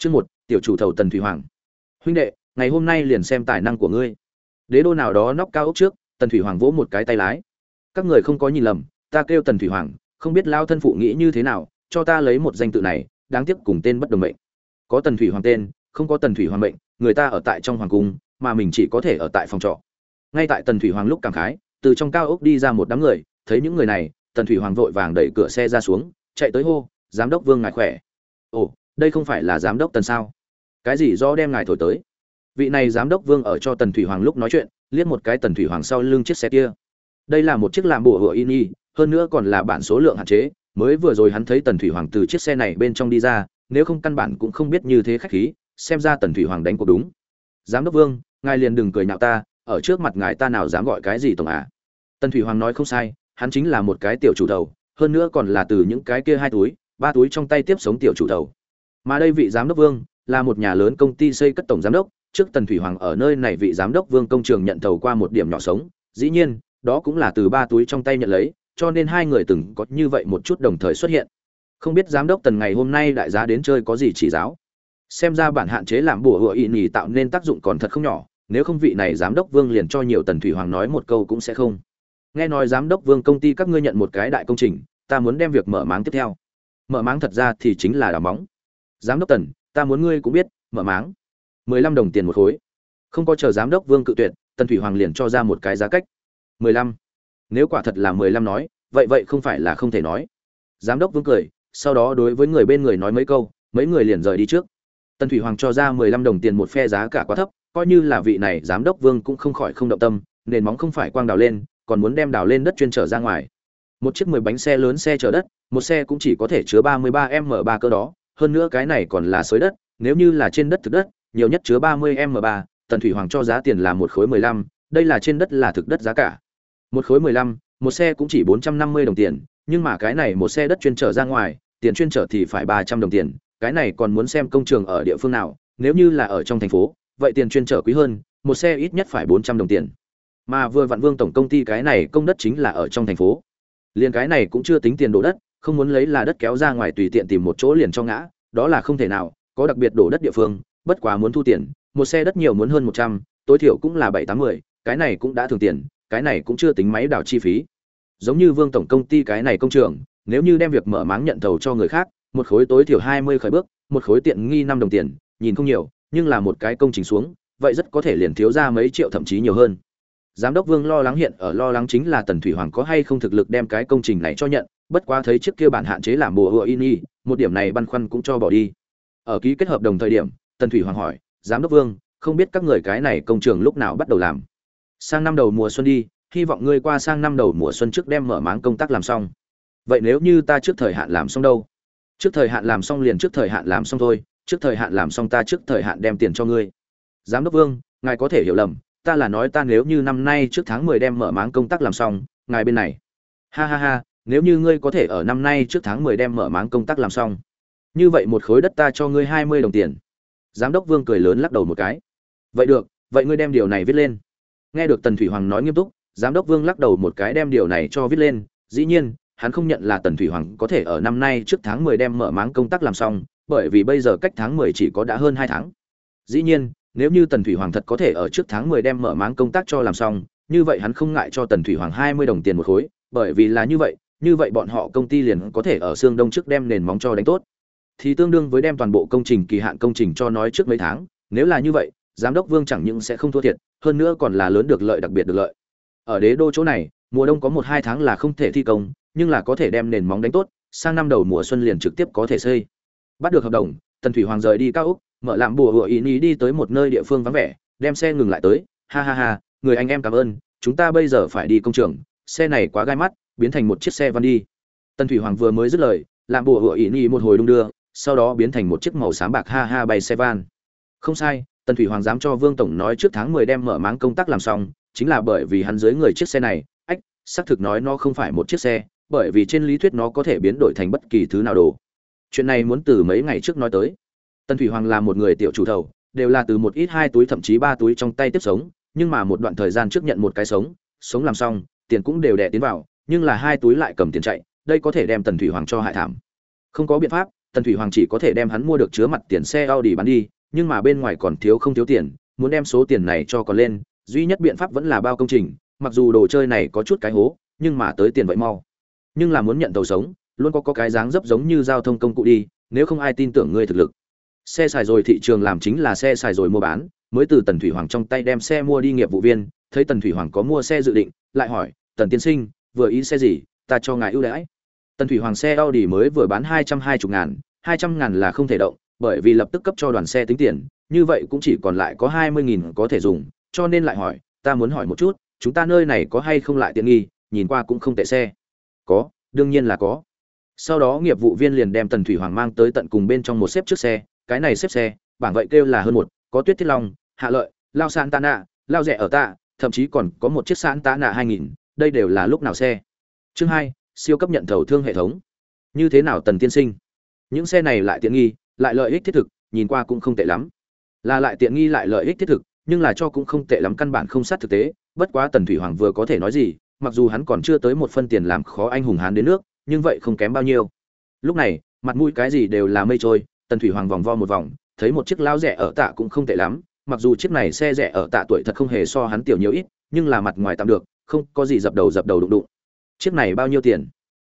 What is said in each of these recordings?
Chương một, tiểu chủ thầu Tần Thủy Hoàng. Huynh đệ, ngày hôm nay liền xem tài năng của ngươi. Đế đô nào đó nóc cao ốc trước, Tần Thủy Hoàng vỗ một cái tay lái. Các người không có nhìn lầm, ta kêu Tần Thủy Hoàng, không biết lao thân phụ nghĩ như thế nào, cho ta lấy một danh tự này, đáng tiếc cùng tên bất đồng mệnh. Có Tần Thủy Hoàng tên, không có Tần Thủy Hoàng mệnh, người ta ở tại trong hoàng cung, mà mình chỉ có thể ở tại phòng trọ. Ngay tại Tần Thủy Hoàng lúc cảm khái, từ trong cao ốc đi ra một đám người, thấy những người này, Tần Thủy Hoàng vội vàng đẩy cửa xe ra xuống, chạy tới hô, "Giám đốc Vương ngài khỏe." "Ồ, đây không phải là giám đốc Tần sao?" "Cái gì do đem ngài thổi tới?" Vị này giám đốc Vương ở cho Tần Thủy Hoàng lúc nói chuyện, liếc một cái Tần Thủy Hoàng sau lưng chiếc xe kia. Đây là một chiếc làm bổ hựa in y, hơn nữa còn là bản số lượng hạn chế, mới vừa rồi hắn thấy Tần Thủy Hoàng từ chiếc xe này bên trong đi ra, nếu không căn bản cũng không biết như thế khách khí, xem ra Tần Thủy Hoàng đánh cuộc đúng. "Giám đốc Vương, ngài liền đừng cười nhạo ta, ở trước mặt ngài ta nào dám gọi cái gì tổng à?" Tần Thủy Hoàng nói không sai, hắn chính là một cái tiểu chủ đầu, hơn nữa còn là từ những cái kia hai túi, ba túi trong tay tiếp sống tiểu chủ đầu. Mà đây vị giám đốc Vương là một nhà lớn công ty xây cất tổng giám đốc, trước Tần Thủy Hoàng ở nơi này vị giám đốc Vương công trường nhận thầu qua một điểm nhỏ sống, dĩ nhiên, đó cũng là từ ba túi trong tay nhận lấy, cho nên hai người từng có như vậy một chút đồng thời xuất hiện. Không biết giám đốc Tần ngày hôm nay đại giá đến chơi có gì chỉ giáo. Xem ra bản hạn chế làm bùa hựa y nhì tạo nên tác dụng còn thật không nhỏ, nếu không vị này giám đốc Vương liền cho nhiều Tần Thủy Hoàng nói một câu cũng sẽ không. Nghe nói giám đốc vương công ty các ngươi nhận một cái đại công trình ta muốn đem việc mở máng tiếp theo. Mở máng thật ra thì chính là đào móng giám đốc tần ta muốn ngươi cũng biết mở máng. Mười lăm đồng tiền một khối. Không có chờ giám đốc vương cự tuyệt tần thủy hoàng liền cho ra một cái giá cách. Mười lăm. Nếu quả thật là mười lăm nói vậy vậy không phải là không thể nói. Giám đốc vương cười sau đó đối với người bên người nói mấy câu mấy người liền rời đi trước. Tần thủy hoàng cho ra mười lăm đồng tiền một phe giá cả quá thấp coi như là vị này giám đốc vương cũng không khỏi không động tâm nền móng không phải quang đào lên còn muốn đem đào lên đất chuyên trở ra ngoài. Một chiếc 10 bánh xe lớn xe chở đất, một xe cũng chỉ có thể chứa ba mươi ba m ba cơ đó, hơn nữa cái này còn là xới đất, nếu như là trên đất thực đất, nhiều nhất chứa 30m3, Tần Thủy Hoàng cho giá tiền là một khối 15, đây là trên đất là thực đất giá cả. Một khối 15, một xe cũng chỉ 450 đồng tiền, nhưng mà cái này một xe đất chuyên trở ra ngoài, tiền chuyên trở thì phải 300 đồng tiền, cái này còn muốn xem công trường ở địa phương nào, nếu như là ở trong thành phố, vậy tiền chuyên trở quý hơn, một xe ít nhất phải 400 đồng tiền mà vừa vạn vương tổng công ty cái này công đất chính là ở trong thành phố liền cái này cũng chưa tính tiền đổ đất không muốn lấy là đất kéo ra ngoài tùy tiện tìm một chỗ liền cho ngã, đó là không thể nào, có đặc biệt đổ đất địa phương, bất quá muốn thu tiền, một xe đất nhiều muốn hơn một trăm, tối thiểu cũng là bảy tám mươi cái này cũng đã thường tiền, cái này cũng chưa tính máy đào chi phí. Giống như vương tổng công ty cái này công trường, nếu như đem việc mở máng nhận thầu cho người khác, một khối tối thiểu hai mươi khởi bước, một khối tiện nghi năm đồng tiền, nhìn không nhiều, nhưng là một cái công trình xuống, vậy rất có thể liền thiếu ra mấy triệu thậm chí nhiều hơn giám đốc vương lo lắng hiện ở lo lắng chính là tần thủy hoàng có hay không thực lực đem cái công trình này cho nhận, bất quá thấy chiếc kia bản hạn chế làm mùa hựa in y, một điểm này băn khoăn cũng cho bỏ đi. Ở ký kết hợp đồng thời điểm, tần thủy hoàng hỏi, giám đốc vương, không biết các người cái này công trường lúc nào bắt đầu làm? Sang năm đầu mùa xuân đi, hy vọng ngươi qua sang năm đầu mùa xuân trước đem mở máng công tác làm xong. Vậy nếu như ta trước thời hạn làm xong đâu? Trước thời hạn làm xong liền trước thời hạn làm xong thôi, trước thời hạn làm xong ta trước thời hạn đem tiền cho ngươi. Giám đốc vương, ngài có thể hiểu lầm ta là nói ta nếu như năm nay trước tháng mười đem mở máng công tác làm xong, ngài bên này. Ha ha ha, nếu như ngươi có thể ở năm nay trước tháng mười đem mở máng công tác làm xong, như vậy một khối đất ta cho ngươi hai mươi đồng tiền. Giám đốc Vương cười lớn lắc đầu một cái. Vậy được, vậy ngươi đem điều này viết lên. Nghe được Tần Thủy Hoàng nói nghiêm túc, giám đốc Vương lắc đầu một cái đem điều này cho viết lên, dĩ nhiên, hắn không nhận là Tần Thủy Hoàng có thể ở năm nay trước tháng mười đem mở máng công tác làm xong, bởi vì bây giờ cách tháng mười chỉ có đã hơn hai tháng. Dĩ nhiên, nếu như tần thủy hoàng thật có thể ở trước tháng mười đem mở máng công tác cho làm xong, như vậy hắn không ngại cho tần thủy hoàng hai mươi đồng tiền một khối, bởi vì là như vậy như vậy bọn họ công ty liền có thể ở xương đông trước đem nền móng cho đánh tốt. Thì tương đương với đem toàn bộ công trình kỳ hạn công trình cho nói trước mấy tháng, nếu là như vậy, giám đốc vương chẳng những sẽ không thua thiệt, hơn nữa còn là lớn được lợi đặc biệt được lợi. Ở đế đô chỗ này, mùa đông có một hai tháng là không thể thi công, nhưng là có thể đem nền móng đánh tốt, sang năm đầu mùa xuân liền trực tiếp có thể xây. Bắt được hợp đồng, tần thủy hoàng rời đi cao úc mở làm bùa hựa ý ý đi tới một nơi địa phương vắng vẻ, đem xe ngừng lại tới. Ha ha ha, người anh em cảm ơn, chúng ta bây giờ phải đi công trường, xe này quá gai mắt, biến thành một chiếc xe van đi. Tần thủy hoàng vừa mới dứt lời làm bùa hựa ý ý một hồi đung đưa, sau đó biến thành một chiếc màu xám bạc ha ha bay xe van. Không sai, tần thủy hoàng dám cho vương tổng nói trước tháng mười đem mở máng công tác làm xong, chính là bởi vì hắn dưới người chiếc xe này, ách, xác thực nói nó không phải một chiếc xe, bởi vì trên lý thuyết nó có thể biến đổi thành bất kỳ thứ nào đồ. Chuyện này muốn từ mấy ngày trước nói tới. Tần Thủy Hoàng là một người tiểu chủ thầu, đều là từ một ít hai túi thậm chí ba túi trong tay tiếp sống, nhưng mà một đoạn thời gian trước nhận một cái sống, sống làm xong, tiền cũng đều đẻ tiến vào, nhưng là hai túi lại cầm tiền chạy, đây có thể đem Tần Thủy Hoàng cho hại thảm. Không có biện pháp, Tần Thủy Hoàng chỉ có thể đem hắn mua được chứa mặt tiền xe Audi bán đi, nhưng mà bên ngoài còn thiếu không thiếu tiền, muốn đem số tiền này cho còn lên, duy nhất biện pháp vẫn là bao công trình, mặc dù đồ chơi này có chút cái hố, nhưng mà tới tiền vậy mau. Nhưng là muốn nhận tàu sống, luôn có có cái dáng dấp giống như giao thông công cụ đi, nếu không ai tin tưởng ngươi thực lực. Xe xài rồi thị trường làm chính là xe xài rồi mua bán, mới từ Tần Thủy Hoàng trong tay đem xe mua đi nghiệp vụ viên, thấy Tần Thủy Hoàng có mua xe dự định, lại hỏi, "Tần tiên sinh, vừa ý xe gì, ta cho ngài ưu đãi." Tần Thủy Hoàng xe Audi mới vừa bán hai trăm hai mươi ngàn, hai trăm ngàn là không thể động, bởi vì lập tức cấp cho đoàn xe tính tiền, như vậy cũng chỉ còn lại có hai mươi nghìn có thể dùng, cho nên lại hỏi, ta muốn hỏi một chút, chúng ta nơi này có hay không lại tiện nghi, nhìn qua cũng không tệ xe. Có, đương nhiên là có. Sau đó nghiệp vụ viên liền đem Tần Thủy Hoàng mang tới tận cùng bên trong một xếp trước xe, cái này xếp xe, bảng vậy kêu là hơn một, có Tuyết Thiết Long, Hạ Lợi, Lao San Tana, Lao rẻ ở tạ, thậm chí còn có một chiếc San Tana 2000, đây đều là lúc nào xe. Chương hai siêu cấp nhận thầu thương hệ thống. Như thế nào Tần tiên sinh? Những xe này lại tiện nghi, lại lợi ích thiết thực, nhìn qua cũng không tệ lắm. Là lại tiện nghi lại lợi ích thiết thực, nhưng là cho cũng không tệ lắm căn bản không sát thực tế, bất quá Tần Thủy Hoàng vừa có thể nói gì, mặc dù hắn còn chưa tới một phân tiền làm khó anh hùng hán đến nước, nhưng vậy không kém bao nhiêu. Lúc này, mặt mũi cái gì đều là mây trôi, Tần Thủy Hoàng vòng vo một vòng, thấy một chiếc lao rẻ ở tạ cũng không tệ lắm, mặc dù chiếc này xe rẻ ở tạ tuổi thật không hề so hắn tiểu nhiều ít, nhưng là mặt ngoài tạm được, không có gì dập đầu dập đầu đụng đụng. Chiếc này bao nhiêu tiền?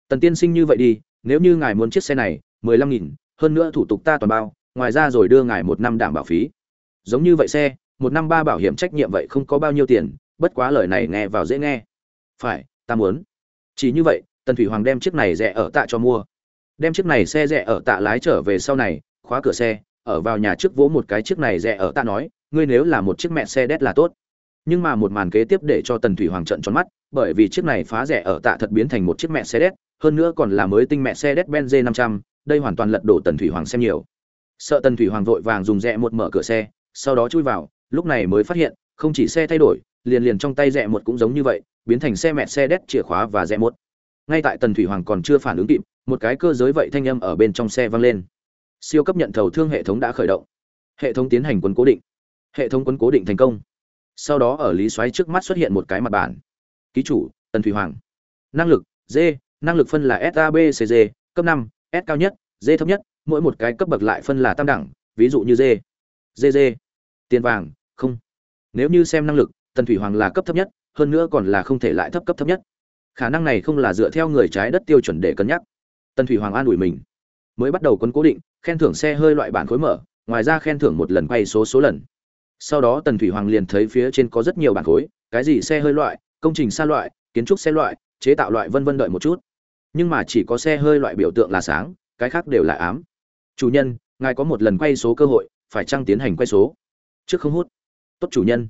Tần tiên sinh như vậy đi, nếu như ngài muốn chiếc xe này, mười lăm nghìn, hơn nữa thủ tục ta toàn bao, ngoài ra rồi đưa ngài một năm đảm bảo phí. Giống như vậy xe, một năm ba bảo hiểm trách nhiệm vậy không có bao nhiêu tiền, bất quá lời này nghe vào dễ nghe. Phải, ta muốn. Chỉ như vậy, Tần Thủy Hoàng đem chiếc này rẻ ở tạ cho mua. Đem chiếc này xe rẻ ở tạ lái trở về sau này, khóa cửa xe, ở vào nhà trước vỗ một cái chiếc này rẻ ở tạ nói, ngươi nếu là một chiếc mẹ xe đét là tốt. Nhưng mà một màn kế tiếp để cho Tần Thủy Hoàng trận tròn mắt, bởi vì chiếc này phá rẻ ở tạ thật biến thành một chiếc mẹ xe đét, hơn nữa còn là mới tinh mẹ xe đét Benz 500, đây hoàn toàn lật đổ Tần Thủy Hoàng xem nhiều. Sợ Tần Thủy Hoàng vội vàng dùng rẻ một mở cửa xe, sau đó chui vào, lúc này mới phát hiện, không chỉ xe thay đổi, liền liền trong tay rẻ một cũng giống như vậy, biến thành xe mẹ xe đét chìa khóa và rẻ một. Ngay tại Tần Thủy Hoàng còn chưa phản ứng kịp, một cái cơ giới vậy thanh âm ở bên trong xe vang lên. Siêu cấp nhận thầu thương hệ thống đã khởi động. Hệ thống tiến hành quấn cố định. Hệ thống quấn cố định thành công. Sau đó ở lý xoáy trước mắt xuất hiện một cái mặt bản. Ký chủ, Tần Thủy Hoàng. Năng lực: D, năng lực phân là SABCG, cấp năm S cao nhất, D thấp nhất, mỗi một cái cấp bậc lại phân là tam đẳng, ví dụ như D. GG. Tiền vàng, không. Nếu như xem năng lực, Tần Thủy Hoàng là cấp thấp nhất, hơn nữa còn là không thể lại thấp cấp thấp nhất. Khả năng này không là dựa theo người trái đất tiêu chuẩn để cân nhắc. Tần Thủy Hoàng an ủi mình. Mới bắt đầu quân cố định, khen thưởng xe hơi loại bản khối mở, ngoài ra khen thưởng một lần quay số số lần. Sau đó Tần Thủy Hoàng liền thấy phía trên có rất nhiều bản khối, cái gì xe hơi loại, công trình xa loại, kiến trúc xe loại, chế tạo loại vân vân đợi một chút nhưng mà chỉ có xe hơi loại biểu tượng là sáng cái khác đều là ám chủ nhân ngài có một lần quay số cơ hội phải chăng tiến hành quay số trước không hút tốt chủ nhân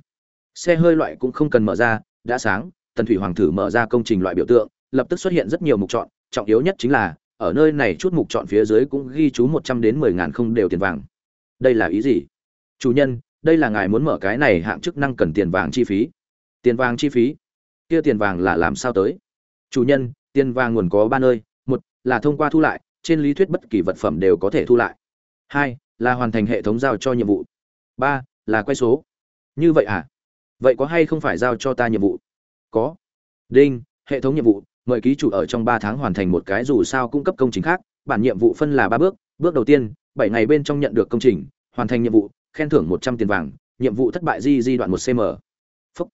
xe hơi loại cũng không cần mở ra đã sáng tần thủy hoàng thử mở ra công trình loại biểu tượng, lập tức xuất hiện rất nhiều mục chọn, trọng yếu nhất chính là, ở nơi này chút mục chọn phía dưới cũng ghi chú một trăm đến mười ngàn không đều tiền vàng. Đây là ý gì? Chủ nhân, đây là ngài muốn mở cái này hạng chức năng cần tiền vàng chi phí. Tiền vàng chi phí? Kia tiền vàng là làm sao tới? Chủ nhân, tiền vàng nguồn có ba nơi, một là thông qua thu lại, trên lý thuyết bất kỳ vật phẩm đều có thể thu lại. Hai là hoàn thành hệ thống giao cho nhiệm vụ. Ba là quay số. Như vậy à? Vậy có hay không phải giao cho ta nhiệm vụ? Có. Đinh, hệ thống nhiệm vụ, mời ký chủ ở trong ba tháng hoàn thành một cái dù sao cung cấp công trình khác. Bản nhiệm vụ phân là ba bước. Bước đầu tiên, bảy ngày bên trong nhận được công trình. Hoàn thành nhiệm vụ, khen thưởng một trăm tiền vàng. Nhiệm vụ thất bại di di đoạn một cm phúc.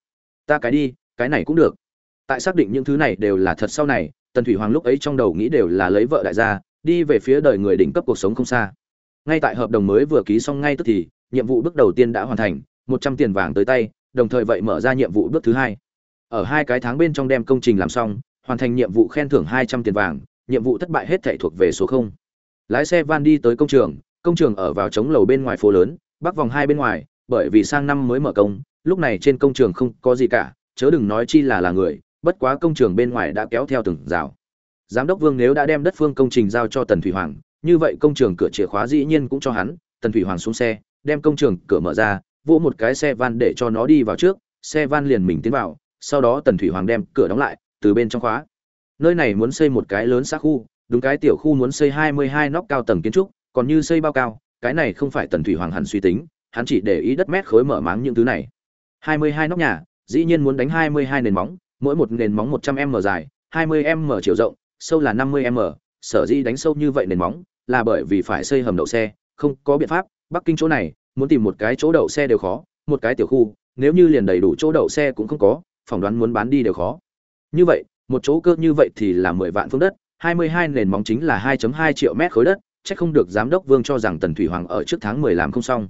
Ta cái đi, cái này cũng được. Tại xác định những thứ này đều là thật sau này, tần thủy hoàng lúc ấy trong đầu nghĩ đều là lấy vợ đại gia, đi về phía đời người đỉnh cấp cuộc sống không xa. Ngay tại hợp đồng mới vừa ký xong ngay tức thì, nhiệm vụ bước đầu tiên đã hoàn thành, một trăm tiền vàng tới tay, đồng thời vậy mở ra nhiệm vụ bước thứ hai ở hai cái tháng bên trong đem công trình làm xong, hoàn thành nhiệm vụ khen thưởng hai trăm tiền vàng, nhiệm vụ thất bại hết thảy thuộc về số không. Lái xe van đi tới công trường công trường ở vào trống lầu bên ngoài phố lớn, bắc vòng hai bên ngoài, bởi vì sang năm mới mở công, lúc này trên công trường không có gì cả, chớ đừng nói chi là là người, bất quá công trường bên ngoài đã kéo theo từng rào. Giám đốc vương nếu đã đem đất phương công trình giao cho tần thủy hoàng, như vậy công trường cửa chìa khóa dĩ nhiên cũng cho hắn, tần thủy hoàng xuống xe, đem công trường cửa mở ra, vỗ một cái xe van để cho nó đi vào trước, xe van liền mình tiến vào sau đó tần thủy hoàng đem cửa đóng lại từ bên trong khóa. Nơi này muốn xây một cái lớn xa khu đúng cái tiểu khu muốn xây hai mươi hai nóc cao tầng kiến trúc còn như xây bao cao cái này không phải tần thủy hoàng hẳn suy tính hắn chỉ để ý đất mét khối mở máng những thứ này. hai mươi hai nóc nhà dĩ nhiên muốn đánh hai mươi hai nền móng mỗi một nền móng 100m dài, 20m chiều rộng, sâu là 50m, sở dĩ đánh sâu như vậy nền móng, là bởi vì phải xây hầm đậu xe không có biện pháp bắc kinh chỗ này muốn tìm một cái chỗ đậu xe đều khó một cái tiểu khu nếu như liền đầy đủ chỗ đậu xe cũng không có phỏng đoán muốn bán đi đều khó. Như vậy, một chỗ cơ như vậy thì là mười vạn phương đất, hai mươi hai nền móng chính là hai hai triệu mét khối đất, chắc không được giám đốc vương cho rằng tần thủy hoàng ở trước tháng mười làm không xong.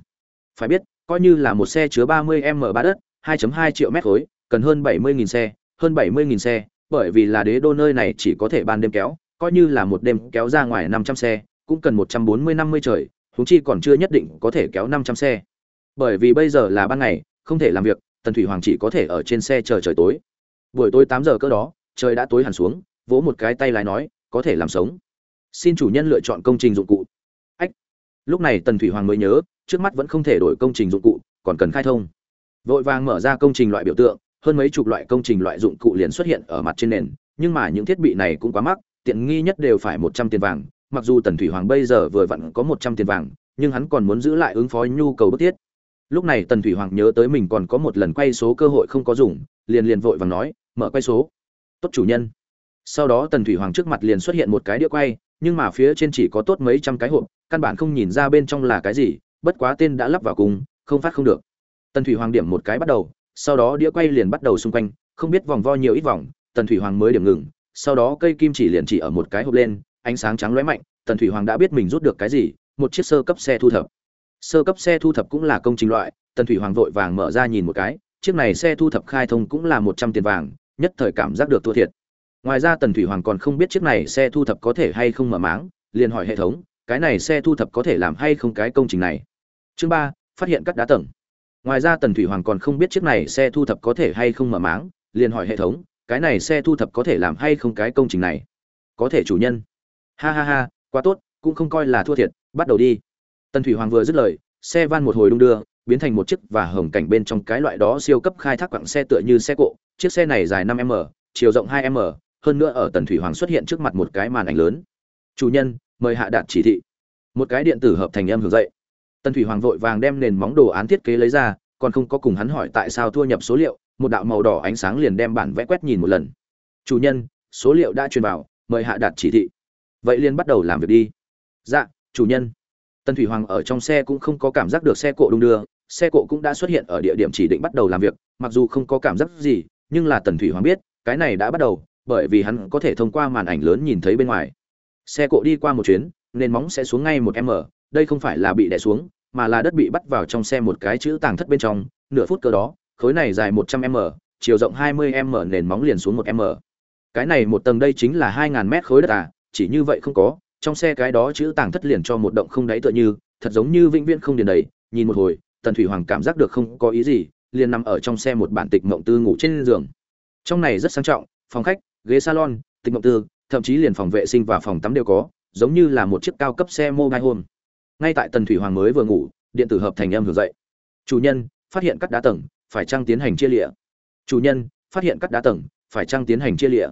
Phải biết, coi như là một xe chứa ba mươi m ba đất, hai hai triệu mét khối, cần hơn bảy mươi nghìn xe, hơn bảy mươi nghìn xe, bởi vì là đế đô nơi này chỉ có thể ban đêm kéo, coi như là một đêm kéo ra ngoài năm trăm xe, cũng cần một trăm bốn mươi năm mươi trời, huống chi còn chưa nhất định có thể kéo năm trăm xe. Bởi vì bây giờ là ban ngày, không thể làm việc tần thủy hoàng chỉ có thể ở trên xe chờ trời tối. Buổi tối tám giờ cỡ đó, trời đã tối hẳn xuống, vỗ một cái tay lái nói, có thể làm sống. Xin chủ nhân lựa chọn công trình dụng cụ. Ách. Lúc này tần thủy hoàng mới nhớ, trước mắt vẫn không thể đổi công trình dụng cụ, còn cần khai thông. Vội vàng mở ra công trình loại biểu tượng, hơn mấy chục loại công trình loại dụng cụ liền xuất hiện ở mặt trên nền, nhưng mà những thiết bị này cũng quá mắc, tiện nghi nhất đều phải một trăm tiền vàng. Mặc dù tần thủy hoàng bây giờ vừa vặn có một trăm tiền vàng, nhưng hắn còn muốn giữ lại ứng phó nhu cầu bức thiết lúc này tần thủy hoàng nhớ tới mình còn có một lần quay số cơ hội không có dùng, liền liền vội vàng nói, mở quay số. Tốt chủ nhân. Sau đó tần thủy hoàng trước mặt liền xuất hiện một cái đĩa quay, nhưng mà phía trên chỉ có tốt mấy trăm cái hộp, căn bản không nhìn ra bên trong là cái gì, bất quá tên đã lắp vào cùng, không phát không được. Tần thủy hoàng điểm một cái bắt đầu, sau đó đĩa quay liền bắt đầu xung quanh, không biết vòng vo nhiều ít vòng, tần thủy hoàng mới điểm ngừng, sau đó cây kim chỉ liền chỉ ở một cái hộp lên, ánh sáng trắng lóe mạnh, tần thủy hoàng đã biết mình rút được cái gì, một chiếc sơ cấp xe thu thập sơ cấp xe thu thập cũng là công trình loại, tần thủy hoàng vội vàng mở ra nhìn một cái, chiếc này xe thu thập khai thông cũng là một trăm tiền vàng, nhất thời cảm giác được thua thiệt. Ngoài ra tần thủy hoàng còn không biết chiếc này xe thu thập có thể hay không mở máng, liền hỏi hệ thống, cái này xe thu thập có thể làm hay không cái công trình này? Chương ba, phát hiện cắt đá tầng. Ngoài ra tần thủy hoàng còn không biết chiếc này xe thu thập có thể hay không mở máng, liền hỏi hệ thống, cái này xe thu thập có thể làm hay không cái công trình này? Có thể chủ nhân. Ha ha ha, quá tốt, cũng không coi là thua thiệt, bắt đầu đi tần thủy hoàng vừa dứt lời, xe van một hồi đung đưa, biến thành một chiếc và hồng cảnh bên trong cái loại đó siêu cấp khai thác quặng xe tựa như xe cộ. Chiếc xe này dài 5 m, chiều rộng 2 m, hơn nữa ở tần thủy hoàng xuất hiện trước mặt một cái màn ảnh lớn. Chủ nhân, mời hạ đạt chỉ thị. Một cái điện tử hợp thành âm hưởng dậy. Tần thủy hoàng vội vàng đem nền móng đồ án thiết kế lấy ra, còn không có cùng hắn hỏi tại sao thua nhập số liệu, một đạo màu đỏ ánh sáng liền đem bản vẽ quét nhìn một lần. Chủ nhân, số liệu đã truyền vào, mời hạ đạt chỉ thị. Vậy liền bắt đầu làm việc đi. Dạ chủ nhân tần thủy hoàng ở trong xe cũng không có cảm giác được xe cộ đung đưa, xe cộ cũng đã xuất hiện ở địa điểm chỉ định bắt đầu làm việc, mặc dù không có cảm giác gì, nhưng là tần thủy hoàng biết, cái này đã bắt đầu, bởi vì hắn có thể thông qua màn ảnh lớn nhìn thấy bên ngoài. Xe cộ đi qua một chuyến, nền móng sẽ xuống ngay một m đây không phải là bị đè xuống, mà là đất bị bắt vào trong xe một cái chữ tàng thất bên trong, nửa phút cơ đó, khối này dài một trăm m chiều rộng hai mươi m nền móng liền xuống một m cái này một tầng đây chính là hai ngàn mét khối đất à chỉ như vậy không có trong xe cái đó chữ tàng thất liền cho một động không đáy tựa như, thật giống như vĩnh viễn không điền đầy, nhìn một hồi, tần thủy hoàng cảm giác được không có ý gì, liền nằm ở trong xe một bản tịch mộng tư ngủ trên giường. Trong này rất sang trọng, phòng khách, ghế salon, tịch mộng tư, thậm chí liền phòng vệ sinh và phòng tắm đều có, giống như là một chiếc cao cấp xe mobile home. Ngay tại tần thủy hoàng mới vừa ngủ, điện tử hợp thành em hưởng dậy. Chủ nhân, phát hiện cắt đá tầng, phải trang tiến hành chia lịa? Chủ nhân, phát hiện cắt đá tầng, phải trang tiến hành chia lịa?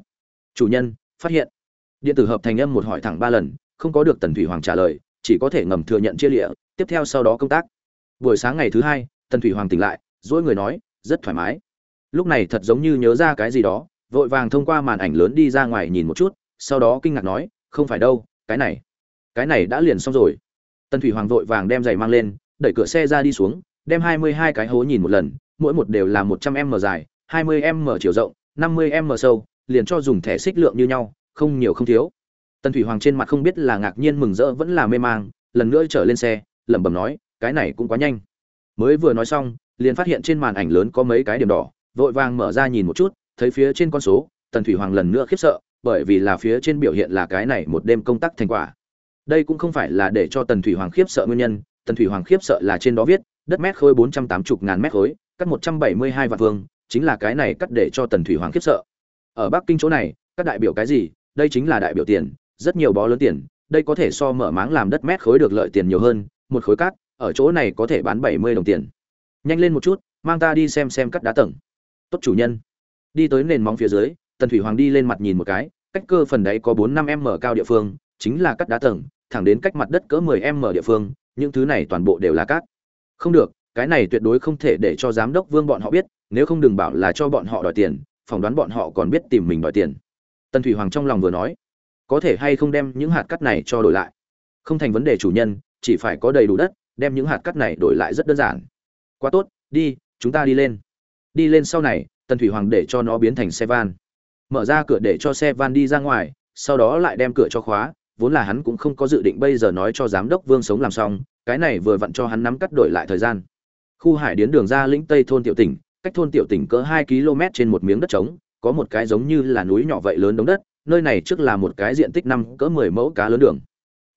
Chủ nhân, phát hiện điện tử hợp thành âm một hỏi thẳng ba lần, không có được tần thủy hoàng trả lời, chỉ có thể ngầm thừa nhận chia lịa, tiếp theo sau đó công tác. Buổi sáng ngày thứ hai, tần thủy hoàng tỉnh lại dỗi người nói, rất thoải mái. Lúc này thật giống như nhớ ra cái gì đó, vội vàng thông qua màn ảnh lớn đi ra ngoài nhìn một chút, sau đó kinh ngạc nói, không phải đâu, cái này cái này đã liền xong rồi. Tần thủy hoàng vội vàng đem giày mang lên, đẩy cửa xe ra đi xuống, đem hai mươi hai cái hố nhìn một lần, mỗi một đều là một trăm m dài, hai mươi m chiều rộng, năm mươi m sâu, liền cho dùng thẻ xích lượng như nhau không nhiều không thiếu. Tần thủy hoàng trên mặt không biết là ngạc nhiên mừng rỡ vẫn là mê mang, lần nữa trở lên xe, lẩm bẩm nói, cái này cũng quá nhanh. Mới vừa nói xong, liền phát hiện trên màn ảnh lớn có mấy cái điểm đỏ, vội vàng mở ra nhìn một chút, thấy phía trên con số, tần thủy hoàng lần nữa khiếp sợ, bởi vì là phía trên biểu hiện là cái này một đêm công tác thành quả. Đây cũng không phải là để cho tần thủy hoàng khiếp sợ nguyên nhân, tần thủy hoàng khiếp sợ là trên đó viết, đất mét khối bốn trăm tám mươi ngàn mét khối, cắt một trăm bảy mươi hai vạn vương chính là cái này cắt để cho tần thủy hoàng khiếp sợ. Ở bắc kinh chỗ này, các đại biểu cái gì đây chính là đại biểu tiền, rất nhiều bó lớn tiền, đây có thể so mở máng làm đất mét khối được lợi tiền nhiều hơn, một khối cát, ở chỗ này có thể bán bảy mươi đồng tiền. Nhanh lên một chút, mang ta đi xem xem cắt đá tầng. Tốt chủ nhân. Đi tới nền móng phía dưới, tần thủy hoàng đi lên mặt nhìn một cái, cách cơ phần đấy có bốn năm m cao địa phương, chính là cắt đá tầng, thẳng đến cách mặt đất cỡ 10 m địa phương, những thứ này toàn bộ đều là cát. Không được, cái này tuyệt đối không thể để cho giám đốc vương bọn họ biết, nếu không đừng bảo là cho bọn họ đòi tiền, phỏng đoán bọn họ còn biết tìm mình đòi tiền tần thủy hoàng trong lòng vừa nói, có thể hay không đem những hạt cát này cho đổi lại? Không thành vấn đề chủ nhân, chỉ phải có đầy đủ đất, đem những hạt cát này đổi lại rất đơn giản. Quá tốt, đi, chúng ta đi lên. Đi lên sau này, tần thủy hoàng để cho nó biến thành xe van. Mở ra cửa để cho xe van đi ra ngoài, sau đó lại đem cửa cho khóa, vốn là hắn cũng không có dự định bây giờ nói cho giám đốc vương sống làm xong, cái này vừa vặn cho hắn nắm cắt đổi lại thời gian. Khu hải đến đường ra lĩnh tây thôn tiểu tỉnh, cách thôn tiểu tỉnh cỡ hai km trên một miếng đất trống có một cái giống như là núi nhỏ vậy lớn đống đất, nơi này trước là một cái diện tích năm cỡ mười mẫu cá lớn đường.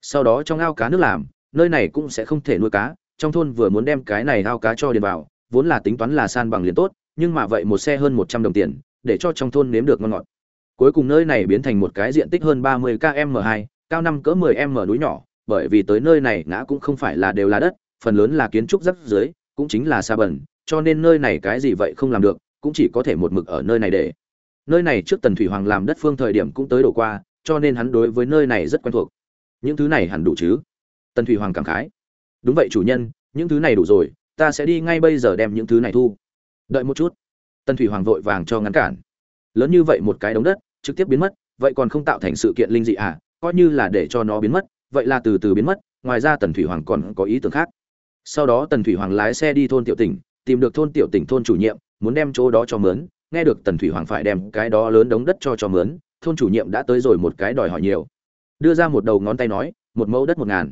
Sau đó trong ao cá nước làm, nơi này cũng sẽ không thể nuôi cá, trong thôn vừa muốn đem cái này ao cá cho điền vào, vốn là tính toán là san bằng liền tốt, nhưng mà vậy một xe hơn một trăm đồng tiền, để cho trong thôn nếm được ngon ngọt. Cuối cùng nơi này biến thành một cái diện tích hơn ba mươi km hai, cao năm cỡ mười m núi nhỏ, bởi vì tới nơi này ngã cũng không phải là đều là đất, phần lớn là kiến trúc rất dưới cũng chính là xa bẩn, cho nên nơi này cái gì vậy không làm được, cũng chỉ có thể một mực ở nơi này để nơi này trước tần thủy hoàng làm đất phương thời điểm cũng tới đổ qua, cho nên hắn đối với nơi này rất quen thuộc. Những thứ này hẳn đủ chứ? Tần thủy hoàng cảm khái. Đúng vậy, chủ nhân, những thứ này đủ rồi, ta sẽ đi ngay bây giờ đem những thứ này thu. Đợi một chút. Tần thủy hoàng vội vàng cho ngắn cản. Lớn như vậy một cái đống đất, trực tiếp biến mất, vậy còn không tạo thành sự kiện linh dị à? Coi như là để cho nó biến mất, vậy là từ từ biến mất, ngoài ra tần thủy hoàng còn có ý tưởng khác. Sau đó tần thủy hoàng lái xe đi thôn tiểu tỉnh, tìm được thôn tiểu tỉnh thôn chủ nhiệm, muốn đem chỗ đó cho mướn nghe được tần thủy hoàng phải đem cái đó lớn đống đất cho cho mướn, thôn chủ nhiệm đã tới rồi một cái đòi hỏi nhiều. Đưa ra một đầu ngón tay nói, một mẫu đất một ngàn.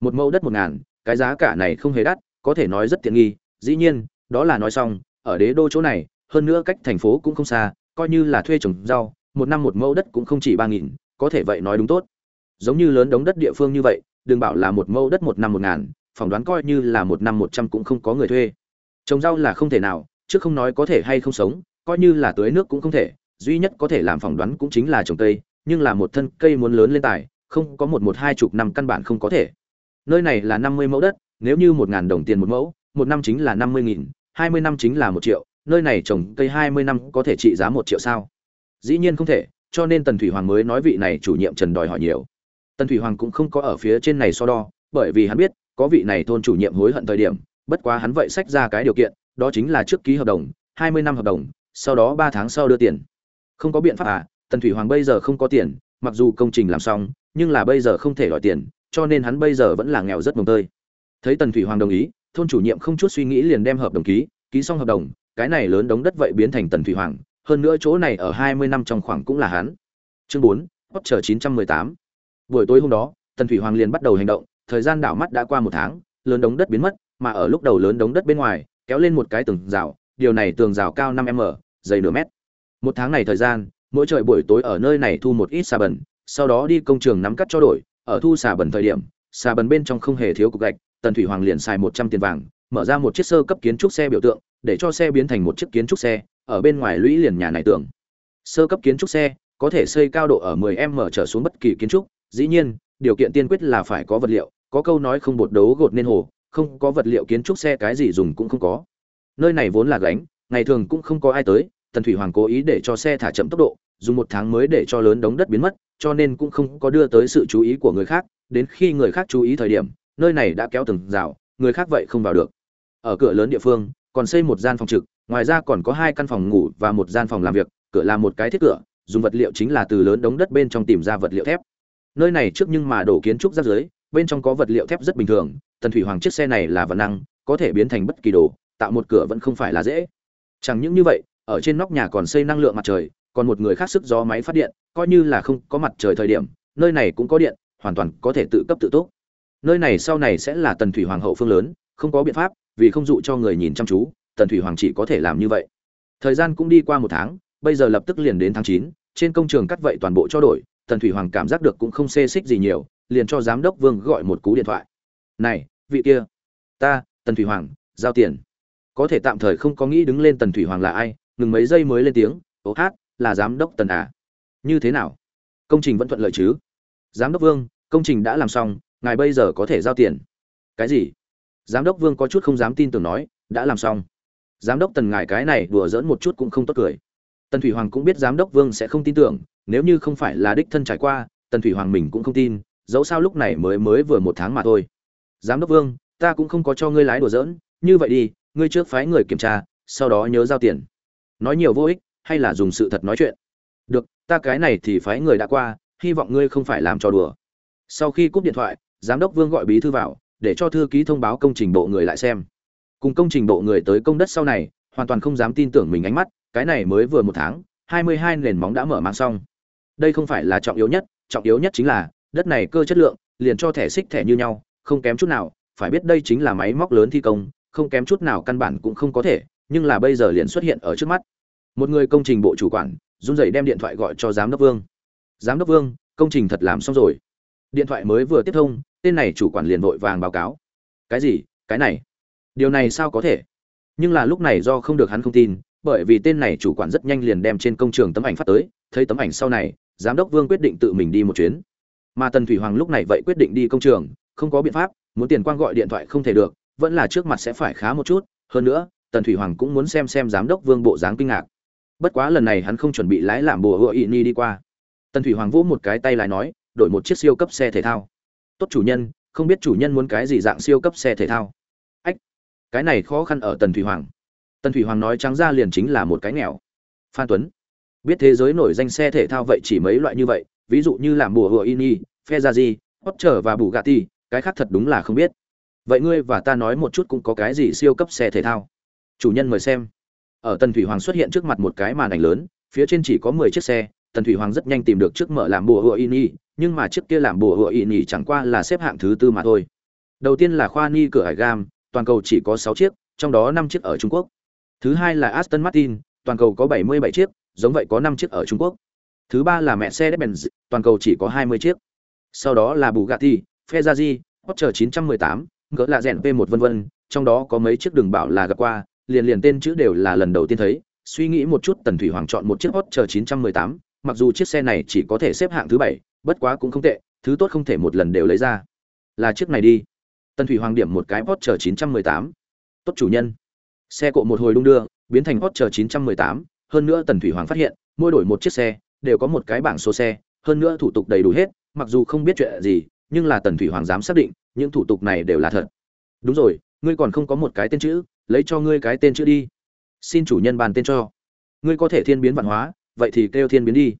Một mẫu đất một ngàn, cái giá cả này không hề đắt, có thể nói rất tiện nghi, dĩ nhiên, đó là nói xong, ở đế đô chỗ này, hơn nữa cách thành phố cũng không xa, coi như là thuê trồng rau, một năm một mẫu đất cũng không chỉ ba nghìn, có thể vậy nói đúng tốt. Giống như lớn đống đất địa phương như vậy, đừng bảo là một mẫu đất một năm một ngàn, phỏng đoán coi như là một năm một trăm cũng không có người thuê. Trồng rau là không thể nào, chứ không nói có thể hay không sống coi như là tưới nước cũng không thể, duy nhất có thể làm phỏng đoán cũng chính là trồng cây, nhưng là một thân cây muốn lớn lên tài, không có một một hai chục năm căn bản không có thể. Nơi này là năm mươi mẫu đất, nếu như một ngàn đồng tiền một mẫu, một năm chính là năm mươi nghìn, hai mươi năm chính là một triệu, nơi này trồng cây hai mươi năm có thể trị giá một triệu sao? Dĩ nhiên không thể, cho nên tần thủy hoàng mới nói vị này chủ nhiệm trần đòi hỏi nhiều. Tần thủy hoàng cũng không có ở phía trên này so đo, bởi vì hắn biết, có vị này thôn chủ nhiệm hối hận thời điểm, bất quá hắn vậy sách ra cái điều kiện, đó chính là trước ký hợp đồng, hai mươi năm hợp đồng sau đó ba tháng sau đưa tiền. Không có biện pháp à tần thủy hoàng bây giờ không có tiền, mặc dù công trình làm xong, nhưng là bây giờ không thể đòi tiền, cho nên hắn bây giờ vẫn là nghèo rất mồng tơi. Thấy tần thủy hoàng đồng ý, thôn chủ nhiệm không chút suy nghĩ liền đem hợp đồng ký ký xong hợp đồng, cái này lớn đống đất vậy biến thành tần thủy hoàng, hơn nữa chỗ này ở hai mươi năm trong khoảng cũng là hắn. Chương bốn hót chờ chín trăm mười tám. Buổi tối hôm đó, tần thủy hoàng liền bắt đầu hành động, thời gian đảo mắt đã qua một tháng, lớn đống đất biến mất, mà ở lúc đầu lớn đống đất bên ngoài, kéo lên một cái tường rào, điều này tường rào cao năm m dày nửa mét. Một tháng này thời gian, mỗi trời buổi tối ở nơi này thu một ít xà bẩn, sau đó đi công trường nắm cắt cho đổi. Ở thu xà bẩn thời điểm, xà bẩn bên trong không hề thiếu cục gạch, tần thủy hoàng liền xài một trăm tiền vàng, mở ra một chiếc sơ cấp kiến trúc xe biểu tượng, để cho xe biến thành một chiếc kiến trúc xe, ở bên ngoài lũy liền nhà này tưởng sơ cấp kiến trúc xe, có thể xây cao độ ở 10 m trở xuống bất kỳ kiến trúc, dĩ nhiên, điều kiện tiên quyết là phải có vật liệu, có câu nói không bột đấu gột nên hồ, không có vật liệu kiến trúc xe cái gì dùng cũng không có. Nơi này vốn là gánh ngày thường cũng không có ai tới, tần thủy hoàng cố ý để cho xe thả chậm tốc độ, dùng một tháng mới để cho lớn đống đất biến mất, cho nên cũng không có đưa tới sự chú ý của người khác. Đến khi người khác chú ý thời điểm, nơi này đã kéo từng rào, người khác vậy không vào được. Ở cửa lớn địa phương, còn xây một gian phòng trực, ngoài ra còn có hai căn phòng ngủ và một gian phòng làm việc, cửa là một cái thiết cửa, dùng vật liệu chính là từ lớn đống đất bên trong tìm ra vật liệu thép. Nơi này trước nhưng mà đổ kiến trúc ra dưới bên trong có vật liệu thép rất bình thường, tần thủy hoàng chiếc xe này là vật năng, có thể biến thành bất kỳ đồ, tạo một cửa vẫn không phải là dễ chẳng những như vậy, ở trên nóc nhà còn xây năng lượng mặt trời, còn một người khác sức gió máy phát điện, coi như là không có mặt trời thời điểm, nơi này cũng có điện, hoàn toàn có thể tự cấp tự túc. Nơi này sau này sẽ là tần thủy hoàng hậu phương lớn, không có biện pháp, vì không dụ cho người nhìn chăm chú, tần thủy hoàng chỉ có thể làm như vậy. Thời gian cũng đi qua một tháng, bây giờ lập tức liền đến tháng chín, trên công trường cắt vậy toàn bộ cho đổi, tần thủy hoàng cảm giác được cũng không xê xích gì nhiều, liền cho giám đốc vương gọi một cú điện thoại. Này, vị kia, ta, tần thủy hoàng, giao tiền có thể tạm thời không có nghĩ đứng lên tần thủy hoàng là ai, ngừng mấy giây mới lên tiếng ố hát, là giám đốc tần à? Như thế nào? Công trình vẫn thuận lợi chứ? Giám đốc vương, công trình đã làm xong, ngài bây giờ có thể giao tiền. Cái gì? Giám đốc vương có chút không dám tin tưởng nói, đã làm xong. Giám đốc tần ngài cái này đùa dỡn một chút cũng không tốt cười. Tần thủy hoàng cũng biết giám đốc vương sẽ không tin tưởng, nếu như không phải là đích thân trải qua, tần thủy hoàng mình cũng không tin, dẫu sao lúc này mới mới vừa một tháng mà thôi. Giám đốc vương, ta cũng không có cho ngươi lái đùa dỡn như vậy đi ngươi trước phái người kiểm tra, sau đó nhớ giao tiền. Nói nhiều vô ích, hay là dùng sự thật nói chuyện. Được, ta cái này thì phái người đã qua, hy vọng ngươi không phải làm trò đùa. Sau khi cúp điện thoại, giám đốc vương gọi bí thư vào, để cho thư ký thông báo công trình bộ người lại xem. Cùng công trình bộ người tới công đất sau này, hoàn toàn không dám tin tưởng mình ánh mắt, cái này mới vừa một tháng, hai mươi hai nền móng đã mở mang xong. Đây không phải là trọng yếu nhất, trọng yếu nhất chính là, đất này cơ chất lượng, liền cho thẻ xích thẻ như nhau, không kém chút nào, phải biết đây chính là máy móc lớn thi công không kém chút nào căn bản cũng không có thể, nhưng là bây giờ liền xuất hiện ở trước mắt. Một người công trình bộ chủ quản, run rẩy đem điện thoại gọi cho giám đốc vương. Giám đốc vương, công trình thật làm xong rồi. Điện thoại mới vừa tiếp thông, tên này chủ quản liền vội vàng báo cáo. Cái gì? Cái này? Điều này sao có thể? Nhưng là lúc này do không được hắn không tin, bởi vì tên này chủ quản rất nhanh liền đem trên công trường tấm ảnh phát tới, thấy tấm ảnh sau này, giám đốc vương quyết định tự mình đi một chuyến. Mà tần thủy hoàng lúc này vậy quyết định đi công trường, không có biện pháp, muốn tiền quang gọi điện thoại không thể được vẫn là trước mặt sẽ phải khá một chút hơn nữa tần thủy hoàng cũng muốn xem xem giám đốc vương bộ dáng kinh ngạc. Bất quá lần này hắn không chuẩn bị lái làm bùa hựa ị ni đi qua. Tần thủy hoàng vỗ một cái tay lại nói đổi một chiếc siêu cấp xe thể thao. Tốt chủ nhân không biết chủ nhân muốn cái gì dạng siêu cấp xe thể thao? Ách cái này khó khăn ở tần thủy hoàng. Tần thủy hoàng nói trắng ra liền chính là một cái nghèo. Phan tuấn biết thế giới nổi danh xe thể thao vậy chỉ mấy loại như vậy ví dụ như làm bùa hựa ini Ferrari, Porsche và bù gà ti cái khác thật đúng là không biết. Vậy ngươi và ta nói một chút cũng có cái gì siêu cấp xe thể thao? Chủ nhân mời xem. Ở Tần Thủy Hoàng xuất hiện trước mặt một cái màn ảnh lớn, phía trên chỉ có 10 chiếc xe, Tần Thủy Hoàng rất nhanh tìm được trước mở làm bùa hựa ini, nhưng mà chiếc kia làm bùa hựa ini chẳng qua là xếp hạng thứ tư mà thôi. Đầu tiên là khoa ni cửa hải gam, toàn cầu chỉ có sáu chiếc, trong đó năm chiếc ở Trung Quốc. Thứ hai là Aston Martin, toàn cầu có 77 chiếc, giống vậy có năm chiếc ở Trung Quốc. Thứ ba là mẹ Mercedes-Benz, toàn cầu chỉ có 20 chiếc. Sau đó là Bugatti, Ferrari, Porsche 918, gỡ là rèn p một vân vân, trong đó có mấy chiếc đường bảo là gặp qua, liền liền tên chữ đều là lần đầu tiên thấy. Suy nghĩ một chút Tần Thủy Hoàng chọn một chiếc Porsche 918, mặc dù chiếc xe này chỉ có thể xếp hạng thứ bảy bất quá cũng không tệ, thứ tốt không thể một lần đều lấy ra. Là chiếc này đi. Tần Thủy Hoàng điểm một cái Porsche 918. Tốt chủ nhân. Xe cộ một hồi đung đưa, biến thành Porsche 918, hơn nữa Tần Thủy Hoàng phát hiện, mỗi đổi một chiếc xe, đều có một cái bảng số xe, hơn nữa thủ tục đầy đủ hết, mặc dù không biết chuyện gì, nhưng là Tần Thủy Hoàng dám xác định, những thủ tục này đều là thật. Đúng rồi, ngươi còn không có một cái tên chữ, lấy cho ngươi cái tên chữ đi. Xin chủ nhân ban tên cho. Ngươi có thể thiên biến văn hóa, vậy thì kêu thiên biến đi.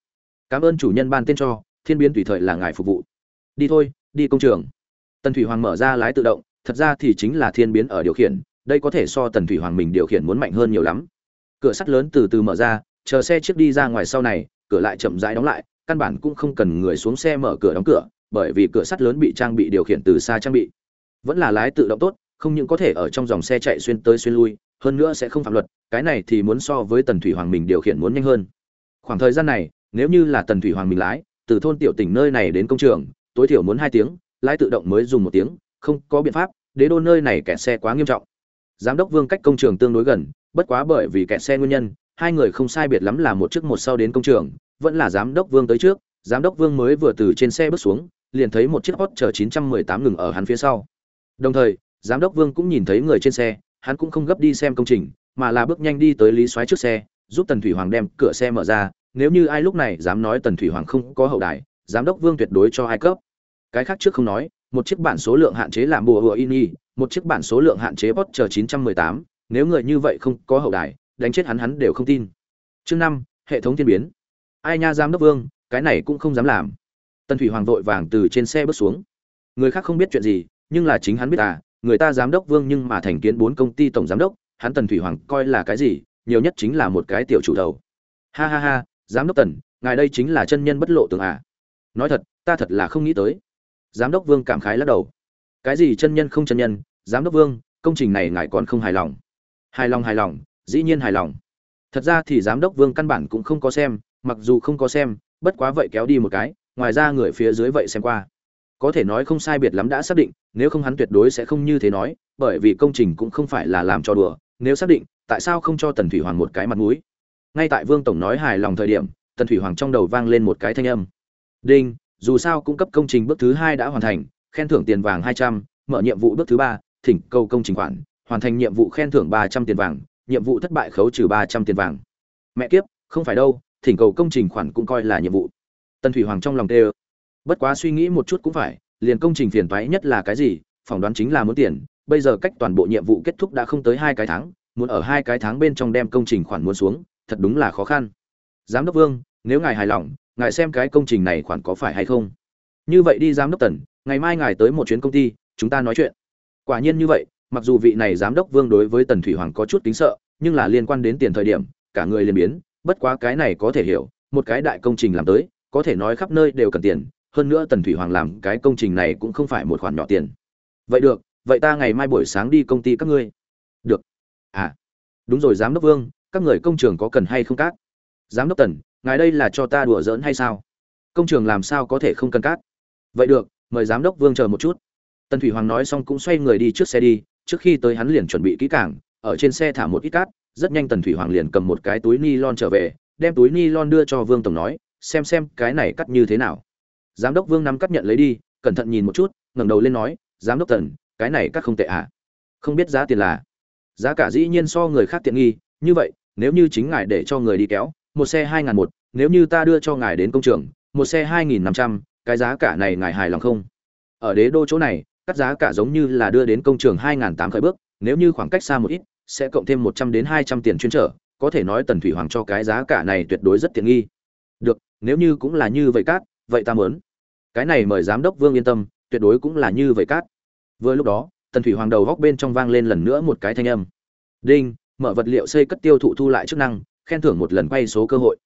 Cảm ơn chủ nhân ban tên cho, thiên biến tùy thời là ngài phục vụ. Đi thôi, đi công trường. Tần Thủy Hoàng mở ra lái tự động, thật ra thì chính là thiên biến ở điều khiển, đây có thể so Tần Thủy Hoàng mình điều khiển muốn mạnh hơn nhiều lắm. Cửa sắt lớn từ từ mở ra, chờ xe trước đi ra ngoài sau này, cửa lại chậm rãi đóng lại, căn bản cũng không cần người xuống xe mở cửa đóng cửa, bởi vì cửa sắt lớn bị trang bị điều khiển từ xa trang bị. Vẫn là lái tự động tốt, không những có thể ở trong dòng xe chạy xuyên tới xuyên lui, hơn nữa sẽ không phạm luật, cái này thì muốn so với Tần Thủy Hoàng mình điều khiển muốn nhanh hơn. Khoảng thời gian này, nếu như là Tần Thủy Hoàng mình lái, từ thôn tiểu tỉnh nơi này đến công trường, tối thiểu muốn hai tiếng, lái tự động mới dùng một tiếng, không có biện pháp, đế đô nơi này kẹt xe quá nghiêm trọng. Giám đốc Vương cách công trường tương đối gần, bất quá bởi vì kẹt xe nguyên nhân, hai người không sai biệt lắm là một trước một sau đến công trường, vẫn là giám đốc Vương tới trước, giám đốc Vương mới vừa từ trên xe bước xuống, liền thấy một chiếc Porsche chờ 918 ngừng ở hắn phía sau. Đồng thời, giám đốc Vương cũng nhìn thấy người trên xe, hắn cũng không gấp đi xem công trình, mà là bước nhanh đi tới Lý Soái trước xe, giúp Tần Thủy Hoàng đem cửa xe mở ra, nếu như ai lúc này dám nói Tần Thủy Hoàng không có hậu đài, giám đốc Vương tuyệt đối cho hai cấp. Cái khác trước không nói, một chiếc bản số lượng hạn chế làm bùa hùa ini, một chiếc bản số lượng hạn chế Porsche chờ 918, nếu người như vậy không có hậu đài, đánh chết hắn hắn đều không tin. Chương năm hệ thống thiên biến ai nha giám đốc vương cái này cũng không dám làm tần thủy hoàng vội vàng từ trên xe bước xuống. Người khác không biết chuyện gì, nhưng là chính hắn biết à người ta giám đốc vương nhưng mà thành kiến bốn công ty tổng giám đốc, hắn tần thủy hoàng coi là cái gì, nhiều nhất chính là một cái tiểu chủ đầu. Ha ha ha, giám đốc tần, ngài đây chính là chân nhân bất lộ tường à. Nói thật, ta thật là không nghĩ tới. Giám đốc vương cảm khái lắc đầu. Cái gì chân nhân không chân nhân, giám đốc vương, công trình này ngài còn không hài lòng. Hài lòng hài lòng, dĩ nhiên hài lòng. Thật ra thì giám đốc vương căn bản cũng không có xem, mặc dù không có xem, bất quá vậy kéo đi một cái ngoài ra người phía dưới vậy xem qua. Có thể nói không sai biệt lắm đã xác định, nếu không hắn tuyệt đối sẽ không như thế nói, bởi vì công trình cũng không phải là làm cho đùa, nếu xác định, tại sao không cho tần thủy hoàng một cái mặt mũi? Ngay tại vương tổng nói hài lòng thời điểm, tần thủy hoàng trong đầu vang lên một cái thanh âm. Đinh, dù sao cung cấp công trình bước thứ hai đã hoàn thành, khen thưởng tiền vàng hai trăm, mở nhiệm vụ bước thứ ba, thỉnh cầu công trình khoản, hoàn thành nhiệm vụ khen thưởng ba trăm tiền vàng, nhiệm vụ thất bại khấu trừ ba trăm tiền vàng. Mẹ kiếp, không phải đâu, thỉnh cầu công trình khoản cũng coi là nhiệm vụ tần thủy hoàng trong lòng tê bất quá suy nghĩ một chút cũng phải, liền công trình phiền toái nhất là cái gì, phỏng đoán chính là muốn tiền, bây giờ cách toàn bộ nhiệm vụ kết thúc đã không tới hai cái tháng, muốn ở hai cái tháng bên trong đem công trình khoản muốn xuống, thật đúng là khó khăn. Giám đốc vương, nếu ngài hài lòng, ngài xem cái công trình này khoản có phải hay không? Như vậy đi giám đốc tần, ngày mai ngài tới một chuyến công ty, chúng ta nói chuyện. Quả nhiên như vậy, mặc dù vị này giám đốc vương đối với tần thủy hoàng có chút kính sợ, nhưng là liên quan đến tiền thời điểm, cả người liền biến, bất quá cái này có thể hiểu, một cái đại công trình làm tới có thể nói khắp nơi đều cần tiền, hơn nữa tần thủy hoàng làm cái công trình này cũng không phải một khoản nhỏ tiền. Vậy được, vậy ta ngày mai buổi sáng đi công ty các ngươi. Được. À. Đúng rồi, giám đốc vương, các người công trường có cần hay không cát? Giám đốc tần, ngài đây là cho ta đùa giỡn hay sao? Công trường làm sao có thể không cần cát? Vậy được, mời giám đốc vương chờ một chút. Tần thủy hoàng nói xong cũng xoay người đi trước xe đi, trước khi tới hắn liền chuẩn bị kỹ càng, ở trên xe thả một ít cát, rất nhanh tần thủy hoàng liền cầm một cái túi ni lon trở về, đem túi ni lon đưa cho vương tổng nói xem xem cái này cắt như thế nào. Giám đốc vương nắm cắt nhận lấy đi, cẩn thận nhìn một chút, ngẩng đầu lên nói, giám đốc tần cái này cắt không tệ à? Không biết giá tiền là? Giá cả dĩ nhiên so người khác tiện nghi, như vậy, nếu như chính ngài để cho người đi kéo, một xe hai ngàn một, nếu như ta đưa cho ngài đến công trường, một xe hai nghìn năm trăm, cái giá cả này ngài hài lòng không? Ở đế đô chỗ này, cắt giá cả giống như là đưa đến công trường hai ngàn tám khởi bước, nếu như khoảng cách xa một ít, sẽ cộng thêm một trăm đến hai trăm tiền chuyên trở, có thể nói tần thủy hoàng cho cái giá cả này tuyệt đối rất tiện nghi được, nếu như cũng là như vậy cát, vậy ta muốn. Cái này mời giám đốc vương yên tâm, tuyệt đối cũng là như vậy cát. Vừa lúc đó, tần thủy hoàng đầu góc bên trong vang lên lần nữa một cái thanh âm. Đinh, mở vật liệu xây cất tiêu thụ thu lại chức năng, khen thưởng một lần quay số cơ hội.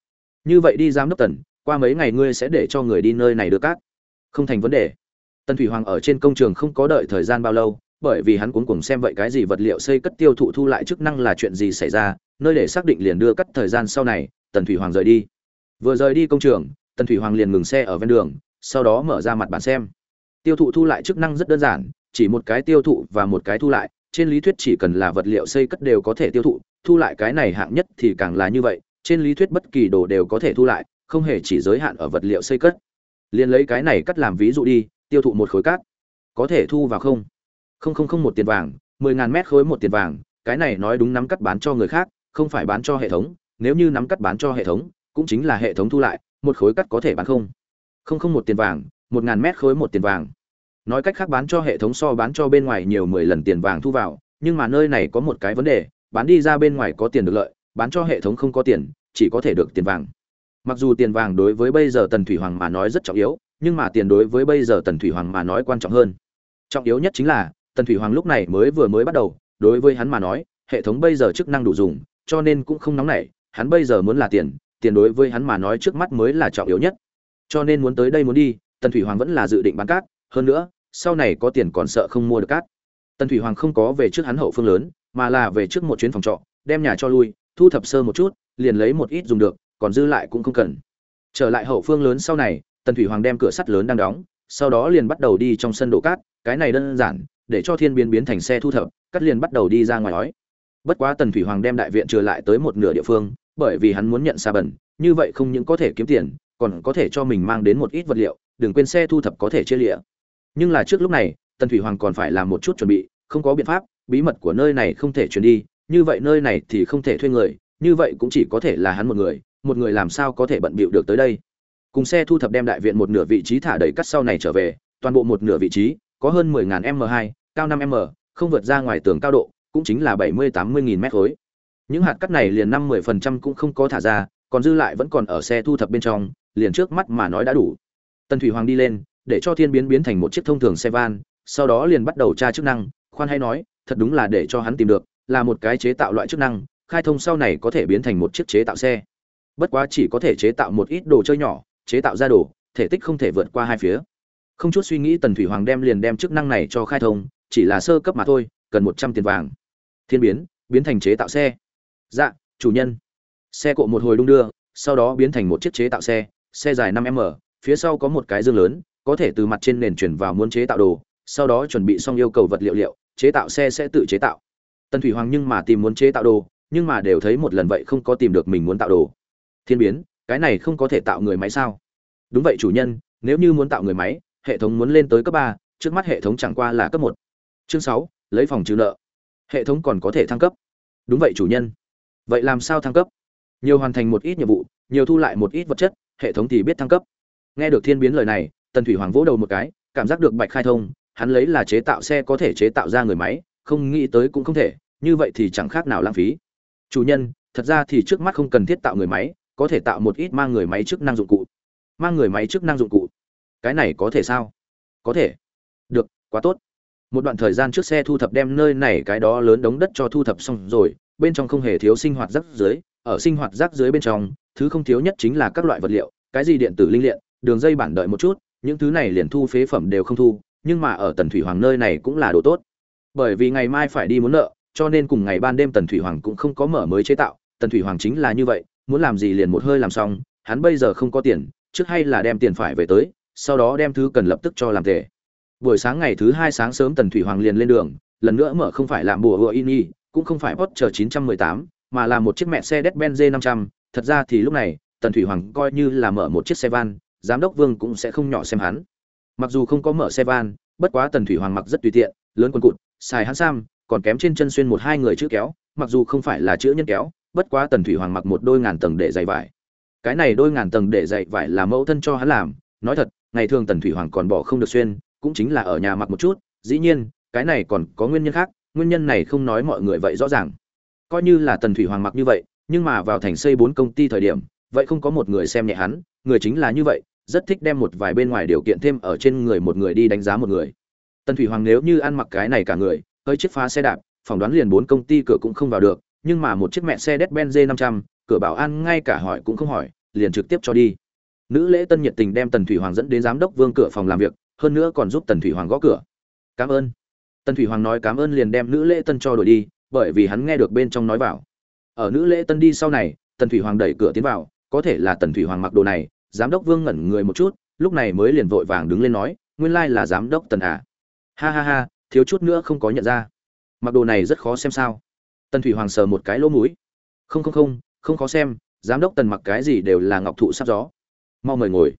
Như vậy đi giám đốc tần, qua mấy ngày ngươi sẽ để cho người đi nơi này đưa cát. Không thành vấn đề. Tần thủy hoàng ở trên công trường không có đợi thời gian bao lâu, bởi vì hắn cuốn cùng xem vậy cái gì vật liệu xây cất tiêu thụ thu lại chức năng là chuyện gì xảy ra, nơi để xác định liền đưa cắt thời gian sau này, tần thủy hoàng rời đi vừa rời đi công trường, tần thủy hoàng liền ngừng xe ở ven đường, sau đó mở ra mặt bàn xem. Tiêu thụ thu lại chức năng rất đơn giản, chỉ một cái tiêu thụ và một cái thu lại, trên lý thuyết chỉ cần là vật liệu xây cất đều có thể tiêu thụ, thu lại cái này hạng nhất thì càng là như vậy, trên lý thuyết bất kỳ đồ đều có thể thu lại, không hề chỉ giới hạn ở vật liệu xây cất. Liền lấy cái này cắt làm ví dụ đi, tiêu thụ một khối cát. Có thể thu vào không? Không không không, một tiền vàng, mười ngàn mét khối một tiền vàng, cái này nói đúng nắm cắt bán cho người khác, không phải bán cho hệ thống, nếu như nắm cắt bán cho hệ thống cũng chính là hệ thống thu lại, một khối cắt có thể bán không? Không không một tiền vàng, một ngàn mét khối một tiền vàng. Nói cách khác bán cho hệ thống so bán cho bên ngoài nhiều mười lần tiền vàng thu vào, nhưng mà nơi này có một cái vấn đề, bán đi ra bên ngoài có tiền được lợi, bán cho hệ thống không có tiền, chỉ có thể được tiền vàng. Mặc dù tiền vàng đối với bây giờ tần thủy hoàng mà nói rất trọng yếu, nhưng mà tiền đối với bây giờ tần thủy hoàng mà nói quan trọng hơn. Trọng yếu nhất chính là, tần thủy hoàng lúc này mới vừa mới bắt đầu, đối với hắn mà nói, hệ thống bây giờ chức năng đủ dùng, cho nên cũng không nóng nảy, hắn bây giờ muốn là tiền tiền đối với hắn mà nói trước mắt mới là trọng yếu nhất. Cho nên muốn tới đây muốn đi, tần thủy hoàng vẫn là dự định bán cát, hơn nữa, sau này có tiền còn sợ không mua được cát. Tần thủy hoàng không có về trước hắn hậu phương lớn, mà là về trước một chuyến phòng trọ, đem nhà cho lui, thu thập sơ một chút, liền lấy một ít dùng được, còn dư lại cũng không cần. Trở lại hậu phương lớn sau này, tần thủy hoàng đem cửa sắt lớn đang đóng, sau đó liền bắt đầu đi trong sân đổ cát, cái này đơn giản, để cho thiên biến biến thành xe thu thập cắt liền bắt đầu đi ra ngoài nói. bất quá tần thủy hoàng đem đại viện trở lại tới một nửa địa phương bởi vì hắn muốn nhận xa bẩn, như vậy không những có thể kiếm tiền, còn có thể cho mình mang đến một ít vật liệu, đừng quên xe thu thập có thể chia lịa. Nhưng là trước lúc này, tần thủy hoàng còn phải làm một chút chuẩn bị, không có biện pháp, bí mật của nơi này không thể truyền đi, như vậy nơi này thì không thể thuê người, như vậy cũng chỉ có thể là hắn một người một người làm sao có thể bận bịu được tới đây. Cùng xe thu thập đem đại viện một nửa vị trí thả đầy cắt sau này trở về, toàn bộ một nửa vị trí, có hơn 10.000 m 2 cao 5 m, không vượt ra ngoài tường cao độ, cũng chính là 70-80 nghìn mét khối những hạt cắt này liền năm 10% cũng không có thả ra, còn dư lại vẫn còn ở xe thu thập bên trong, liền trước mắt mà nói đã đủ. Tần thủy hoàng đi lên, để cho thiên biến biến thành một chiếc thông thường xe van, sau đó liền bắt đầu tra chức năng, khoan hay nói, thật đúng là để cho hắn tìm được, là một cái chế tạo loại chức năng, khai thông sau này có thể biến thành một chiếc chế tạo xe. Bất quá chỉ có thể chế tạo một ít đồ chơi nhỏ, chế tạo ra đồ, thể tích không thể vượt qua hai phía. Không chút suy nghĩ tần thủy hoàng đem liền đem chức năng này cho khai thông, chỉ là sơ cấp mà thôi, cần một trăm tiền vàng. Thiên biến biến thành chế tạo xe dạ chủ nhân. Xe cộ một hồi đung đưa, sau đó biến thành một chiếc chế tạo xe xe dài năm m phía sau có một cái dương lớn, có thể từ mặt trên nền chuyển vào muốn chế tạo đồ, sau đó chuẩn bị xong yêu cầu vật liệu liệu, chế tạo xe sẽ tự chế tạo. Tần thủy hoàng nhưng mà tìm muốn chế tạo đồ, nhưng mà đều thấy một lần vậy không có tìm được mình muốn tạo đồ. Thiên biến, cái này không có thể tạo người máy sao? Đúng vậy chủ nhân, nếu như muốn tạo người máy, hệ thống muốn lên tới cấp ba, trước mắt hệ thống chẳng qua là cấp một. Chương sáu, lấy phòng trừ nợ. Hệ thống còn có thể thăng cấp. Đúng vậy chủ nhân vậy làm sao thăng cấp? Nhiều hoàn thành một ít nhiệm vụ, nhiều thu lại một ít vật chất, hệ thống thì biết thăng cấp. Nghe được thiên biến lời này, tần thủy hoàng vỗ đầu một cái, cảm giác được bạch khai thông, hắn lấy là chế tạo xe có thể chế tạo ra người máy, không nghĩ tới cũng không thể, như vậy thì chẳng khác nào lãng phí. Chủ nhân, thật ra thì trước mắt không cần thiết tạo người máy, có thể tạo một ít mang người máy chức năng dụng cụ. Mang người máy chức năng dụng cụ? Cái này có thể sao? Có thể. Được, quá tốt. Một đoạn thời gian trước xe thu thập đem nơi này, cái đó lớn đống đất cho thu thập xong rồi bên trong không hề thiếu sinh hoạt rác dưới, ở sinh hoạt rác dưới bên trong, thứ không thiếu nhất chính là các loại vật liệu, cái gì điện tử linh liện đường dây bản đợi một chút, những thứ này liền thu phế phẩm đều không thu, nhưng mà ở tần thủy hoàng nơi này cũng là đồ tốt. Bởi vì ngày mai phải đi muốn nợ, cho nên cùng ngày ban đêm tần thủy hoàng cũng không có mở mới chế tạo, tần thủy hoàng chính là như vậy, muốn làm gì liền một hơi làm xong, hắn bây giờ không có tiền, trước hay là đem tiền phải về tới, sau đó đem thứ cần lập tức cho làm tề. Buổi sáng ngày thứ hai sáng sớm tần thủy hoàng liền lên đường, lần nữa mở không phải làm bùa hựa in y cũng không phải Porsche 918, mà là một chiếc mẹ xe Mercedes-Benz 500, thật ra thì lúc này, Tần Thủy Hoàng coi như là mở một chiếc xe van, giám đốc Vương cũng sẽ không nhỏ xem hắn. Mặc dù không có mở xe van, bất quá Tần Thủy Hoàng mặc rất tùy tiện, lớn quần cụt, xài hắn sam, còn kém trên chân xuyên một hai người chữ kéo, mặc dù không phải là chữ nhân kéo, bất quá Tần Thủy Hoàng mặc một đôi ngàn tầng để giày vải. Cái này đôi ngàn tầng để giày vải là mẫu thân cho hắn làm, nói thật, ngày thường Tần Thủy Hoàng còn bỏ không được xuyên, cũng chính là ở nhà mặc một chút, dĩ nhiên, cái này còn có nguyên nhân khác, nguyên nhân này không nói mọi người vậy rõ ràng. Coi như là Tần Thủy Hoàng mặc như vậy, nhưng mà vào thành xây bốn công ty thời điểm, vậy không có một người xem nhẹ hắn, người chính là như vậy, rất thích đem một vài bên ngoài điều kiện thêm ở trên người một người đi đánh giá một người. Tần Thủy Hoàng nếu như ăn mặc cái này cả người, hơi chiếc phá xe đạp, phỏng đoán liền bốn công ty cửa cũng không vào được, nhưng mà một chiếc mẹ xe Mercedes-Benz G500, cửa bảo an ngay cả hỏi cũng không hỏi, liền trực tiếp cho đi. Nữ lễ tân nhiệt tình đem Tần Thủy Hoàng dẫn đến giám đốc Vương cửa phòng làm việc, hơn nữa còn giúp Tần Thủy Hoàng gõ cửa. "Cảm ơn." Tần Thủy Hoàng nói cảm ơn liền đem nữ lễ tân cho đổi đi, bởi vì hắn nghe được bên trong nói vào. Ở nữ lễ tân đi sau này, Tần Thủy Hoàng đẩy cửa tiến vào, có thể là Tần Thủy Hoàng mặc đồ này, giám đốc Vương ngẩn người một chút, lúc này mới liền vội vàng đứng lên nói, nguyên lai là giám đốc Tần à. Ha ha ha, thiếu chút nữa không có nhận ra. Mặc đồ này rất khó xem sao? Tần Thủy Hoàng sờ một cái lỗ mũi. Không không không, không khó xem, giám đốc Tần mặc cái gì đều là ngọc thụ sắp gió. Mau mời ngồi.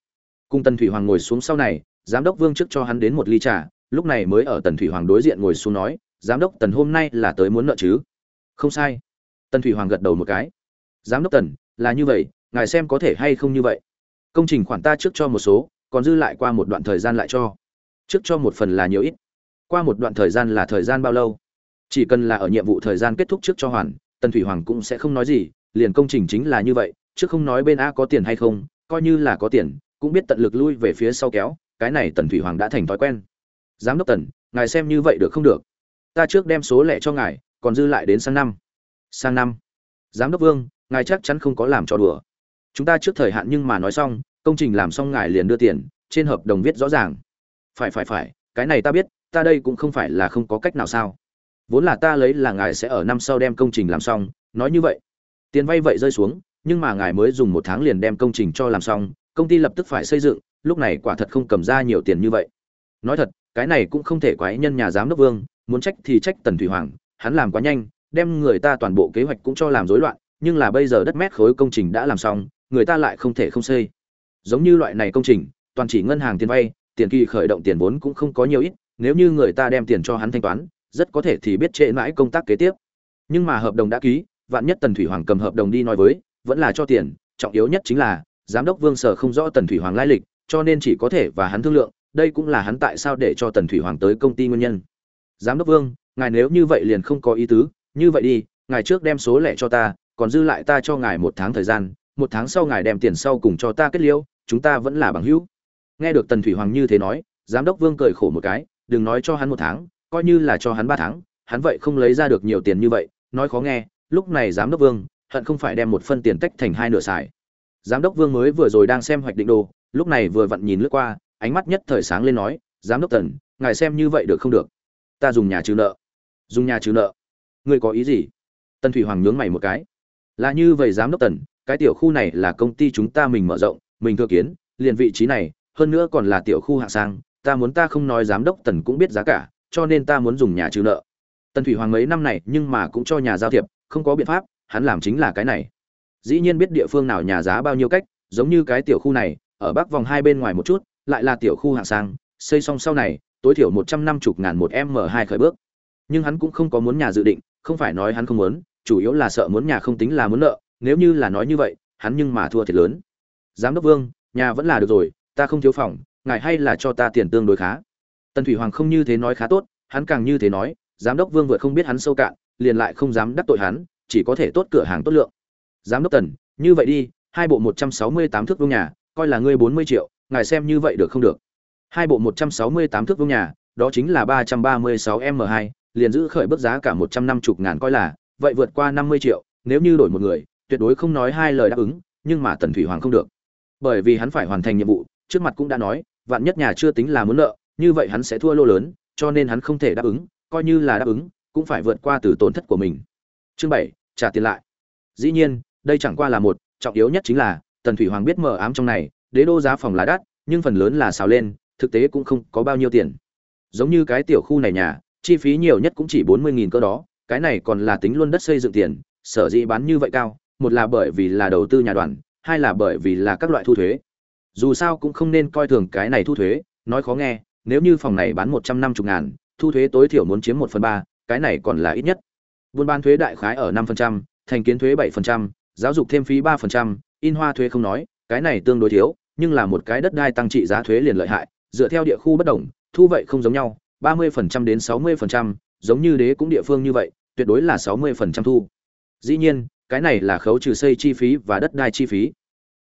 Cung Tần Thủy Hoàng ngồi xuống sau này, giám đốc Vương trước cho hắn đến một ly trà, lúc này mới ở Tần Thủy Hoàng đối diện ngồi xuống nói, giám đốc Tần hôm nay là tới muốn nợ chứ? Không sai. Tần Thủy Hoàng gật đầu một cái. Giám đốc Tần, là như vậy, ngài xem có thể hay không như vậy. Công trình khoản ta trước cho một số, còn dư lại qua một đoạn thời gian lại cho. Trước cho một phần là nhiều ít. Qua một đoạn thời gian là thời gian bao lâu? Chỉ cần là ở nhiệm vụ thời gian kết thúc trước cho hoàn, Tần Thủy Hoàng cũng sẽ không nói gì, liền công trình chính là như vậy, trước không nói bên A có tiền hay không, coi như là có tiền, cũng biết tận lực lui về phía sau kéo, cái này Tần Thủy Hoàng đã thành thói quen giám đốc tần, ngài xem như vậy được không được? Ta trước đem số lẻ cho ngài, còn dư lại đến sang năm. Sang năm? Giám đốc vương, ngài chắc chắn không có làm trò đùa. Chúng ta trước thời hạn nhưng mà nói xong, công trình làm xong ngài liền đưa tiền, trên hợp đồng viết rõ ràng. Phải phải phải, cái này ta biết, ta đây cũng không phải là không có cách nào sao. Vốn là ta lấy là ngài sẽ ở năm sau đem công trình làm xong, nói như vậy. Tiền vay vậy rơi xuống, nhưng mà ngài mới dùng một tháng liền đem công trình cho làm xong, công ty lập tức phải xây dựng, lúc này quả thật không cầm ra nhiều tiền như vậy. Nói thật cái này cũng không thể quái nhân nhà giám đốc vương, muốn trách thì trách tần thủy hoàng, hắn làm quá nhanh, đem người ta toàn bộ kế hoạch cũng cho làm rối loạn, nhưng là bây giờ đất mét khối công trình đã làm xong, người ta lại không thể không xây. Giống như loại này công trình, toàn chỉ ngân hàng tiền vay, tiền kỳ khởi động tiền vốn cũng không có nhiều ít, nếu như người ta đem tiền cho hắn thanh toán, rất có thể thì biết trễ mãi công tác kế tiếp. Nhưng mà hợp đồng đã ký, vạn nhất tần thủy hoàng cầm hợp đồng đi nói với, vẫn là cho tiền, trọng yếu nhất chính là, giám đốc vương sở không rõ tần thủy hoàng lai lịch, cho nên chỉ có thể và hắn thương lượng đây cũng là hắn tại sao để cho tần thủy hoàng tới công ty nguyên nhân. Giám đốc vương, ngài nếu như vậy liền không có ý tứ, như vậy đi, ngài trước đem số lẻ cho ta, còn dư lại ta cho ngài một tháng thời gian, một tháng sau ngài đem tiền sau cùng cho ta kết liễu chúng ta vẫn là bằng hữu. Nghe được tần thủy hoàng như thế nói, giám đốc vương cười khổ một cái, đừng nói cho hắn một tháng, coi như là cho hắn ba tháng, hắn vậy không lấy ra được nhiều tiền như vậy, nói khó nghe, lúc này giám đốc vương, hận không phải đem một phân tiền tách thành hai nửa xài. Giám đốc vương mới vừa rồi đang xem hoạch định đồ, lúc này vừa vặn nhìn lướt qua ánh mắt nhất thời sáng lên nói, giám đốc tần, ngài xem như vậy được không được? Ta dùng nhà trừ nợ. Dùng nhà trừ nợ? Ngươi có ý gì? Tần thủy hoàng nhướng mày một cái. Là như vậy, giám đốc tần, cái tiểu khu này là công ty chúng ta mình mở rộng, mình thừa kiến, liền vị trí này, hơn nữa còn là tiểu khu hạ sang, ta muốn ta không nói giám đốc tần cũng biết giá cả, cho nên ta muốn dùng nhà trừ nợ. Tần thủy hoàng mấy năm này nhưng mà cũng cho nhà giao thiệp, không có biện pháp, hắn làm chính là cái này. Dĩ nhiên biết địa phương nào nhà giá bao nhiêu cách, giống như cái tiểu khu này, ở bắc vòng hai bên ngoài một chút lại là tiểu khu hạng sang, xây xong sau này, tối thiểu một trăm năm chục ngàn một m hai khởi bước. Nhưng hắn cũng không có muốn nhà dự định, không phải nói hắn không muốn, chủ yếu là sợ muốn nhà không tính là muốn nợ, nếu như là nói như vậy, hắn nhưng mà thua thiệt lớn. Giám đốc Vương, nhà vẫn là được rồi, ta không thiếu phòng, ngài hay là cho ta tiền tương đối khá. Tần Thủy Hoàng không như thế nói khá tốt, hắn càng như thế nói, giám đốc Vương vượt không biết hắn sâu cạn, liền lại không dám đắc tội hắn, chỉ có thể tốt cửa hàng tốt lượng. Giám đốc Tần, như vậy đi, hai bộ một trăm sáu mươi tám thước vuông nhà, coi là ngươi bốn mươi triệu, ngài xem như vậy được không được? Hai bộ một trăm sáu mươi tám thước vuông nhà, đó chính là ba trăm ba mươi sáu m hai, liền giữ khởi bước giá cả một trăm năm mươi ngàn coi là, vậy vượt qua năm mươi triệu, nếu như đổi một người, tuyệt đối không nói hai lời đáp ứng, nhưng mà tần thủy hoàng không được. Bởi vì hắn phải hoàn thành nhiệm vụ, trước mặt cũng đã nói, vạn nhất nhà chưa tính là muốn nợ, như vậy hắn sẽ thua lô lớn, cho nên hắn không thể đáp ứng, coi như là đáp ứng, cũng phải vượt qua từ tổn thất của mình. Chương bảy, trả tiền lại. Dĩ nhiên, đây chẳng qua là một, trọng yếu nhất chính là, tần thủy hoàng biết mờ ám trong này đế đô giá phòng là đắt, nhưng phần lớn là xào lên, thực tế cũng không có bao nhiêu tiền. Giống như cái tiểu khu này nhà, chi phí nhiều nhất cũng chỉ bốn mươi nghìn cơ đó, cái này còn là tính luôn đất xây dựng tiền, sở dĩ bán như vậy cao, một là bởi vì là đầu tư nhà đoàn, hai là bởi vì là các loại thu thuế. Dù sao cũng không nên coi thường cái này thu thuế, nói khó nghe, nếu như phòng này bán một trăm năm mươi ngàn thu thuế tối thiểu muốn chiếm một phần ba, cái này còn là ít nhất. Buôn bán thuế đại khái ở năm phần trăm, thành kiến thuế bảy phần trăm, giáo dục thêm phí ba phần trăm, in hoa thuế không nói cái này tương đối thiếu, nhưng là một cái đất đai tăng trị giá thuế liền lợi hại, dựa theo địa khu bất đồng, thu vậy không giống nhau, ba mươi phần trăm đến sáu mươi phần trăm, giống như đế cũng địa phương như vậy, tuyệt đối là sáu mươi phần trăm thu. Dĩ nhiên, cái này là khấu trừ xây chi phí và đất đai chi phí.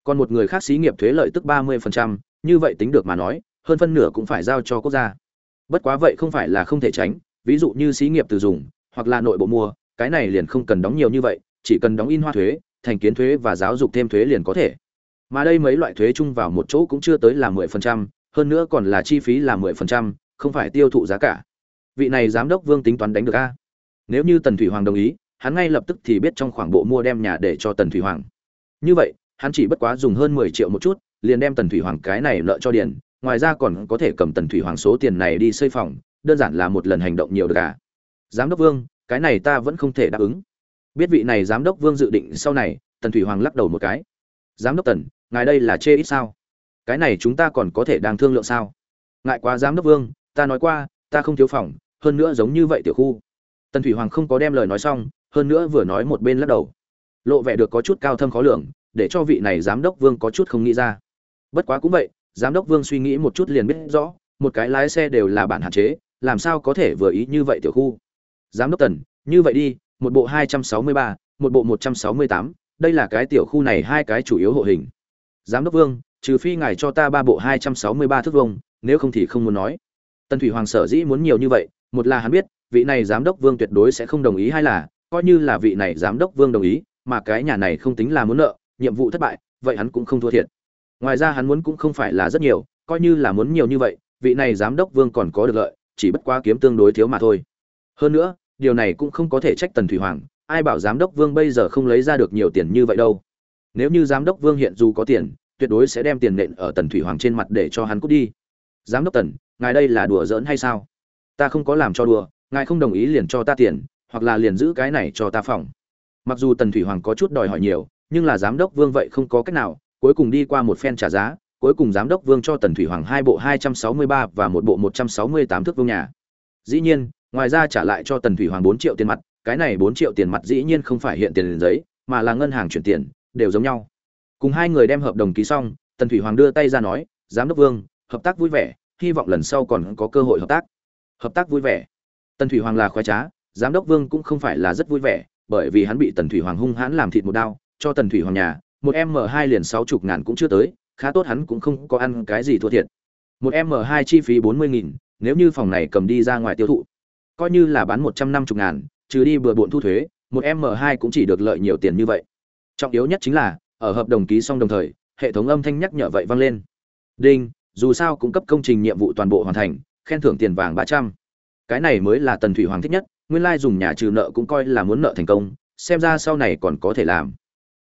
Còn một người khác xí nghiệp thuế lợi tức ba mươi phần trăm, như vậy tính được mà nói, hơn phân nửa cũng phải giao cho quốc gia. Bất quá vậy không phải là không thể tránh, ví dụ như xí nghiệp từ dùng, hoặc là nội bộ mua, cái này liền không cần đóng nhiều như vậy, chỉ cần đóng in hoa thuế, thành kiến thuế và giáo dục thêm thuế liền có thể mà đây mấy loại thuế chung vào một chỗ cũng chưa tới là mười phần trăm, hơn nữa còn là chi phí là mười phần trăm, không phải tiêu thụ giá cả. Vị này giám đốc vương tính toán đánh được a? Nếu như tần thủy hoàng đồng ý, hắn ngay lập tức thì biết trong khoảng bộ mua đem nhà để cho tần thủy hoàng. Như vậy, hắn chỉ bất quá dùng hơn mười triệu một chút, liền đem tần thủy hoàng cái này nợ cho điền, ngoài ra còn có thể cầm tần thủy hoàng số tiền này đi xây phòng, đơn giản là một lần hành động nhiều được cả giám đốc vương, cái này ta vẫn không thể đáp ứng. Biết vị này giám đốc vương dự định sau này, tần thủy hoàng lắc đầu một cái. Giám đốc tần ngài đây là chê ít sao? Cái này chúng ta còn có thể đang thương lượng sao? Ngại quá giám đốc vương, ta nói qua, ta không thiếu phòng, hơn nữa giống như vậy tiểu khu. Tần thủy hoàng không có đem lời nói xong, hơn nữa vừa nói một bên lắc đầu. Lộ vẻ được có chút cao thâm khó lường, để cho vị này giám đốc vương có chút không nghĩ ra. Bất quá cũng vậy, giám đốc vương suy nghĩ một chút liền biết rõ, một cái lái xe đều là bản hạn chế, làm sao có thể vừa ý như vậy tiểu khu? Giám đốc tần, như vậy đi, một bộ hai trăm sáu mươi ba, một bộ một trăm sáu mươi tám, đây là cái tiểu khu này hai cái chủ yếu hộ hình giám đốc vương, trừ phi ngài cho ta ba bộ hai trăm sáu mươi ba thước vông nếu không thì không muốn nói. Tần thủy hoàng sở dĩ muốn nhiều như vậy, một là hắn biết, vị này giám đốc vương tuyệt đối sẽ không đồng ý hay là, coi như là vị này giám đốc vương đồng ý, mà cái nhà này không tính là muốn nợ, nhiệm vụ thất bại, vậy hắn cũng không thua thiệt. Ngoài ra hắn muốn cũng không phải là rất nhiều, coi như là muốn nhiều như vậy, vị này giám đốc vương còn có được lợi, chỉ bất quá kiếm tương đối thiếu mà thôi. Hơn nữa, điều này cũng không có thể trách tần thủy hoàng, ai bảo giám đốc vương bây giờ không lấy ra được nhiều tiền như vậy đâu nếu như giám đốc vương hiện dù có tiền, tuyệt đối sẽ đem tiền nện ở tần thủy hoàng trên mặt để cho hắn cút đi. Giám đốc tần, ngài đây là đùa giỡn hay sao? Ta không có làm cho đùa, ngài không đồng ý liền cho ta tiền, hoặc là liền giữ cái này cho ta phòng. Mặc dù tần thủy hoàng có chút đòi hỏi nhiều, nhưng là giám đốc vương vậy không có cách nào, cuối cùng đi qua một phen trả giá, cuối cùng giám đốc vương cho tần thủy hoàng hai bộ hai trăm sáu mươi ba và một bộ một trăm sáu mươi tám thước vương nhà. Dĩ nhiên, ngoài ra trả lại cho tần thủy hoàng bốn triệu tiền mặt, cái này bốn triệu tiền mặt dĩ nhiên không phải hiện tiền giấy, mà là ngân hàng chuyển tiền đều giống nhau. Cùng hai người đem hợp đồng ký xong, tần thủy hoàng đưa tay ra nói, giám đốc vương, hợp tác vui vẻ, hy vọng lần sau còn có cơ hội hợp tác. Hợp tác vui vẻ? Tần thủy hoàng là khoái trá, giám đốc vương cũng không phải là rất vui vẻ, bởi vì hắn bị tần thủy hoàng hung hãn làm thịt một đao, cho tần thủy hoàng nhà, một m hai liền sáu chục ngàn cũng chưa tới, khá tốt hắn cũng không có ăn cái gì thua thiệt. Một m hai chi phí bốn mươi nghìn, nếu như phòng này cầm đi ra ngoài tiêu thụ, coi như là bán một trăm năm mươi ngàn, trừ đi bừa bộn thu thuế, một m hai cũng chỉ được lợi nhiều tiền như vậy trọng yếu nhất chính là, ở hợp đồng ký xong đồng thời, hệ thống âm thanh nhắc nhở vậy vang lên. Đinh, dù sao cũng cấp công trình nhiệm vụ toàn bộ hoàn thành, khen thưởng tiền vàng ba trăm. Cái này mới là tần thủy hoàng thích nhất, nguyên lai dùng nhà trừ nợ cũng coi là muốn nợ thành công, xem ra sau này còn có thể làm.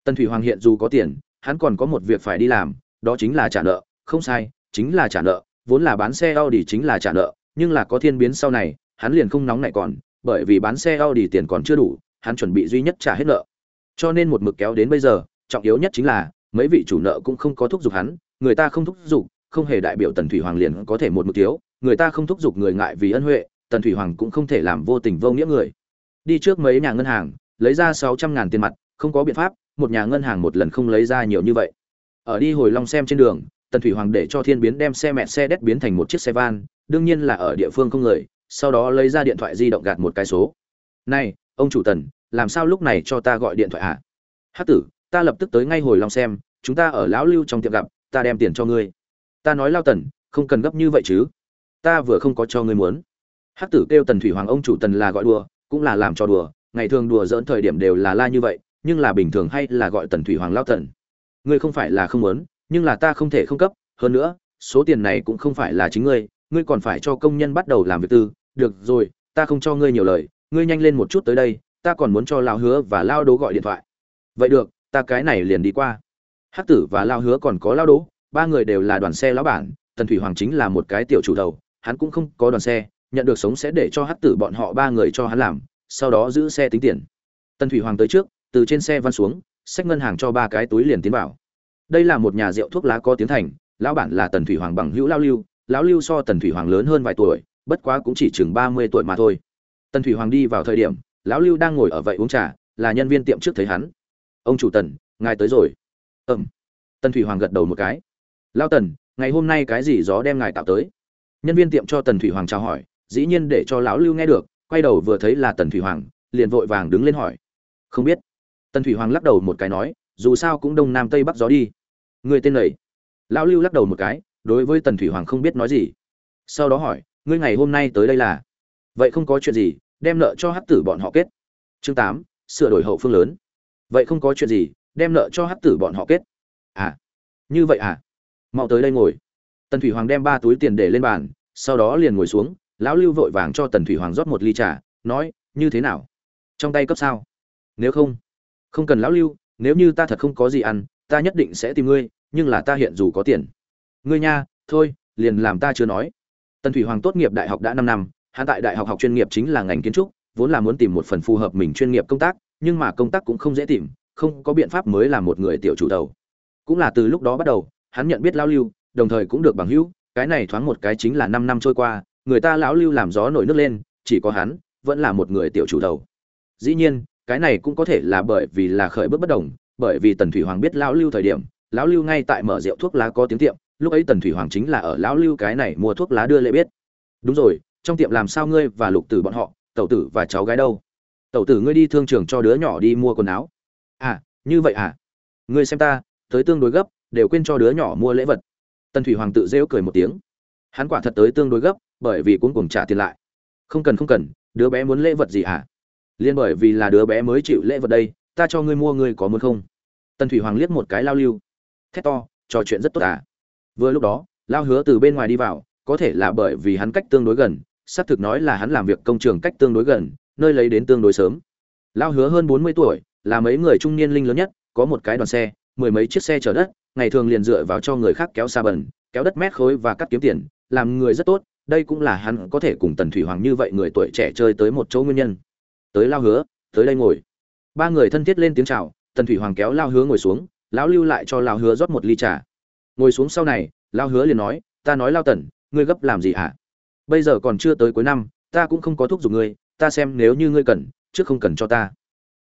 Tần thủy hoàng hiện dù có tiền, hắn còn có một việc phải đi làm, đó chính là trả nợ. Không sai, chính là trả nợ, vốn là bán xe Audi chính là trả nợ, nhưng là có thiên biến sau này, hắn liền không nóng nảy còn, bởi vì bán xe Audi tiền còn chưa đủ, hắn chuẩn bị duy nhất trả hết nợ cho nên một mực kéo đến bây giờ, trọng yếu nhất chính là, mấy vị chủ nợ cũng không có thúc giục hắn, người ta không thúc giục, không hề đại biểu tần thủy hoàng liền có thể một mực thiếu, người ta không thúc giục người ngại vì ân huệ, tần thủy hoàng cũng không thể làm vô tình vô nghĩa người. Đi trước mấy nhà ngân hàng, lấy ra sáu trăm ngàn tiền mặt, không có biện pháp, một nhà ngân hàng một lần không lấy ra nhiều như vậy. Ở đi hồi long xem trên đường, tần thủy hoàng để cho thiên biến đem xe mẹ xe đét biến thành một chiếc xe van, đương nhiên là ở địa phương không người, sau đó lấy ra điện thoại di động gạt một cái số. Này, ông chủ tần làm sao lúc này cho ta gọi điện thoại à hát tử, ta lập tức tới ngay hồi long xem, chúng ta ở lão lưu trong tiệm gặp, ta đem tiền cho ngươi. Ta nói lao tần, không cần gấp như vậy chứ. Ta vừa không có cho ngươi muốn. Hắc tử kêu tần thủy hoàng ông chủ tần là gọi đùa, cũng là làm cho đùa. Ngày thường đùa dỡn thời điểm đều là la như vậy, nhưng là bình thường hay là gọi tần thủy hoàng lao tần. Ngươi không phải là không muốn, nhưng là ta không thể không cấp. Hơn nữa, số tiền này cũng không phải là chính ngươi ngươi còn phải cho công nhân bắt đầu làm việc tư. Được rồi, ta không cho ngươi nhiều lời, ngươi nhanh lên một chút tới đây ta còn muốn cho lao hứa và lao đố gọi điện thoại. Vậy được, ta cái này liền đi qua. Hắc tử và lao hứa còn có lao đố ba người đều là đoàn xe lão bản, tần thủy hoàng chính là một cái tiểu chủ đầu, hắn cũng không có đoàn xe, nhận được sống sẽ để cho hắc tử bọn họ ba người cho hắn làm, sau đó giữ xe tính tiền. Tần thủy hoàng tới trước, từ trên xe văn xuống, xách ngân hàng cho ba cái túi liền tiến vào. Đây là một nhà rượu thuốc lá có tiếng thành, lão bản là tần thủy hoàng bằng hữu lao lưu, lão lưu so tần thủy hoàng lớn hơn vài tuổi, bất quá cũng chỉ chừng ba mươi tuổi mà thôi. Tần thủy hoàng đi vào thời điểm lão lưu đang ngồi ở vậy uống trà, là nhân viên tiệm trước thấy hắn. Ông chủ tần, ngài tới rồi. Ừm. Tần thủy hoàng gật đầu một cái. Lao tần, ngày hôm nay cái gì gió đem ngài tạo tới? Nhân viên tiệm cho tần thủy hoàng chào hỏi, dĩ nhiên để cho lão lưu nghe được, quay đầu vừa thấy là tần thủy hoàng, liền vội vàng đứng lên hỏi. Không biết. Tần thủy hoàng lắc đầu một cái nói, dù sao cũng đông nam tây bắc gió đi. Người tên lầy lão lưu lắc đầu một cái, đối với tần thủy hoàng không biết nói gì. Sau đó hỏi, ngươi ngày hôm nay tới đây là? Vậy không có chuyện gì đem nợ cho hắc tử bọn họ kết. Chương tám, sửa đổi hậu phương lớn. Vậy không có chuyện gì, đem nợ cho hắc tử bọn họ kết. À như vậy à? Mau tới đây ngồi. Tần thủy hoàng đem ba túi tiền để lên bàn, sau đó liền ngồi xuống, lão lưu vội vàng cho tần thủy hoàng rót một ly trà, nói, như thế nào? Trong tay cấp sao? Nếu không không cần lão lưu, nếu như ta thật không có gì ăn, ta nhất định sẽ tìm ngươi, nhưng là ta hiện dù có tiền. Ngươi nha, thôi, liền làm ta chưa nói. Tần thủy hoàng tốt nghiệp đại học đã năm năm hắn tại đại học học chuyên nghiệp chính là ngành kiến trúc, vốn là muốn tìm một phần phù hợp mình chuyên nghiệp công tác, nhưng mà công tác cũng không dễ tìm, không có biện pháp mới là một người tiểu chủ đầu. Cũng là từ lúc đó bắt đầu, hắn nhận biết lão lưu, đồng thời cũng được bằng hữu, cái này thoáng một cái chính là năm năm trôi qua, người ta lão lưu làm gió nổi nước lên, chỉ có hắn vẫn là một người tiểu chủ đầu. Dĩ nhiên, cái này cũng có thể là bởi vì là khởi bước bất đồng, bởi vì tần thủy hoàng biết lão lưu thời điểm, lão lưu ngay tại mở rượu thuốc lá có tiếng tiệm, lúc ấy tần thủy hoàng chính là ở lão lưu cái này mua thuốc lá đưa lễ biết. Đúng rồi trong tiệm làm sao ngươi và lục tử bọn họ, tẩu tử và cháu gái đâu? Tẩu tử ngươi đi thương trường cho đứa nhỏ đi mua quần áo. À như vậy à? Ngươi xem ta, tới tương đối gấp, đều quên cho đứa nhỏ mua lễ vật. Tần thủy hoàng tự rêu cười một tiếng. Hắn quả thật tới tương đối gấp, bởi vì cuốn cùng trả tiền lại. Không cần không cần, đứa bé muốn lễ vật gì à? liên bởi vì là đứa bé mới chịu lễ vật đây, ta cho ngươi mua, ngươi có muốn không? Tần thủy hoàng liếc một cái lao lưu. Thét to, trò chuyện rất tốt à? Vừa lúc đó, lao hứa từ bên ngoài đi vào, có thể là bởi vì hắn cách tương đối gần xác thực nói là hắn làm việc công trường cách tương đối gần, nơi lấy đến tương đối sớm. Lao hứa hơn bốn mươi tuổi, là mấy người trung niên linh lớn nhất, có một cái đoàn xe, mười mấy chiếc xe chở đất, ngày thường liền dựa vào cho người khác kéo xa bẩn, kéo đất mét khối và cắt kiếm tiền, làm người rất tốt, đây cũng là hắn có thể cùng tần thủy hoàng như vậy người tuổi trẻ chơi tới một chỗ nguyên nhân. Tới lao hứa, tới đây ngồi. Ba người thân thiết lên tiếng chào, tần thủy hoàng kéo lao hứa ngồi xuống, lão lưu lại cho lao hứa rót một ly trà. Ngồi xuống sau này lao hứa liền nói, ta nói lao tần, ngươi gấp làm gì hả? Bây giờ còn chưa tới cuối năm, ta cũng không có thuốc dùng ngươi, ta xem nếu như ngươi cần, trước không cần cho ta.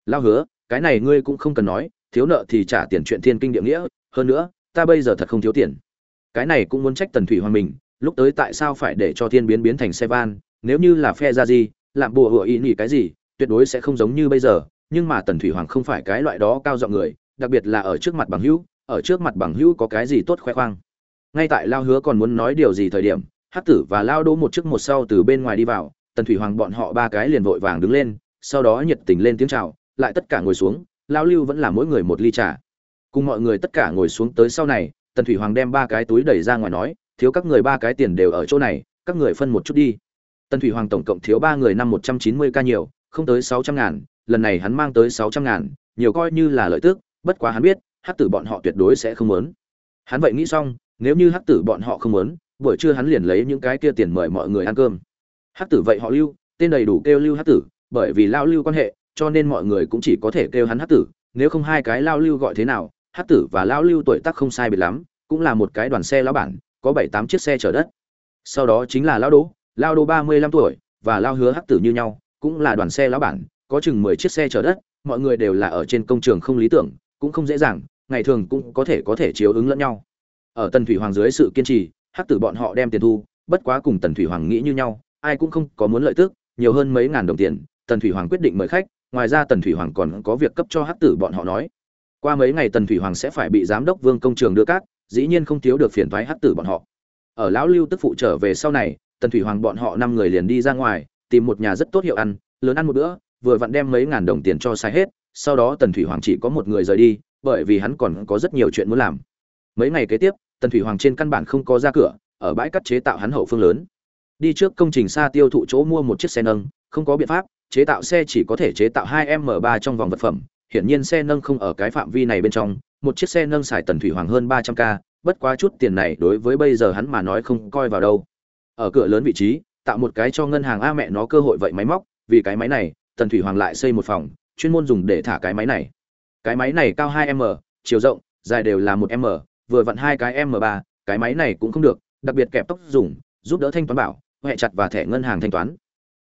Lao hứa, cái này ngươi cũng không cần nói, thiếu nợ thì trả tiền chuyện thiên kinh địa nghĩa, hơn nữa, ta bây giờ thật không thiếu tiền. Cái này cũng muốn trách tần thủy hoàng mình, lúc tới tại sao phải để cho thiên biến biến thành xe van, nếu như là phe ra gì làm bùa hựa ý nghĩ cái gì, tuyệt đối sẽ không giống như bây giờ, nhưng mà tần thủy hoàng không phải cái loại đó cao giọng người, đặc biệt là ở trước mặt bằng hữu, ở trước mặt bằng hữu có cái gì tốt khoe khoang. Ngay tại lao hứa còn muốn nói điều gì thời điểm hát tử và lao đỗ một trước một sau từ bên ngoài đi vào, tần thủy hoàng bọn họ ba cái liền vội vàng đứng lên, sau đó nhiệt tình lên tiếng chào, lại tất cả ngồi xuống, lao lưu vẫn là mỗi người một ly trà. Cùng mọi người tất cả ngồi xuống tới sau này, tần thủy hoàng đem ba cái túi đẩy ra ngoài nói, thiếu các người ba cái tiền đều ở chỗ này, các người phân một chút đi. Tần thủy hoàng tổng cộng thiếu ba người năm một trăm chín mươi ca nhiều, không tới sáu trăm ngàn, lần này hắn mang tới sáu trăm ngàn, nhiều coi như là lợi tức, bất quá hắn biết, hắc tử bọn họ tuyệt đối sẽ không muốn. Hắn vậy nghĩ xong, nếu như hắc tử bọn họ không muốn buổi trưa hắn liền lấy những cái kia tiền mời mọi người ăn cơm. Hắc tử vậy họ lưu, tên đầy đủ kêu lưu hắc tử, bởi vì lao lưu quan hệ, cho nên mọi người cũng chỉ có thể kêu hắn hắc tử, nếu không hai cái lao lưu gọi thế nào, hắc tử và lao lưu tuổi tác không sai biệt lắm, cũng là một cái đoàn xe lão bản, có bảy tám chiếc xe chở đất. Sau đó chính là lao đỗ lao đỗ ba mươi lăm tuổi và lao hứa hắc tử như nhau, cũng là đoàn xe lão bản, có chừng mười chiếc xe chở đất, mọi người đều là ở trên công trường không lý tưởng, cũng không dễ dàng, ngày thường cũng có thể có thể chiếu ứng lẫn nhau. Ở tần thủy hoàng dưới sự kiên trì hắc tử bọn họ đem tiền thu, bất quá cùng tần thủy hoàng nghĩ như nhau, ai cũng không có muốn lợi tức, nhiều hơn mấy ngàn đồng tiền, tần thủy hoàng quyết định mời khách, ngoài ra tần thủy hoàng còn có việc cấp cho hắc tử bọn họ nói. Qua mấy ngày tần thủy hoàng sẽ phải bị giám đốc vương công trường đưa cát, dĩ nhiên không thiếu được phiền thoái hắc tử bọn họ. Ở lão lưu tức phụ trở về sau này, tần thủy hoàng bọn họ năm người liền đi ra ngoài, tìm một nhà rất tốt hiệu ăn, lớn ăn một bữa, vừa vặn đem mấy ngàn đồng tiền cho sai hết, sau đó tần thủy hoàng chỉ có một người rời đi, bởi vì hắn còn có rất nhiều chuyện muốn làm. Mấy ngày kế tiếp tần thủy hoàng trên căn bản không có ra cửa, ở bãi cắt chế tạo hắn hậu phương lớn. Đi trước công trình xa tiêu thụ chỗ mua một chiếc xe nâng, không có biện pháp, chế tạo xe chỉ có thể chế tạo 2 m 3 trong vòng vật phẩm. Hiển nhiên xe nâng không ở cái phạm vi này bên trong, một chiếc xe nâng xài tần thủy hoàng hơn 300 k, bất quá chút tiền này đối với bây giờ hắn mà nói không coi vào đâu. Ở cửa lớn vị trí, tạo một cái cho ngân hàng, a mẹ, nó cơ hội vậy máy móc, vì cái máy này, tần thủy hoàng lại xây một phòng, chuyên môn dùng để thả cái máy này. Cái máy này cao 2 m, chiều rộng, dài đều là một m vừa vặn hai cái m 3 cái máy này cũng không được, đặc biệt kẹp tóc dùng, giúp đỡ thanh toán bảo hệ chặt và thẻ ngân hàng thanh toán.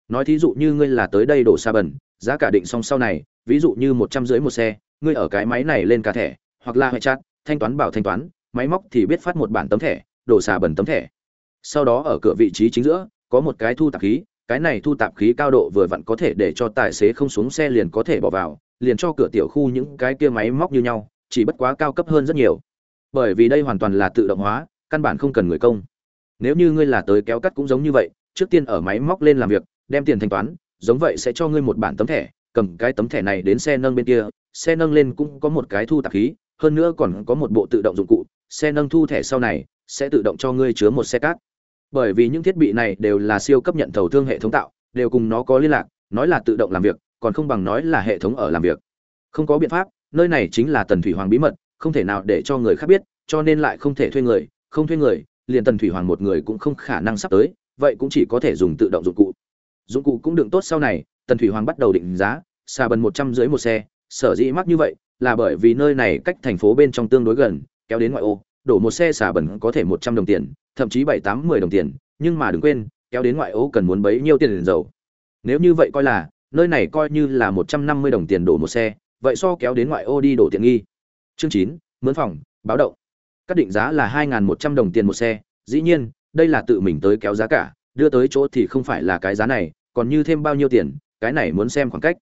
Nói thí dụ như ngươi là tới đây đổ xa bẩn, giá cả định xong sau này, ví dụ như một trăm rưỡi một xe, ngươi ở cái máy này lên cả thẻ, hoặc là hệ chặt, thanh toán bảo thanh toán, máy móc thì biết phát một bản tấm thẻ, đổ xà bẩn tấm thẻ. Sau đó ở cửa vị trí chính giữa, có một cái thu tạp khí, cái này thu tạp khí cao độ vừa vặn có thể để cho tài xế không xuống xe liền có thể bỏ vào, liền cho cửa tiểu khu những cái kia máy móc như nhau, chỉ bất quá cao cấp hơn rất nhiều bởi vì đây hoàn toàn là tự động hóa, căn bản không cần người công. Nếu như ngươi là tới kéo cắt cũng giống như vậy, trước tiên ở máy móc lên làm việc, đem tiền thanh toán, giống vậy sẽ cho ngươi một bản tấm thẻ, cầm cái tấm thẻ này đến xe nâng bên kia, xe nâng lên cũng có một cái thu tạp khí, hơn nữa còn có một bộ tự động dụng cụ, xe nâng thu thẻ sau này sẽ tự động cho ngươi chứa một xe cát. Bởi vì những thiết bị này đều là siêu cấp nhận thầu thương hệ thống tạo, đều cùng nó có liên lạc, nói là tự động làm việc, còn không bằng nói là hệ thống ở làm việc. Không có biện pháp, nơi này chính là tần thủy hoàng bí mật không thể nào để cho người khác biết, cho nên lại không thể thuê người, không thuê người, liền tần thủy hoàng một người cũng không khả năng sắp tới, vậy cũng chỉ có thể dùng tự động dụng cụ. Dụng cụ cũng đựng tốt sau này, tần thủy hoàng bắt đầu định giá, xà bần một trăm dưới một xe, sở dĩ mắc như vậy, là bởi vì nơi này cách thành phố bên trong tương đối gần, kéo đến ngoại ô, đổ một xe xà bần có thể một trăm đồng tiền, thậm chí bảy tám mười đồng tiền, nhưng mà đừng quên, kéo đến ngoại ô cần muốn bấy nhiêu tiền dầu nếu như vậy coi là, nơi này coi như là một trăm năm mươi đồng tiền đổ một xe, vậy so kéo đến ngoại ô đi đổ tiện nghi chương chín, mướn phòng, báo động. Các định giá là hai một trăm đồng tiền một xe. Dĩ nhiên, đây là tự mình tới kéo giá cả, đưa tới chỗ thì không phải là cái giá này, còn như thêm bao nhiêu tiền, cái này muốn xem khoảng cách.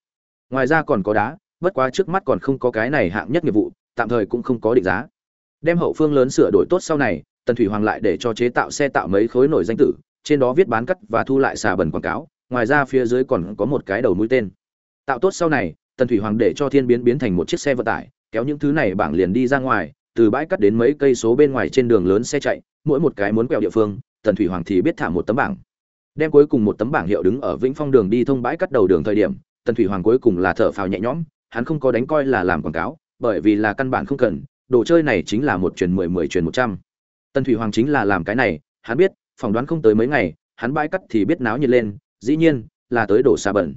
Ngoài ra còn có đá, bất quá trước mắt còn không có cái này hạng nhất nghiệp vụ, tạm thời cũng không có định giá. Đem hậu phương lớn sửa đổi tốt sau này, tần thủy hoàng lại để cho chế tạo xe tạo mấy khối nổi danh tử, trên đó viết bán cắt và thu lại xà bẩn quảng cáo, ngoài ra phía dưới còn có một cái đầu mũi tên. Tạo tốt sau này, tần thủy hoàng để cho thiên biến biến thành một chiếc xe vận tải kéo những thứ này bảng liền đi ra ngoài, từ bãi cắt đến mấy cây số bên ngoài trên đường lớn xe chạy, mỗi một cái muốn quẹo địa phương, tần thủy hoàng thì biết thả một tấm bảng. Đem cuối cùng một tấm bảng hiệu đứng ở vĩnh phong đường đi thông bãi cắt đầu đường thời điểm, tần thủy hoàng cuối cùng là thở phào nhẹ nhõm, hắn không có đánh coi là làm quảng cáo, bởi vì là căn bản không cần, đồ chơi này chính là một truyền mười mười truyền một trăm. Tần thủy hoàng chính là làm cái này, hắn biết, phỏng đoán không tới mấy ngày, hắn bãi cắt thì biết náo nhiệt lên, dĩ nhiên là tới đổ xà bẩn.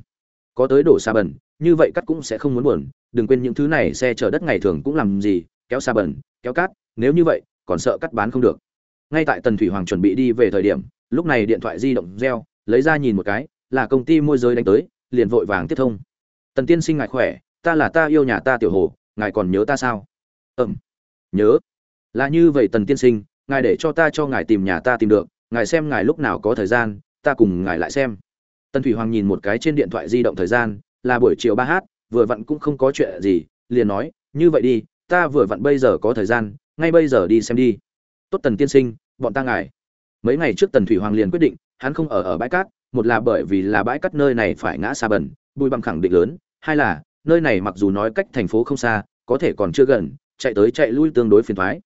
Có tới đổ xà bẩn như vậy cắt cũng sẽ không muốn buồn, đừng quên những thứ này xe chở đất ngày thường cũng làm gì, kéo xa bẩn, kéo cát, nếu như vậy, còn sợ cắt bán không được. Ngay tại tần thủy hoàng chuẩn bị đi về thời điểm, lúc này điện thoại di động reo, lấy ra nhìn một cái, là công ty môi giới đánh tới, liền vội vàng tiếp thông. Tần tiên sinh ngài khỏe, ta là ta yêu nhà ta tiểu hồ, ngài còn nhớ ta sao? Ừm, nhớ. Là như vậy tần tiên sinh, ngài để cho ta cho ngài tìm nhà ta tìm được, ngài xem ngài lúc nào có thời gian, ta cùng ngài lại xem. Tần thủy hoàng nhìn một cái trên điện thoại di động thời gian là buổi chiều ba h vừa vặn cũng không có chuyện gì, liền nói, như vậy đi, ta vừa vặn bây giờ có thời gian, ngay bây giờ đi xem đi tốt tần tiên sinh, bọn ta ngài mấy ngày trước tần thủy hoàng liền quyết định, hắn không ở ở bãi cát, một là bởi vì là bãi cát nơi này phải ngã xa bẩn, bụi bằng khẳng định lớn, hai là, nơi này mặc dù nói cách thành phố không xa, có thể còn chưa gần, chạy tới chạy lui tương đối phiền toái.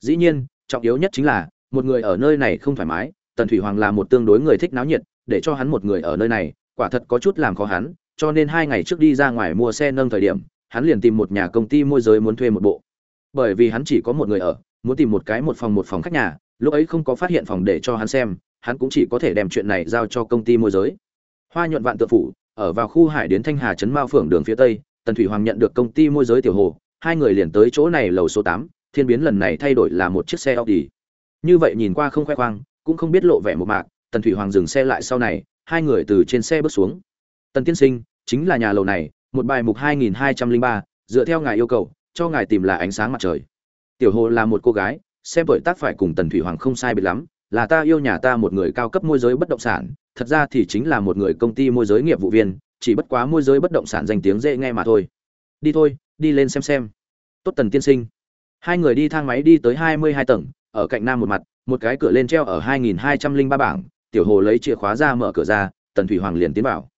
dĩ nhiên, trọng yếu nhất chính là, một người ở nơi này không thoải mái, tần thủy hoàng là một tương đối người thích náo nhiệt, để cho hắn một người ở nơi này, quả thật có chút làm khó hắn cho nên hai ngày trước đi ra ngoài mua xe nâng thời điểm, hắn liền tìm một nhà công ty môi giới muốn thuê một bộ. Bởi vì hắn chỉ có một người ở, muốn tìm một cái một phòng một phòng khách nhà, lúc ấy không có phát hiện phòng để cho hắn xem, hắn cũng chỉ có thể đem chuyện này giao cho công ty môi giới. Hoa nhuận vạn tự phủ, ở vào khu hải đến thanh hà trấn mao phượng đường phía tây, tần thủy hoàng nhận được công ty môi giới tiểu hồ, hai người liền tới chỗ này lầu số tám, thiên biến lần này thay đổi là một chiếc xe audi. Như vậy nhìn qua không khoe khoang, cũng không biết lộ vẻ một mạc, tần thủy hoàng dừng xe lại sau này, hai người từ trên xe bước xuống. Tần tiên sinh chính là nhà lầu này, một bài mục hai nghìn hai trăm linh ba, dựa theo ngài yêu cầu, cho ngài tìm là ánh sáng mặt trời. Tiểu hồ là một cô gái, xem tuổi tác phải cùng tần thủy hoàng không sai biệt lắm, là ta yêu nhà ta một người cao cấp môi giới bất động sản, thật ra thì chính là một người công ty môi giới nghiệp vụ viên, chỉ bất quá môi giới bất động sản danh tiếng dễ nghe mà thôi. Đi thôi, đi lên xem xem. Tốt tần tiên sinh. Hai người đi thang máy đi tới hai mươi hai tầng, ở cạnh nam một mặt, một cái cửa lên treo ở hai nghìn hai trăm linh ba bảng, tiểu hồ lấy chìa khóa ra mở cửa ra, tần thủy hoàng liền tiến vào.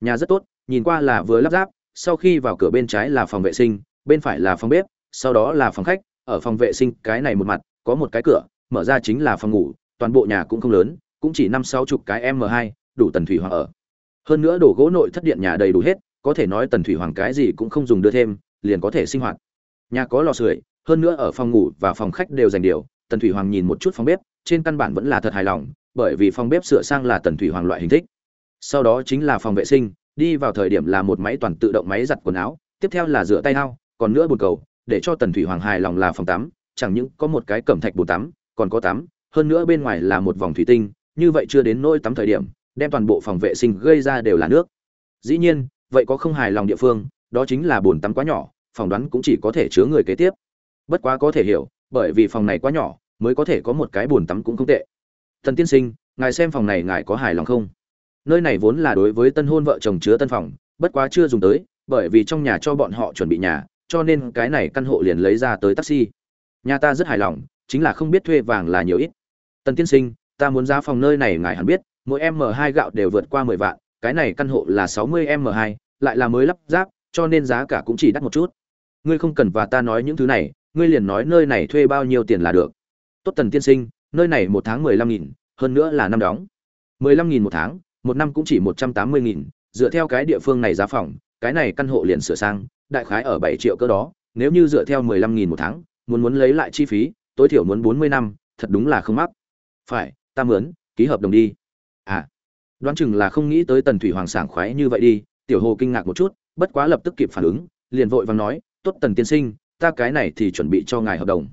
Nhà rất tốt nhìn qua là vừa lắp ráp, sau khi vào cửa bên trái là phòng vệ sinh, bên phải là phòng bếp, sau đó là phòng khách, ở phòng vệ sinh cái này một mặt, có một cái cửa, mở ra chính là phòng ngủ, toàn bộ nhà cũng không lớn, cũng chỉ năm sáu chục cái m 2 đủ tần thủy hoàng ở. Hơn nữa đổ gỗ nội thất điện nhà đầy đủ hết, có thể nói tần thủy hoàng cái gì cũng không dùng đưa thêm, liền có thể sinh hoạt. Nhà có lò sưởi, hơn nữa ở phòng ngủ và phòng khách đều dành điều, tần thủy hoàng nhìn một chút phòng bếp, trên căn bản vẫn là thật hài lòng, bởi vì phòng bếp sửa sang là tần thủy hoàng loại hình thích. Sau đó chính là phòng vệ sinh đi vào thời điểm là một máy toàn tự động máy giặt quần áo, tiếp theo là rửa tay thao còn nữa bồn cầu, để cho tần thủy hoàng hài lòng là phòng tắm, chẳng những có một cái cẩm thạch bồn tắm, còn có tắm, hơn nữa bên ngoài là một vòng thủy tinh, như vậy chưa đến nỗi tắm thời điểm, đem toàn bộ phòng vệ sinh gây ra đều là nước. Dĩ nhiên, vậy có không hài lòng địa phương, đó chính là bồn tắm quá nhỏ, phòng đoán cũng chỉ có thể chứa người kế tiếp. Bất quá có thể hiểu, bởi vì phòng này quá nhỏ, mới có thể có một cái bồn tắm cũng không tệ. Thần tiên sinh, ngài xem phòng này ngài có hài lòng không? Nơi này vốn là đối với tân hôn vợ chồng chứa tân phòng, bất quá chưa dùng tới, bởi vì trong nhà cho bọn họ chuẩn bị nhà, cho nên cái này căn hộ liền lấy ra tới taxi. Nhà ta rất hài lòng, chính là không biết thuê vàng là nhiều ít. Tần tiên sinh, ta muốn giá phòng nơi này ngài hẳn biết, mỗi m hai gạo đều vượt qua mười vạn, cái này căn hộ là sáu mươi m hai, lại là mới lắp ráp, cho nên giá cả cũng chỉ đắt một chút. Ngươi không cần và ta nói những thứ này, ngươi liền nói nơi này thuê bao nhiêu tiền là được. Tốt tần tiên sinh, nơi này một tháng mười lăm nghìn, hơn nữa là năm đóng. mười lăm nghìn một tháng một năm cũng chỉ một trăm tám mươi nghìn, dựa theo cái địa phương này giá phòng, cái này căn hộ liền sửa sang, đại khái ở bảy triệu cơ đó, nếu như dựa theo mười lăm nghìn một tháng, muốn muốn lấy lại chi phí, tối thiểu muốn bốn mươi năm, thật đúng là không mắc. Phải, ta mướn, ký hợp đồng đi. À đoán chừng là không nghĩ tới tần thủy hoàng sảng khoái như vậy đi, tiểu hồ kinh ngạc một chút, bất quá lập tức kịp phản ứng, liền vội vàng nói, tốt tần tiên sinh, ta cái này thì chuẩn bị cho ngài hợp đồng.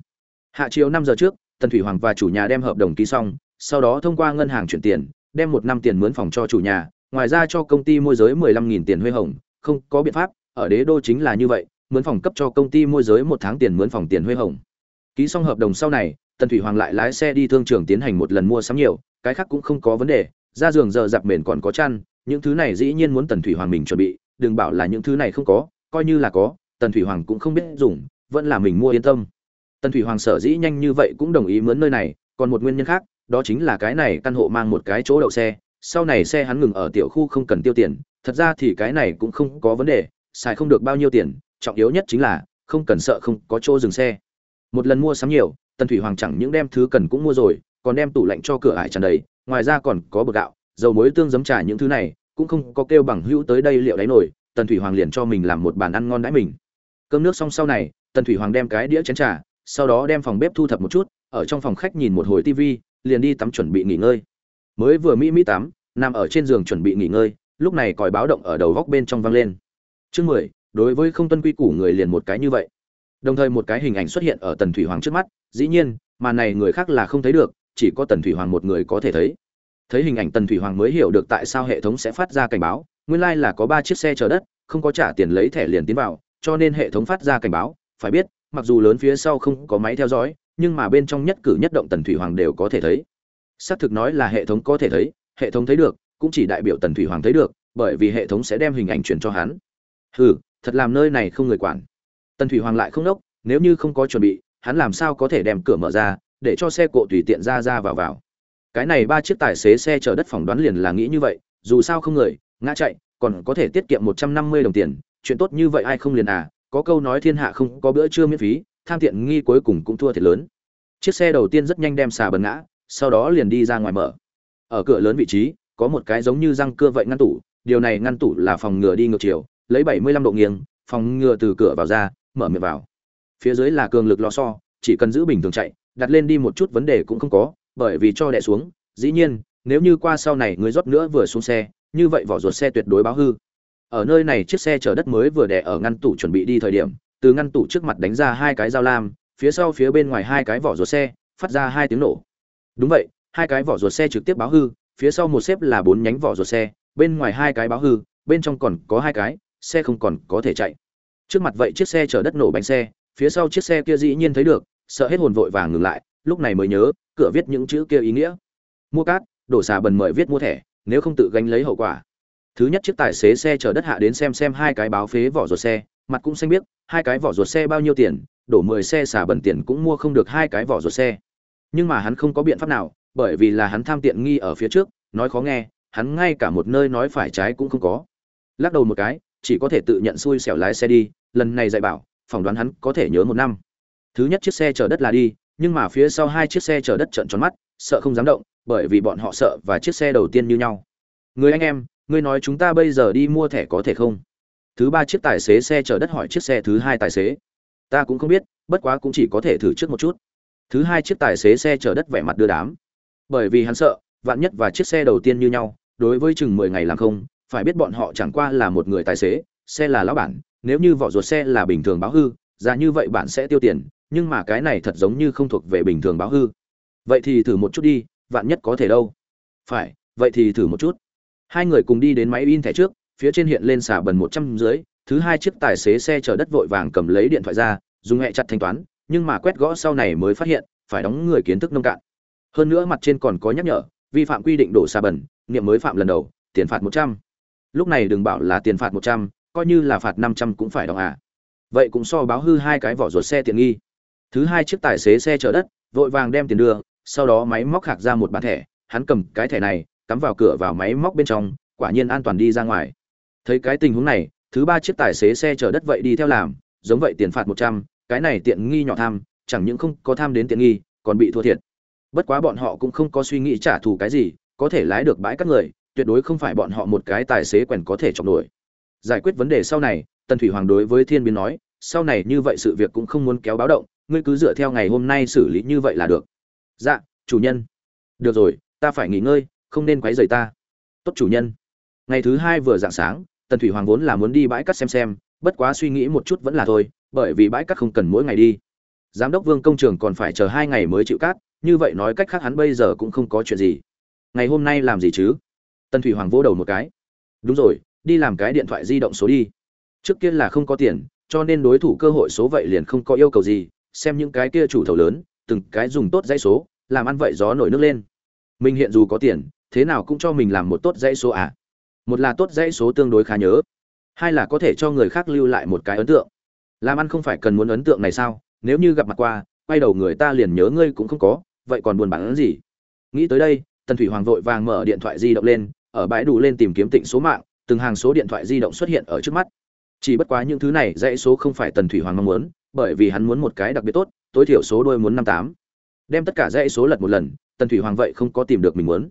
Hạ chiều năm giờ trước, tần thủy hoàng và chủ nhà đem hợp đồng ký xong, sau đó thông qua ngân hàng chuyển tiền đem một năm tiền mướn phòng cho chủ nhà, ngoài ra cho công ty môi giới mười lăm nghìn tiền huê hồng. Không, có biện pháp, ở đế đô chính là như vậy, mướn phòng cấp cho công ty môi giới một tháng tiền mướn phòng tiền huê hồng. Ký xong hợp đồng sau này, tần thủy hoàng lại lái xe đi thương trường tiến hành một lần mua sắm nhiều, cái khác cũng không có vấn đề, ra giường giờ dạp mền còn có chăn, những thứ này dĩ nhiên muốn tần thủy hoàng mình chuẩn bị, đừng bảo là những thứ này không có, coi như là có, tần thủy hoàng cũng không biết dùng, vẫn là mình mua yên tâm. Tần thủy hoàng sở dĩ nhanh như vậy cũng đồng ý mướn nơi này, còn một nguyên nhân khác đó chính là cái này căn hộ mang một cái chỗ đậu xe, sau này xe hắn ngừng ở tiểu khu không cần tiêu tiền, thật ra thì cái này cũng không có vấn đề, xài không được bao nhiêu tiền, trọng yếu nhất chính là, không cần sợ không có chỗ dừng xe. Một lần mua sắm nhiều, tần thủy hoàng chẳng những đem thứ cần cũng mua rồi, còn đem tủ lạnh cho cửa ải tràn đầy, ngoài ra còn có bột gạo, dầu muối tương giấm trà những thứ này, cũng không có kêu bằng hữu tới đây liệu đáy nổi, tần thủy hoàng liền cho mình làm một bàn ăn ngon đãi mình. Cơm nước xong sau này, tần thủy hoàng đem cái đĩa chén trà, sau đó đem phòng bếp thu thập một chút, ở trong phòng khách nhìn một hồi tivi liền đi tắm chuẩn bị nghỉ ngơi. Mới vừa mỹ mỹ tắm, nằm ở trên giường chuẩn bị nghỉ ngơi, lúc này còi báo động ở đầu góc bên trong vang lên. Chương mười, đối với không tuân quy củ người liền một cái như vậy. Đồng thời một cái hình ảnh xuất hiện ở tần thủy hoàng trước mắt, dĩ nhiên, mà này người khác là không thấy được, chỉ có tần thủy hoàng một người có thể thấy. Thấy hình ảnh tần thủy hoàng mới hiểu được tại sao hệ thống sẽ phát ra cảnh báo, nguyên lai là có ba chiếc xe chờ đất, không có trả tiền lấy thẻ liền tiến vào, cho nên hệ thống phát ra cảnh báo, phải biết, mặc dù lớn phía sau không có máy theo dõi nhưng mà bên trong nhất cử nhất động tần thủy hoàng đều có thể thấy. Xác thực nói là hệ thống có thể thấy, hệ thống thấy được, cũng chỉ đại biểu tần thủy hoàng thấy được, bởi vì hệ thống sẽ đem hình ảnh truyền cho hắn. Hừ, thật làm nơi này không người quản. Tần thủy hoàng lại không đốc, nếu như không có chuẩn bị, hắn làm sao có thể đem cửa mở ra, để cho xe cộ tùy tiện ra ra vào vào. Cái này ba chiếc tài xế xe chở đất phỏng đoán liền là nghĩ như vậy, dù sao không người, ngã chạy, còn có thể tiết kiệm một trăm năm mươi đồng tiền, chuyện tốt như vậy ai không liền à có câu nói thiên hạ không có bữa trưa miễn phí tham tiện nghi cuối cùng cũng thua thiệt lớn. Chiếc xe đầu tiên rất nhanh đem xà bần ngã, sau đó liền đi ra ngoài mở. Ở cửa lớn vị trí, có một cái giống như răng cưa vậy ngăn tủ, điều này ngăn tủ là phòng ngừa đi ngược chiều, lấy bảy mươi lăm độ nghiêng, phòng ngừa từ cửa vào ra, mở miệng vào. Phía dưới là cường lực lò xo, chỉ cần giữ bình thường chạy, đặt lên đi một chút vấn đề cũng không có, bởi vì cho đè xuống, dĩ nhiên, nếu như qua sau này người rót nữa vừa xuống xe, như vậy vỏ ruột xe tuyệt đối báo hư. Ở nơi này chiếc xe chở đất mới vừa đè ở ngăn tủ chuẩn bị đi thời điểm từ ngăn tủ trước mặt đánh ra hai cái dao lam, phía sau phía bên ngoài hai cái vỏ ruột xe, phát ra hai tiếng nổ. Đúng vậy, hai cái vỏ ruột xe trực tiếp báo hư, phía sau một xếp là bốn nhánh vỏ ruột xe, bên ngoài hai cái báo hư, bên trong còn có hai cái, xe không còn có thể chạy. Trước mặt vậy chiếc xe chở đất nổ bánh xe, phía sau chiếc xe kia dĩ nhiên thấy được, sợ hết hồn vội vàng ngừng lại, lúc này mới nhớ, cửa viết những chữ kia ý nghĩa. Mua cát, đổ xà bần mời viết mua thẻ, nếu không tự gánh lấy hậu quả. Thứ nhất chiếc tài xế xe chở đất hạ đến xem xem hai cái báo phế vỏ ruột xe, mặt cũng xanh biết hai cái vỏ ruột xe bao nhiêu tiền, đổ mười xe xả bẩn tiền cũng mua không được hai cái vỏ ruột xe. Nhưng mà hắn không có biện pháp nào, bởi vì là hắn tham tiện nghi ở phía trước, nói khó nghe, hắn ngay cả một nơi nói phải trái cũng không có. Lắc đầu một cái, chỉ có thể tự nhận xui xẻo lái xe đi, lần này dạy bảo, phỏng đoán hắn có thể nhớ một năm. Thứ nhất chiếc xe chở đất là đi, nhưng mà phía sau hai chiếc xe chở đất trợn tròn mắt, sợ không dám động, bởi vì bọn họ sợ và chiếc xe đầu tiên như nhau. Người anh em ngươi nói chúng ta bây giờ đi mua thẻ có thể không? Thứ ba chiếc tài xế xe chở đất hỏi chiếc xe thứ hai tài xế. Ta cũng không biết, bất quá cũng chỉ có thể thử trước một chút. Thứ hai chiếc tài xế xe chở đất vẻ mặt đưa đám. Bởi vì hắn sợ, vạn nhất và chiếc xe đầu tiên như nhau, đối với chừng mười ngày làm không, phải biết bọn họ chẳng qua là một người tài xế, xe là lão bản, nếu như vỏ ruột xe là bình thường báo hư giá như vậy bạn sẽ tiêu tiền, nhưng mà cái này thật giống như không thuộc về bình thường báo hư. Vậy thì thử một chút đi, vạn nhất có thể đâu. Phải, vậy thì thử một chút. Hai người cùng đi đến máy in thẻ trước phía trên hiện lên xả bần một trăm dưới, thứ hai chiếc tài xế xe chở đất vội vàng cầm lấy điện thoại ra, dùng hẹ chặt thanh toán, nhưng mà quét gõ sau này mới phát hiện, phải đóng người kiến thức nông cạn. Hơn nữa mặt trên còn có nhắc nhở, vi phạm quy định đổ xà bẩn niệm mới phạm lần đầu, tiền phạt một trăm. Lúc này đừng bảo là tiền phạt một trăm, coi như là phạt năm trăm cũng phải đóng à. Vậy cũng so báo hư hai cái vỏ ruột xe tiện nghi. Thứ hai chiếc tài xế xe chở đất, vội vàng đem tiền đưa, sau đó máy móc hạc ra một bản thẻ, hắn cầm cái thẻ này, cắm vào cửa vào máy móc bên trong, quả nhiên an toàn đi ra ngoài thấy cái tình huống này, thứ ba chiếc tài xế xe chở đất vậy đi theo làm, giống vậy tiền phạt một trăm, cái này tiện nghi nhỏ tham, chẳng những không có tham đến tiện nghi, còn bị thua thiệt. Bất quá bọn họ cũng không có suy nghĩ trả thù cái gì, có thể lái được bãi các người, tuyệt đối không phải bọn họ một cái tài xế quèn có thể chọc nổi. Giải quyết vấn đề sau này, tần thủy hoàng đối với thiên biến nói, sau này như vậy sự việc cũng không muốn kéo báo động, ngươi cứ dựa theo ngày hôm nay xử lý như vậy là được. Dạ chủ nhân. Được rồi, ta phải nghỉ ngơi, không nên quấy rầy ta. Tốt chủ nhân. Ngày thứ hai vừa dạng sáng tần thủy hoàng vốn là muốn đi bãi cắt xem xem, bất quá suy nghĩ một chút vẫn là thôi, bởi vì bãi cắt không cần mỗi ngày đi. Giám đốc vương công trường còn phải chờ hai ngày mới chịu cát, như vậy nói cách khác hắn bây giờ cũng không có chuyện gì. Ngày hôm nay làm gì chứ? Tần thủy hoàng vỗ đầu một cái. Đúng rồi, đi làm cái điện thoại di động số đi. Trước kia là không có tiền, cho nên đối thủ cơ hội số vậy liền không có yêu cầu gì, xem những cái kia chủ thầu lớn, từng cái dùng tốt dãy số, làm ăn vậy gió nổi nước lên. Mình hiện dù có tiền, thế nào cũng cho mình làm một tốt dãy số à? Một là tốt dãy số tương đối khá nhớ. Hai là có thể cho người khác lưu lại một cái ấn tượng. Làm ăn không phải cần muốn ấn tượng này sao? Nếu như gặp mặt qua, quay đầu người ta liền nhớ ngươi cũng không có, vậy còn buồn bản ấn gì? Nghĩ tới đây, tần thủy hoàng vội vàng mở điện thoại di động lên, ở bãi đủ lên tìm kiếm tịnh số mạng, từng hàng số điện thoại di động xuất hiện ở trước mắt. Chỉ bất quá những thứ này dãy số không phải tần thủy hoàng mong muốn, bởi vì hắn muốn một cái đặc biệt tốt, tối thiểu số đôi muốn năm tám. Đem tất cả dãy số lật một lần, tần thủy hoàng vậy không có tìm được mình muốn.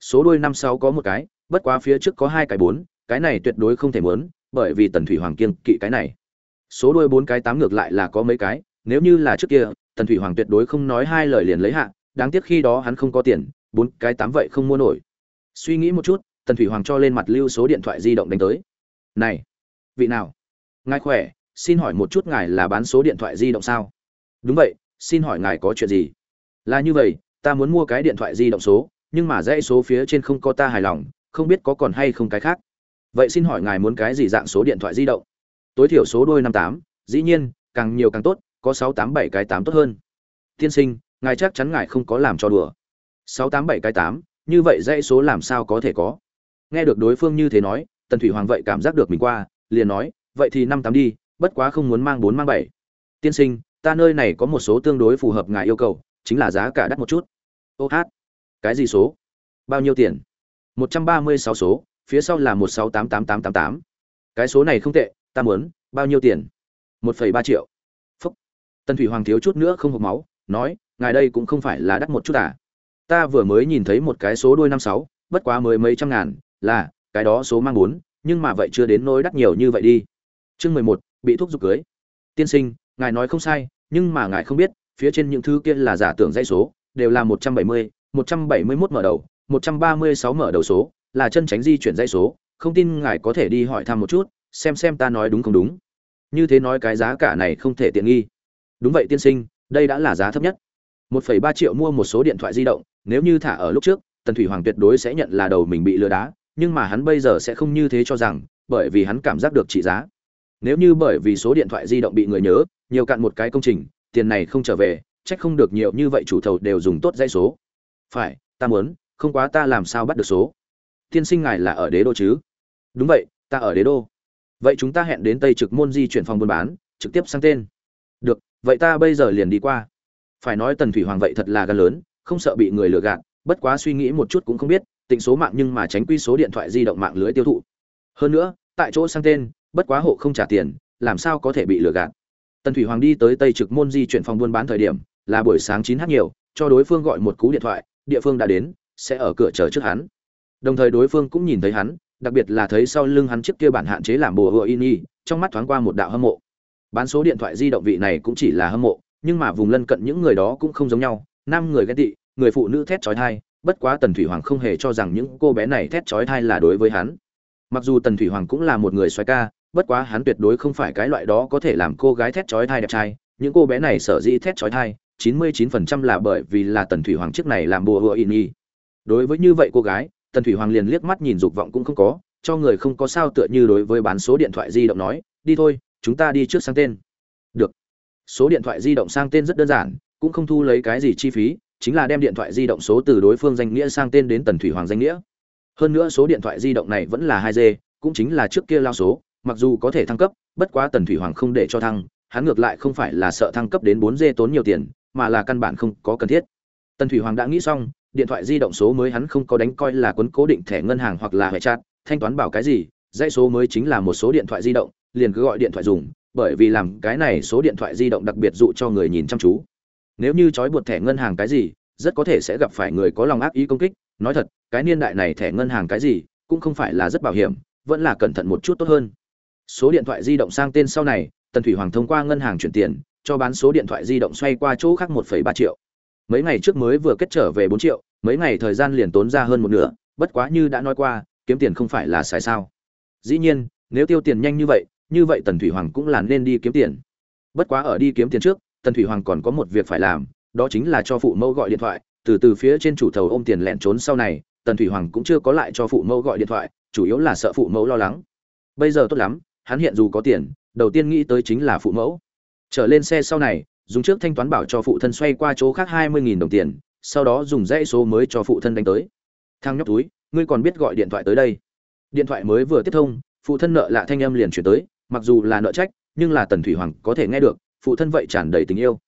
Số đôi năm sáu có một cái bất quá phía trước có hai cái bốn, cái này tuyệt đối không thể muốn, bởi vì tần thủy hoàng kiêng kỵ cái này. Số đôi bốn cái tám ngược lại là có mấy cái, nếu như là trước kia, tần thủy hoàng tuyệt đối không nói hai lời liền lấy hạ, đáng tiếc khi đó hắn không có tiền, bốn cái tám vậy không mua nổi. Suy nghĩ một chút, tần thủy hoàng cho lên mặt lưu số điện thoại di động đánh tới. Này, vị nào? Ngài khỏe, xin hỏi một chút ngài là bán số điện thoại di động sao? Đúng vậy, xin hỏi ngài có chuyện gì? Là như vậy, ta muốn mua cái điện thoại di động số, nhưng mà dãy số phía trên không có ta hài lòng không biết có còn hay không cái khác. Vậy xin hỏi ngài muốn cái gì dạng số điện thoại di động? Tối thiểu số đôi năm tám, dĩ nhiên, càng nhiều càng tốt, có sáu tám bảy cái tám tốt hơn. Tiên sinh, ngài chắc chắn ngài không có làm cho đùa. Sáu tám bảy cái tám, như vậy dãy số làm sao có thể có? Nghe được đối phương như thế nói, tần thủy hoàng vậy cảm giác được mình qua, liền nói, vậy thì năm tám đi, bất quá không muốn mang bốn mang bảy. Tiên sinh, ta nơi này có một số tương đối phù hợp ngài yêu cầu, chính là giá cả đắt một chút. Ô hát, cái gì số? Bao nhiêu tiền? Một trăm ba mươi sáu số phía sau là một sáu tám tám tám tám. Tám cái số này không tệ ta muốn bao nhiêu tiền? một phẩy ba triệu. Phúc. Tần thủy hoàng thiếu chút nữa không hộc máu nói ngài đây cũng không phải là đắt một chút à? Ta vừa mới nhìn thấy một cái số đôi năm sáu bất quá mới mấy trăm ngàn là cái đó số mang muốn, nhưng mà vậy chưa đến nỗi đắt nhiều như vậy đi. Chương mười một bị thuốc dục cưới. Tiên sinh ngài nói không sai nhưng mà ngài không biết phía trên những thứ kia là giả tưởng dãy số đều là một trăm bảy mươi một trăm bảy mươi mốt mở đầu một trăm ba mươi sáu mở đầu số là chân tránh di chuyển dãy số không tin ngài có thể đi hỏi thăm một chút xem xem ta nói đúng không đúng. Như thế nói cái giá cả này không thể tiện nghi. Đúng vậy tiên sinh đây đã là giá thấp nhất. 1,3 triệu mua một số điện thoại di động nếu như thả ở lúc trước tần thủy hoàng tuyệt đối sẽ nhận là đầu mình bị lừa đá nhưng mà hắn bây giờ sẽ không như thế cho rằng bởi vì hắn cảm giác được trị giá. Nếu như bởi vì số điện thoại di động bị người nhớ nhiều cạn một cái công trình tiền này không trở về chắc không được nhiều như vậy chủ thầu đều dùng tốt dãy số. Phải ta muốn không quá ta làm sao bắt được số. Tiên sinh ngài là ở đế đô chứ? Đúng vậy, ta ở đế đô. Vậy chúng ta hẹn đến tây trực môn di chuyển phòng buôn bán, trực tiếp sang tên. Được, vậy ta bây giờ liền đi qua. Phải nói tần thủy hoàng vậy thật là gan lớn, không sợ bị người lừa gạt, bất quá suy nghĩ một chút cũng không biết, tịnh số mạng nhưng mà tránh quy số điện thoại di động mạng lưới tiêu thụ. Hơn nữa, tại chỗ sang tên, bất quá hộ không trả tiền, làm sao có thể bị lừa gạt? Tần thủy hoàng đi tới tây trực môn di chuyển phòng buôn bán thời điểm, là buổi sáng chín h nhiều, cho đối phương gọi một cú điện thoại, địa phương đã đến sẽ ở cửa chờ trước hắn. Đồng thời đối phương cũng nhìn thấy hắn, đặc biệt là thấy sau lưng hắn chiếc kia bản hạn chế làm bùa hựa in y, trong mắt thoáng qua một đạo hâm mộ. Bán số điện thoại di động vị này cũng chỉ là hâm mộ, nhưng mà vùng lân cận những người đó cũng không giống nhau, năm người ghen tị, người phụ nữ thét trói thai bất quá tần thủy hoàng không hề cho rằng những cô bé này thét trói thai là đối với hắn. Mặc dù tần thủy hoàng cũng là một người xoái ca, bất quá hắn tuyệt đối không phải cái loại đó có thể làm cô gái thét trói thai đẹp trai, những cô bé này sở dĩ thét trói thai chín mươi chín phần trăm là bởi vì là tần thủy hoàng trước này làm bùa hựa in y đối với như vậy cô gái, tần thủy hoàng liền liếc mắt nhìn dục vọng cũng không có, cho người không có sao tựa như đối với bán số điện thoại di động nói, đi thôi, chúng ta đi trước sang tên. Được. Số điện thoại di động sang tên rất đơn giản, cũng không thu lấy cái gì chi phí, chính là đem điện thoại di động số từ đối phương danh nghĩa sang tên đến tần thủy hoàng danh nghĩa. Hơn nữa số điện thoại di động này vẫn là hai g cũng chính là trước kia lao số, mặc dù có thể thăng cấp, bất quá tần thủy hoàng không để cho thăng, hắn ngược lại không phải là sợ thăng cấp đến bốn g tốn nhiều tiền, mà là căn bản không có cần thiết. Tần thủy hoàng đã nghĩ xong điện thoại di động số mới hắn không có đánh coi là cuốn cố định thẻ ngân hàng hoặc là hệ chat, thanh toán bảo cái gì, dãy số mới chính là một số điện thoại di động, liền cứ gọi điện thoại dùng, bởi vì làm cái này số điện thoại di động đặc biệt dụ cho người nhìn chăm chú. Nếu như trói buộc thẻ ngân hàng cái gì, rất có thể sẽ gặp phải người có lòng ác ý công kích. Nói thật, cái niên đại này thẻ ngân hàng cái gì, cũng không phải là rất bảo hiểm, vẫn là cẩn thận một chút tốt hơn. Số điện thoại di động sang tên sau này, tần thủy hoàng thông qua ngân hàng chuyển tiền, cho bán số điện thoại di động xoay qua chỗ khác một ba triệu mấy ngày trước mới vừa kết trở về bốn triệu, mấy ngày thời gian liền tốn ra hơn một nửa, bất quá như đã nói qua, kiếm tiền không phải là xài sao. Dĩ nhiên, nếu tiêu tiền nhanh như vậy như vậy tần thủy hoàng cũng là nên đi kiếm tiền. Bất quá ở đi kiếm tiền trước, tần thủy hoàng còn có một việc phải làm, đó chính là cho phụ mẫu gọi điện thoại, từ từ phía trên chủ thầu ôm tiền lẹn trốn sau này, tần thủy hoàng cũng chưa có lại cho phụ mẫu gọi điện thoại, chủ yếu là sợ phụ mẫu lo lắng. Bây giờ tốt lắm, hắn hiện dù có tiền, đầu tiên nghĩ tới chính là phụ mẫu. Trở lên xe sau này dùng trước thanh toán bảo cho phụ thân xoay qua chỗ khác hai mươi đồng tiền, sau đó dùng dãy số mới cho phụ thân đánh tới. Thang nhóc túi ngươi còn biết gọi điện thoại tới đây. Điện thoại mới vừa tiếp thông, phụ thân nợ lạ thanh âm liền chuyển tới, mặc dù là nợ trách, nhưng là tần thủy hoàng có thể nghe được, phụ thân vậy tràn đầy tình yêu.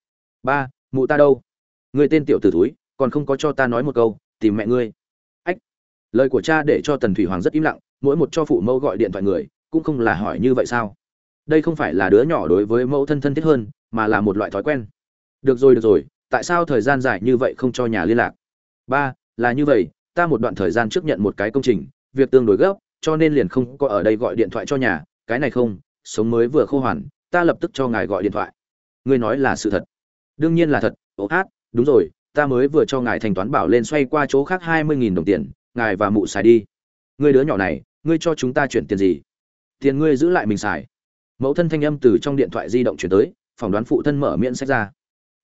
Ba, mụ ta đâu? Người tên tiểu t ử túi còn không có cho ta nói một câu, tìm mẹ ngươi. Ách. Lời của cha để cho tần thủy hoàng rất im lặng, mỗi một cho phụ mẫu gọi điện thoại người, cũng không là hỏi như vậy sao? Đây không phải là đứa nhỏ đối với mẫu thân thân thiết hơn, mà là một loại thói quen. Được rồi được rồi, tại sao thời gian dài như vậy không cho nhà liên lạc? Ba, là như vậy, ta một đoạn thời gian trước nhận một cái công trình, việc tương đối gấp, cho nên liền không có ở đây gọi điện thoại cho nhà. Cái này không, sống mới vừa khô hoàn ta lập tức cho ngài gọi điện thoại. Ngươi nói là sự thật. Đương nhiên là thật. Ố hát, đúng rồi, ta mới vừa cho ngài thanh toán bảo lên xoay qua chỗ khác hai mươi nghìn đồng tiền, ngài và mụ xài đi. Ngươi đứa nhỏ này, ngươi cho chúng ta chuyển tiền gì? Tiền ngươi giữ lại mình xài mẫu thân thanh âm từ trong điện thoại di động chuyển tới, phỏng đoán phụ thân mở miệng sách ra.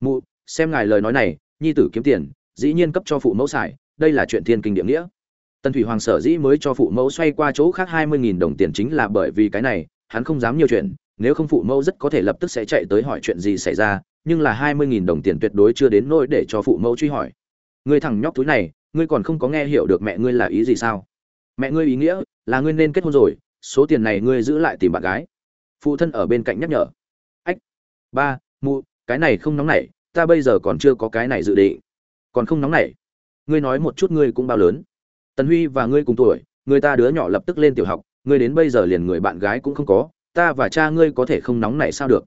Mụ, xem ngài lời nói này, nhi tử kiếm tiền, dĩ nhiên cấp cho phụ mẫu xài, đây là chuyện thiên kinh địa nghĩa. Tần thủy hoàng sở dĩ mới cho phụ mẫu xoay qua chỗ khác hai mươi nghìn đồng tiền chính là bởi vì cái này, hắn không dám nhiều chuyện, nếu không phụ mẫu rất có thể lập tức sẽ chạy tới hỏi chuyện gì xảy ra, nhưng là hai mươi nghìn đồng tiền tuyệt đối chưa đến nỗi để cho phụ mẫu truy hỏi. Người thằng nhóc túi này, ngươi còn không có nghe hiểu được mẹ ngươi là ý gì sao? Mẹ ngươi ý nghĩa là ngươi nên kết hôn rồi, số tiền này ngươi giữ lại tìm bạn gái phụ thân ở bên cạnh nhắc nhở. Ách, ba, mụ, cái này không nóng nảy, ta bây giờ còn chưa có cái này dự định. Còn không nóng nảy. Ngươi nói một chút ngươi cũng bao lớn. Tần huy và ngươi cùng tuổi, người ta đứa nhỏ lập tức lên tiểu học, ngươi đến bây giờ liền người bạn gái cũng không có, ta và cha ngươi có thể không nóng nảy sao được.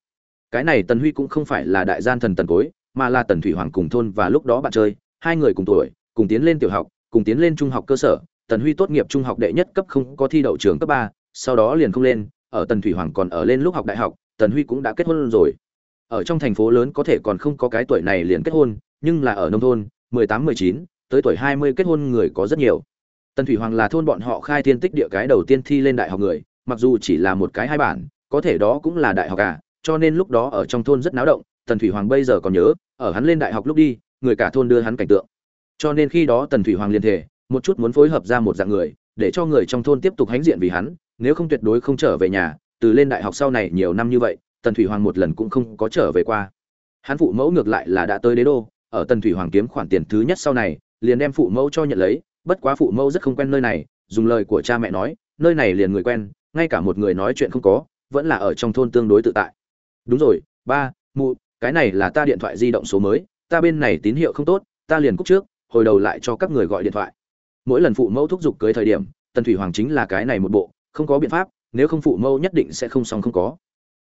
Cái này tần huy cũng không phải là đại gian thần tần cối, mà là tần thủy hoàng cùng thôn và lúc đó bạn chơi, hai người cùng tuổi, cùng tiến lên tiểu học, cùng tiến lên trung học cơ sở. Tần huy tốt nghiệp trung học đệ nhất cấp không có thi đậu trường cấp ba, sau đó liền không lên ở tần thủy hoàng còn ở lên lúc học đại học tần huy cũng đã kết hôn rồi. Ở trong thành phố lớn có thể còn không có cái tuổi này liền kết hôn nhưng là ở nông thôn mười tám mười chín tới tuổi hai mươi kết hôn người có rất nhiều. Tần thủy hoàng là thôn bọn họ khai thiên tích địa cái đầu tiên thi lên đại học người mặc dù chỉ là một cái hai bản có thể đó cũng là đại học cả, cho nên lúc đó ở trong thôn rất náo động tần thủy hoàng bây giờ còn nhớ ở hắn lên đại học lúc đi người cả thôn đưa hắn cảnh tượng. Cho nên khi đó tần thủy hoàng liên thể một chút muốn phối hợp ra một dạng người để cho người trong thôn tiếp tục hãnh diện vì hắn, nếu không tuyệt đối không trở về nhà, từ lên đại học sau này nhiều năm như vậy, tần thủy hoàng một lần cũng không có trở về qua. Hắn phụ mẫu ngược lại là đã tới đế đô, ở tần thủy hoàng kiếm khoản tiền thứ nhất sau này, liền đem phụ mẫu cho nhận lấy, bất quá phụ mẫu rất không quen nơi này, dùng lời của cha mẹ nói, nơi này liền người quen, ngay cả một người nói chuyện không có, vẫn là ở trong thôn tương đối tự tại. Đúng rồi, ba, mụ, cái này là ta điện thoại di động số mới, ta bên này tín hiệu không tốt, ta liền cúc trước, hồi đầu lại cho các người gọi điện thoại mỗi lần phụ mẫu thúc giục cưới thời điểm, tần thủy hoàng chính là cái này một bộ, không có biện pháp, nếu không phụ mẫu nhất định sẽ không xong không có.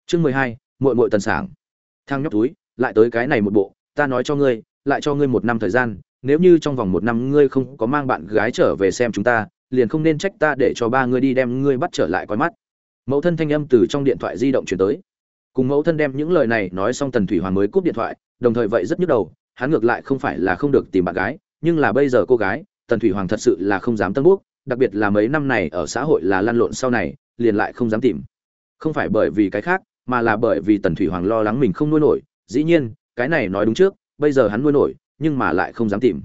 Chương mười hai, muội muội tần sảng. Thang nhóc túi, lại tới cái này một bộ, ta nói cho ngươi, lại cho ngươi một năm thời gian, nếu như trong vòng một năm ngươi không có mang bạn gái trở về xem chúng ta, liền không nên trách ta để cho ba ngươi đi đem ngươi bắt trở lại coi mắt. Mẫu thân thanh âm từ trong điện thoại di động chuyển tới. Cùng mẫu thân đem những lời này nói xong tần thủy hoàng mới cúp điện thoại, đồng thời vậy rất nhức đầu, hắn ngược lại không phải là không được tìm bạn gái, nhưng là bây giờ cô gái tần thủy hoàng thật sự là không dám tân bút đặc biệt là mấy năm này ở xã hội là lăn lộn sau này, liền lại không dám tìm. Không phải bởi vì cái khác, mà là bởi vì tần thủy hoàng lo lắng mình không nuôi nổi, dĩ nhiên, cái này nói đúng trước, bây giờ hắn nuôi nổi, nhưng mà lại không dám tìm.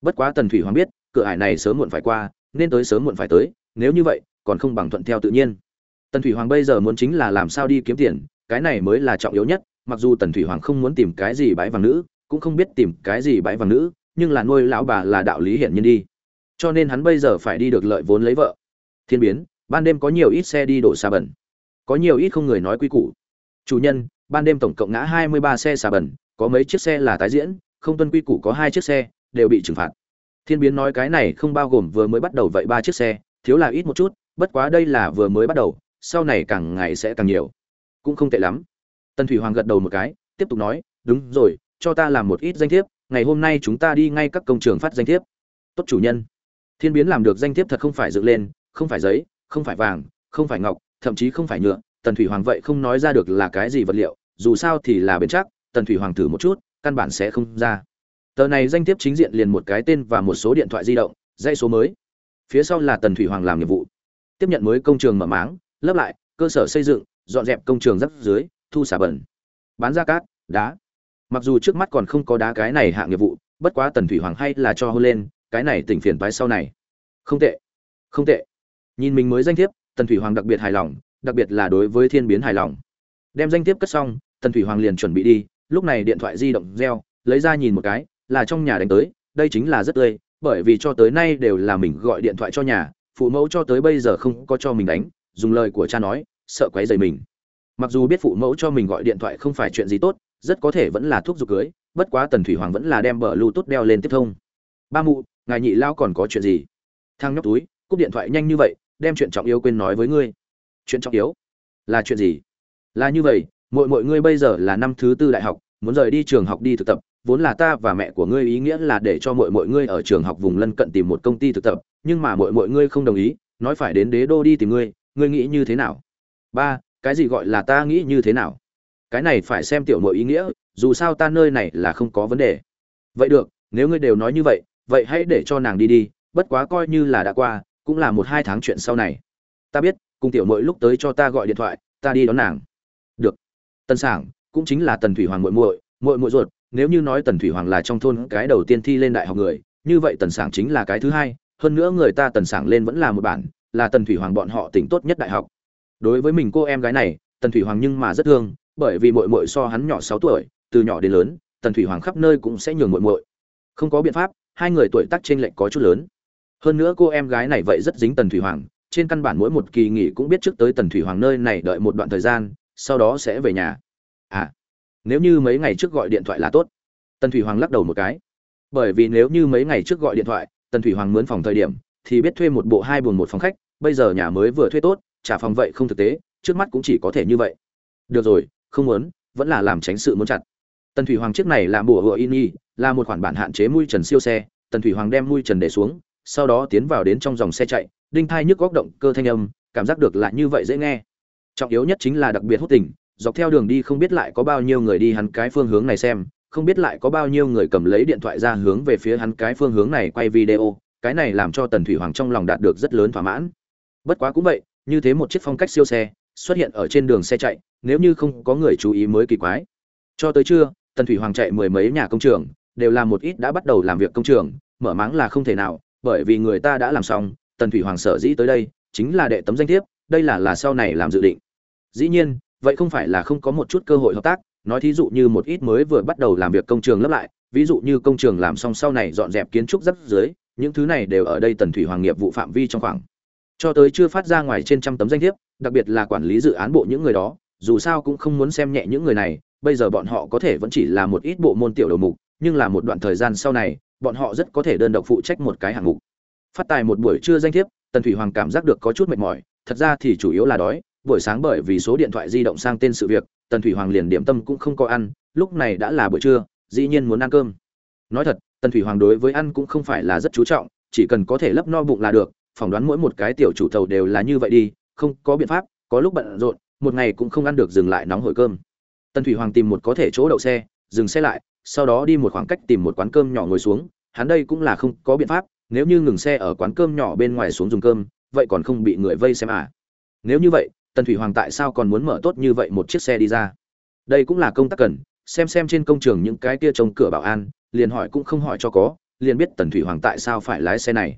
Bất quá tần thủy hoàng biết, cửa ải này sớm muộn phải qua, nên tới sớm muộn phải tới, nếu như vậy, còn không bằng thuận theo tự nhiên. Tần thủy hoàng bây giờ muốn chính là làm sao đi kiếm tiền, cái này mới là trọng yếu nhất, mặc dù tần thủy hoàng không muốn tìm cái gì bãi vàng nữ, cũng không biết tìm cái gì bãi vàng nữ nhưng là nuôi lão bà là đạo lý hiển nhiên đi. Cho nên hắn bây giờ phải đi được lợi vốn lấy vợ. Thiên biến, ban đêm có nhiều ít xe đi đổ xà bẩn. Có nhiều ít không người nói quy củ. Chủ nhân, ban đêm tổng cộng ngã hai mươi ba xe xà bẩn, có mấy chiếc xe là tái diễn, không tuân quy củ có hai chiếc xe, đều bị trừng phạt. Thiên biến nói cái này không bao gồm vừa mới bắt đầu vậy ba chiếc xe, thiếu là ít một chút, bất quá đây là vừa mới bắt đầu, sau này càng ngày sẽ càng nhiều. Cũng không tệ lắm. Tần thủy hoàng gật đầu một cái, tiếp tục nói, đúng rồi, cho ta làm một ít danh thiếp ngày hôm nay chúng ta đi ngay các công trường phát danh thiếp. Tốt chủ nhân. Thiên biến làm được danh thiếp thật không phải dựng lên, không phải giấy, không phải vàng, không phải ngọc, thậm chí không phải nhựa. Tần thủy hoàng vậy không nói ra được là cái gì vật liệu, dù sao thì là bền chắc, tần thủy hoàng thử một chút, căn bản sẽ không ra. Tờ này danh thiếp chính diện liền một cái tên và một số điện thoại di động dây số mới. Phía sau là tần thủy hoàng làm nhiệm vụ. Tiếp nhận mới công trường mở máng, lấp lại, cơ sở xây dựng, dọn dẹp công trường rất dưới thu xả bẩn. Bán ra cát, đá mặc dù trước mắt còn không có đá cái này hạng nghiệp vụ, bất quá tần thủy hoàng hay là cho hôn lên, cái này tỉnh phiền toái sau này. Không tệ không tệ. Nhìn mình mới danh thiếp, tần thủy hoàng đặc biệt hài lòng, đặc biệt là đối với thiên biến hài lòng. Đem danh thiếp cất xong, tần thủy hoàng liền chuẩn bị đi, lúc này điện thoại di động reo, lấy ra nhìn một cái, là trong nhà đánh tới, đây chính là rất tươi, bởi vì cho tới nay đều là mình gọi điện thoại cho nhà, phụ mẫu cho tới bây giờ không có cho mình đánh, dùng lời của cha nói, sợ quấy rầy mình. Mặc dù biết phụ mẫu cho mình gọi điện thoại không phải chuyện gì tốt rất có thể vẫn là thuốc dục cưới, bất quá tần thủy hoàng vẫn là đem bờ bluetooth đeo lên tiếp thông. Ba mụ, ngài nhị lao còn có chuyện gì? Thang nhóc túi, cúp điện thoại nhanh như vậy, đem chuyện trọng yếu quên nói với ngươi. Chuyện trọng yếu? Là chuyện gì? Là như vậy mọi mọi ngươi bây giờ là năm thứ tư đại học, muốn rời đi trường học đi thực tập, vốn là ta và mẹ của ngươi ý nghĩa là để cho mọi mọi ngươi ở trường học vùng lân cận tìm một công ty thực tập, nhưng mà mọi mọi ngươi không đồng ý, nói phải đến đế đô đi tìm ngươi ngươi nghĩ như thế nào? Ba, cái gì gọi là ta nghĩ như thế nào? Cái này phải xem tiểu mội ý nghĩa, dù sao ta nơi này là không có vấn đề. Vậy được, nếu ngươi đều nói như vậy vậy hãy để cho nàng đi đi, bất quá coi như là đã qua, cũng là một hai tháng chuyện sau này. Ta biết, cùng tiểu mội lúc tới cho ta gọi điện thoại, ta đi đón nàng. Được. Tân sảng, cũng chính là tần thủy hoàng muội muội muội muội ruột, nếu như nói tần thủy hoàng là trong thôn cái đầu tiên thi lên đại học người, như vậy tần sảng chính là cái thứ hai, hơn nữa người ta tần sảng lên vẫn là một bản, là tần thủy hoàng bọn họ tỉnh tốt nhất đại học. Đối với mình cô em gái này, tần thủy hoàng nhưng mà rất thương bởi vì muội muội so hắn nhỏ sáu tuổi, từ nhỏ đến lớn, tần thủy hoàng khắp nơi cũng sẽ nhường muội muội. Không có biện pháp, hai người tuổi tác chênh lệch có chút lớn. Hơn nữa cô em gái này vậy rất dính tần thủy hoàng, trên căn bản mỗi một kỳ nghỉ cũng biết trước tới tần thủy hoàng nơi này đợi một đoạn thời gian, sau đó sẽ về nhà. À nếu như mấy ngày trước gọi điện thoại là tốt. Tần thủy hoàng lắc đầu một cái. Bởi vì nếu như mấy ngày trước gọi điện thoại, tần thủy hoàng mướn phòng thời điểm, thì biết thuê một bộ hai buồng một phòng khách, bây giờ nhà mới vừa thuê tốt, trả phòng vậy không thực tế, trước mắt cũng chỉ có thể như vậy. Được rồi không muốn, vẫn là làm tránh sự muốn chặt. Tần thủy hoàng chiếc này là bùa hựa in y, là một khoản bản hạn chế mui trần siêu xe. Tần thủy hoàng đem mui trần để xuống, sau đó tiến vào đến trong dòng xe chạy, đinh thai nhức góc động, cơ thanh âm, cảm giác được lại như vậy dễ nghe. Trọng yếu nhất chính là đặc biệt hút tình dọc theo đường đi không biết lại có bao nhiêu người đi hắn cái phương hướng này xem, không biết lại có bao nhiêu người cầm lấy điện thoại ra hướng về phía hắn cái phương hướng này quay video, cái này làm cho tần thủy hoàng trong lòng đạt được rất lớn thỏa mãn. Bất quá cũng vậy, như thế một chiếc phong cách siêu xe xuất hiện ở trên đường xe chạy, nếu như không có người chú ý mới kỳ quái. Cho tới trưa, tần thủy hoàng chạy mười mấy nhà công trường, đều là một ít đã bắt đầu làm việc công trường, mở máng là không thể nào, bởi vì người ta đã làm xong, tần thủy hoàng sở dĩ tới đây, chính là đệ tấm danh thiếp, đây là là sau này làm dự định. Dĩ nhiên, vậy không phải là không có một chút cơ hội hợp tác, nói thí dụ như một ít mới vừa bắt đầu làm việc công trường lấp lại, ví dụ như công trường làm xong sau này dọn dẹp kiến trúc rất dưới những thứ này đều ở đây tần thủy hoàng nghiệp vụ phạm vi trong khoảng. Cho tới chưa phát ra ngoài trên trăm tấm danh thiếp đặc biệt là quản lý dự án bộ những người đó, dù sao cũng không muốn xem nhẹ những người này, bây giờ bọn họ có thể vẫn chỉ là một ít bộ môn tiểu đầu mục, nhưng là một đoạn thời gian sau này, bọn họ rất có thể đơn độc phụ trách một cái hạng mục. Phát tài một buổi trưa danh thiếp, tần thủy hoàng cảm giác được có chút mệt mỏi, thật ra thì chủ yếu là đói, buổi sáng bởi vì số điện thoại di động sang tên sự việc, tần thủy hoàng liền điểm tâm cũng không có ăn, lúc này đã là buổi trưa, dĩ nhiên muốn ăn cơm. Nói thật, tần thủy hoàng đối với ăn cũng không phải là rất chú trọng, chỉ cần có thể lấp no bụng là được, phỏng đoán mỗi một cái tiểu chủ thầu đều là như vậy đi không có biện pháp, có lúc bận rộn, một ngày cũng không ăn được dừng lại nóng hổi cơm. Tần thủy hoàng tìm một có thể chỗ đậu xe, dừng xe lại, sau đó đi một khoảng cách tìm một quán cơm nhỏ ngồi xuống, hắn đây cũng là không có biện pháp, nếu như ngừng xe ở quán cơm nhỏ bên ngoài xuống dùng cơm, vậy còn không bị người vây xem à? Nếu như vậy, tần thủy hoàng tại sao còn muốn mở tốt như vậy một chiếc xe đi ra? Đây cũng là công tác cần, xem xem trên công trường những cái kia trông cửa bảo an, liền hỏi cũng không hỏi cho có, liền biết tần thủy hoàng tại sao phải lái xe này.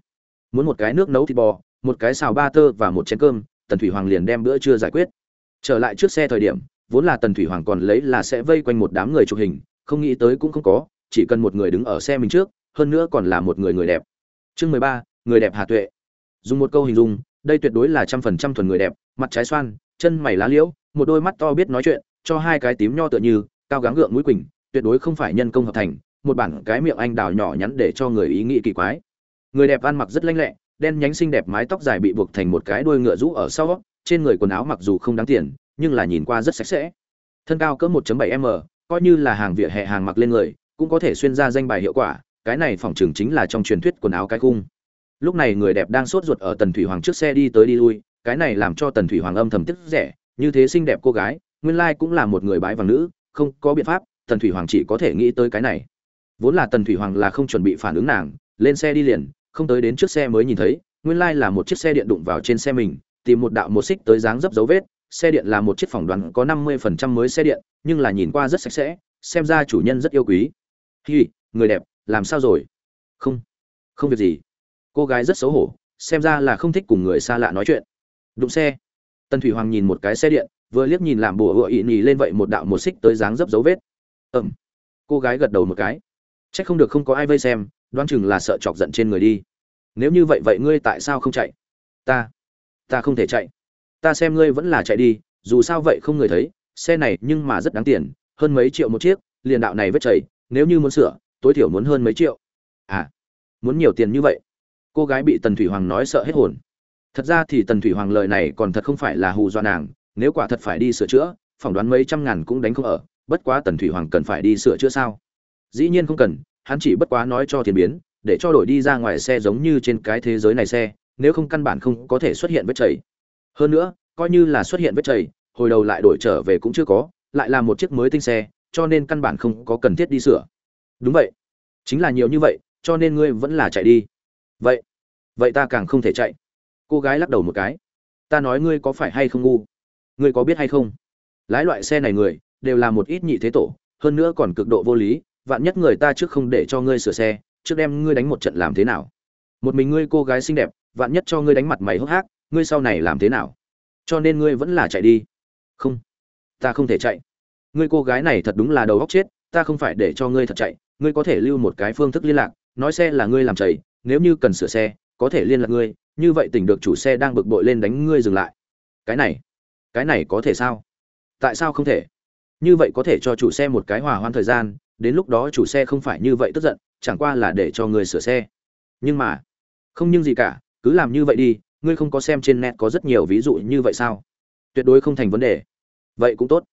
Muốn một cái nước nấu thịt bò, một cái xào ba tơ và một chén cơm tần thủy hoàng liền đem bữa trưa giải quyết. Trở lại trước xe thời điểm, vốn là tần thủy hoàng còn lấy là sẽ vây quanh một đám người chụp hình, không nghĩ tới cũng không có, chỉ cần một người đứng ở xe mình trước, hơn nữa còn là một người người đẹp. Chương mười ba, người đẹp hà tuệ. Dùng một câu hình dung, đây tuyệt đối là trăm phần trăm thuần người đẹp, mặt trái xoan, chân mày lá liễu, một đôi mắt to biết nói chuyện, cho hai cái tím nho tựa như, cao gắng gượng mũi quỳnh, tuyệt đối không phải nhân công hợp thành, một bản cái miệng anh đào nhỏ nhắn để cho người ý nghĩ kỳ quái. Người đẹp ăn mặc rất lanh lẹ đen nhánh xinh đẹp mái tóc dài bị buộc thành một cái đuôi ngựa rũ ở sau, trên người quần áo mặc dù không đáng tiền, nhưng là nhìn qua rất sạch sẽ. Thân cao cỡ 1.7 m, coi như là hàng vỉa hè hàng mặc lên người, cũng có thể xuyên ra danh bài hiệu quả, cái này phỏng chừng chính là trong truyền thuyết quần áo cái cung. Lúc này người đẹp đang sốt ruột ở tần thủy hoàng trước xe đi tới đi lui, cái này làm cho tần thủy hoàng âm thầm tức rẻ, như thế xinh đẹp cô gái, nguyên lai cũng là một người bái vàng nữ, không có biện pháp, tần thủy hoàng chỉ có thể nghĩ tới cái này. Vốn là tần thủy hoàng là không chuẩn bị phản ứng nàng, lên xe đi liền không tới đến trước xe mới nhìn thấy, nguyên lai là một chiếc xe điện đụng vào trên xe mình, tìm một đạo một xích tới dáng dấp dấu vết, xe điện là một chiếc phỏng đoán có năm mươi phần trăm mới xe điện, nhưng là nhìn qua rất sạch sẽ, xem ra chủ nhân rất yêu quý. Hi, người đẹp, làm sao rồi? Không không việc gì. Cô gái rất xấu hổ, xem ra là không thích cùng người xa lạ nói chuyện. Đụng xe. Tần thủy hoàng nhìn một cái xe điện, vừa liếc nhìn làm bùa hựa ị nhì lên vậy một đạo một xích tới dáng dấp dấu vết. Ẩm cô gái gật đầu một cái. C h ắ c không được không có ai vây xem đoán chừng là sợ chọc giận trên người đi. Nếu như vậy vậy ngươi tại sao không chạy? Ta ta không thể chạy. Ta xem ngươi vẫn là chạy đi, dù sao vậy không người thấy, xe này nhưng mà rất đáng tiền, hơn mấy triệu một chiếc, liền đạo này vết chảy, nếu như muốn sửa, tối thiểu muốn hơn mấy triệu. À muốn nhiều tiền như vậy? Cô gái bị tần thủy hoàng nói sợ hết hồn. Thật ra thì tần thủy hoàng lời này còn thật không phải là hù dọa nàng, nếu quả thật phải đi sửa chữa, phỏng đoán mấy trăm ngàn cũng đánh không ở, bất quá tần thủy hoàng cần phải đi sửa chữa sao? Dĩ nhiên không cần hắn chỉ bất quá nói cho thiên biến, để cho đổi đi ra ngoài xe giống như trên cái thế giới này xe, nếu không căn bản không có thể xuất hiện vết chảy. Hơn nữa, coi như là xuất hiện vết chảy, hồi đầu lại đổi trở về cũng chưa có, lại là một chiếc mới tinh xe, cho nên căn bản không có cần thiết đi sửa. Đúng vậy. Chính là nhiều như vậy, cho nên ngươi vẫn là chạy đi. Vậy vậy ta càng không thể chạy. Cô gái lắc đầu một cái. Ta nói ngươi có phải hay không ngu? Ngươi có biết hay không? Lái loại xe này người, đều là một ít nhị thế tổ, hơn nữa còn cực độ vô lý vạn nhất người ta trước không để cho ngươi sửa xe trước đem ngươi đánh một trận làm thế nào? Một mình ngươi cô gái xinh đẹp vạn nhất cho ngươi đánh mặt mày hốc hác ngươi sau này làm thế nào? Cho nên ngươi vẫn là chạy đi. Không ta không thể chạy. Ngươi cô gái này thật đúng là đầu óc chết ta không phải để cho ngươi thật chạy ngươi có thể lưu một cái phương thức liên lạc nói xe là ngươi làm chạy, nếu như cần sửa xe có thể liên lạc ngươi như vậy tỉnh được chủ xe đang bực bội lên đánh ngươi dừng lại. Cái này cái này có thể sao? Tại sao không thể? Như vậy có thể cho chủ xe một cái hòa hoan thời gian đến lúc đó chủ xe không phải như vậy tức giận, chẳng qua là để cho người sửa xe. Nhưng mà, không nhưng gì cả, cứ làm như vậy đi, ngươi không có xem trên net có rất nhiều ví dụ như vậy sao? Tuyệt đối không thành vấn đề. Vậy cũng tốt.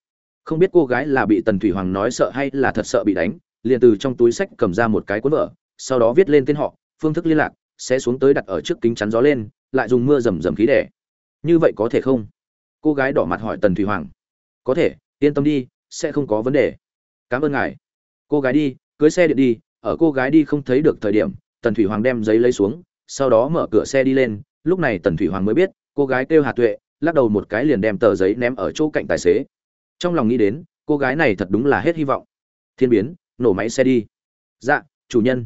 Không biết cô gái là bị tần thủy hoàng nói sợ hay là thật sợ bị đánh, liền từ trong túi sách cầm ra một cái cuốn vở, sau đó viết lên tên họ, phương thức liên lạc, sẽ xuống tới đặt ở trước kính chắn gió lên, lại dùng mưa rầm rầm khí đẻ như vậy có thể không? Cô gái đỏ mặt hỏi tần thủy hoàng. Có thể, yên tâm đi, sẽ không có vấn đề. Cảm ơn ngài cô gái đi, cưới xe điện đi, ở cô gái đi không thấy được thời điểm, tần thủy hoàng đem giấy lấy xuống, sau đó mở cửa xe đi lên, lúc này tần thủy hoàng mới biết, cô gái kêu hà tuệ, lắc đầu một cái liền đem tờ giấy ném ở chỗ cạnh tài xế. Trong lòng nghĩ đến, cô gái này thật đúng là hết hy vọng. Thiên biến, nổ máy xe đi. Dạ chủ nhân.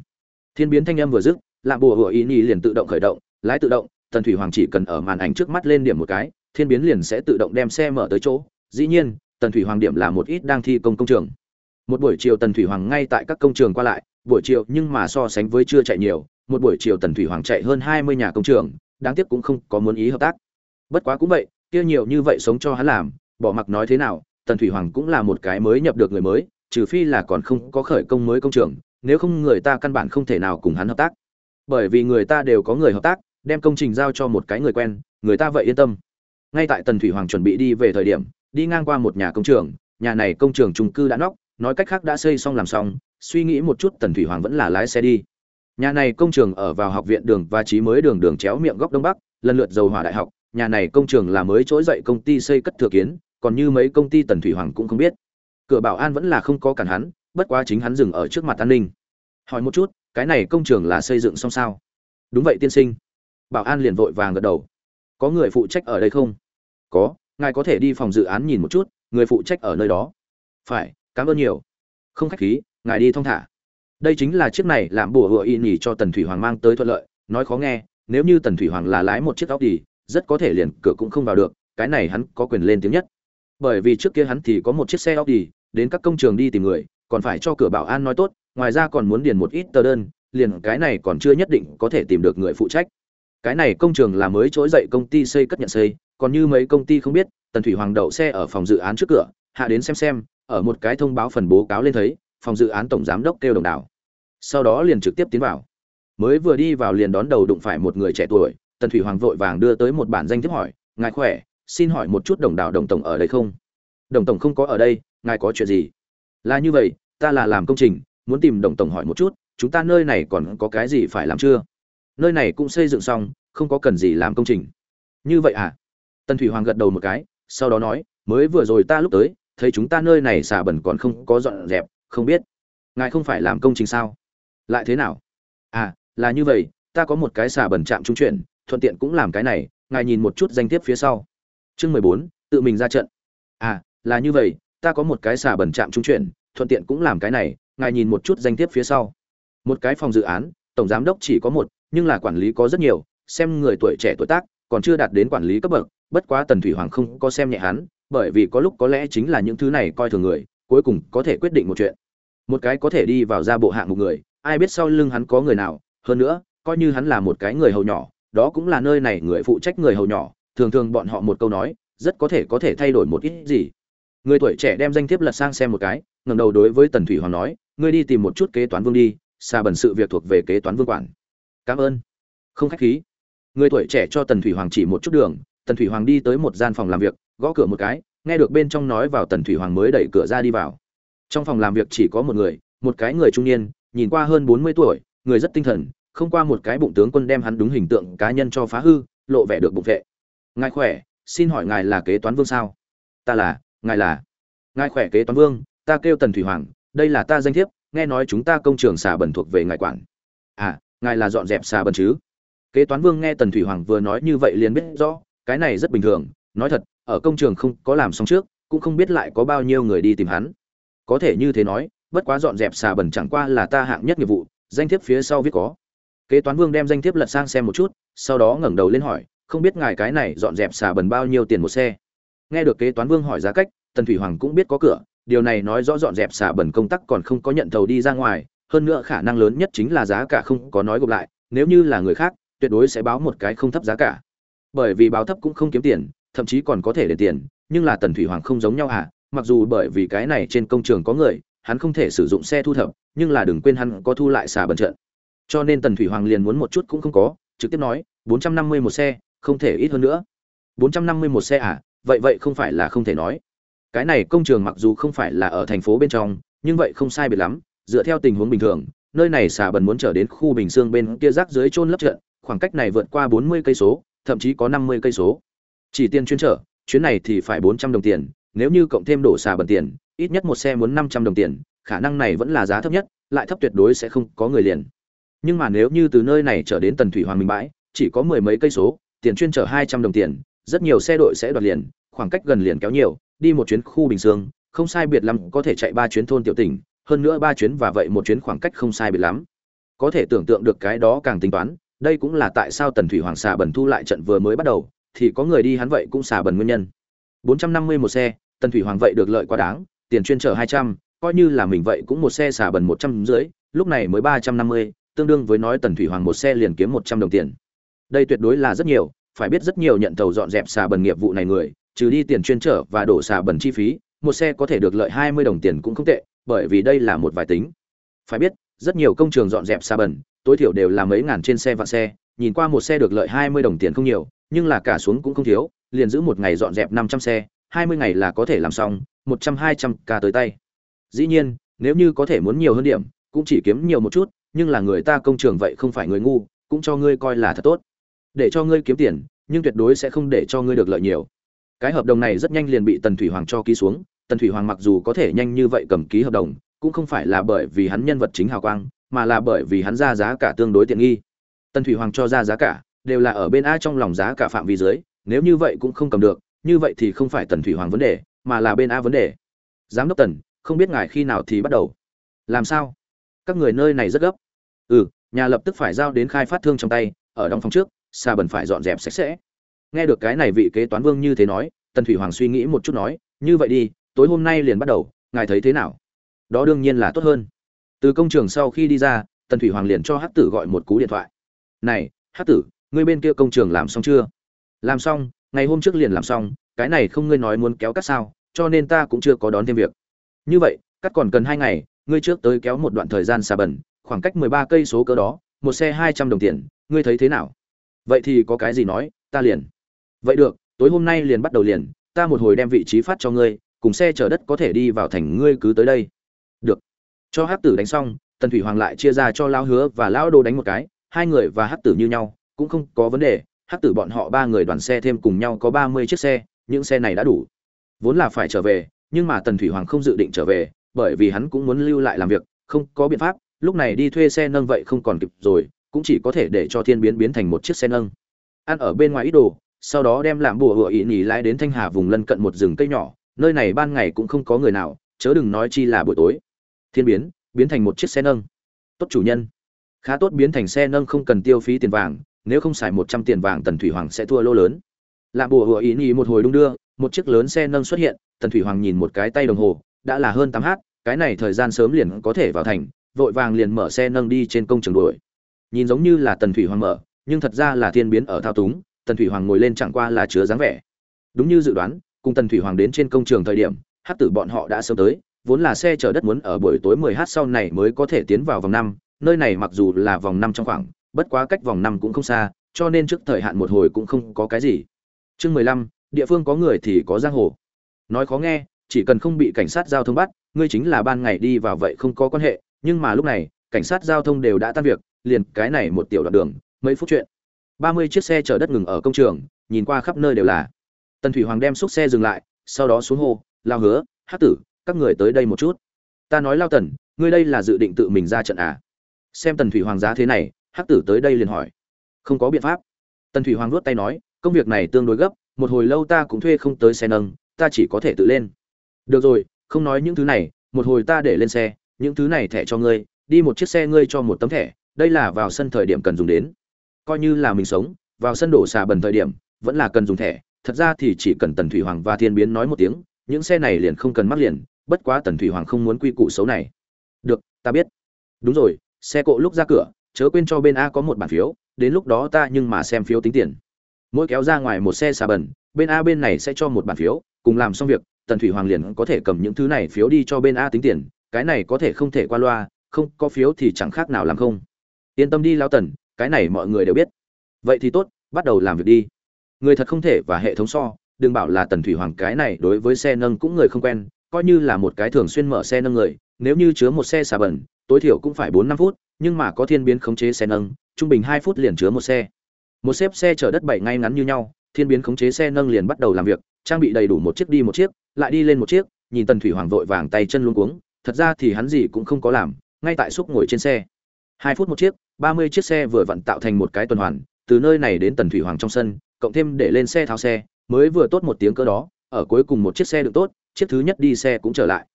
Thiên biến thanh âm vừa dứt, lạm bùa hựa ý nhi liền tự động khởi động, lái tự động, tần thủy hoàng chỉ cần ở màn ảnh trước mắt lên điểm một cái, thiên biến liền sẽ tự động đem xe mở tới chỗ. Dĩ nhiên, tần thủy hoàng điểm là một ít đang thi công công trường một buổi chiều tần thủy hoàng ngay tại các công trường qua lại, buổi chiều nhưng mà so sánh với chưa chạy nhiều, một buổi chiều tần thủy hoàng chạy hơn hai mươi nhà công trường, đáng tiếc cũng không có muốn ý hợp tác. Bất quá cũng vậy, kia nhiều như vậy sống cho hắn làm, bỏ mặc nói thế nào, tần thủy hoàng cũng là một cái mới nhập được người mới, trừ phi là còn không có khởi công mới công trường, nếu không người ta căn bản không thể nào cùng hắn hợp tác. Bởi vì người ta đều có người hợp tác, đem công trình giao cho một cái người quen, người ta vậy yên tâm. Ngay tại tần thủy hoàng chuẩn bị đi về thời điểm, đi ngang qua một nhà công trường, nhà này công trường trung cư đã nóc nói cách khác đã xây xong làm xong, suy nghĩ một chút tần thủy hoàng vẫn là lái xe đi. Nhà này công trường ở vào học viện đường và trí mới đường đường chéo miệng góc đông bắc, lần lượt dầu hỏa đại học, nhà này công trường là mới trỗi dậy công ty xây cất thừa kiến, còn như mấy công ty tần thủy hoàng cũng không biết. Cửa bảo an vẫn là không có cản hắn, bất quá chính hắn dừng ở trước mặt an ninh. Hỏi một chút, cái này công trường là xây dựng xong sao? Đúng vậy tiên sinh. Bảo an liền vội vàng gật đầu. Có người phụ trách ở đây không? Có, ngài có thể đi phòng dự án nhìn một chút, người phụ trách ở nơi đó. Phải cảm ơn nhiều. Không khách khí, ngài đi thong thả. Đây chính là chiếc này làm bùa hựa y nhỉ cho tần thủy hoàng mang tới thuận lợi. Nói khó nghe, nếu như tần thủy hoàng là lái một chiếc óc đi rất có thể liền cửa cũng không vào được, cái này hắn có quyền lên tiếng nhất. Bởi vì trước kia hắn thì có một chiếc xe óc đi đến các công trường đi tìm người, còn phải cho cửa bảo an nói tốt, ngoài ra còn muốn điền một ít tờ đơn, liền cái này còn chưa nhất định có thể tìm được người phụ trách. Cái này công trường là mới trỗi dậy công ty xây cất nhận xây, còn như mấy công ty không biết, tần thủy hoàng đậu xe ở phòng dự án trước cửa, hạ đến xem xem ở một cái thông báo phần bố cáo lên thấy, phòng dự án tổng giám đốc kêu đồng đảo. Sau đó liền trực tiếp tiến vào. Mới vừa đi vào liền đón đầu đụng phải một người trẻ tuổi, tần thủy hoàng vội vàng đưa tới một bản danh thiếp hỏi, ngài khỏe? Xin hỏi một chút đồng đảo đồng tổng ở đây không? Đồng tổng không có ở đây, ngài có chuyện gì? Là như vậy, ta là làm công trình, muốn tìm đồng tổng hỏi một chút, chúng ta nơi này còn có cái gì phải làm chưa? Nơi này cũng xây dựng xong, không có cần gì làm công trình. Như vậy à? Tần thủy hoàng gật đầu một cái, sau đó nói, mới vừa rồi ta lúc tới thấy chúng ta nơi này xà bẩn còn không có dọn dẹp, không biết. Ngài không phải làm công trình sao? Lại thế nào? À là như vậy, ta có một cái xà bẩn chạm trung chuyển, thuận tiện cũng làm cái này, ngài nhìn một chút danh thiếp phía sau. Chương mười bốn, tự mình ra trận. À là như vậy, ta có một cái xà bẩn chạm trung chuyển, thuận tiện cũng làm cái này, ngài nhìn một chút danh thiếp phía sau. Một cái phòng dự án, tổng giám đốc chỉ có một, nhưng là quản lý có rất nhiều, xem người tuổi trẻ tuổi tác, còn chưa đạt đến quản lý cấp bậc, bất quá tần thủy hoàng không có xem nhẹ hắn bởi vì có lúc có lẽ chính là những thứ này coi thường người, cuối cùng có thể quyết định một chuyện. Một cái có thể đi vào ra bộ hạng một người, ai biết sau lưng hắn có người nào, hơn nữa, coi như hắn là một cái người hầu nhỏ, đó cũng là nơi này người phụ trách người hầu nhỏ, thường thường bọn họ một câu nói, rất có thể có thể thay đổi một ít gì. Người tuổi trẻ đem danh thiếp lật sang xem một cái, ngẩng đầu đối với tần thủy hoàng nói, ngươi đi tìm một chút kế toán vương đi, xa bẩn sự việc thuộc về kế toán vương quản. Cảm ơn. Không khách khí. Người tuổi trẻ cho tần thủy hoàng chỉ một chút đường, tần thủy hoàng đi tới một gian phòng làm việc gõ cửa một cái, nghe được bên trong nói vào tần thủy hoàng mới đẩy cửa ra đi vào. Trong phòng làm việc chỉ có một người, một cái người trung niên, nhìn qua hơn bốn mươi tuổi, người rất tinh thần, không qua một cái bụng tướng quân đem hắn đúng hình tượng cá nhân cho phá hư, lộ vẻ được bụng vệ. Ngài khỏe, xin hỏi ngài là kế toán vương sao? Ta là, ngài là. Ngài khỏe kế toán vương, ta kêu tần thủy hoàng, đây là ta danh thiếp, nghe nói chúng ta công trường xà bẩn thuộc về ngài quản. À ngài là dọn dẹp xà bẩn chứ? Kế toán vương nghe tần thủy hoàng vừa nói như vậy liền biết rõ, cái này rất bình thường, nói thật ở công trường không có làm xong trước, cũng không biết lại có bao nhiêu người đi tìm hắn. Có thể như thế nói, bất quá dọn dẹp xà bẩn chẳng qua là ta hạng nhất nghiệp vụ, danh thiếp phía sau viết có. Kế toán vương đem danh thiếp lật sang xem một chút, sau đó ngẩng đầu lên hỏi, không biết ngài cái này dọn dẹp xà bẩn bao nhiêu tiền một xe? Nghe được kế toán vương hỏi giá cách, tần thủy hoàng cũng biết có cửa, điều này nói rõ dọn dẹp xà bẩn công tác còn không có nhận thầu đi ra ngoài, hơn nữa khả năng lớn nhất chính là giá cả không có nói gộp lại, nếu như là người khác, tuyệt đối sẽ báo một cái không thấp giá cả. Bởi vì báo thấp cũng không kiếm tiền thậm chí còn có thể để tiền, nhưng là tần thủy hoàng không giống nhau à mặc dù bởi vì cái này trên công trường có người, hắn không thể sử dụng xe thu thập, nhưng là đừng quên hắn có thu lại xà bẩn trận. Cho nên tần thủy hoàng liền muốn một chút cũng không có, trực tiếp nói, bốn trăm năm mươi một xe, không thể ít hơn nữa. Bốn trăm năm mươi một xe à? Vậy vậy không phải là không thể nói. Cái này công trường mặc dù không phải là ở thành phố bên trong, nhưng vậy không sai biệt lắm, dựa theo tình huống bình thường, nơi này xà bần muốn trở đến khu bình dương bên kia rác dưới trôn lấp trận, khoảng cách này vượt qua bốn mươi cây số, thậm chí có năm mươi cây số chỉ tiền chuyên trở, chuyến này thì phải bốn trăm đồng tiền, nếu như cộng thêm đổ xà bần tiền, ít nhất một xe muốn năm trăm đồng tiền, khả năng này vẫn là giá thấp nhất, lại thấp tuyệt đối sẽ không có người liền. Nhưng mà nếu như từ nơi này trở đến tần thủy hoàng minh bãi, chỉ có mười mấy cây số, tiền chuyên trở hai trăm đồng tiền, rất nhiều xe đội sẽ đoạt liền, khoảng cách gần liền kéo nhiều, đi một chuyến khu bình dương không sai biệt lắm có thể chạy ba chuyến thôn tiểu tỉnh, hơn nữa ba chuyến và vậy một chuyến khoảng cách không sai biệt lắm. Có thể tưởng tượng được cái đó càng tính toán, đây cũng là tại sao tần thủy hoàng xà bẩn thu lại trận vừa mới bắt đầu thì có người đi hắn vậy cũng xả bẩn nguyên nhân. bốn trăm năm mươi một xe, tần thủy hoàng vậy được lợi quá đáng, tiền chuyên trở hai trăm, coi như là mình vậy cũng một xe xả bẩn một trăm rưỡi, lúc này mới ba trăm năm mươi, tương đương với nói tần thủy hoàng một xe liền kiếm một trăm đồng tiền. Đây tuyệt đối là rất nhiều, phải biết rất nhiều nhận tàu dọn dẹp xả bẩn nghiệp vụ này người, trừ đi tiền chuyên trở và đổ xả bẩn chi phí, một xe có thể được lợi hai mươi đồng tiền cũng không tệ, bởi vì đây là một vài tính. Phải biết, rất nhiều công trường dọn dẹp xả bẩn, tối thiểu đều là mấy ngàn trên xe và xe, nhìn qua một xe được lợi hai mươi đồng tiền không nhiều nhưng là cả xuống cũng không thiếu, liền giữ một ngày dọn dẹp năm trăm xe, hai mươi ngày là có thể làm xong, một trăm hai trăm ca tới tay. Dĩ nhiên, nếu như có thể muốn nhiều hơn điểm, cũng chỉ kiếm nhiều một chút, nhưng là người ta công trường vậy không phải người ngu, cũng cho ngươi coi là thật tốt. Để cho ngươi kiếm tiền, nhưng tuyệt đối sẽ không để cho ngươi được lợi nhiều. Cái hợp đồng này rất nhanh liền bị tần thủy hoàng cho ký xuống, tần thủy hoàng mặc dù có thể nhanh như vậy cầm ký hợp đồng, cũng không phải là bởi vì hắn nhân vật chính hào quang, mà là bởi vì hắn ra giá cả tương đối tiện nghi. Tần thủy hoàng cho ra giá cả đều là ở bên a trong lòng giá cả phạm vi dưới, nếu như vậy cũng không cầm được, như vậy thì không phải tần thủy hoàng vấn đề, mà là bên a vấn đề. Giám đốc tần, không biết ngài khi nào thì bắt đầu. Làm sao? Các người nơi này rất gấp. Ừ nhà lập tức phải giao đến khai phát thương trong tay, ở đóng phòng trước, xa bần phải dọn dẹp sạch sẽ. Nghe được cái này vị kế toán vương như thế nói, tần thủy hoàng suy nghĩ một chút nói, như vậy đi, tối hôm nay liền bắt đầu, ngài thấy thế nào? Đó đương nhiên là tốt hơn. Từ công trường sau khi đi ra, tần thủy hoàng liền cho hát tử gọi một cú điện thoại. Này hát tử ngươi bên kia công trường làm xong chưa? Làm xong, ngày hôm trước liền làm xong, cái này không ngươi nói muốn kéo cắt sao, cho nên ta cũng chưa có đón thêm việc. Như vậy, cắt còn cần hai ngày, ngươi trước tới kéo một đoạn thời gian xà bẩn, khoảng cách mười ba cây số cỡ đó, một xe hai trăm đồng tiền, ngươi thấy thế nào? Vậy thì có cái gì nói, ta liền. Vậy được, tối hôm nay liền bắt đầu liền, ta một hồi đem vị trí phát cho ngươi, cùng xe chở đất có thể đi vào thành ngươi cứ tới đây. Được. Cho hắc tử đánh xong, tần thủy hoàng lại chia ra cho lao hứa và lão đô đánh một cái, hai người và hắc tử như nhau cũng không có vấn đề, hắc tử bọn họ ba người đoàn xe thêm cùng nhau có ba mươi chiếc xe, những xe này đã đủ. Vốn là phải trở về, nhưng mà tần thủy hoàng không dự định trở về, bởi vì hắn cũng muốn lưu lại làm việc, không có biện pháp, lúc này đi thuê xe nâng vậy không còn kịp rồi, cũng chỉ có thể để cho thiên biến biến thành một chiếc xe nâng. Ăn ở bên ngoài ít đồ, sau đó đem làm bùa hựa ỵ nhì lái đến thanh hà vùng lân cận một rừng cây nhỏ, nơi này ban ngày cũng không có người nào, chớ đừng nói chi là buổi tối. Thiên biến biến thành một chiếc xe nâng. Tốt chủ nhân. Khá tốt biến thành xe nâng không cần tiêu phí tiền vàng nếu không xài một trăm tiền vàng tần thủy hoàng sẽ thua lô lớn. Lạm bùa hựa ý nhì một hồi đung đưa, một chiếc lớn xe nâng xuất hiện, tần thủy hoàng nhìn một cái tay đồng hồ, đã là hơn tám h cái này thời gian sớm liền có thể vào thành, vội vàng liền mở xe nâng đi trên công trường đuổi. Nhìn giống như là tần thủy hoàng mở, nhưng thật ra là thiên biến ở thao túng, tần thủy hoàng ngồi lên chẳng qua là chứa dáng vẻ. Đúng như dự đoán, cùng tần thủy hoàng đến trên công trường thời điểm, hát tử bọn họ đã sớm tới, vốn là xe chở đất muốn ở buổi tối 10 h sau này mới có thể tiến vào vòng năm, nơi này mặc dù là vòng năm trong khoảng bất quá cách vòng năm cũng không xa cho nên trước thời hạn một hồi cũng không có cái gì. Chương 15, địa phương có người thì có giang hồ. Nói khó nghe chỉ cần không bị cảnh sát giao thông bắt ngươi chính là ban ngày đi vào vậy không có quan hệ nhưng mà lúc này cảnh sát giao thông đều đã tan việc liền cái này một tiểu đoạn đường mấy phút chuyện. Ba mươi chiếc xe chở đất ngừng ở công trường nhìn qua khắp nơi đều là. Tần thủy hoàng đem xúc xe dừng lại sau đó xuống hô lao hứa hát tử các người tới đây một chút. Ta nói lao tần ngươi đây là dự định tự mình ra trận à? Xem tần thủy hoàng giá thế này Hắc tử tới đây liền hỏi. Không có biện pháp. Tần thủy hoàng nuốt tay nói, công việc này tương đối gấp, một hồi lâu ta cũng thuê không tới xe nâng, ta chỉ có thể tự lên. Được rồi, không nói những thứ này, một hồi ta để lên xe, những thứ này thẻ cho ngươi, đi một chiếc xe ngươi cho một tấm thẻ, đây là vào sân thời điểm cần dùng đến. Coi như là mình sống, vào sân đổ xà bần thời điểm, vẫn là cần dùng thẻ, thật ra thì chỉ cần tần thủy hoàng và thiên biến nói một tiếng, những xe này liền không cần mắc liền, bất quá tần thủy hoàng không muốn quy củ xấu này. Được, ta biết. Đúng rồi, xe cộ lúc ra cửa chớ quên cho bên a có một bản phiếu, đến lúc đó ta nhưng mà xem phiếu tính tiền. Mỗi kéo ra ngoài một xe xà bẩn. bên a bên này sẽ cho một bản phiếu, cùng làm xong việc, tần thủy hoàng liền có thể cầm những thứ này phiếu đi cho bên a tính tiền, cái này có thể không thể qua loa, không, có phiếu thì chẳng khác nào làm không. Yên tâm đi lao tần, cái này mọi người đều biết. Vậy thì tốt, bắt đầu làm việc đi. Người thật không thể và hệ thống so, đừng bảo là tần thủy hoàng cái này đối với xe nâng cũng người không quen, coi như là một cái thường xuyên mở xe nâng người, nếu như chứa một xe xà bẩn, tối thiểu cũng phải bốn năm phút nhưng mà có thiên biến khống chế xe nâng, trung bình hai phút liền chứa một xe. Một xếp xe chở đất bảy ngay ngắn như nhau, thiên biến khống chế xe nâng liền bắt đầu làm việc, trang bị đầy đủ một chiếc đi một chiếc, lại đi lên một chiếc, nhìn tần thủy hoàng vội vàng tay chân luống cuống, thật ra thì hắn gì cũng không có làm, ngay tại xúc ngồi trên xe. Hai phút một chiếc, ba mươi chiếc xe vừa vặn tạo thành một cái tuần hoàn, từ nơi này đến tần thủy hoàng trong sân, cộng thêm để lên xe tháo xe, mới vừa tốt một tiếng cơ đó, ở cuối cùng một chiếc xe được tốt, chiếc thứ nhất đi xe cũng trở lại.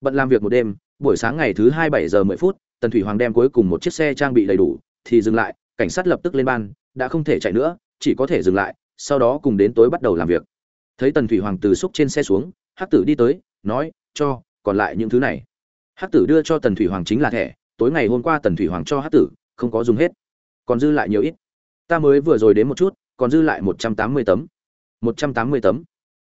Bận làm việc một đêm, buổi sáng ngày thứ hai bảy giờ mười phút tần thủy hoàng đem cuối cùng một chiếc xe trang bị đầy đủ, thì dừng lại, cảnh sát lập tức lên ban, đã không thể chạy nữa, chỉ có thể dừng lại, sau đó cùng đến tối bắt đầu làm việc. Thấy tần thủy hoàng từ xúc trên xe xuống, hắc tử đi tới, nói, cho, còn lại những thứ này. Hắc tử đưa cho tần thủy hoàng chính là thẻ, tối ngày hôm qua tần thủy hoàng cho hắc tử, không có dùng hết. Còn dư lại nhiều ít. Ta mới vừa rồi đến một chút, còn dư lại một trăm tám mươi tấm. Một trăm tám mươi tấm?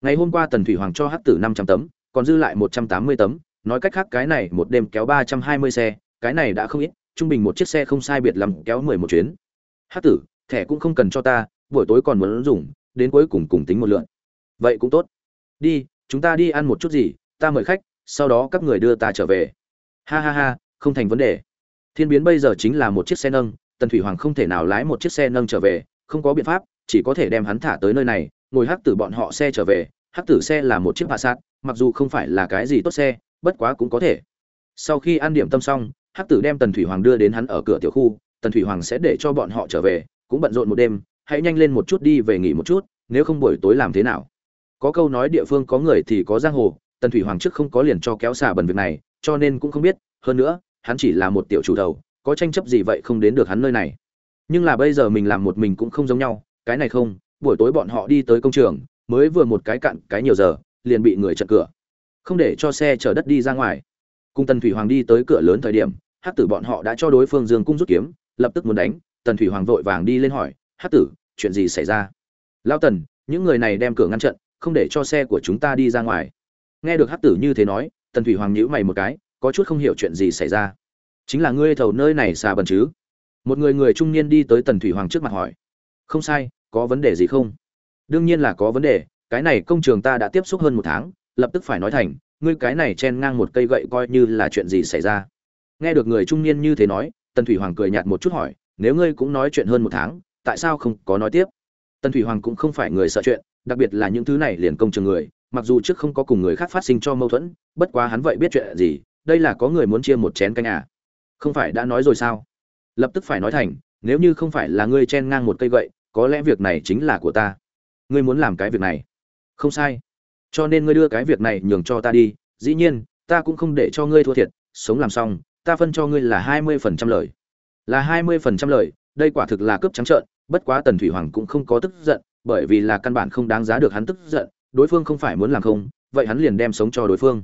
Ngày hôm qua tần thủy hoàng cho hắc tử năm trăm tấm, còn dư lại một trăm tám mươi tấm. Nói cách khác, cái này một đêm kéo ba trăm hai mươi xe cái này đã không ít, trung bình một chiếc xe không sai biệt lắm kéo mười một chuyến. Hát tử, thẻ cũng không cần cho ta, buổi tối còn muốn dùng, đến cuối cùng cùng tính một lượn. Vậy cũng tốt. Đi, chúng ta đi ăn một chút gì, ta mời khách, sau đó các người đưa ta trở về. Ha ha ha, không thành vấn đề. Thiên biến bây giờ chính là một chiếc xe nâng, tần thủy hoàng không thể nào lái một chiếc xe nâng trở về, không có biện pháp, chỉ có thể đem hắn thả tới nơi này, ngồi hắc tử bọn họ xe trở về. Hắc tử xe là một chiếc hạ sát mặc dù không phải là cái gì tốt xe, bất quá cũng có thể. Sau khi ăn điểm tâm xong hắc tử đem tần thủy hoàng đưa đến hắn ở cửa tiểu khu, tần thủy hoàng sẽ để cho bọn họ trở về, cũng bận rộn một đêm, hãy nhanh lên một chút đi về nghỉ một chút, nếu không buổi tối làm thế nào? Có câu nói địa phương có người thì có giang hồ, tần thủy hoàng trước không có liền cho kéo xả bẩn việc này, cho nên cũng không biết, hơn nữa, hắn chỉ là một tiểu chủ đầu, có tranh chấp gì vậy không đến được hắn nơi này. Nhưng là bây giờ mình làm một mình cũng không giống nhau, cái này không, buổi tối bọn họ đi tới công trường, mới vừa một cái cạn cái nhiều giờ, liền bị người chặn cửa. Không để cho xe chở đất đi ra ngoài cùng tần thủy hoàng đi tới cửa lớn thời điểm hát tử bọn họ đã cho đối phương dương cung rút kiếm, lập tức muốn đánh, tần thủy hoàng vội vàng đi lên hỏi hát tử, chuyện gì xảy ra? Lao tần, những người này đem cửa ngăn trận, không để cho xe của chúng ta đi ra ngoài. Nghe được hát tử như thế nói, tần thủy hoàng nhíu mày một cái, có chút không hiểu chuyện gì xảy ra. Chính là ngươi thầu nơi này xà bần chứ? Một người người trung niên đi tới tần thủy hoàng trước mặt hỏi. Không sai, có vấn đề gì không? Đương nhiên là có vấn đề, cái này công trường ta đã tiếp xúc hơn một tháng, lập tức phải nói thành ngươi cái này chen ngang một cây gậy coi như là chuyện gì xảy ra. Nghe được người trung niên như thế nói, tần thủy hoàng cười nhạt một chút hỏi, nếu ngươi cũng nói chuyện hơn một tháng, tại sao không có nói tiếp? Tần thủy hoàng cũng không phải người sợ chuyện, đặc biệt là những thứ này liền công trường người, mặc dù trước không có cùng người khác phát sinh cho mâu thuẫn, bất quá hắn vậy biết chuyện gì, đây là có người muốn chia một chén canh à. Không phải đã nói rồi sao? Lập tức phải nói thành, nếu như không phải là ngươi chen ngang một cây gậy, có lẽ việc này chính là của ta. Ngươi muốn làm cái việc này. Không sai cho nên ngươi đưa cái việc này nhường cho ta đi, dĩ nhiên, ta cũng không để cho ngươi thua thiệt, sống làm xong, ta phân cho ngươi là hai mươi phần trăm lời. Là hai mươi phần trăm lời, đây quả thực là cướp trắng trợn, bất quá tần thủy hoàng cũng không có tức giận, bởi vì là căn bản không đáng giá được hắn tức giận, đối phương không phải muốn làm không, vậy hắn liền đem sống cho đối phương.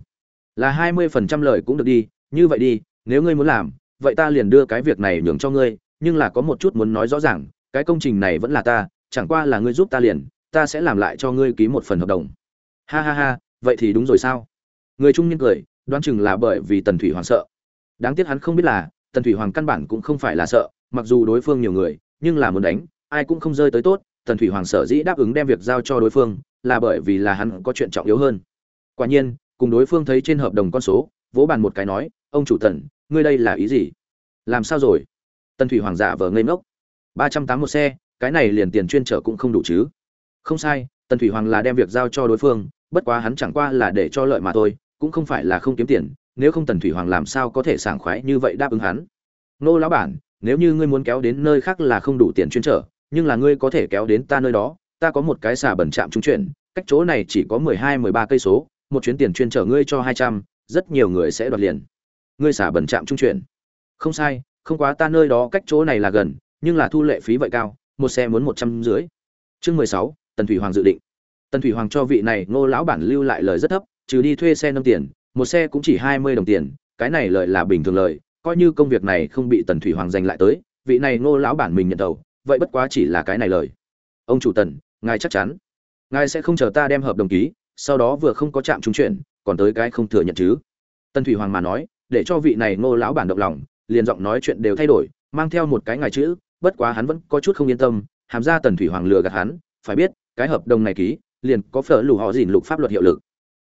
Là hai mươi phần trăm lời cũng được đi, như vậy đi, nếu ngươi muốn làm, vậy ta liền đưa cái việc này nhường cho ngươi, nhưng là có một chút muốn nói rõ ràng, cái công trình này vẫn là ta, chẳng qua là ngươi giúp ta liền, ta sẽ làm lại cho ngươi ký một phần hợp đồng ha ha ha, vậy thì đúng rồi sao? Người trung niên cười, đoán chừng là bởi vì tần thủy hoàng sợ. Đáng tiếc hắn không biết là, tần thủy hoàng căn bản cũng không phải là sợ, mặc dù đối phương nhiều người, nhưng là muốn đánh, ai cũng không rơi tới tốt, tần thủy hoàng sở dĩ đáp ứng đem việc giao cho đối phương, là bởi vì là hắn có chuyện trọng yếu hơn. Quả nhiên, cùng đối phương thấy trên hợp đồng con số, vỗ bàn một cái nói, ông chủ tần, ngươi đây là ý gì? Làm sao rồi? Tần thủy hoàng giả vờ ngây ngốc. ba trăm tám một xe cái này liền tiền chuyên trở cũng không đủ chứ. Không sai, tần thủy hoàng là đem việc giao cho đối phương bất quá hắn chẳng qua là để cho lợi mà thôi, cũng không phải là không kiếm tiền, nếu không tần thủy hoàng làm sao có thể sảng khoái như vậy đáp ứng hắn? Nô lão bản, nếu như ngươi muốn kéo đến nơi khác là không đủ tiền chuyên trở, nhưng là ngươi có thể kéo đến ta nơi đó, ta có một cái xà bẩn trạm trung chuyển, cách chỗ này chỉ có mười hai, mười ba cây số, một chuyến tiền chuyên trở ngươi cho hai trăm, rất nhiều người sẽ đoạt liền. Ngươi xả bẩn trạm trung chuyển. Không sai, không quá ta nơi đó cách chỗ này là gần, nhưng là thu lệ phí vậy cao, một xe muốn một trăm dưới chương mười sáu, tần thủy hoàng dự định tần thủy hoàng cho vị này ngô lão bản lưu lại lời rất thấp, trừ đi thuê xe nâng tiền, một xe cũng chỉ hai mươi đồng tiền, cái này lợi là bình thường lợi coi như công việc này không bị tần thủy hoàng giành lại tới, vị này ngô lão bản mình nhận đầu, vậy bất quá chỉ là cái này lời. Ông chủ tần, ngài chắc chắn. Ngài sẽ không chờ ta đem hợp đồng ký, sau đó vừa không có chạm trung chuyển, còn tới cái không thừa nhận chứ. Tần thủy hoàng mà nói, để cho vị này ngô lão bản động lòng, liền giọng nói chuyện đều thay đổi, mang theo một cái ngài chữ, bất quá hắn vẫn có chút không yên tâm, hàm ra tần thủy hoàng lừa gạt hắn, phải biết, cái hợp đồng này ký liền có phở lù họ dìn lục pháp luật hiệu lực.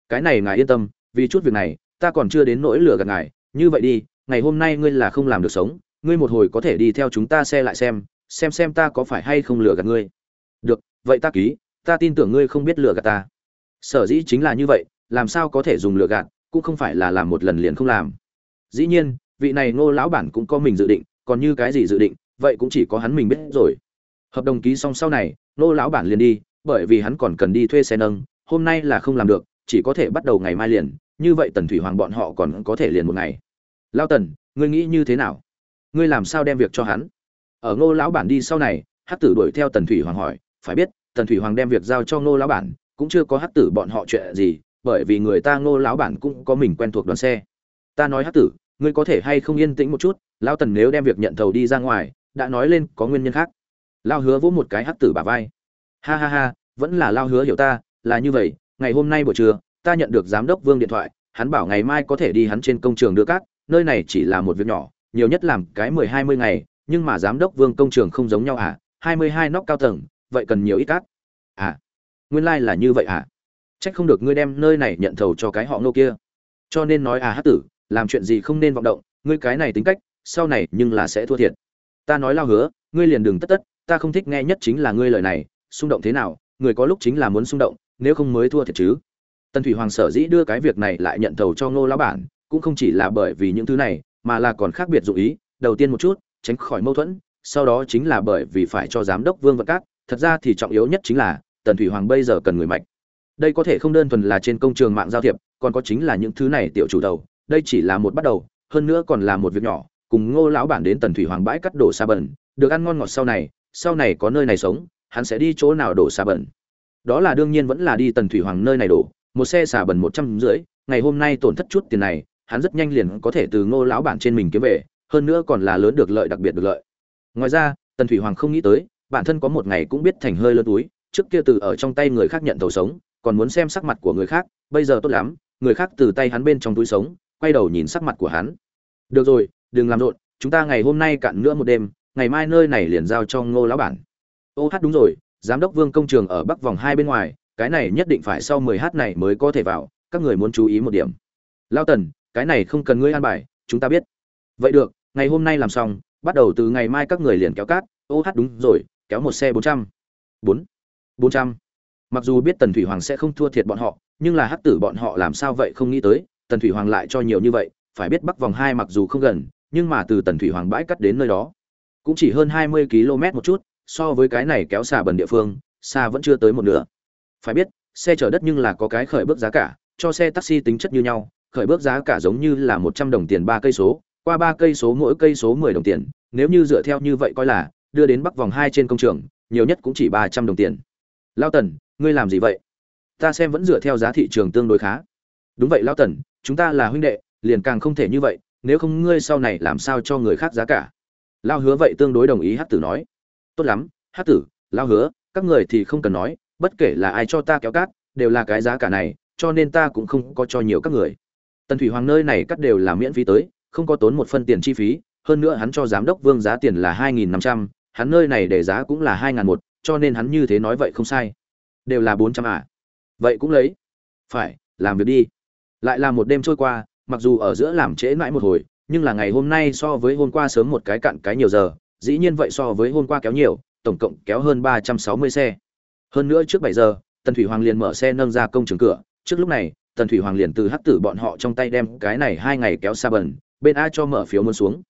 Cái này ngài yên tâm, vì chút việc này, ta còn chưa đến nỗi lừa gạt ngài. Như vậy đi, ngày hôm nay ngươi là không làm được sống, ngươi một hồi có thể đi theo chúng ta xe lại xem xem xem ta có phải hay không lừa gạt ngươi. Được, vậy ta ký, ta tin tưởng ngươi không biết lừa gạt ta. Sở dĩ chính là như vậy, làm sao có thể dùng lừa gạt, cũng không phải là làm một lần liền không làm. Dĩ nhiên, vị này ngô lão bản cũng có mình dự định, còn như cái gì dự định, vậy cũng chỉ có hắn mình biết rồi. Hợp đồng ký xong sau này, ngô lão bản liền đi bởi vì hắn còn cần đi thuê xe nâng, hôm nay là không làm được, chỉ có thể bắt đầu ngày mai liền, như vậy tần thủy hoàng bọn họ còn có thể liền một ngày. Lao tần, ngươi nghĩ như thế nào? Ngươi làm sao đem việc cho hắn? Ở ngô lão bản đi sau này hát tử đuổi theo tần thủy hoàng hỏi, phải biết, tần thủy hoàng đem việc giao cho ngô lão bản, cũng chưa có hát tử bọn họ chuyện gì, bởi vì người ta ngô lão bản cũng có mình quen thuộc đoàn xe. Ta nói hát tử, ngươi có thể hay không yên tĩnh một chút, lao tần nếu đem việc nhận thầu đi ra ngoài, đã nói lên có nguyên nhân khác. Lao hứa vỗ một cái hát tử bà vai ha ha ha, vẫn là lao hứa hiểu ta, là như vậy, ngày hôm nay buổi trưa, ta nhận được giám đốc vương điện thoại, hắn bảo ngày mai có thể đi hắn trên công trường đưa cát, nơi này chỉ là một việc nhỏ, nhiều nhất làm cái mười hai mươi ngày, nhưng mà giám đốc vương công trường không giống nhau à hai mươi hai nóc cao tầng, vậy cần nhiều ít cát. À nguyên lai、like、là như vậy à. C h ắ c không được ngươi đem nơi này nhận thầu cho cái họ ngô kia. Cho nên nói à hát tử, làm chuyện gì không nên vọng động, ngươi cái này tính cách, sau này nhưng là sẽ thua thiệt. Ta nói lao hứa, ngươi liền đừng tất tất, ta không thích nghe nhất chính là ngươi lời này xung động thế nào, người có lúc chính là muốn xung động, nếu không mới thua thiệt chứ. Tần thủy hoàng sở dĩ đưa cái việc này lại nhận thầu cho ngô lão bản, cũng không chỉ là bởi vì những thứ này, mà là còn khác biệt dụ ý. Đầu tiên một chút, tránh khỏi mâu thuẫn, sau đó chính là bởi vì phải cho giám đốc vương vận cát. Thật ra thì trọng yếu nhất chính là, tần thủy hoàng bây giờ cần người mạch. Đây có thể không đơn thuần là trên công trường mạng giao thiệp, còn có chính là những thứ này tiểu chủ đầu. Đây chỉ là một bắt đầu, hơn nữa còn là một việc nhỏ. Cùng ngô lão bản đến tần thủy hoàng bãi cắt đổ xa bẩn, được ăn ngon ngọt sau này sau này có nơi này sống hắn sẽ đi chỗ nào đổ xà bẩn. Đó là đương nhiên vẫn là đi tần thủy hoàng nơi này đổ, một xe xà bẩn một trăm rưỡi, ngày hôm nay tổn thất chút tiền này, hắn rất nhanh liền có thể từ ngô lão bản trên mình kiếm về, hơn nữa còn là lớn được lợi đặc biệt được lợi. Ngoài ra, tần thủy hoàng không nghĩ tới, bản thân có một ngày cũng biết thành hơi lớn túi, trước kia từ ở trong tay người khác nhận thầu sống, còn muốn xem sắc mặt của người khác, bây giờ tốt lắm, người khác từ tay hắn bên trong túi sống, quay đầu nhìn sắc mặt của hắn. Được rồi, đừng làm rộn, chúng ta ngày hôm nay cạn nữa một đêm, ngày mai nơi này liền giao cho ngô lão bản ô hát đúng rồi, giám đốc vương công trường ở bắc vòng hai bên ngoài, cái này nhất định phải sau mười h này mới có thể vào, các người muốn chú ý một điểm. Lao tần, cái này không cần ngươi an bài, chúng ta biết. Vậy được, ngày hôm nay làm xong, bắt đầu từ ngày mai các người liền kéo cát, ô hát đúng rồi, kéo một xe bốn trăm. Bốn. Bốn trăm. Mặc dù biết tần thủy hoàng sẽ không thua thiệt bọn họ, nhưng là hắc tử bọn họ làm sao vậy không nghĩ tới, tần thủy hoàng lại cho nhiều như vậy, phải biết bắc vòng hai mặc dù không gần, nhưng mà từ tần thủy hoàng bãi cắt đến nơi đó, cũng chỉ hơn hai mươi km một chút so với cái này kéo xà bần địa phương xa vẫn chưa tới một nửa. Phải biết, xe chở đất nhưng là có cái khởi bước giá cả, cho xe taxi tính chất như nhau, khởi bước giá cả giống như là một trăm đồng tiền ba cây số, qua ba cây số mỗi cây số mười đồng tiền, nếu như dựa theo như vậy coi là, đưa đến bắc vòng hai trên công trường, nhiều nhất cũng chỉ ba trăm đồng tiền. Lao tần, ngươi làm gì vậy? Ta xem vẫn dựa theo giá thị trường tương đối khá. Đúng vậy lao tần, chúng ta là huynh đệ, liền càng không thể như vậy, nếu không ngươi sau này làm sao cho người khác giá cả? Lao hứa vậy tương đối đồng ý hát tử nói tốt lắm, hát tử, lao hứa, các người thì không cần nói, bất kể là ai cho ta kéo cát, đều là cái giá cả này, cho nên ta cũng không có cho nhiều các người. Tần thủy hoàng nơi này cắt đều là miễn phí tới, không có tốn một phân tiền chi phí, hơn nữa hắn cho giám đốc vương giá tiền là hai nghìn năm trăm, hắn nơi này để giá cũng là hai nghìn một, cho nên hắn như thế nói vậy không sai. Đều là bốn trăm à. Vậy cũng lấy. Phải, làm việc đi. Lại là một đêm trôi qua, mặc dù ở giữa làm trễ mãi một hồi, nhưng là ngày hôm nay so với hôm qua sớm một cái cạn cái nhiều giờ dĩ nhiên vậy so với hôm qua kéo nhiều, tổng cộng kéo hơn ba trăm sáu mươi xe. Hơn nữa trước bảy giờ, tần thủy hoàng liền mở xe nâng ra công trường cửa. Trước lúc này, tần thủy hoàng liền từ hắc tử bọn họ trong tay đem cái này hai ngày kéo xa bẩn, bên a cho mở phiếu muốn xuống.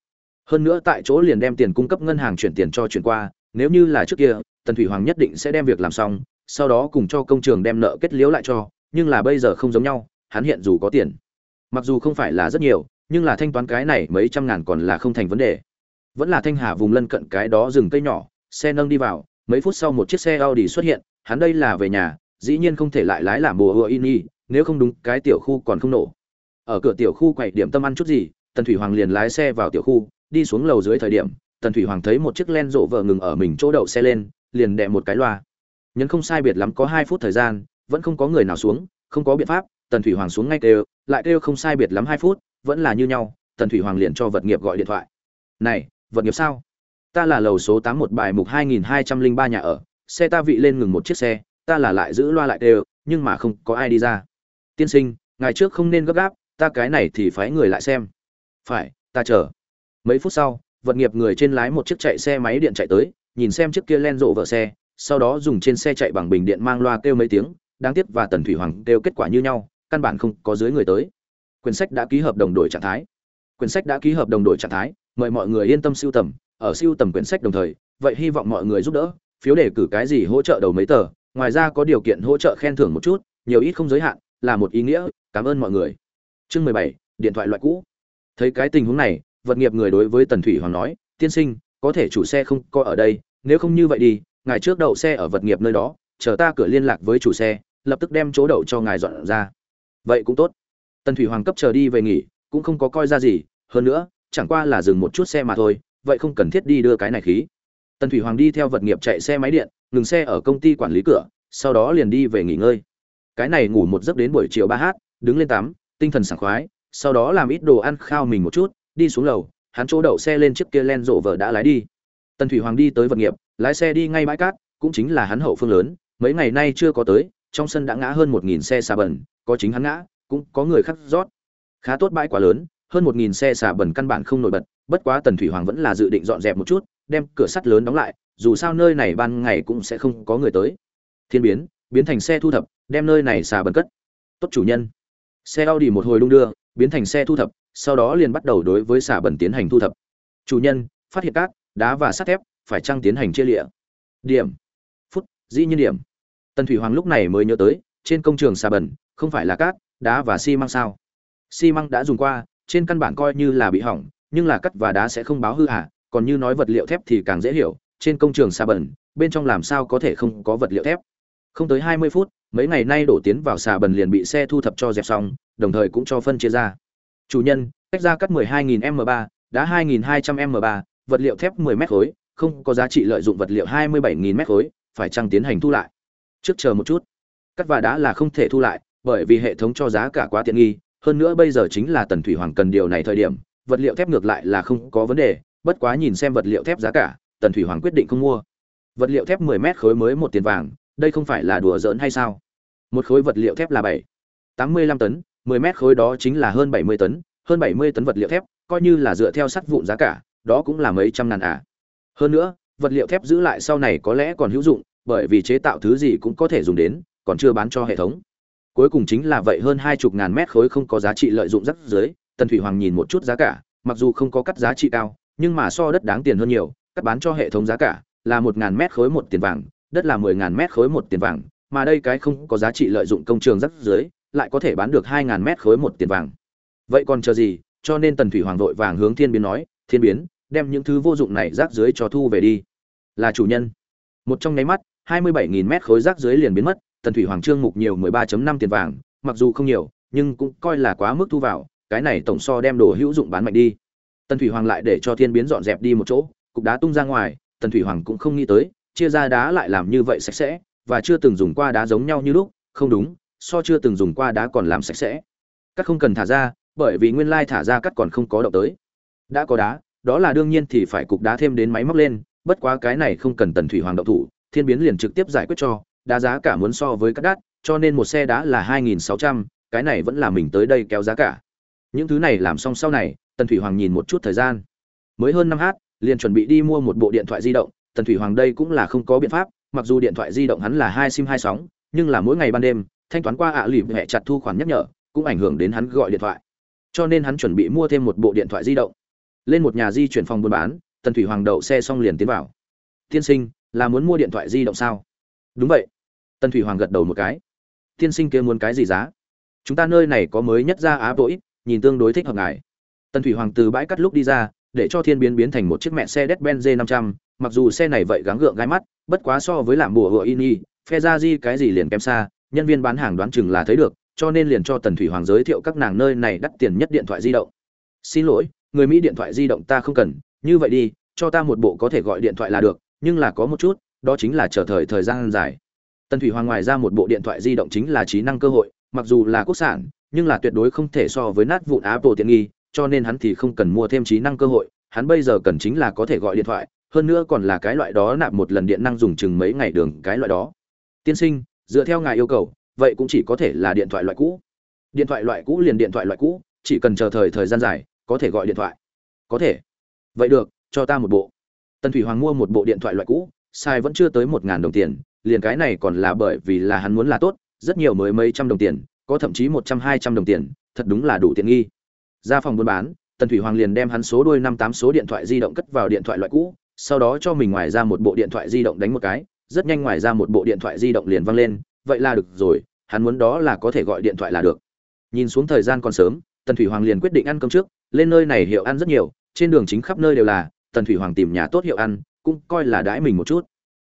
Hơn nữa tại chỗ liền đem tiền cung cấp ngân hàng chuyển tiền cho chuyển qua, nếu như là trước kia, tần thủy hoàng nhất định sẽ đem việc làm xong, sau đó cùng cho công trường đem nợ kết liễu lại cho, nhưng là bây giờ không giống nhau, hắn hiện dù có tiền. Mặc dù không phải là rất nhiều, nhưng là thanh toán cái này mấy trăm ngàn còn là không thành vấn đề vẫn là thanh hà vùng lân cận cái đó dừng cây nhỏ, xe nâng đi vào, mấy phút sau một chiếc xe audi xuất hiện, hắn đây là về nhà, dĩ nhiên không thể lại lái làm bùa hựa in y, nếu không đúng cái tiểu khu còn không nổ. Ở cửa tiểu khu quậy điểm tâm ăn chút gì, tần thủy hoàng liền lái xe vào tiểu khu, đi xuống lầu dưới thời điểm, tần thủy hoàng thấy một chiếc len rộ vợ ngừng ở mình chỗ đậu xe lên, liền đè một cái loa. Nhấn không sai biệt lắm có hai phút thời gian, vẫn không có người nào xuống, không có biện pháp, tần thủy hoàng xuống ngay kêu, lại kêu không sai biệt lắm hai phút, vẫn là như nhau, tần thủy hoàng liền cho vật nghiệp gọi điện thoại. Này vật nghiệp sao? Ta là lầu số tám một bài mục hai nghìn hai trăm linh ba nhà ở, xe ta vị lên ngừng một chiếc xe, ta là lại giữ loa lại đều, nhưng mà không có ai đi ra. Tiên sinh ngày trước không nên gấp gáp, ta cái này thì phải người lại xem. Phải, ta chờ. Mấy phút sau, vật nghiệp người trên lái một chiếc chạy xe máy điện chạy tới, nhìn xem chiếc kia len rộ vợ xe, sau đó dùng trên xe chạy bằng bình điện mang loa kêu mấy tiếng, đáng tiếc và tần thủy hoàng kêu kết quả như nhau, căn bản không có dưới người tới. Quyển sách đã ký hợp đồng đổi trạng thái. Quyển sách đã ký hợp đồng đổi trạng thái mời mọi người yên tâm siêu tầm, ở siêu tầm quyển sách đồng thời, vậy hy vọng mọi người giúp đỡ, phiếu đề cử cái gì hỗ trợ đầu mấy tờ, ngoài ra có điều kiện hỗ trợ khen thưởng một chút, nhiều ít không giới hạn, là một ý nghĩa, cảm ơn mọi người. Chương mười bảy, điện thoại loại cũ. Thấy cái tình huống này, vật nghiệp người đối với tần thủy hoàng nói, tiên sinh, có thể chủ xe không có ở đây, nếu không như vậy đi, ngài trước đậu xe ở vật nghiệp nơi đó, chờ ta cửa liên lạc với chủ xe, lập tức đem chỗ đậu cho ngài dọn ra. Vậy cũng tốt. Tần thủy hoàng cấp chờ đi về nghỉ, cũng không có coi ra gì, hơn nữa chẳng qua là dừng một chút xe mà thôi, vậy không cần thiết đi đưa cái này khí. Tần thủy hoàng đi theo vật nghiệp chạy xe máy điện, ngừng xe ở công ty quản lý cửa, sau đó liền đi về nghỉ ngơi. Cái này ngủ một giấc đến buổi chiều ba h đứng lên tắm, tinh thần sảng khoái, sau đó làm ít đồ ăn khao mình một chút, đi xuống lầu, hắn chỗ đậu xe lên chiếc kia len rộ vợ đã lái đi. Tần thủy hoàng đi tới vật nghiệp, lái xe đi ngay bãi cát, cũng chính là hắn hậu phương lớn, mấy ngày nay chưa có tới, trong sân đã ngã hơn một nghìn xe xà bẩn, có chính hắn ngã, cũng có người khác rót. Khá tốt bãi quá lớn hơn một nghìn xe xả bẩn căn bản không nổi bật, bất quá tần thủy hoàng vẫn là dự định dọn dẹp một chút, đem cửa sắt lớn đóng lại, dù sao nơi này ban ngày cũng sẽ không có người tới. Thiên biến biến thành xe thu thập, đem nơi này xả bẩn cất. Tốt chủ nhân. Xe Audi một hồi đung đưa, biến thành xe thu thập, sau đó liền bắt đầu đối với xả bẩn tiến hành thu thập. Chủ nhân, phát hiện cát, đá và sắt thép phải trăng tiến hành chia lịa? Điểm. Phút, dĩ nhiên điểm. Tần thủy hoàng lúc này mới nhớ tới, trên công trường xà bẩn, không phải là cát, đá và xi măng sao? Xi măng đã dùng qua trên căn bản coi như là bị hỏng, nhưng là cắt và đá sẽ không báo hư hả? Còn như nói vật liệu thép thì càng dễ hiểu, trên công trường xà bẩn, bên trong làm sao có thể không có vật liệu thép? Không tới hai mươi phút, mấy ngày nay đổ tiến vào xà bẩn liền bị xe thu thập cho dẹp xong, đồng thời cũng cho phân chia ra. Chủ nhân, cách ra cắt 12.000 m 3 đá 2.200 m 3 vật liệu thép 10 mét khối, không có giá trị lợi dụng vật liệu 27.000 mét khối, phải chăng tiến hành thu lại? Trước chờ một chút. Cắt và đá là không thể thu lại, bởi vì hệ thống cho giá cả quá tiện nghi hơn nữa bây giờ chính là tần thủy hoàng cần điều này thời điểm, vật liệu thép ngược lại là không có vấn đề, bất quá nhìn xem vật liệu thép giá cả, tần thủy hoàng quyết định không mua. Vật liệu thép 10 mét khối mới một tiền vàng, đây không phải là đùa giỡn hay sao? Một khối vật liệu thép là bảy tám mươi lăm tấn 10 mét khối đó chính là hơn 70 tấn, hơn 70 tấn vật liệu thép, coi như là dựa theo sắt vụn giá cả, đó cũng là mấy trăm ngàn à. Hơn nữa, vật liệu thép giữ lại sau này có lẽ còn hữu dụng, bởi vì chế tạo thứ gì cũng có thể dùng đến, còn chưa bán cho hệ thống cuối cùng chính là vậy hơn hai chục ngàn mét khối không có giá trị lợi dụng rất dưới tần thủy hoàng nhìn một chút giá cả, mặc dù không có cắt giá trị cao, nhưng mà so đất đáng tiền hơn nhiều, cắt bán cho hệ thống giá cả là một ngàn mét khối một tiền vàng, đất là mười ngàn mét khối một tiền vàng, mà đây cái không có giá trị lợi dụng công trường rất dưới lại có thể bán được hai ngàn mét khối một tiền vàng. Vậy còn chờ gì? Cho nên tần thủy hoàng vội vàng hướng thiên biến nói, thiên biến, đem những thứ vô dụng này rác dưới cho thu về đi. Là chủ nhân. Một trong nháy mắt, hai mươi bảy nghìn mét khối rác dưới liền biến mất tần thủy hoàng trương mục nhiều mười ba năm tiền vàng, mặc dù không nhiều, nhưng cũng coi là quá mức thu vào, cái này tổng so đem đồ hữu dụng bán mạnh đi. Tần thủy hoàng lại để cho thiên biến dọn dẹp đi một chỗ, cục đá tung ra ngoài, tần thủy hoàng cũng không nghĩ tới, chia ra đá lại làm như vậy sạch sẽ, và chưa từng dùng qua đá giống nhau như lúc, không đúng, so chưa từng dùng qua đá còn làm sạch sẽ. Cắt không cần thả ra, bởi vì nguyên lai thả ra cắt còn không có động tới. Đã có đá, đó là đương nhiên thì phải cục đá thêm đến máy móc lên, bất quá cái này không cần tần thủy hoàng động thủ, thiên biến liền trực tiếp giải quyết cho đá giá cả muốn so với cắt đắt, cho nên một xe đá là hai nghìn sáu trăm, cái này vẫn là mình tới đây kéo giá cả. Những thứ này làm xong sau này, tần thủy hoàng nhìn một chút thời gian. Mới hơn năm h liền chuẩn bị đi mua một bộ điện thoại di động. Tần thủy hoàng đây cũng là không có biện pháp, mặc dù điện thoại di động hắn là hai sim hai sóng, nhưng là mỗi ngày ban đêm, thanh toán qua ạ à mẹ chặt thu khoản nhắc nhở, cũng ảnh hưởng đến hắn gọi điện thoại. Cho nên hắn chuẩn bị mua thêm một bộ điện thoại di động. Lên một nhà di chuyển phòng buôn bán, tần thủy hoàng đậu xe xong liền tiến vào. Tiên sinh, là muốn mua điện thoại di động sao? Đúng vậy. Tân thủy hoàng gật đầu một cái. Tiên sinh kia muốn cái gì giá? Chúng ta nơi này có mới nhất ra á bội nhìn tương đối thích hợp ngài. Tân thủy hoàng từ bãi cắt lúc đi ra, để cho thiên biến biến thành một chiếc mẹ xe đét benz năm trăm. Mặc dù xe này vậy gắng gượng gai mắt, bất quá so với làm bùa hựa ini, phe ra di cái gì liền kém xa, nhân viên bán hàng đoán chừng là thấy được, cho nên liền cho tần thủy hoàng giới thiệu các nàng nơi này đắt tiền nhất điện thoại di động. Xin lỗi, người mỹ điện thoại di động ta không cần, như vậy đi, cho ta một bộ có thể gọi điện thoại là được, nhưng là có một chút đó chính là chờ thời thời gian dài. Tần thủy hoàng ngoài ra một bộ điện thoại di động chính là trí năng cơ hội, mặc dù là quốc sản, nhưng là tuyệt đối không thể so với nát vụn apple tiện nghi, cho nên hắn thì không cần mua thêm trí năng cơ hội, hắn bây giờ cần chính là có thể gọi điện thoại, hơn nữa còn là cái loại đó nạp một lần điện năng dùng chừng mấy ngày đường, cái loại đó. Tiên sinh, dựa theo ngài yêu cầu, vậy cũng chỉ có thể là điện thoại loại cũ. Điện thoại loại cũ liền điện thoại loại cũ, chỉ cần chờ thời thời gian dài, có thể gọi điện thoại. Có thể. Vậy được, cho ta một bộ. Tần thủy hoàng mua một bộ điện thoại loại cũ sai vẫn chưa tới một ngàn đồng tiền, liền cái này còn là bởi vì là hắn muốn là tốt, rất nhiều mới mấy trăm đồng tiền, có thậm chí một trăm, hai trăm đồng tiền, thật đúng là đủ tiện nghi. Ra phòng buôn bán, tần thủy hoàng liền đem hắn số đôi năm tám số điện thoại di động cất vào điện thoại loại cũ, sau đó cho mình ngoài ra một bộ điện thoại di động đánh một cái, rất nhanh ngoài ra một bộ điện thoại di động liền văng lên, vậy là được rồi, hắn muốn đó là có thể gọi điện thoại là được. Nhìn xuống thời gian còn sớm, tần thủy hoàng liền quyết định ăn cơm trước, lên nơi này hiệu ăn rất nhiều, trên đường chính khắp nơi đều là, tần thủy hoàng tìm nhà tốt hiệu ăn cũng coi là đãi mình một chút.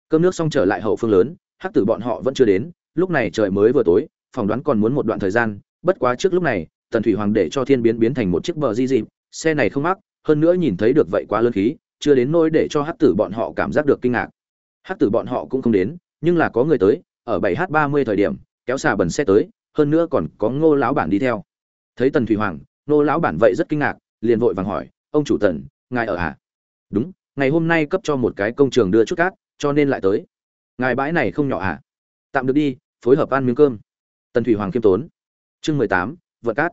Cơm nước xong trở lại hậu phương lớn, hắc tử bọn họ vẫn chưa đến, lúc này trời mới vừa tối, phỏng đoán còn muốn một đoạn thời gian, bất quá trước lúc này, tần thủy hoàng để cho thiên biến biến thành một chiếc bờ di dịp xe này không mắc, hơn nữa nhìn thấy được vậy quá lớn khí, chưa đến nỗi để cho hắc tử bọn họ cảm giác được kinh ngạc. Hắc tử bọn họ cũng không đến, nhưng là có người tới, ở 7 h 30 thời điểm, kéo xà bần xe tới, hơn nữa còn có ngô lão bản đi theo. Thấy tần thủy hoàng, ngô lão bản vậy rất kinh ngạc, liền vội vàng hỏi, ông chủ tần, ngài ở à đúng ngày hôm nay cấp cho một cái công trường đưa chút cát, cho nên lại tới. Ngài bãi này không nhỏ à? Tạm được đi, phối hợp ăn miếng cơm. Tần thủy hoàng khiêm tốn. Chương mười tám, vận cát.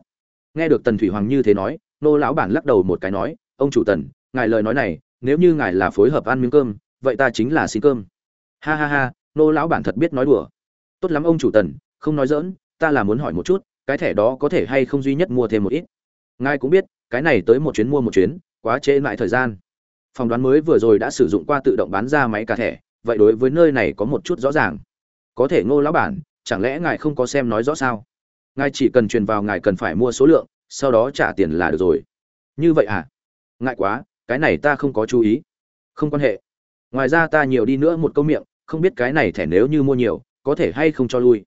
Nghe được tần thủy hoàng như thế nói, nô lão bản lắc đầu một cái nói, ông chủ tần, ngài lời nói này, nếu như ngài là phối hợp ăn miếng cơm, vậy ta chính là xin cơm. Ha ha ha, nô lão bản thật biết nói đùa. Tốt lắm ông chủ tần, không nói dỡn ta là muốn hỏi một chút, cái thẻ đó có thể hay không duy nhất mua thêm một ít? Ngài cũng biết, cái này tới một chuyến mua một chuyến, quá trễ lại thời gian phòng đoán mới vừa rồi đã sử dụng qua tự động bán ra máy cả thẻ, vậy đối với nơi này có một chút rõ ràng. Có thể ngô lão bản, chẳng lẽ ngài không có xem nói rõ sao? Ngài chỉ cần truyền vào ngài cần phải mua số lượng, sau đó trả tiền là được rồi. Như vậy à? Ngại quá, cái này ta không có chú ý. Không quan hệ. Ngoài ra ta nhiều đi nữa một câu miệng, không biết cái này thẻ nếu như mua nhiều, có thể hay không cho lui.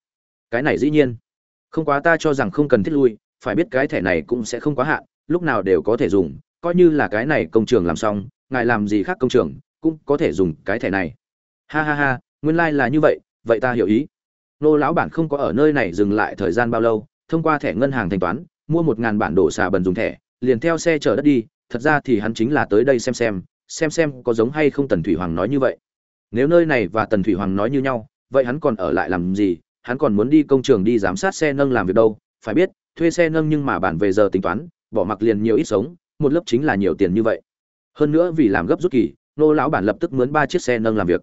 Cái này dĩ nhiên. Không quá ta cho rằng không cần thiết lui, phải biết cái thẻ này cũng sẽ không quá hạn, lúc nào đều có thể dùng coi như là cái này công trường làm xong, ngài làm gì khác công trường, cũng có thể dùng cái thẻ này. Ha ha ha, nguyên lai、like、là như vậy vậy ta hiểu ý. Nô lão bản không có ở nơi này dừng lại thời gian bao lâu, thông qua thẻ ngân hàng thanh toán, mua một ngàn bản đổ xà bần dùng thẻ, liền theo xe chở đất đi, thật ra thì hắn chính là tới đây xem xem xem xem có giống hay không tần thủy hoàng nói như vậy. Nếu nơi này và tần thủy hoàng nói như nhau, vậy hắn còn ở lại làm gì, hắn còn muốn đi công trường đi giám sát xe nâng làm việc đâu, phải biết, thuê xe nâng nhưng mà bản về giờ tính toán, bỏ mặc liền nhiều ít sống một lớp chính là nhiều tiền như vậy. Hơn nữa vì làm gấp rút kỳ, nô lão bản lập tức mướn ba chiếc xe nâng làm việc.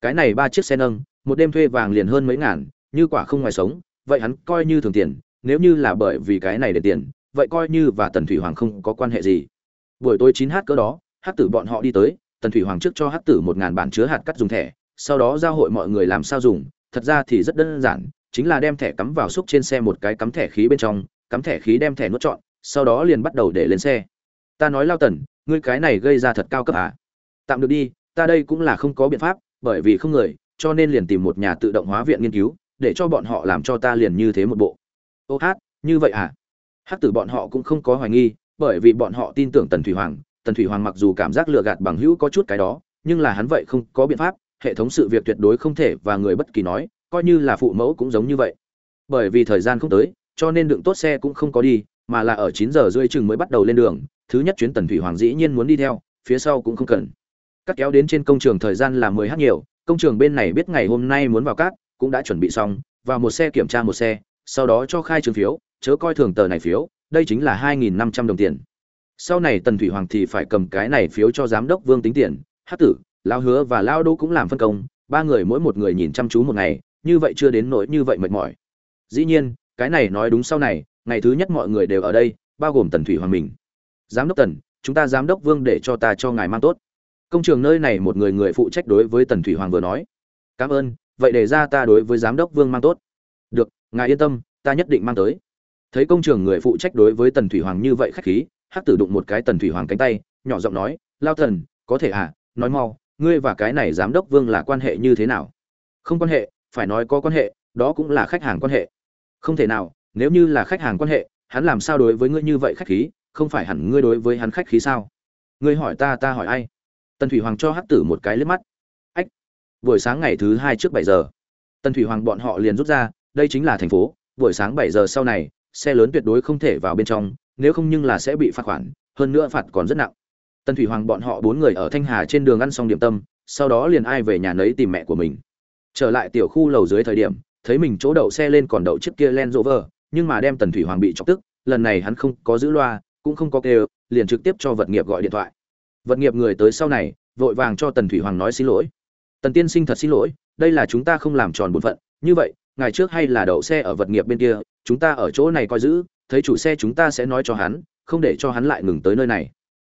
Cái này ba chiếc xe nâng, một đêm thuê vàng liền hơn mấy ngàn, như quả không ngoài sống, vậy hắn coi như thường tiền, nếu như là bởi vì cái này để tiền, vậy coi như và tần thủy hoàng không có quan hệ gì. Buổi tối chín h cỡ đó, hát tử bọn họ đi tới, tần thủy hoàng trước cho hát tử một ngàn bản chứa hạt cắt dùng thẻ, sau đó giao hội mọi người làm sao dùng, thật ra thì rất đơn giản, chính là đem thẻ cắm vào xúc trên xe một cái cắm thẻ khí bên trong, cắm thẻ khí đem thẻ nuốt trọn, sau đó liền bắt đầu để lên xe ta nói lao tần, ngươi cái này gây ra thật cao cấp à tạm được đi, ta đây cũng là không có biện pháp, bởi vì không người, cho nên liền tìm một nhà tự động hóa viện nghiên cứu, để cho bọn họ làm cho ta liền như thế một bộ. Ô hát, như vậy à? Hát tử bọn họ cũng không có hoài nghi, bởi vì bọn họ tin tưởng tần thủy hoàng, tần thủy hoàng mặc dù cảm giác lừa gạt bằng hữu có chút cái đó, nhưng là hắn vậy không có biện pháp, hệ thống sự việc tuyệt đối không thể và người bất kỳ nói, coi như là phụ mẫu cũng giống như vậy. Bởi vì thời gian không tới, cho nên đựng tốt xe cũng không có đi, mà là ở chín giờ rưỡi chừng mới bắt đầu lên đường thứ nhất chuyến tần thủy hoàng dĩ nhiên muốn đi theo, phía sau cũng không cần. Cắt kéo đến trên công trường thời gian là mười h nhiều, công trường bên này biết ngày hôm nay muốn vào cát, cũng đã chuẩn bị xong và một xe kiểm tra một xe, sau đó cho khai trương phiếu, chớ coi thường tờ này phiếu, đây chính là hai nghìn năm trăm đồng tiền. Sau này tần thủy hoàng thì phải cầm cái này phiếu cho giám đốc vương tính tiền hát tử lao hứa và lao đô cũng làm phân công, ba người mỗi một người nhìn chăm chú một ngày, như vậy chưa đến nỗi như vậy mệt mỏi. Dĩ nhiên, cái này nói đúng sau này, ngày thứ nhất mọi người đều ở đây, bao gồm tần thủy hoàng mình giám đốc tần, chúng ta giám đốc vương để cho ta cho ngài mang tốt. Công trường nơi này một người người phụ trách đối với tần thủy hoàng vừa nói. Cảm ơn, vậy để ra ta đối với giám đốc vương mang tốt. Được, ngài yên tâm, ta nhất định mang tới. Thấy công trường người phụ trách đối với tần thủy hoàng như vậy khách khí, hắc tử đụng một cái tần thủy hoàng cánh tay, nhỏ giọng nói, lao thần, có thể à nói mau, ngươi và cái này giám đốc vương là quan hệ như thế nào? Không quan hệ, phải nói có quan hệ, đó cũng là khách hàng quan hệ. Không thể nào, nếu như là khách hàng quan hệ, hắn làm sao đối với ngươi như vậy khách khí? Không phải hẳn ngươi đối với hắn khách khí sao? Ngươi hỏi ta ta hỏi ai? Tần thủy hoàng cho hắc tử một cái liếc mắt. Ách, buổi sáng ngày thứ hai trước bảy giờ. Tần thủy hoàng bọn họ liền rút ra, đây chính là thành phố, buổi sáng bảy giờ sau này, xe lớn tuyệt đối không thể vào bên trong, nếu không nhưng là sẽ bị phạt khoản, hơn nữa phạt còn rất nặng. Tần thủy hoàng bọn họ bốn người ở thanh hà trên đường ăn xong điểm tâm, sau đó liền ai về nhà nấy tìm mẹ của mình. Trở lại tiểu khu lầu dưới thời điểm, thấy mình chỗ đậu xe lên còn đậu chiếc kia len rover, nhưng mà đem tần thủy hoàng bị chọc tức, lần này hắn không có giữ loa cũng không có kêu, liền trực tiếp cho vật nghiệp gọi điện thoại. Vật nghiệp người tới sau này, vội vàng cho tần thủy hoàng nói xin lỗi. Tần tiên sinh thật xin lỗi, đây là chúng ta không làm tròn bổn phận. Như vậy ngày trước hay là đậu xe ở vật nghiệp bên kia, chúng ta ở chỗ này coi giữ, thấy chủ xe chúng ta sẽ nói cho hắn, không để cho hắn lại ngừng tới nơi này.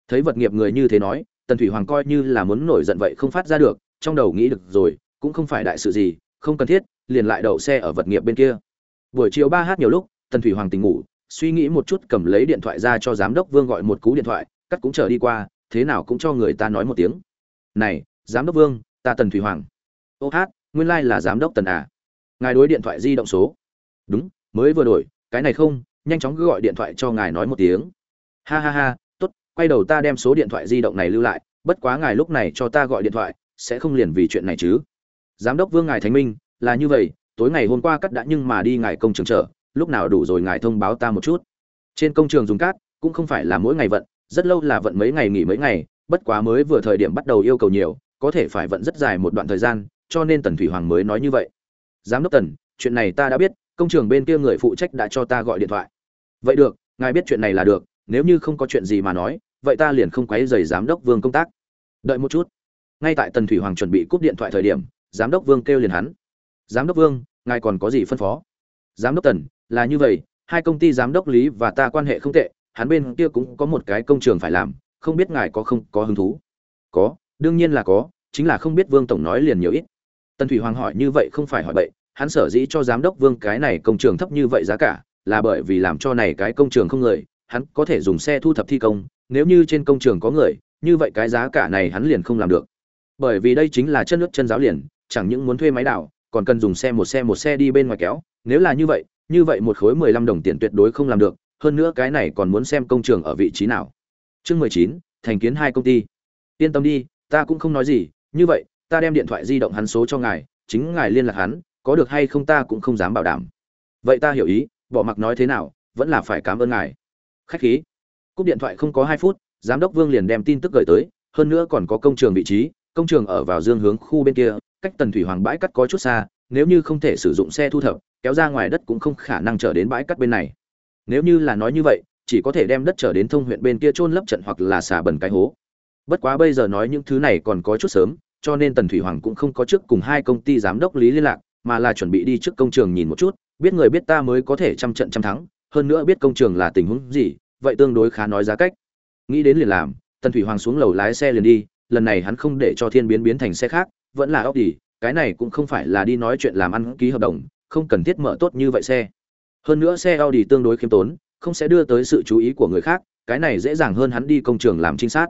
Thấy vật nghiệp người như thế nói, tần thủy hoàng coi như là muốn nổi giận vậy không phát ra được, trong đầu nghĩ được rồi, cũng không phải đại sự gì, không cần thiết, liền lại đậu xe ở vật nghiệp bên kia. Buổi chiều ba h nhiều lúc, tần thủy hoàng tỉnh ngủ suy nghĩ một chút cầm lấy điện thoại ra cho giám đốc vương gọi một cú điện thoại, cắt cũng chờ đi qua, thế nào cũng cho người ta nói một tiếng. Này, giám đốc vương, ta tần thủy hoàng. Ô hát, nguyên lai、like、là giám đốc tần à? Ngài đối điện thoại di động số. Đúng, mới vừa đổi, cái này không, nhanh chóng cứ gọi điện thoại cho ngài nói một tiếng. Ha ha ha, tốt, quay đầu ta đem số điện thoại di động này lưu lại, bất quá ngài lúc này cho ta gọi điện thoại, sẽ không liền vì chuyện này chứ. Giám đốc vương ngài thánh minh, là như vậy, tối ngày hôm qua cắt đã nhưng mà đi ngài công trường trở lúc nào đủ rồi ngài thông báo ta một chút. Trên công trường dùng cát, cũng không phải là mỗi ngày vận, rất lâu là vận mấy ngày nghỉ mấy ngày, bất quá mới vừa thời điểm bắt đầu yêu cầu nhiều, có thể phải vận rất dài một đoạn thời gian, cho nên tần thủy hoàng mới nói như vậy. Giám đốc tần, chuyện này ta đã biết, công trường bên kia người phụ trách đã cho ta gọi điện thoại. Vậy được, ngài biết chuyện này là được, nếu như không có chuyện gì mà nói, vậy ta liền không quấy rầy giám đốc vương công tác. Đợi một chút. Ngay tại tần thủy hoàng chuẩn bị cúp điện thoại thời điểm, giám đốc vương kêu liền hắn. Giám đốc vương, ngài còn có gì phân phó? Giám đốc tần là như vậy, hai công ty giám đốc lý và ta quan hệ không tệ, hắn bên kia cũng có một cái công trường phải làm, không biết ngài có không có hứng thú? Có, đương nhiên là có, chính là không biết vương tổng nói liền nhiều ít. Tần thủy hoàng hỏi như vậy không phải hỏi bậy, hắn sở dĩ cho giám đốc vương cái này công trường thấp như vậy giá cả, là bởi vì làm cho này cái công trường không người, hắn có thể dùng xe thu thập thi công, nếu như trên công trường có người, như vậy cái giá cả này hắn liền không làm được. Bởi vì đây chính là chân nước chân giáo liền, chẳng những muốn thuê máy đào, còn cần dùng xe một xe một xe đi bên ngoài kéo, nếu là như vậy như vậy một khối mười lăm đồng tiền tuyệt đối không làm được, hơn nữa cái này còn muốn xem công trường ở vị trí nào. Chương mười chín, thành kiến hai công ty. Yên tâm đi, ta cũng không nói gì, như vậy, ta đem điện thoại di động hắn số cho ngài, chính ngài liên lạc hắn, có được hay không ta cũng không dám bảo đảm. Vậy ta hiểu ý, bỏ mặc nói thế nào, vẫn là phải cảm ơn ngài. Khách khí. Cúp điện thoại không có hai phút, giám đốc vương liền đem tin tức gửi tới, hơn nữa còn có công trường vị trí, công trường ở vào dương hướng khu bên kia, cách tần thủy hoàng bãi cắt có chút xa nếu như không thể sử dụng xe thu thập, kéo ra ngoài đất cũng không khả năng trở đến bãi cắt bên này. Nếu như là nói như vậy, chỉ có thể đem đất trở đến thông huyện bên kia trôn lấp trận hoặc là xả bẩn cái hố. Bất quá bây giờ nói những thứ này còn có chút sớm, cho nên tần thủy hoàng cũng không có trước cùng hai công ty giám đốc lý liên lạc, mà là chuẩn bị đi trước công trường nhìn một chút, biết người biết ta mới có thể trăm trận trăm thắng, hơn nữa biết công trường là tình huống gì, vậy tương đối khá nói giá cách. Nghĩ đến liền làm, tần thủy hoàng xuống lầu lái xe liền đi, lần này hắn không để cho thiên biến biến thành xe khác, vẫn là ốc đi cái này cũng không phải là đi nói chuyện làm ăn ký hợp đồng, không cần thiết mở tốt như vậy xe. Hơn nữa xe Audi tương đối khiêm tốn, không sẽ đưa tới sự chú ý của người khác, cái này dễ dàng hơn hắn đi công trường làm trinh sát.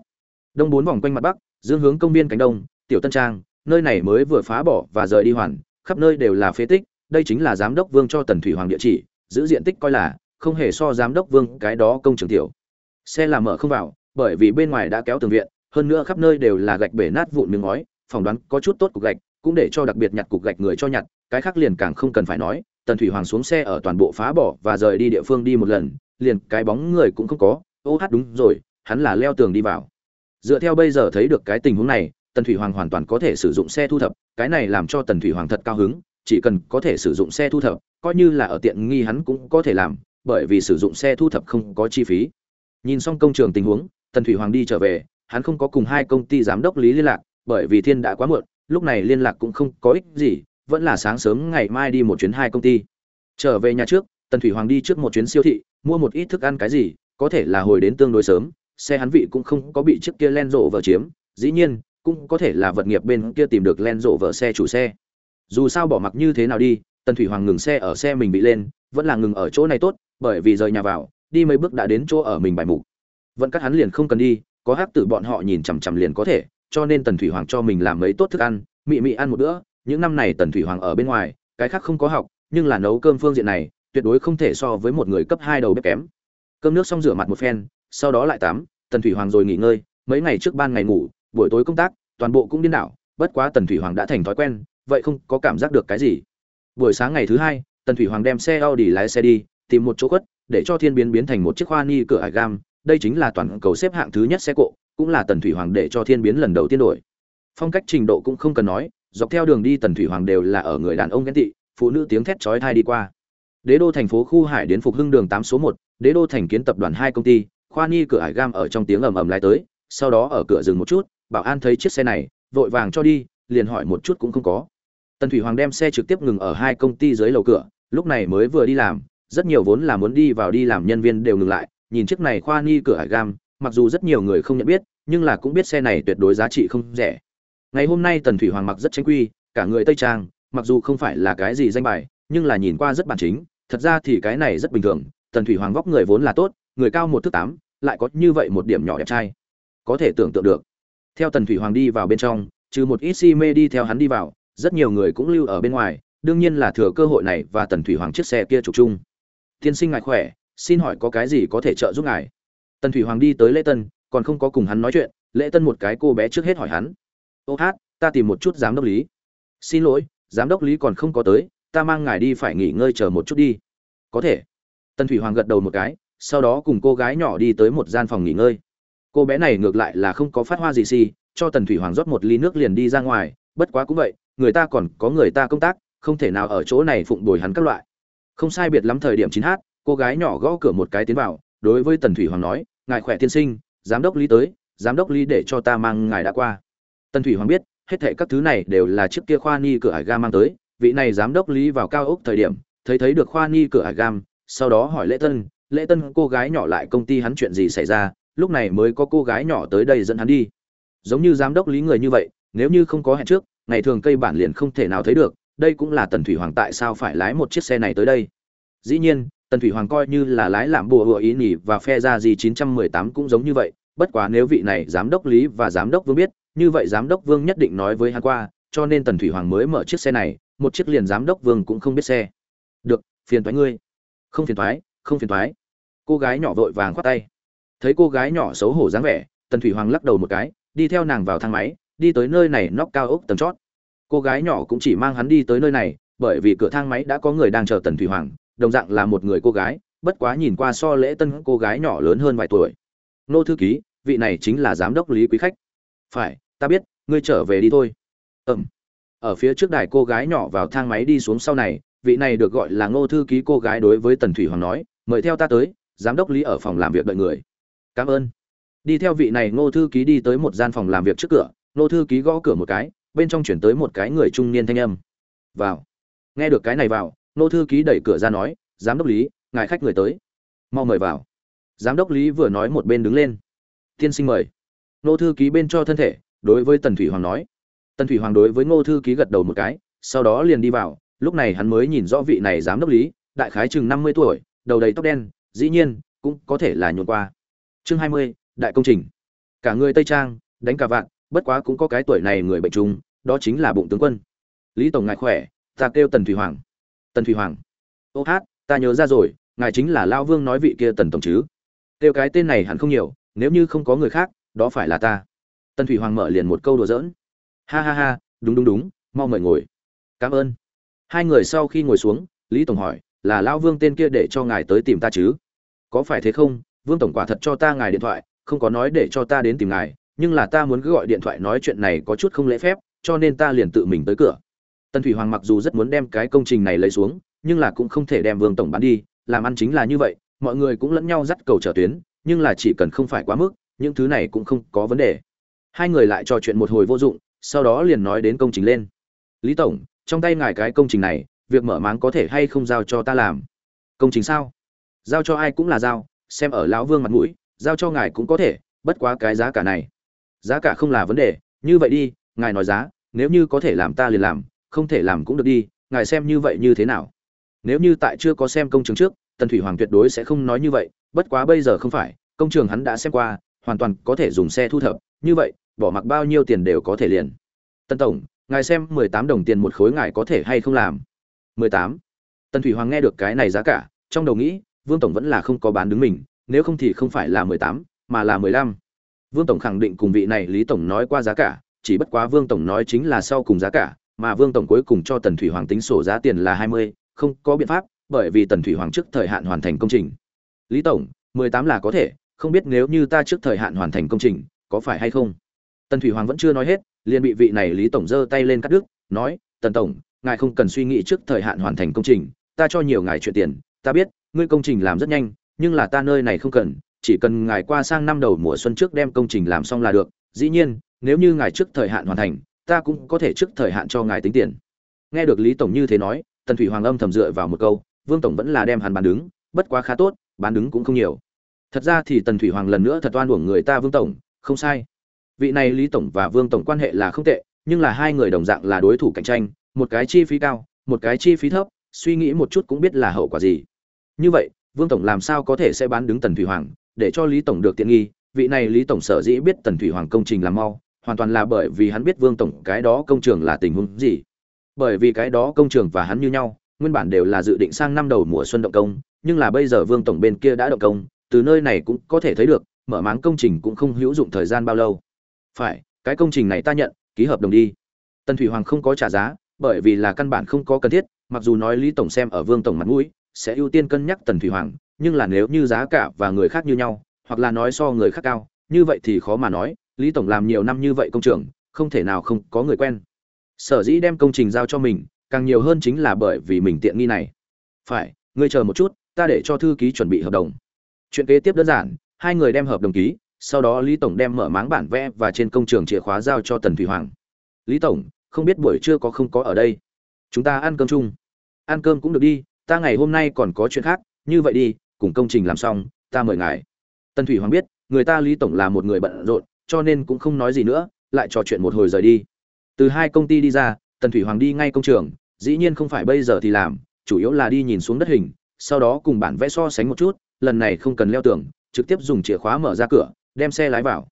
Đông bốn vòng quanh mặt bắc, dương hướng công viên cánh đông tiểu tân trang, nơi này mới vừa phá bỏ và rời đi hoàn, khắp nơi đều là phế tích, đây chính là giám đốc vương cho tần thủy hoàng địa chỉ, giữ diện tích coi là, không hề so giám đốc vương cái đó công trường tiểu. Xe là mở không vào, bởi vì bên ngoài đã kéo tường viện, hơn nữa khắp nơi đều là gạch bể nát vụn miếng ngói phỏng đoán có chút tốt cục gạch cũng để cho đặc biệt nhặt cục gạch người cho nhặt, cái khác liền càng không cần phải nói, tần thủy hoàng xuống xe ở toàn bộ phá bỏ và rời đi địa phương đi một lần, liền cái bóng người cũng không có, ô hát đúng rồi, hắn là leo tường đi vào. Dựa theo bây giờ thấy được cái tình huống này, tần thủy hoàng hoàn toàn có thể sử dụng xe thu thập, cái này làm cho tần thủy hoàng thật cao hứng, chỉ cần có thể sử dụng xe thu thập, coi như là ở tiện nghi hắn cũng có thể làm, bởi vì sử dụng xe thu thập không có chi phí. Nhìn xong công trường tình huống, tần thủy hoàng đi trở về, hắn không có cùng hai công ty giám đốc lý liên lạc, bởi vì thiên đã quá muộn lúc này liên lạc cũng không có ích gì, vẫn là sáng sớm ngày mai đi một chuyến hai công ty. Trở về nhà trước, tần thủy hoàng đi trước một chuyến siêu thị, mua một ít thức ăn cái gì, có thể là hồi đến tương đối sớm, xe hắn vị cũng không có bị chiếc kia len rộ vợ chiếm, dĩ nhiên, cũng có thể là vật nghiệp bên kia tìm được len rộ vợ xe chủ xe. Dù sao bỏ mặc như thế nào đi, tần thủy hoàng ngừng xe ở xe mình bị lên, vẫn là ngừng ở chỗ này tốt, bởi vì rời nhà vào, đi mấy bước đã đến chỗ ở mình bài mục. Vẫn cắt hắn liền không cần đi, có hắc tử bọn họ nhìn chằm chằm liền có thể cho nên tần thủy hoàng cho mình làm mấy tốt thức ăn, mị mị ăn một bữa. Những năm này tần thủy hoàng ở bên ngoài, cái khác không có học, nhưng là nấu cơm phương diện này, tuyệt đối không thể so với một người cấp hai đầu bếp kém. Cơm nước xong rửa mặt một phen, sau đó lại tắm, tần thủy hoàng rồi nghỉ ngơi, mấy ngày trước ban ngày ngủ, buổi tối công tác, toàn bộ cũng điên đảo, bất quá tần thủy hoàng đã thành thói quen, vậy không có cảm giác được cái gì. Buổi sáng ngày thứ hai, tần thủy hoàng đem xe Audi lái xe đi, tìm một chỗ khuất, để cho thiên biến biến thành một chiếc khoa ni cửa hải gam, đây chính là toàn cầu xếp hạng thứ nhất xe cộ cũng là tần thủy hoàng để cho thiên biến lần đầu tiên đổi. Phong cách trình độ cũng không cần nói, dọc theo đường đi tần thủy hoàng đều là ở người đàn ông ghen tị, phụ nữ tiếng thét chói tai đi qua. Đế đô thành phố khu hải đến phục hưng đường tám số một, đế đô thành kiến tập đoàn hai công ty, khoa ni cửa hải gam ở trong tiếng ầm ầm lái tới, sau đó ở cửa dừng một chút, bảo an thấy chiếc xe này, vội vàng cho đi, liền hỏi một chút cũng không có. Tần thủy hoàng đem xe trực tiếp ngừng ở hai công ty dưới lầu cửa, lúc này mới vừa đi làm, rất nhiều vốn là muốn đi vào đi làm nhân viên đều ngừng lại, nhìn chiếc này khoa ni cửa hải gam mặc dù rất nhiều người không nhận biết, nhưng là cũng biết xe này tuyệt đối giá trị không rẻ. Ngày hôm nay tần thủy hoàng mặc rất chính quy, cả người tây trang, mặc dù không phải là cái gì danh bài, nhưng là nhìn qua rất bản chính, thật ra thì cái này rất bình thường, tần thủy hoàng vóc người vốn là tốt, người cao một thước tám, lại có như vậy một điểm nhỏ đẹp trai. Có thể tưởng tượng được. Theo tần thủy hoàng đi vào bên trong, trừ một ít si mê đi theo hắn đi vào, rất nhiều người cũng lưu ở bên ngoài, đương nhiên là thừa cơ hội này và tần thủy hoàng chiếc xe kia chụp chung. Tiên sinh ngài khỏe, xin hỏi có cái gì có thể trợ giúp ngài? Tần thủy hoàng đi tới lễ tân, còn không có cùng hắn nói chuyện, lễ tân một cái cô bé trước hết hỏi hắn. Ô hát, ta tìm một chút giám đốc lý. Xin lỗi, giám đốc lý còn không có tới, ta mang ngài đi phải nghỉ ngơi chờ một chút đi. Có thể. Tần thủy hoàng gật đầu một cái, sau đó cùng cô gái nhỏ đi tới một gian phòng nghỉ ngơi. Cô bé này ngược lại là không có phát hoa gì xì, cho tần thủy hoàng rót một ly nước liền đi ra ngoài, bất quá cũng vậy, người ta còn có người ta công tác, không thể nào ở chỗ này phụng bồi hắn các loại. Không sai biệt lắm thời điểm chín h cô gái nhỏ gõ cửa một cái tiến vào, đối với tần thủy hoàng nói ngài khỏe tiên sinh, giám đốc lý tới, giám đốc lý để cho ta mang ngài đã qua. Tần thủy hoàng biết, hết thệ các thứ này đều là trước kia khoa ni cửa hải ga mang tới. Vị này giám đốc lý vào cao ốc thời điểm, thấy thấy được khoa ni cửa hải gam, sau đó hỏi lễ tân lễ tân, cô gái nhỏ lại công ty hắn chuyện gì xảy ra? Lúc này mới có cô gái nhỏ tới đây dẫn hắn đi. Giống như giám đốc lý người như vậy, nếu như không có hẹn trước, ngày thường cây bản liền không thể nào thấy được. Đây cũng là tần thủy hoàng tại sao phải lái một chiếc xe này tới đây? Dĩ nhiên tần thủy hoàng coi như là lái làm bùa hựa ý nhỉ và phe ra gì 918 cũng giống như vậy, bất quá nếu vị này giám đốc lý và giám đốc vương biết, như vậy giám đốc vương nhất định nói với hắn qua, cho nên tần thủy hoàng mới mở chiếc xe này, một chiếc liền giám đốc vương cũng không biết xe. Được, phiền thoái ngươi. Không phiền thoái không phiền thoái cô gái nhỏ vội vàng khoát tay. Thấy cô gái nhỏ xấu hổ dáng vẻ, tần thủy hoàng lắc đầu một cái, đi theo nàng vào thang máy, đi tới nơi này nóc cao ốc tầng chót. Cô gái nhỏ cũng chỉ mang hắn đi tới nơi này, bởi vì cửa thang máy đã có người đang chờ tần thủy hoàng đồng dạng là một người cô gái, bất quá nhìn qua so lễ tân cô gái nhỏ lớn hơn vài tuổi. Nô thư ký, vị này chính là giám đốc lý quý khách. Phải, ta biết, ngươi trở về đi thôi. Ừm. Ở phía trước đài cô gái nhỏ vào thang máy đi xuống sau này, vị này được gọi là ngô thư ký cô gái đối với tần thủy hoàng nói, mời theo ta tới, giám đốc lý ở phòng làm việc đợi người. Cảm ơn. Đi theo vị này ngô thư ký đi tới một gian phòng làm việc trước cửa ngô thư ký gõ cửa một cái, bên trong chuyển tới một cái người trung niên thanh âm. Vào. Nghe được cái này vào Nô thư ký đẩy cửa ra nói, giám đốc lý, ngài khách người tới. Mau mời vào. Giám đốc lý vừa nói một bên đứng lên. Tiên sinh mời. Nô thư ký bên cho thân thể, đối với tần thủy hoàng nói. Tần thủy hoàng đối với ngô thư ký gật đầu một cái, sau đó liền đi vào. Lúc này hắn mới nhìn rõ vị này giám đốc lý, đại khái chừng năm mươi tuổi, đầu đầy tóc đen, dĩ nhiên cũng có thể là nhuộn qua. Chương hai mươi, đại công trình. Cả người tây trang, đánh cả vạn, bất quá cũng có cái tuổi này người bệnh trùng, đó chính là bụng tướng quân. Lý tổng ngại khỏe, ta kêu tần thủy hoàng tần thủy hoàng. Ô hát, ta nhớ ra rồi, ngài chính là lao vương nói vị kia tần tổng chứ. Kêu cái tên này hẳn không nhiều, nếu như không có người khác, đó phải là ta. Tần thủy hoàng mở liền một câu đùa giỡn. Ha ha ha, đúng đúng đúng, mau mời ngồi. Cảm ơn. Hai người sau khi ngồi xuống, lý tổng hỏi, là lão vương tên kia để cho ngài tới tìm ta chứ? Có phải thế không? Vương tổng quả thật cho ta ngài điện thoại, không có nói để cho ta đến tìm ngài, nhưng là ta muốn cứ gọi điện thoại nói chuyện này có chút không lễ phép, cho nên ta liền tự mình tới cửa tần thủy hoàng mặc dù rất muốn đem cái công trình này lấy xuống, nhưng là cũng không thể đem vương tổng bán đi, làm ăn chính là như vậy, mọi người cũng lẫn nhau dắt cầu trở tuyến, nhưng là chỉ cần không phải quá mức, những thứ này cũng không có vấn đề. Hai người lại trò chuyện một hồi vô dụng, sau đó liền nói đến công trình lên. Lý tổng, trong tay ngài cái công trình này, việc mở máng có thể hay không giao cho ta làm? Công trình sao? Giao cho ai cũng là giao, xem ở lão vương mặt mũi, giao cho ngài cũng có thể, bất quá cái giá cả này. Giá cả không là vấn đề, như vậy đi, ngài nói giá, nếu như có thể làm ta liền làm không thể làm cũng được đi, ngài xem như vậy như thế nào? Nếu như tại chưa có xem công trường trước, tần thủy hoàng tuyệt đối sẽ không nói như vậy, bất quá bây giờ không phải, công trường hắn đã xem qua, hoàn toàn có thể dùng xe thu thập, như vậy, bỏ mặc bao nhiêu tiền đều có thể liền. Tân tổng, ngài xem mười tám đồng tiền một khối ngài có thể hay không làm? mười tám. Tần thủy hoàng nghe được cái này giá cả, trong đầu nghĩ, vương tổng vẫn là không có bán đứng mình, nếu không thì không phải là mười tám, mà là mười lăm. Vương tổng khẳng định cùng vị này lý tổng nói qua giá cả, chỉ bất quá vương tổng nói chính là sau cùng giá cả mà vương tổng cuối cùng cho tần thủy hoàng tính sổ giá tiền là hai mươi, không có biện pháp, bởi vì tần thủy hoàng trước thời hạn hoàn thành công trình. Lý tổng, mười tám là có thể, không biết nếu như ta trước thời hạn hoàn thành công trình, có phải hay không? Tần thủy hoàng vẫn chưa nói hết, liền bị vị này lý tổng giơ tay lên cắt đứt, nói, tần tổng, ngài không cần suy nghĩ trước thời hạn hoàn thành công trình, ta cho nhiều ngài chuyện tiền. Ta biết, ngươi công trình làm rất nhanh, nhưng là ta nơi này không cần, chỉ cần ngài qua sang năm đầu mùa xuân trước đem công trình làm xong là được. Dĩ nhiên, nếu như ngài trước thời hạn hoàn thành ta cũng có thể trước thời hạn cho ngài tính tiền. Nghe được lý tổng như thế nói, tần thủy hoàng âm thầm dựa vào một câu, vương tổng vẫn là đem hắn bán đứng, bất quá khá tốt, bán đứng cũng không nhiều. Thật ra thì tần thủy hoàng lần nữa thật oan uổng người ta vương tổng, không sai. Vị này lý tổng và vương tổng quan hệ là không tệ, nhưng là hai người đồng dạng là đối thủ cạnh tranh, một cái chi phí cao, một cái chi phí thấp, suy nghĩ một chút cũng biết là hậu quả gì. Như vậy, vương tổng làm sao có thể sẽ bán đứng tần thủy hoàng, để cho lý tổng được tiện nghi? Vị này lý tổng sở dĩ biết tần thủy hoàng công trình làm mau hoàn toàn là bởi vì hắn biết vương tổng cái đó công trường là tình huống gì. Bởi vì cái đó công trường và hắn như nhau, nguyên bản đều là dự định sang năm đầu mùa xuân động công, nhưng là bây giờ vương tổng bên kia đã động công, từ nơi này cũng có thể thấy được, mở máng công trình cũng không hữu dụng thời gian bao lâu. Phải, cái công trình này ta nhận, ký hợp đồng đi. Tần thủy hoàng không có trả giá, bởi vì là căn bản không có cần thiết, mặc dù nói lý tổng xem ở vương tổng mặt mũi, sẽ ưu tiên cân nhắc tần thủy hoàng, nhưng là nếu như giá cả và người khác như nhau, hoặc là nói so người khác cao, như vậy thì khó mà nói lý tổng làm nhiều năm như vậy công trường, không thể nào không có người quen. Sở dĩ đem công trình giao cho mình, càng nhiều hơn chính là bởi vì mình tiện nghi này. Phải, ngươi chờ một chút, ta để cho thư ký chuẩn bị hợp đồng. Chuyện kế tiếp đơn giản, hai người đem hợp đồng ký, sau đó lý tổng đem mở máng bản vẽ và trên công trường chìa khóa giao cho tần thủy hoàng. Lý tổng, không biết buổi trưa có không có ở đây? Chúng ta ăn cơm chung. Ăn cơm cũng được đi, ta ngày hôm nay còn có chuyện khác, như vậy đi, cùng công trình làm xong, ta mời ngài. Tần thủy hoàng biết, người ta lý tổng là một người bận rộn cho nên cũng không nói gì nữa, lại trò chuyện một hồi rời đi. Từ hai công ty đi ra, tần thủy hoàng đi ngay công trường, dĩ nhiên không phải bây giờ thì làm, chủ yếu là đi nhìn xuống đất hình, sau đó cùng bản vẽ so sánh một chút, lần này không cần leo tường, trực tiếp dùng chìa khóa mở ra cửa, đem xe lái vào.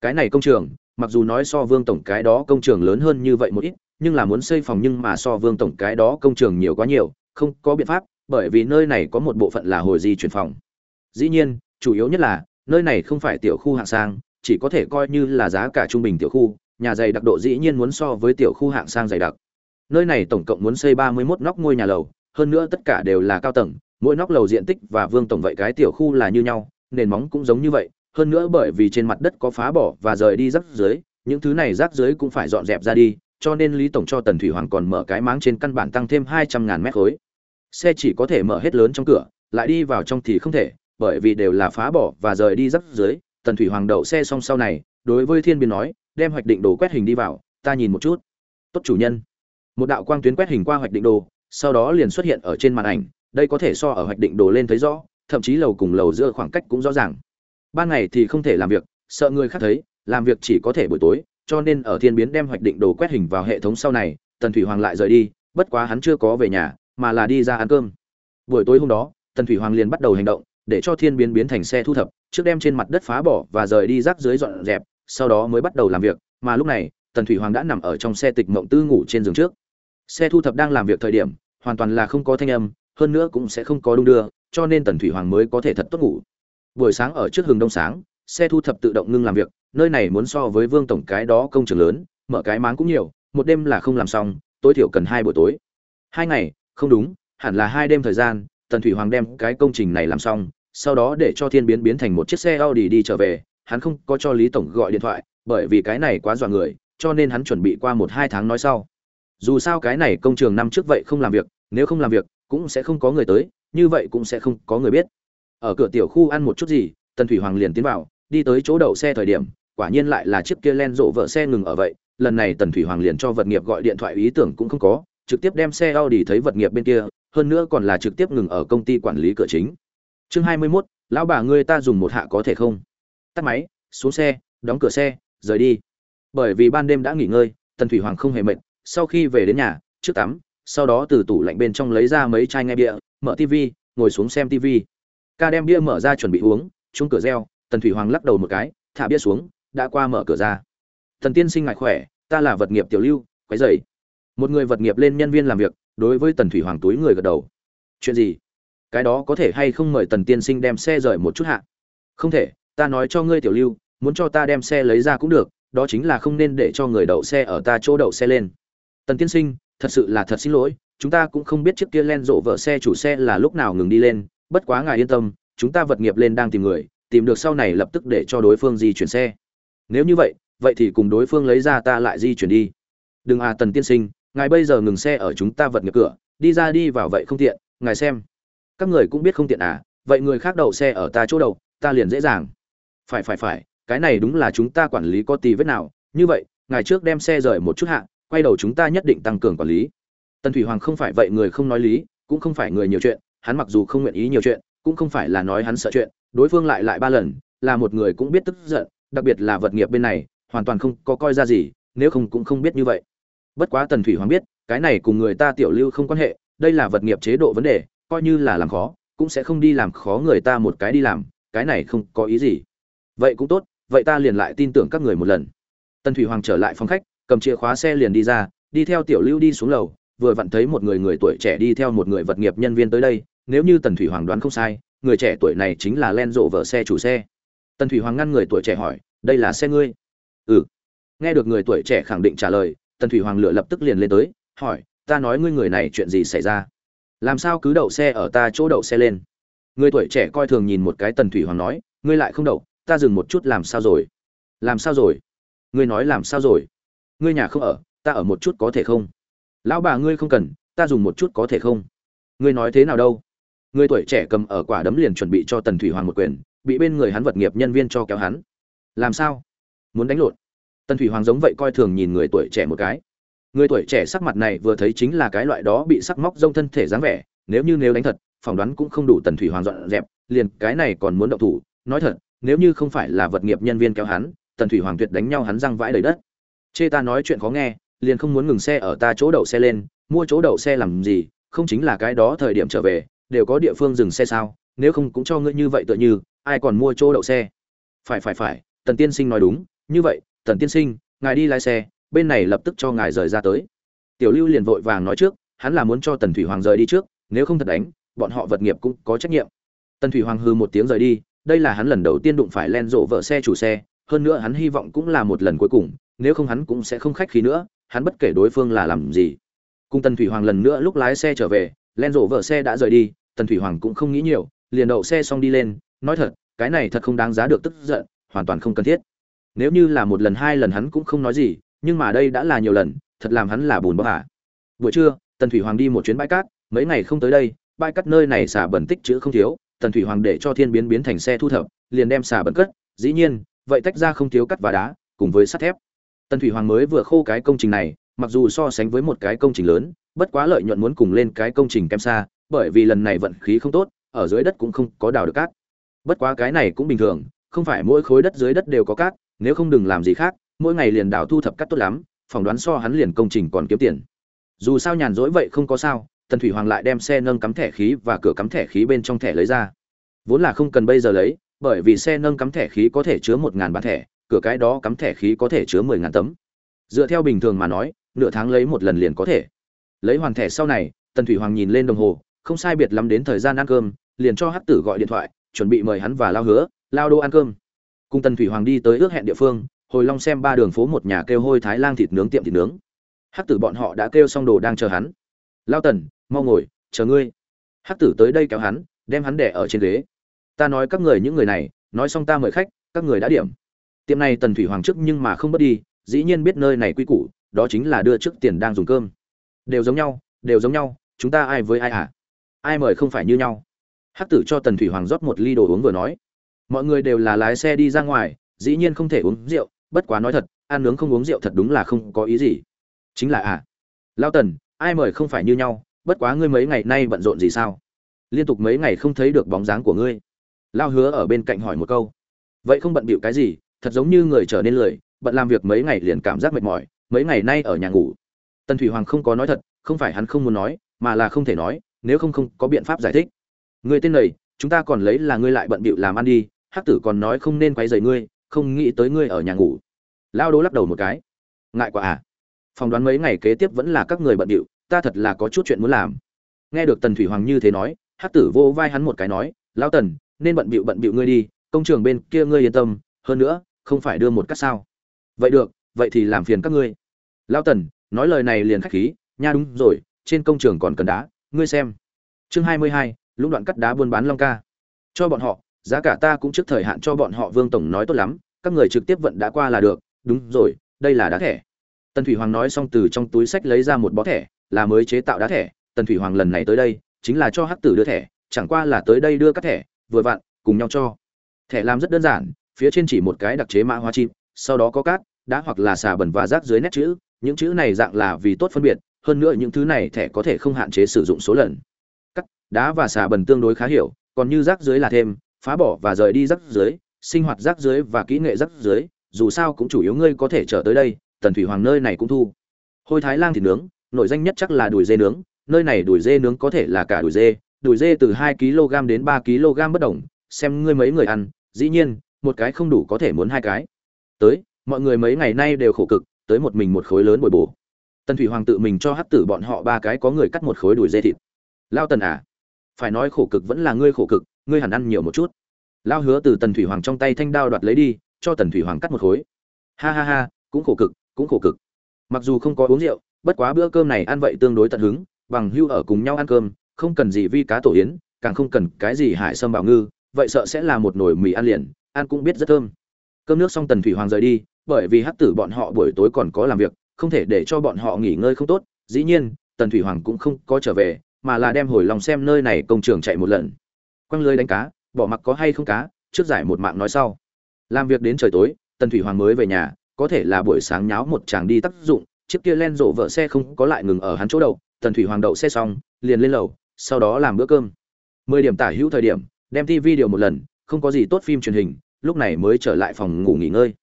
Cái này công trường, mặc dù nói so vương tổng cái đó công trường lớn hơn như vậy một ít, nhưng là muốn xây phòng nhưng mà so vương tổng cái đó công trường nhiều quá nhiều, không có biện pháp, bởi vì nơi này có một bộ phận là hồi di chuyển phòng. Dĩ nhiên, chủ yếu nhất là, nơi này không phải tiểu khu hạng sang chỉ có thể coi như là giá cả trung bình tiểu khu, nhà dày đặc độ dĩ nhiên muốn so với tiểu khu hạng sang dày đặc. Nơi này tổng cộng muốn xây ba mươi 31 nóc ngôi nhà lầu, hơn nữa tất cả đều là cao tầng, mỗi nóc lầu diện tích và vương tổng vậy cái tiểu khu là như nhau, nền móng cũng giống như vậy, hơn nữa bởi vì trên mặt đất có phá bỏ và rời đi rác dưới, những thứ này rác dưới cũng phải dọn dẹp ra đi, cho nên lý tổng cho tần thủy hoàng còn mở cái máng trên căn bản tăng thêm hai trăm ngàn mét khối. Xe chỉ có thể mở hết lớn trong cửa, lại đi vào trong thì không thể, bởi vì đều là phá bỏ và rời đi rác dưới tần thủy hoàng đậu xe xong sau này, đối với thiên biến nói, đem hoạch định đồ quét hình đi vào, ta nhìn một chút. Tốt chủ nhân. Một đạo quang tuyến quét hình qua hoạch định đồ, sau đó liền xuất hiện ở trên màn ảnh, đây có thể so ở hoạch định đồ lên thấy rõ, thậm chí lầu cùng lầu giữa khoảng cách cũng rõ ràng. Ban ngày thì không thể làm việc, sợ người khác thấy, làm việc chỉ có thể buổi tối, cho nên ở thiên biến đem hoạch định đồ quét hình vào hệ thống sau này, tần thủy hoàng lại rời đi, bất quá hắn chưa có về nhà, mà là đi ra ăn cơm. Buổi tối hôm đó, tần thủy hoàng liền bắt đầu hành động để cho thiên biến biến thành xe thu thập, trước đem trên mặt đất phá bỏ và rời đi rác dưới dọn dẹp, sau đó mới bắt đầu làm việc, mà lúc này, tần thủy hoàng đã nằm ở trong xe tịch mộng tư ngủ trên giường trước. Xe thu thập đang làm việc thời điểm, hoàn toàn là không có thanh âm, hơn nữa cũng sẽ không có đung đưa, cho nên tần thủy hoàng mới có thể thật tốt ngủ. Buổi sáng ở trước hừng đông sáng, xe thu thập tự động ngưng làm việc, nơi này muốn so với vương tổng cái đó công trường lớn, mở cái máng cũng nhiều, một đêm là không làm xong, tối thiểu cần hai buổi tối. Hai ngày, không đúng, hẳn là hai đêm thời gian tần thủy hoàng đem cái công trình này làm xong, sau đó để cho thiên biến biến thành một chiếc xe audi đi trở về. Hắn không có cho lý tổng gọi điện thoại, bởi vì cái này quá dọa người, cho nên hắn chuẩn bị qua một hai tháng nói sau. Dù sao cái này công trường năm trước vậy không làm việc, nếu không làm việc, cũng sẽ không có người tới, như vậy cũng sẽ không có người biết. Ở cửa tiểu khu ăn một chút gì, tần thủy hoàng liền tiến vào, đi tới chỗ đậu xe thời điểm, quả nhiên lại là chiếc kia len rộ vợ xe ngừng ở vậy. Lần này tần thủy hoàng liền cho vật nghiệp gọi điện thoại, ý tưởng cũng không có, trực tiếp đem xe audi thấy vật nghiệp bên kia hơn nữa còn là trực tiếp ngừng ở công ty quản lý cửa chính. Chương hai mươi 21, lão bà ngươi ta dùng một hạ có thể không? Tắt máy xuống xe đóng cửa xe rời đi. Bởi vì ban đêm đã nghỉ ngơi tần thủy hoàng không hề mệt sau khi về đến nhà trước tắm sau đó từ tủ lạnh bên trong lấy ra mấy chai nghe bia mở tv ngồi xuống xem tv ca đem bia mở ra chuẩn bị uống chung cửa reo tần thủy hoàng lắc đầu một cái thả bia xuống đã qua mở cửa ra. Tần tiên sinh ngại khỏe ta là vật nghiệp tiểu lưu quấy dày một người vật nghiệp lên nhân viên làm việc đối với tần thủy hoàng túi người gật đầu. Chuyện gì? Cái đó có thể hay không mời tần tiên sinh đem xe rời một chút hạ? Không thể, ta nói cho ngươi tiểu lưu, muốn cho ta đem xe lấy ra cũng được, đó chính là không nên để cho người đậu xe ở ta chỗ đậu xe lên. Tần tiên sinh, thật sự là thật xin lỗi, chúng ta cũng không biết chiếc kia len rộ vợ xe chủ xe là lúc nào ngừng đi lên, bất quá ngài yên tâm, chúng ta vật nghiệp lên đang tìm người, tìm được sau này lập tức để cho đối phương di chuyển xe. Nếu như vậy vậy thì cùng đối phương lấy ra ta lại di chuyển đi. Đừng à tần tiên sinh ngài bây giờ ngừng xe ở chúng ta vật nghiệp cửa, đi ra đi vào vậy không tiện, ngài xem. Các người cũng biết không tiện à vậy người khác đậu xe ở ta chỗ đầu ta liền dễ dàng. Phải phải phải, cái này đúng là chúng ta quản lý có tì vết nào. Như vậy, ngài trước đem xe rời một chút hạ, quay đầu chúng ta nhất định tăng cường quản lý. Tần thủy hoàng không phải vậy người không nói lý, cũng không phải người nhiều chuyện, hắn mặc dù không nguyện ý nhiều chuyện, cũng không phải là nói hắn sợ chuyện, đối phương lại lại ba lần, là một người cũng biết tức giận, đặc biệt là vật nghiệp bên này, hoàn toàn không có coi ra gì, nếu không cũng không biết như vậy bất quá tần thủy hoàng biết, cái này cùng người ta tiểu lưu không quan hệ, đây là vật nghiệp chế độ vấn đề, coi như là làm khó, cũng sẽ không đi làm khó người ta một cái đi làm, cái này không có ý gì. Vậy cũng tốt, vậy ta liền lại tin tưởng các người một lần. Tần thủy hoàng trở lại phòng khách, cầm chìa khóa xe liền đi ra, đi theo tiểu lưu đi xuống lầu, vừa vặn thấy một người người tuổi trẻ đi theo một người vật nghiệp nhân viên tới đây, nếu như tần thủy hoàng đoán không sai, người trẻ tuổi này chính là len rộ vợ xe chủ xe. Tần thủy hoàng ngăn người tuổi trẻ hỏi, đây là xe ngươi? Ừ. Nghe được người tuổi trẻ khẳng định trả lời tần thủy hoàng lựa lập tức liền lên tới, hỏi, ta nói ngươi người này chuyện gì xảy ra? Làm sao cứ đậu xe ở ta chỗ đậu xe lên? Người tuổi trẻ coi thường nhìn một cái tần thủy hoàng nói, ngươi lại không đậu, ta dừng một chút làm sao rồi? Làm sao rồi? Ngươi nói làm sao rồi? Ngươi nhà không ở, ta ở một chút có thể không? Lão bà ngươi không cần, ta dùng một chút có thể không? Ngươi nói thế nào đâu? Người tuổi trẻ cầm ở quả đấm liền chuẩn bị cho tần thủy hoàng một quyền, bị bên người hắn vật nghiệp nhân viên cho kéo hắn. Làm sao? Muốn đánh lộn? Tần thủy hoàng giống vậy coi thường nhìn người tuổi trẻ một cái. Người tuổi trẻ sắc mặt này vừa thấy chính là cái loại đó bị sắc móc rông thân thể dáng vẻ, nếu như nếu đánh thật, phỏng đoán cũng không đủ tần thủy hoàng dọn dẹp, liền cái này còn muốn động thủ, nói thật, nếu như không phải là vật nghiệp nhân viên kéo hắn, tần thủy hoàng tuyệt đánh nhau hắn răng vãi đầy đất. Chê ta nói chuyện khó nghe, liền không muốn ngừng xe ở ta chỗ đậu xe lên, mua chỗ đậu xe làm gì, không chính là cái đó thời điểm trở về, đều có địa phương dừng xe sao, nếu không cũng cho ngươi như vậy tựa như, ai còn mua chỗ đậu xe? Phải phải phải, tần tiên sinh nói đúng, như vậy tần tiên sinh, ngài đi lái xe, bên này lập tức cho ngài rời ra tới. Tiểu lưu liền vội vàng nói trước, hắn là muốn cho tần thủy hoàng rời đi trước, nếu không thật đánh, bọn họ vật nghiệp cũng có trách nhiệm. Tần thủy hoàng hư một tiếng rời đi, đây là hắn lần đầu tiên đụng phải len rộ vợ xe chủ xe, hơn nữa hắn hy vọng cũng là một lần cuối cùng, nếu không hắn cũng sẽ không khách khí nữa, hắn bất kể đối phương là làm gì. Cùng tần thủy hoàng lần nữa lúc lái xe trở về, len rộ vợ xe đã rời đi, tần thủy hoàng cũng không nghĩ nhiều, liền đậu xe xong đi lên, nói thật, cái này thật không đáng giá được tức giận, hoàn toàn không cần thiết nếu như là một lần, hai lần hắn cũng không nói gì, nhưng mà đây đã là nhiều lần, thật làm hắn là bùn bã hả buổi trưa, tần thủy hoàng đi một chuyến bãi cát, mấy ngày không tới đây, bãi cát nơi này xả bẩn tích chữ không thiếu, tần thủy hoàng để cho thiên biến biến thành xe thu thập, liền đem xả bẩn cất, dĩ nhiên, vậy tách ra không thiếu cắt và đá, cùng với sắt thép. Tần thủy hoàng mới vừa khô cái công trình này, mặc dù so sánh với một cái công trình lớn, bất quá lợi nhuận muốn cùng lên cái công trình kém xa, bởi vì lần này vận khí không tốt, ở dưới đất cũng không có đào được cát. Bất quá cái này cũng bình thường không phải mỗi khối đất dưới đất đều có cát, nếu không đừng làm gì khác, mỗi ngày liền đào thu thập cát tốt lắm, phỏng đoán so hắn liền công trình còn kiếm tiền. Dù sao nhàn rỗi vậy không có sao, tần thủy hoàng lại đem xe nâng cắm thẻ khí và cửa cắm thẻ khí bên trong thẻ lấy ra. Vốn là không cần bây giờ lấy, bởi vì xe nâng cắm thẻ khí có thể chứa một ngàn bản thẻ, cửa cái đó cắm thẻ khí có thể chứa mười ngàn tấm. Dựa theo bình thường mà nói, nửa tháng lấy một lần liền có thể. Lấy hoàn thẻ sau này, tần thủy hoàng nhìn lên đồng hồ, không sai biệt lắm đến thời gian ăn cơm, liền cho hắc tử gọi điện thoại chuẩn bị mời hắn và lao hứa, lao đô ăn cơm. Cùng tần thủy hoàng đi tới ước hẹn địa phương, hồi long xem ba đường phố một nhà kêu hôi thái lang thịt nướng tiệm thịt nướng. Hắc tử bọn họ đã kêu xong đồ đang chờ hắn. Lao tần, mau ngồi, chờ ngươi. Hắc tử tới đây kéo hắn, đem hắn đẻ ở trên ghế. Ta nói các người những người này, nói xong ta mời khách, các người đã điểm. Tiệm này tần thủy hoàng trước nhưng mà không mất đi, dĩ nhiên biết nơi này quy củ, đó chính là đưa trước tiền đang dùng cơm. Đều giống nhau, đều giống nhau, chúng ta ai với ai à? Ai mời không phải như nhau? Hắc tử cho tần thủy hoàng rót một ly đồ uống vừa nói. Mọi người đều là lái xe đi ra ngoài, dĩ nhiên không thể uống rượu, bất quá nói thật, ăn nướng không uống rượu thật đúng là không có ý gì. Chính là à lao tần, ai mời không phải như nhau, bất quá ngươi mấy ngày nay bận rộn gì sao? Liên tục mấy ngày không thấy được bóng dáng của ngươi. Lao hứa ở bên cạnh hỏi một câu. Vậy không bận bịu cái gì, thật giống như người trở nên lười, bận làm việc mấy ngày liền cảm giác mệt mỏi, mấy ngày nay ở nhà ngủ. Tần thủy hoàng không có nói thật, không phải hắn không muốn nói, mà là không thể nói, nếu không không có biện pháp giải thích người tên này, chúng ta còn lấy là ngươi lại bận bịu làm ăn đi, hắc tử còn nói không nên quay dày ngươi, không nghĩ tới ngươi ở nhà ngủ. Lao đố lắc đầu một cái. Ngại quá à. Phỏng đoán mấy ngày kế tiếp vẫn là các người bận bịu, ta thật là có chút chuyện muốn làm. Nghe được tần thủy hoàng như thế nói, hắc tử vô vai hắn một cái nói lao tần, nên bận bịu bận bịu ngươi đi, công trường bên kia ngươi yên tâm, hơn nữa, không phải đưa một cách sao. Vậy được, vậy thì làm phiền các ngươi. Lao tần, nói lời này liền khách khí, nha đúng rồi, trên công trường còn cần đá, ngươi xem. Chương hai mươi hai lũng đoạn cắt đá buôn bán long ca. Cho bọn họ, giá cả ta cũng trước thời hạn cho bọn họ vương tổng nói tốt lắm, các người trực tiếp vận đã qua là được, đúng rồi, đây là đá thẻ. Tần thủy hoàng nói xong từ trong túi sách lấy ra một bó thẻ, là mới chế tạo đá thẻ, tần thủy hoàng lần này tới đây, chính là cho hắc tử đưa thẻ, chẳng qua là tới đây đưa các thẻ, vừa vặn, cùng nhau cho. Thẻ làm rất đơn giản, phía trên chỉ một cái đặc chế mã hóa chim, sau đó có cát, đá hoặc là xà bẩn và rác dưới nét chữ, những chữ này dạng là vì tốt phân biệt, hơn nữa những thứ này thẻ có thể không hạn chế sử dụng số lần đá và xà bần tương đối khá hiểu, còn như rác dưới là thêm, phá bỏ và rời đi rác dưới, sinh hoạt rác dưới và kỹ nghệ rác dưới, dù sao cũng chủ yếu ngươi có thể trở tới đây, tần thủy hoàng nơi này cũng thu. Hôi thái lang thịt nướng nội danh nhất chắc là đùi dê nướng, nơi này đùi dê nướng có thể là cả đùi dê đùi dê từ hai kg đến ba kg bất đồng, xem ngươi mấy người ăn, dĩ nhiên, một cái không đủ có thể muốn hai cái. Tới, mọi người mấy ngày nay đều khổ cực, tới một mình một khối lớn bồi bổ. Tần thủy hoàng tự mình cho hắc tử bọn họ ba cái có người cắt một khối đùi dê thịt. Lao tần à phải nói khổ cực vẫn là ngươi khổ cực, ngươi hẳn ăn nhiều một chút. Lao hứa từ tần thủy hoàng trong tay thanh đao đoạt lấy đi, cho tần thủy hoàng cắt một khối. Ha ha ha, cũng khổ cực, cũng khổ cực. Mặc dù không có uống rượu, bất quá bữa cơm này ăn vậy tương đối tận hứng, bằng hưu ở cùng nhau ăn cơm, không cần gì vi cá tổ yến, càng không cần cái gì hải sâm bảo ngư, vậy sợ sẽ là một nồi mì ăn liền, ăn cũng biết rất thơm. Cơm nước xong tần thủy hoàng rời đi, bởi vì hắc tử bọn họ buổi tối còn có làm việc, không thể để cho bọn họ nghỉ ngơi không tốt, dĩ nhiên, tần thủy hoàng cũng không có trở về mà là đem hồi lòng xem nơi này công trường chạy một lần. Quăng lưới đánh cá, bỏ mặc có hay không cá, trước giải một mạng nói sau. Làm việc đến trời tối, tần thủy hoàng mới về nhà, có thể là buổi sáng nháo một chàng đi tác dụng, chiếc kia len rộ vợ xe không có lại ngừng ở hắn chỗ đậu tần thủy hoàng đậu xe xong, liền lên lầu, sau đó làm bữa cơm. Mười điểm tả hữu thời điểm, đem tv điều một lần, không có gì tốt phim truyền hình, lúc này mới trở lại phòng ngủ nghỉ ngơi.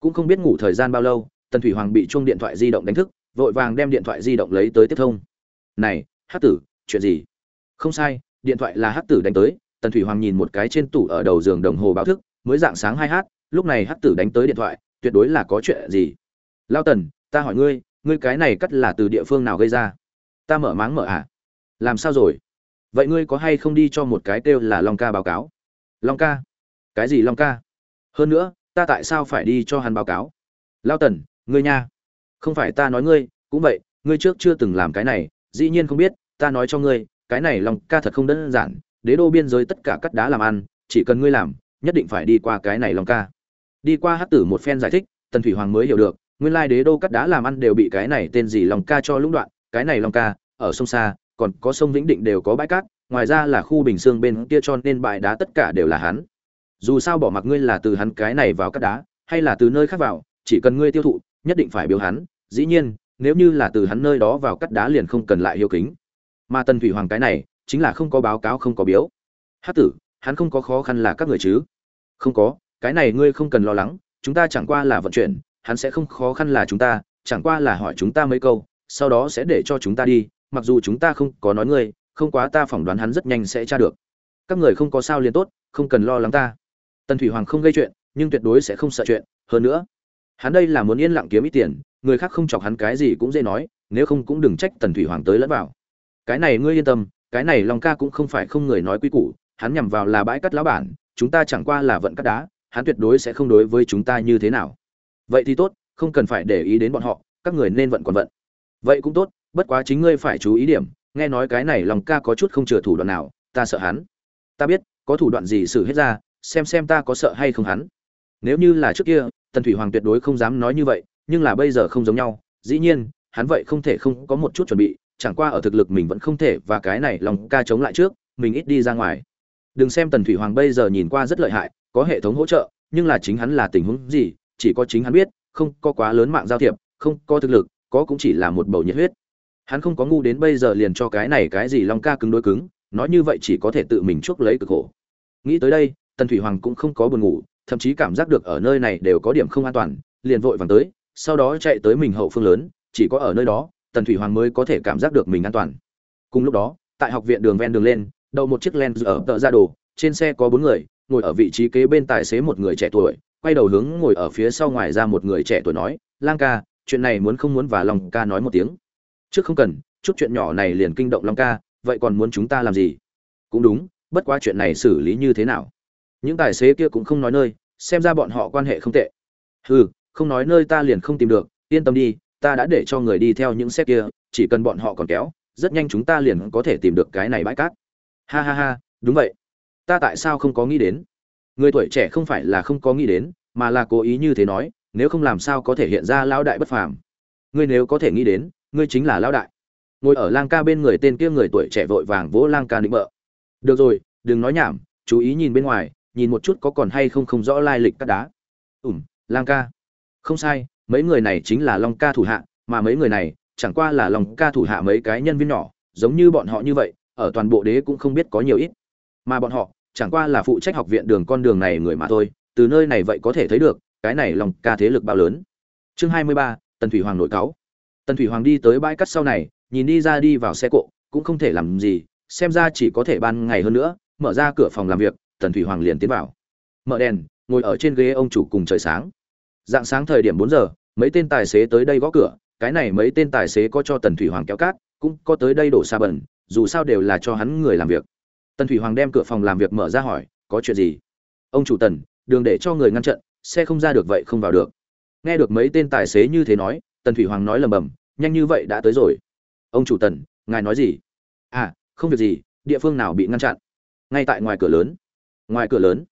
Cũng không biết ngủ thời gian bao lâu, tần thủy hoàng bị chuông điện thoại di động đánh thức, vội vàng đem điện thoại di động lấy tới tiếp thông. Này, hát tử chuyện gì? Không sai, điện thoại là hát tử đánh tới, tần thủy hoàng nhìn một cái trên tủ ở đầu giường đồng hồ báo thức, mới dạng sáng hai h lúc này hát tử đánh tới điện thoại, tuyệt đối là có chuyện gì? Lao tần, ta hỏi ngươi ngươi cái này cắt là từ địa phương nào gây ra? Ta mở máng mở à? Làm sao rồi? Vậy ngươi có hay không đi cho một cái kêu là long ca báo cáo? Long ca? Cái gì long ca? Hơn nữa, ta tại sao phải đi cho hắn báo cáo? Lao tần, ngươi nha. Không phải ta nói ngươi, cũng vậy, ngươi trước chưa từng làm cái này, dĩ nhiên không biết ta nói cho ngươi, cái này long ca thật không đơn giản, đế đô biên giới tất cả cắt đá làm ăn, chỉ cần ngươi làm, nhất định phải đi qua cái này long ca. Đi qua hát tử một phen giải thích, tần thủy hoàng mới hiểu được, nguyên lai đế đô cắt đá làm ăn đều bị cái này tên gì long ca cho lũng đoạn, cái này long ca, ở sông xa, còn có sông vĩnh định đều có bãi cát, ngoài ra là khu bình xương bên kia cho nên bãi đá tất cả đều là hắn. Dù sao bỏ mặc ngươi là từ hắn cái này vào cắt đá, hay là từ nơi khác vào, chỉ cần ngươi tiêu thụ, nhất định phải biểu hắn. Dĩ nhiên, nếu như là từ hắn nơi đó vào cắt đá liền không cần lại hiếu kính mà tần thủy hoàng cái này chính là không có báo cáo không có biếu. Hát tử, hắn không có khó khăn là các người chứ? Không có, cái này ngươi không cần lo lắng, chúng ta chẳng qua là vận chuyển, hắn sẽ không khó khăn là chúng ta, chẳng qua là hỏi chúng ta mấy câu, sau đó sẽ để cho chúng ta đi, mặc dù chúng ta không có nói ngươi, không quá ta phỏng đoán hắn rất nhanh sẽ tra được. Các người không có sao liền tốt, không cần lo lắng ta. Tần thủy hoàng không gây chuyện, nhưng tuyệt đối sẽ không sợ chuyện, hơn nữa, hắn đây là muốn yên lặng kiếm ít tiền, người khác không chọc hắn cái gì cũng dễ nói, nếu không cũng đừng trách tần thủy hoàng tới lẫn vào cái này ngươi yên tâm, cái này long ca cũng không phải không người nói quy củ, hắn nhằm vào là bãi cắt lão bản, chúng ta chẳng qua là vận cắt đá, hắn tuyệt đối sẽ không đối với chúng ta như thế nào. Vậy thì tốt, không cần phải để ý đến bọn họ, các người nên vận còn vận. Vậy cũng tốt, bất quá chính ngươi phải chú ý điểm, nghe nói cái này lòng ca có chút không chừa thủ đoạn nào, ta sợ hắn. Ta biết, có thủ đoạn gì xử hết ra, xem xem ta có sợ hay không hắn. Nếu như là trước kia, tần thủy hoàng tuyệt đối không dám nói như vậy, nhưng là bây giờ không giống nhau, dĩ nhiên, hắn vậy không thể không có một chút chuẩn bị chẳng qua ở thực lực mình vẫn không thể và cái này lòng ca chống lại trước, mình ít đi ra ngoài. Đừng xem tần thủy hoàng bây giờ nhìn qua rất lợi hại, có hệ thống hỗ trợ, nhưng là chính hắn là tình huống gì, chỉ có chính hắn biết, không có quá lớn mạng giao thiệp, không có thực lực, có cũng chỉ là một bầu nhiệt huyết. Hắn không có ngu đến bây giờ liền cho cái này cái gì long ca cứng đối cứng, nói như vậy chỉ có thể tự mình chuốc lấy cực khổ. Nghĩ tới đây, tần thủy hoàng cũng không có buồn ngủ, thậm chí cảm giác được ở nơi này đều có điểm không an toàn, liền vội vàng tới, sau đó chạy tới mình hậu phương lớn, chỉ có ở nơi đó tần thủy hoàng mới có thể cảm giác được mình an toàn. Cùng lúc đó, tại học viện đường ven đường lên đậu một chiếc len ở tợ ra đồ, trên xe có bốn người, ngồi ở vị trí kế bên tài xế một người trẻ tuổi, quay đầu hướng ngồi ở phía sau ngoài ra một người trẻ tuổi nói, lang ca, chuyện này muốn không muốn và long ca nói một tiếng? Trước không cần, chút chuyện nhỏ này liền kinh động long ca, vậy còn muốn chúng ta làm gì? Cũng đúng, bất quá chuyện này xử lý như thế nào? Những tài xế kia cũng không nói nơi, xem ra bọn họ quan hệ không tệ. Hừ, không nói nơi ta liền không tìm được, yên tâm đi ta đã để cho người đi theo những xe kia, chỉ cần bọn họ còn kéo, rất nhanh chúng ta liền có thể tìm được cái này bãi cát. Ha ha ha, đúng vậy. Ta tại sao không có nghĩ đến? Người tuổi trẻ không phải là không có nghĩ đến, mà là cố ý như thế nói, nếu không làm sao có thể hiện ra lão đại bất phàm. Ngươi nếu có thể nghĩ đến, ngươi chính là lão đại. Ngồi ở lang ca bên người tên kia người tuổi trẻ vội vàng vỗ lang ca định bợ. Được rồi, đừng nói nhảm, chú ý nhìn bên ngoài, nhìn một chút có còn hay không không rõ lai lịch cắt đá. Ủm lang ca. Không sai mấy người này chính là long ca thủ hạ, mà mấy người này chẳng qua là long ca thủ hạ mấy cái nhân viên nhỏ, giống như bọn họ như vậy, ở toàn bộ đế cũng không biết có nhiều ít. Mà bọn họ chẳng qua là phụ trách học viện đường con đường này người mà thôi, từ nơi này vậy có thể thấy được cái này long ca thế lực bao lớn. Chương hai mươi ba, tần thủy hoàng nội cáo tần thủy hoàng đi tới bãi cắt sau này, nhìn đi ra đi vào xe cộ, cũng không thể làm gì, xem ra chỉ có thể ban ngày hơn nữa, mở ra cửa phòng làm việc, tần thủy hoàng liền tiến vào. Mở đèn, ngồi ở trên ghế ông chủ cùng trời sáng dạng sáng thời điểm bốn giờ, mấy tên tài xế tới đây gõ cửa. Cái này mấy tên tài xế có cho tần thủy hoàng kéo cát, cũng có tới đây đổ xa bẩn, dù sao đều là cho hắn người làm việc. Tần thủy hoàng đem cửa phòng làm việc mở ra hỏi, có chuyện gì? Ông chủ tần, đường để cho người ngăn trận, xe không ra được vậy không vào được. Nghe được mấy tên tài xế như thế nói, tần thủy hoàng nói lầm bầm, nhanh như vậy đã tới rồi. Ông chủ tần, ngài nói gì? À không việc gì, địa phương nào bị ngăn chặn? Ngay tại ngoài cửa lớn. Ngoài cửa lớn?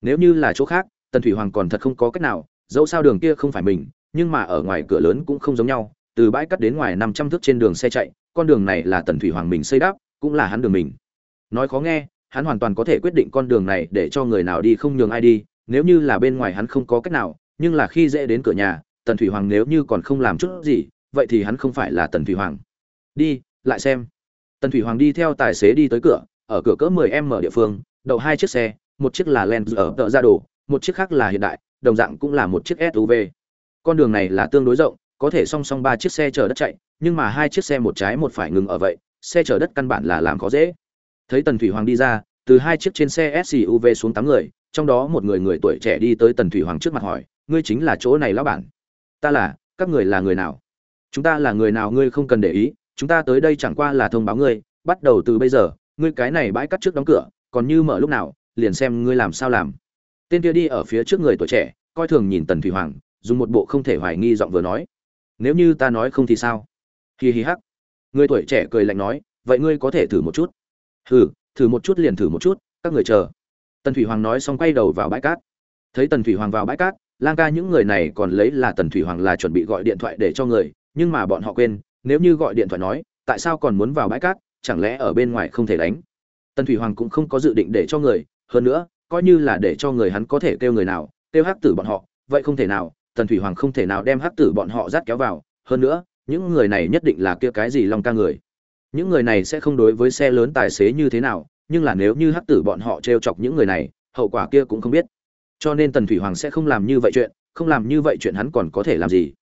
Nếu như là chỗ khác, tần thủy hoàng còn thật không có cách nào dẫu sao đường kia không phải mình, nhưng mà ở ngoài cửa lớn cũng không giống nhau, từ bãi cắt đến ngoài năm trăm thước trên đường xe chạy, con đường này là tần thủy hoàng mình xây đắp, cũng là hắn đường mình. Nói khó nghe, hắn hoàn toàn có thể quyết định con đường này để cho người nào đi không nhường ai đi, nếu như là bên ngoài hắn không có cách nào, nhưng là khi dễ đến cửa nhà, tần thủy hoàng nếu như còn không làm chút gì, vậy thì hắn không phải là tần thủy hoàng. Đi, lại xem. Tần thủy hoàng đi theo tài xế đi tới cửa, ở cửa cỡ 10 ở địa phương, đậu hai chiếc xe, một chiếc là len ở tợ ra đồ một chiếc khác là hiện đại đồng dạng cũng là một chiếc suv con đường này là tương đối rộng, có thể song song ba chiếc xe chở đất chạy, nhưng mà hai chiếc xe một trái một phải ngừng ở vậy, xe chở đất căn bản là làm khó dễ. Thấy tần thủy hoàng đi ra, từ hai chiếc trên xe suv xuống tám người, trong đó một người người tuổi trẻ đi tới tần thủy hoàng trước mặt hỏi, ngươi chính là chỗ này lão bản? Ta là, các người là người nào? Chúng ta là người nào ngươi không cần để ý, chúng ta tới đây chẳng qua là thông báo ngươi, bắt đầu từ bây giờ, ngươi cái này bãi cắt trước đóng cửa, còn như mở lúc nào, liền xem ngươi làm sao làm tên kia đi ở phía trước người tuổi trẻ coi thường nhìn tần thủy hoàng dùng một bộ không thể hoài nghi giọng vừa nói. Nếu như ta nói không thì sao? Hì hì hắc. Người tuổi trẻ cười lạnh nói vậy ngươi có thể thử một chút? Thử, thử một chút liền thử một chút các người chờ. Tần thủy hoàng nói xong quay đầu vào bãi cát. Thấy tần thủy hoàng vào bãi cát lang ca những người này còn lấy là tần thủy hoàng là chuẩn bị gọi điện thoại để cho người nhưng mà bọn họ quên nếu như gọi điện thoại nói tại sao còn muốn vào bãi cát chẳng lẽ ở bên ngoài không thể đánh? Tần thủy hoàng cũng không có dự định để cho người hơn nữa coi như là để cho người hắn có thể kêu người nào, kêu hắc tử bọn họ, vậy không thể nào, tần thủy hoàng không thể nào đem hắc tử bọn họ dắt kéo vào. Hơn nữa, những người này nhất định là kia cái gì long ca người. Những người này sẽ không đối với xe lớn tài xế như thế nào, nhưng là nếu như hắc tử bọn họ t chọc những người này, hậu quả kia cũng không biết. Cho nên tần thủy hoàng sẽ không làm như vậy chuyện, không làm như vậy chuyện hắn còn có thể làm gì?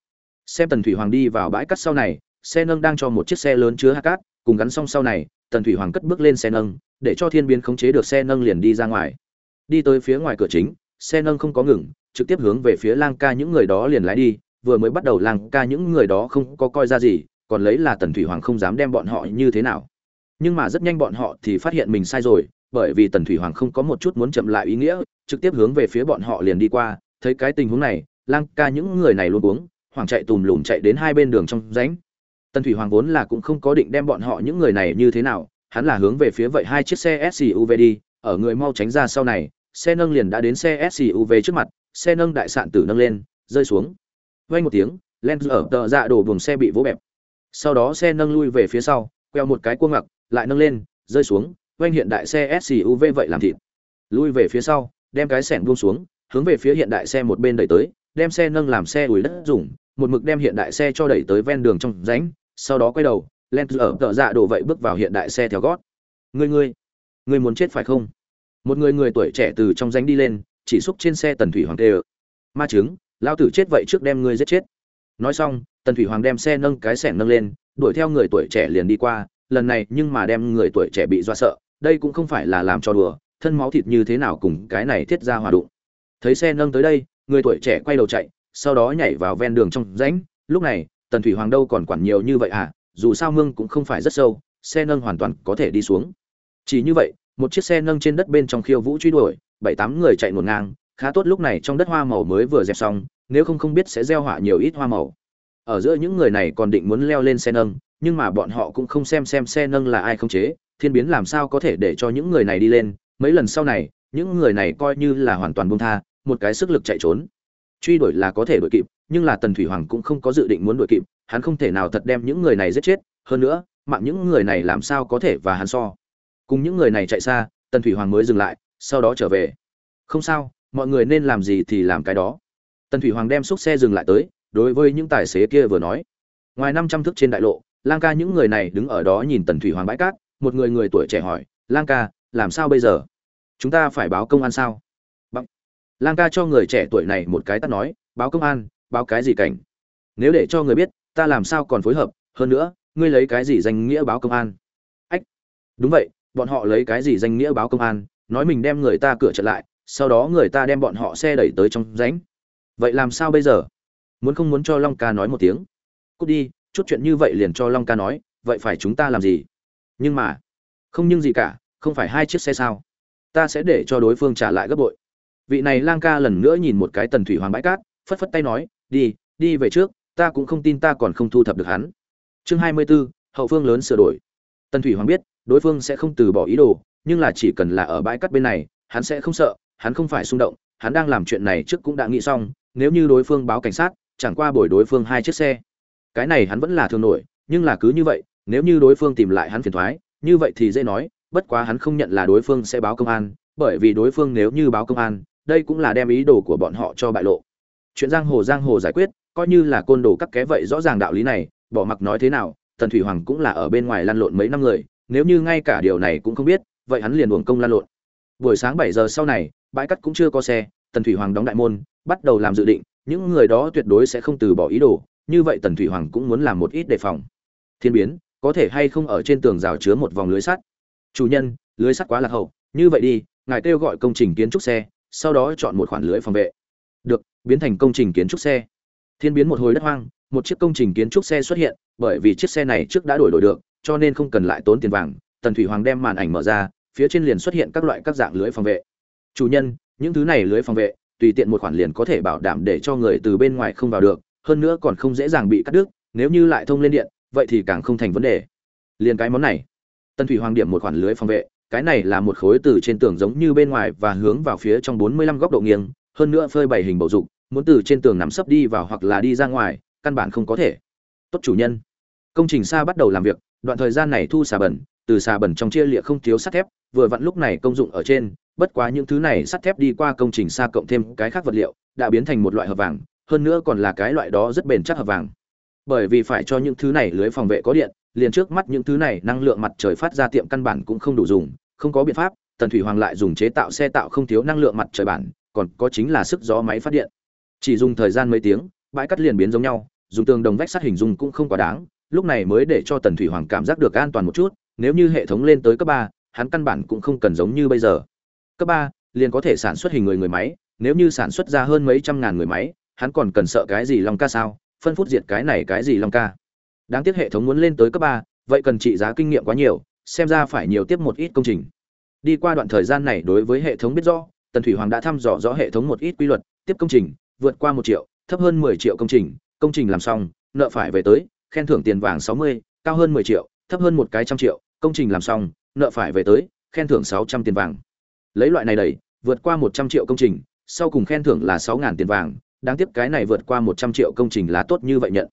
Xem tần thủy hoàng đi vào bãi cắt sau này, xe nâng đang cho một chiếc xe lớn chứa hạt cát, cùng gắn xong sau này, tần thủy hoàng cất bước lên xe nâng, để cho thiên biến khống chế được xe nâng liền đi ra ngoài đi tới phía ngoài cửa chính, xe nâng không có ngừng, trực tiếp hướng về phía lang ca những người đó liền lái đi, vừa mới bắt đầu lang ca những người đó không có coi ra gì, còn lấy là tần thủy hoàng không dám đem bọn họ như thế nào. Nhưng mà rất nhanh bọn họ thì phát hiện mình sai rồi, bởi vì tần thủy hoàng không có một chút muốn chậm lại ý nghĩa, trực tiếp hướng về phía bọn họ liền đi qua. Thấy cái tình huống này, lang ca những người này luôn uống hoàng chạy tùm lùm chạy đến hai bên đường trong ránh tần thủy hoàng vốn là cũng không có định đem bọn họ những người này như thế nào, hắn là hướng về phía vậy hai chiếc xe suv đi, ở người mau tránh ra sau này xe nâng liền đã đến xe suv trước mặt, xe nâng đại sạn tử nâng lên, rơi xuống. Vang một tiếng Land ở tờ dạ đổ buồng xe bị vỗ bẹp. Sau đó xe nâng lui về phía sau, queo một cái cua ngặc, lại nâng lên, rơi xuống. Vang hiện đại xe suv vậy làm thịt. Lui về phía sau, đem cái sẻng buông xuống, hướng về phía hiện đại xe một bên đẩy tới, đem xe nâng làm xe ủi đất dùng, một mực đem hiện đại xe cho đẩy tới ven đường trong rãnh, sau đó quay đầu Land ở tợ dạ đổ vậy bước vào hiện đại xe theo gót. Ngươi ngươi ngươi muốn chết phải không? Một người người tuổi trẻ từ trong rãnh đi lên, chỉ xúc trên xe tần thủy hoàng tê ma chứng lao tử chết vậy trước đem ngươi giết chết. Nói xong, tần thủy hoàng đem xe nâng cái sẻng nâng lên, đuổi theo người tuổi trẻ liền đi qua, lần này nhưng mà đem người tuổi trẻ bị do sợ, đây cũng không phải là làm cho đùa, thân máu thịt như thế nào cùng cái này thiết ra hòa đụng. Thấy xe nâng tới đây, người tuổi trẻ quay đầu chạy, sau đó nhảy vào ven đường trong rãnh, lúc này, tần thủy hoàng đâu còn quản nhiều như vậy à dù sao mương cũng không phải rất sâu, xe nâng hoàn toàn có thể đi xuống. Chỉ như vậy một chiếc xe nâng trên đất bên trong khiêu vũ truy đuổi, bảy tám người chạy ngổn ngang, khá tốt lúc này trong đất hoa màu mới vừa dẹp xong, nếu không không biết sẽ gieo họa nhiều ít hoa màu. Ở giữa những người này còn định muốn leo lên xe nâng, nhưng mà bọn họ cũng không xem xem xe nâng là ai không chế, thiên biến làm sao có thể để cho những người này đi lên. Mấy lần sau này, những người này coi như là hoàn toàn buông tha, một cái sức lực chạy trốn. Truy đuổi là có thể đuổi kịp, nhưng là tần thủy hoàng cũng không có dự định muốn đuổi kịp, hắn không thể nào thật đem những người này giết chết. Hơn nữa, mạng những người này làm sao có thể và hắn so cùng những người này chạy xa, tần thủy hoàng mới dừng lại, sau đó trở về. Không sao, mọi người nên làm gì thì làm cái đó. Tần thủy hoàng đem xúc xe dừng lại tới, đối với những tài xế kia vừa nói. Ngoài năm trăm thước trên đại lộ, lang ca những người này đứng ở đó nhìn tần thủy hoàng bãi cát, một người người tuổi trẻ hỏi, lang ca, làm sao bây giờ? Chúng ta phải báo công an sao? Bằng. lang ca cho người trẻ tuổi này một cái tắt nói, báo công an, báo cái gì cảnh? Nếu để cho người biết, ta làm sao còn phối hợp, hơn nữa, ngươi lấy cái gì danh nghĩa báo công an? Ách. Đúng vậy bọn họ lấy cái gì danh nghĩa báo công an nói mình đem người ta cửa trở lại sau đó người ta đem bọn họ xe đẩy tới trong rãnh. Vậy làm sao bây giờ? Muốn không muốn cho long ca nói một tiếng? Cút đi chút chuyện như vậy liền cho long ca nói vậy phải chúng ta làm gì? Nhưng mà không nhưng gì cả không phải hai chiếc xe sao? Ta sẽ để cho đối phương trả lại gấp bội. Vị này lang ca lần nữa nhìn một cái tần thủy hoàng bãi cát phất phất tay nói đi đi về trước ta cũng không tin ta còn không thu thập được hắn. Chương hai mươi 24, hậu phương lớn sửa đổi. Tần thủy hoàng biết đối phương sẽ không từ bỏ ý đồ, nhưng là chỉ cần là ở bãi cát bên này, hắn sẽ không sợ, hắn không phải xung động, hắn đang làm chuyện này trước cũng đã nghĩ xong, nếu như đối phương báo cảnh sát, chẳng qua bồi đối phương hai chiếc xe. Cái này hắn vẫn là thường nổi, nhưng là cứ như vậy, nếu như đối phương tìm lại hắn phiền thoái, như vậy thì dễ nói, bất quá hắn không nhận là đối phương sẽ báo công an, bởi vì đối phương nếu như báo công an, đây cũng là đem ý đồ của bọn họ cho bại lộ. Chuyện giang hồ giang hồ giải quyết, coi như là côn đồ cắt ké vậy rõ ràng đạo lý này, bỏ mặc nói thế nào, tần thủy hoàng cũng là ở bên ngoài lăn lộn mấy năm người nếu như ngay cả điều này cũng không biết, vậy hắn liền uổng công lan lộn. Buổi sáng bảy giờ sau này, bãi cắt cũng chưa có xe, tần thủy hoàng đóng đại môn, bắt đầu làm dự định, những người đó tuyệt đối sẽ không từ bỏ ý đồ, như vậy tần thủy hoàng cũng muốn làm một ít đề phòng. Thiên biến, có thể hay không ở trên tường rào chứa một vòng lưới sắt? Chủ nhân, lưới sắt quá lạc hậu, như vậy đi, ngài kêu gọi công trình kiến trúc xe, sau đó chọn một khoản lưới phòng vệ. Được, biến thành công trình kiến trúc xe. Thiên biến một hồi đất hoang, một chiếc công trình kiến trúc xe xuất hiện, bởi vì chiếc xe này trước đã đổi đổi được cho nên không cần lại tốn tiền vàng, tần thủy hoàng đem màn ảnh mở ra, phía trên liền xuất hiện các loại các dạng lưới phòng vệ. Chủ nhân, những thứ này lưới phòng vệ, tùy tiện một khoản liền có thể bảo đảm để cho người từ bên ngoài không vào được, hơn nữa còn không dễ dàng bị cắt đứt, nếu như lại thông lên điện, vậy thì càng không thành vấn đề. Liền cái món này. Tần thủy hoàng điểm một khoản lưới phòng vệ, cái này là một khối từ trên tường giống như bên ngoài và hướng vào phía trong 45 góc độ nghiêng, hơn nữa phơi bày hình bầu dục, muốn từ trên tường nắm sấp đi vào hoặc là đi ra ngoài, căn bản không có thể. Tốt chủ nhân. Công trình xa bắt đầu làm việc đoạn thời gian này thu xà bẩn, từ xà bẩn trong chia lịa không thiếu sắt thép, vừa vặn lúc này công dụng ở trên, bất quá những thứ này sắt thép đi qua công trình xa cộng thêm cái khác vật liệu, đã biến thành một loại hợp vàng, hơn nữa còn là cái loại đó rất bền chắc hợp vàng. Bởi vì phải cho những thứ này lưới phòng vệ có điện, liền trước mắt những thứ này năng lượng mặt trời phát ra tiệm căn bản cũng không đủ dùng, không có biện pháp, tần thủy hoàng lại dùng chế tạo xe tạo không thiếu năng lượng mặt trời bản, còn có chính là sức gió máy phát điện. Chỉ dùng thời gian mấy tiếng, bãi cắt liền biến giống nhau, dùng tường đồng vách sắt hình dung cũng không quá đáng lúc này mới để cho tần thủy hoàng cảm giác được an toàn một chút, nếu như hệ thống lên tới cấp ba, hắn căn bản cũng không cần giống như bây giờ. Cấp ba, liền có thể sản xuất hình người người máy, nếu như sản xuất ra hơn mấy trăm ngàn người máy, hắn còn cần sợ cái gì long ca sao? Phân phút diệt cái này cái gì long ca? Đáng tiếc hệ thống muốn lên tới cấp ba, vậy cần trị giá kinh nghiệm quá nhiều, xem ra phải nhiều tiếp một ít công trình. Đi qua đoạn thời gian này đối với hệ thống biết rõ, tần thủy hoàng đã thăm dò rõ hệ thống một ít quy luật, tiếp công trình, vượt qua một triệu, thấp hơn mười triệu công trình công trình làm xong, nợ phải về tới khen thưởng tiền vàng sáu mươi, cao hơn mười triệu, thấp hơn một cái trăm triệu, công trình làm xong, nợ phải về tới, khen thưởng sáu trăm tiền vàng. Lấy loại này đẩy, vượt qua một trăm triệu công trình, sau cùng khen thưởng là sáu ngàn tiền vàng, đáng tiếc cái này vượt qua một trăm triệu công trình là tốt như vậy nhận.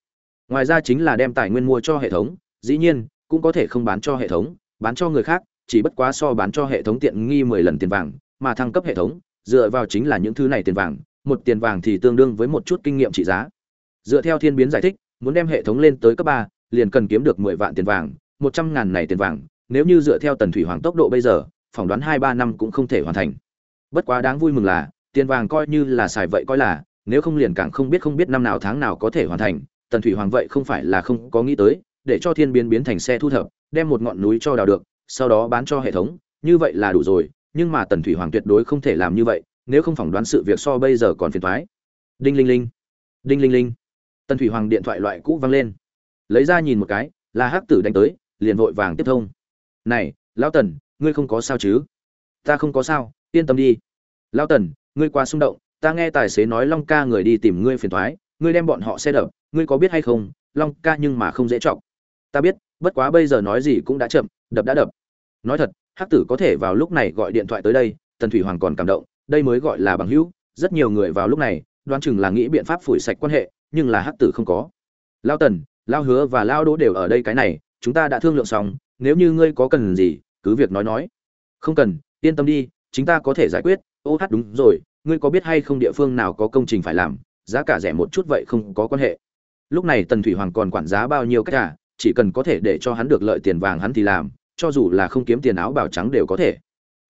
Ngoài ra chính là đem tài nguyên mua cho hệ thống, dĩ nhiên, cũng có thể không bán cho hệ thống, bán cho người khác, chỉ bất quá so bán cho hệ thống tiện nghi mười lần tiền vàng, mà thăng cấp hệ thống, dựa vào chính là những thứ này tiền vàng, một tiền vàng thì tương đương với một chút kinh nghiệm trị giá. Dựa theo thiên biến giải thích muốn đem hệ thống lên tới cấp ba, liền cần kiếm được mười vạn tiền vàng, một trăm ngàn này tiền vàng, nếu như dựa theo tần thủy hoàng tốc độ bây giờ, phỏng đoán hai ba năm cũng không thể hoàn thành. Bất quá đáng vui mừng là, tiền vàng coi như là xài vậy coi là, nếu không liền càng không biết không biết năm nào tháng nào có thể hoàn thành, tần thủy hoàng vậy không phải là không có nghĩ tới, để cho thiên biến biến thành xe thu thập, đem một ngọn núi cho đào được, sau đó bán cho hệ thống, như vậy là đủ rồi, nhưng mà tần thủy hoàng tuyệt đối không thể làm như vậy, nếu không phỏng đoán sự việc so bây giờ còn phiền thoái đinh linh linh. Đinh linh linh tần thủy hoàng điện thoại loại cũ vang lên. Lấy ra nhìn một cái, là hắc tử đánh tới, liền vội vàng tiếp thông. Này, lão tần, ngươi không có sao chứ? Ta không có sao, yên tâm đi. Lão tần, ngươi quá xung động, ta nghe tài xế nói long ca người đi tìm ngươi phiền thoái, ngươi đem bọn họ xe đập, ngươi có biết hay không, long ca nhưng mà không dễ trọng ta biết, bất quá bây giờ nói gì cũng đã chậm, đập đã đập. Nói thật, hắc tử có thể vào lúc này gọi điện thoại tới đây, tần thủy hoàng còn cảm động, đây mới gọi là bằng hữu, rất nhiều người vào lúc này, đoán chừng là nghĩ biện pháp phủi sạch quan hệ nhưng là hắc tử không có. Lao tần, lao hứa và lao đỗ đều ở đây cái này, chúng ta đã thương lượng xong, nếu như ngươi có cần gì, cứ việc nói nói. Không cần, yên tâm đi chúng ta có thể giải quyết. Ô hát đúng rồi, ngươi có biết hay không địa phương nào có công trình phải làm, giá cả rẻ một chút vậy không có quan hệ. Lúc này tần thủy hoàng còn quản giá bao nhiêu cách cả chỉ cần có thể để cho hắn được lợi tiền vàng hắn thì làm, cho dù là không kiếm tiền áo bảo trắng đều có thể.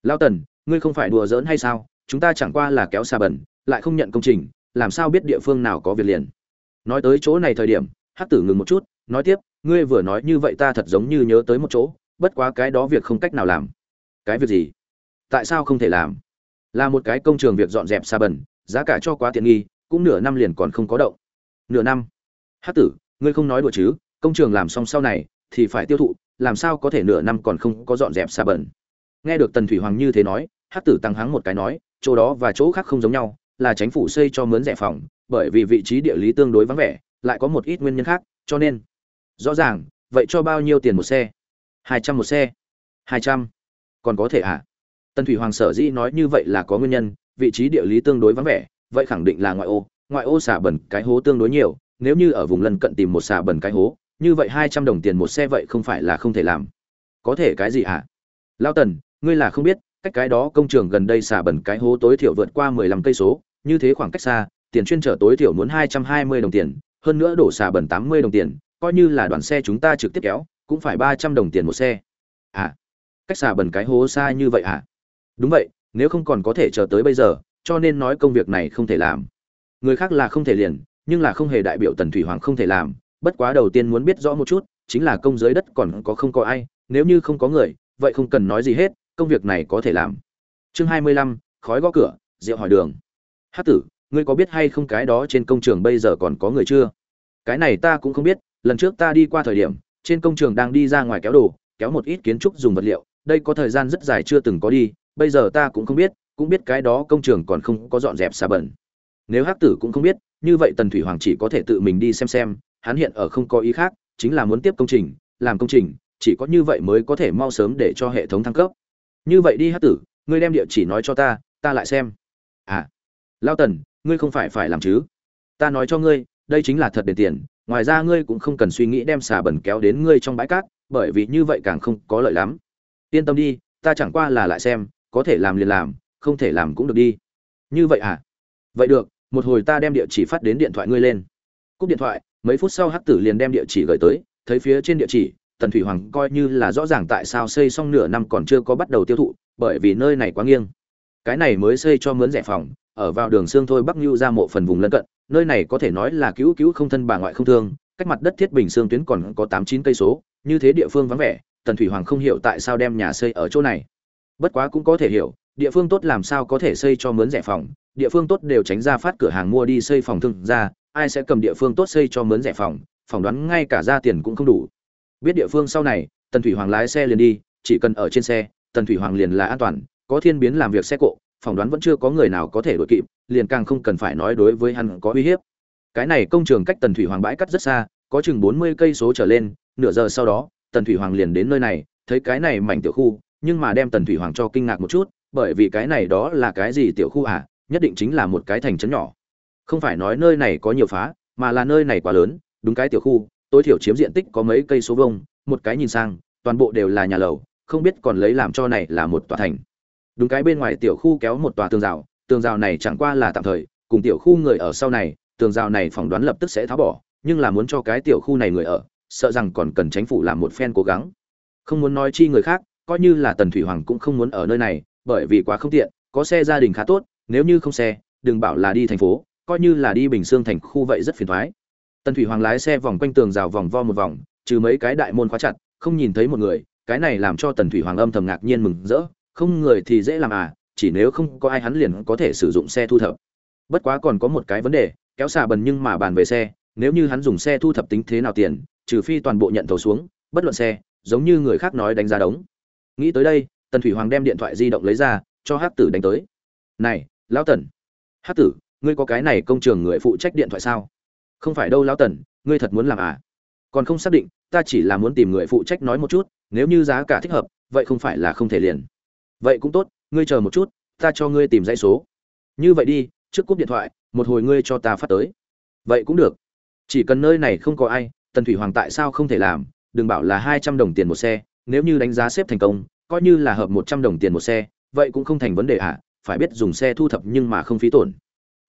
Lao tần, ngươi không phải đùa giỡn hay sao? Chúng ta chẳng qua là kéo xa bẩn, lại không nhận công trình, làm sao biết địa phương nào có việc liền? Nói tới chỗ này thời điểm, hắc tử ngừng một chút, nói tiếp, ngươi vừa nói như vậy ta thật giống như nhớ tới một chỗ, bất quá cái đó việc không cách nào làm. Cái việc gì? Tại sao không thể làm? Là một cái công trường việc dọn dẹp xa bẩn, giá cả cho quá tiện nghi, cũng nửa năm liền còn không có động. Nửa năm? Hát tử, ngươi không nói đùa chứ, công trường làm xong sau này thì phải tiêu thụ, làm sao có thể nửa năm còn không có dọn dẹp xa bẩn? Nghe được tần thủy hoàng như thế nói hát tử tăng hắng một cái nói, chỗ đó và chỗ khác không giống nhau, là chính phủ xây cho mướn rẻ phòng bởi vì vị trí địa lý tương đối vắng vẻ, lại có một ít nguyên nhân khác, cho nên, rõ ràng, vậy cho bao nhiêu tiền một xe? Hai trăm một xe. Hai trăm. Còn có thể ạ à? Tân thủy hoàng sở dĩ nói như vậy là có nguyên nhân, vị trí địa lý tương đối vắng vẻ, vậy khẳng định là ngoại ô. Ngoại ô xả bẩn cái hố tương đối nhiều, nếu như ở vùng lân cận tìm một xả bẩn cái hố, như vậy hai trăm đồng tiền một xe vậy không phải là không thể làm. Có thể cái gì à? lao tần, ngươi là không biết, cách cái đó công trường gần đây xả bẩn cái hố tối thiểu vượt qua mười lăm cây số, như thế khoảng cách xa tiền chuyên trở tối thiểu muốn hai trăm hai mươi đồng tiền, hơn nữa đổ xả bẩn tám mươi đồng tiền, coi như là đoàn xe chúng ta trực tiếp kéo, cũng phải ba trăm đồng tiền một xe. À cách xả bẩn cái hố xa như vậy à? đúng vậy, nếu không còn có thể chờ tới bây giờ, cho nên nói công việc này không thể làm. Người khác là không thể liền, nhưng là không hề đại biểu tần thủy hoàng không thể làm, bất quá đầu tiên muốn biết rõ một chút, chính là công giới đất còn có không có ai, nếu như không có người, vậy không cần nói gì hết, công việc này có thể làm. Chương hai mươi lăm, khói gõ cửa, rượu hỏi đường. Hát tử ngươi có biết hay không cái đó trên công trường bây giờ còn có người chưa? Cái này ta cũng không biết, lần trước ta đi qua thời điểm, trên công trường đang đi ra ngoài kéo đồ, kéo một ít kiến trúc dùng vật liệu, đây có thời gian rất dài chưa từng có đi, bây giờ ta cũng không biết, cũng biết cái đó công trường còn không có dọn dẹp xà bẩn. Nếu hắc tử cũng không biết, như vậy tần thủy hoàng chỉ có thể tự mình đi xem xem, hắn hiện ở không có ý khác, chính là muốn tiếp công trình, làm công trình, chỉ có như vậy mới có thể mau sớm để cho hệ thống thăng cấp. Như vậy đi hắc tử, ngươi đem địa chỉ nói cho ta ta lại xem. À lao tần ngươi không phải phải làm chứ? Ta nói cho ngươi, đây chính là thật đền tiền, ngoài ra ngươi cũng không cần suy nghĩ đem xà bẩn kéo đến ngươi trong bãi cát, bởi vì như vậy càng không có lợi lắm. Yên tâm đi, ta chẳng qua là lại xem, có thể làm liền làm, không thể làm cũng được đi. Như vậy à? Vậy được, một hồi ta đem địa chỉ phát đến điện thoại ngươi lên. Cúp điện thoại, mấy phút sau hắc tử liền đem địa chỉ gửi tới, thấy phía trên địa chỉ, tần thủy hoàng coi như là rõ ràng tại sao xây xong nửa năm còn chưa có bắt đầu tiêu thụ, bởi vì nơi này quá nghiêng. Cái này mới xây cho mướn rẻ phòng ở vào đường xương thôi bắc lưu ra mộ phần vùng lân cận, nơi này có thể nói là cứu cứu không thân bà ngoại không thương, cách mặt đất thiết bình xương tuyến còn có tám chín cây số, như thế địa phương vắng vẻ, tần thủy hoàng không hiểu tại sao đem nhà xây ở chỗ này. Bất quá cũng có thể hiểu, địa phương tốt làm sao có thể xây cho mướn rẻ phòng, địa phương tốt đều tránh ra phát cửa hàng mua đi xây phòng thương ra, ai sẽ cầm địa phương tốt xây cho mướn rẻ phòng, phỏng đoán ngay cả ra tiền cũng không đủ. Biết địa phương sau này, tần thủy hoàng lái xe liền đi, chỉ cần ở trên xe, tần thủy hoàng liền là an toàn, có thiên biến làm việc xe cộ phỏng đoán vẫn chưa có người nào có thể đuổi kịp liền càng không cần phải nói đối với hắn có uy hiếp. Cái này công trường cách tần thủy hoàng bãi cắt rất xa có chừng bốn mươi cây số trở lên nửa giờ sau đó tần thủy hoàng liền đến nơi này thấy cái này mảnh tiểu khu nhưng mà đem tần thủy hoàng cho kinh ngạc một chút bởi vì cái này đó là cái gì tiểu khu à nhất định chính là một cái thành trấn nhỏ. Không phải nói nơi này có nhiều phá mà là nơi này quá lớn đúng cái tiểu khu tối thiểu chiếm diện tích có mấy cây số vuông, một cái nhìn sang toàn bộ đều là nhà lầu không biết còn lấy làm cho này là một tòa thành đúng cái bên ngoài tiểu khu kéo một tòa tường rào tường rào này chẳng qua là tạm thời, cùng tiểu khu người ở sau này, tường rào này phỏng đoán lập tức sẽ tháo bỏ, nhưng là muốn cho cái tiểu khu này người ở, sợ rằng còn cần chính phủ làm một phen cố gắng. Không muốn nói chi người khác, coi như là tần thủy hoàng cũng không muốn ở nơi này, bởi vì quá không tiện, có xe gia đình khá tốt, nếu như không xe, đừng bảo là đi thành phố, coi như là đi bình Xương thành khu vậy rất phiền thoái. Tần thủy hoàng lái xe vòng quanh tường rào vòng vo một vòng, trừ mấy cái đại môn khóa chặt, không nhìn thấy một người, cái này làm cho tần thủy hoàng âm thầm ngạc nhiên mừng rỡ không người thì dễ làm à chỉ nếu không có ai hắn liền có thể sử dụng xe thu thập. Bất quá còn có một cái vấn đề, kéo xà bần nhưng mà bàn về xe, nếu như hắn dùng xe thu thập tính thế nào tiền, trừ phi toàn bộ nhận thầu xuống, bất luận xe, giống như người khác nói đánh giá đống. Nghĩ tới đây, tần thủy hoàng đem điện thoại di động lấy ra, cho hắc tử đánh tới. Này, lão tần, hắc tử, ngươi có cái này công trường người phụ trách điện thoại sao? Không phải đâu lão tần, ngươi thật muốn làm à? Còn không xác định, ta chỉ là muốn tìm người phụ trách nói một chút, nếu như giá cả thích hợp, vậy không phải là không thể liền vậy cũng tốt ngươi chờ một chút ta cho ngươi tìm dãy số. Như vậy đi trước cúp điện thoại một hồi ngươi cho ta phát tới. Vậy cũng được. Chỉ cần nơi này không có ai tần thủy hoàng tại sao không thể làm? Đừng bảo là hai trăm đồng tiền một xe nếu như đánh giá xếp thành công coi như là hợp một trăm đồng tiền một xe vậy cũng không thành vấn đề ạ. À, phải biết dùng xe thu thập nhưng mà không phí tổn.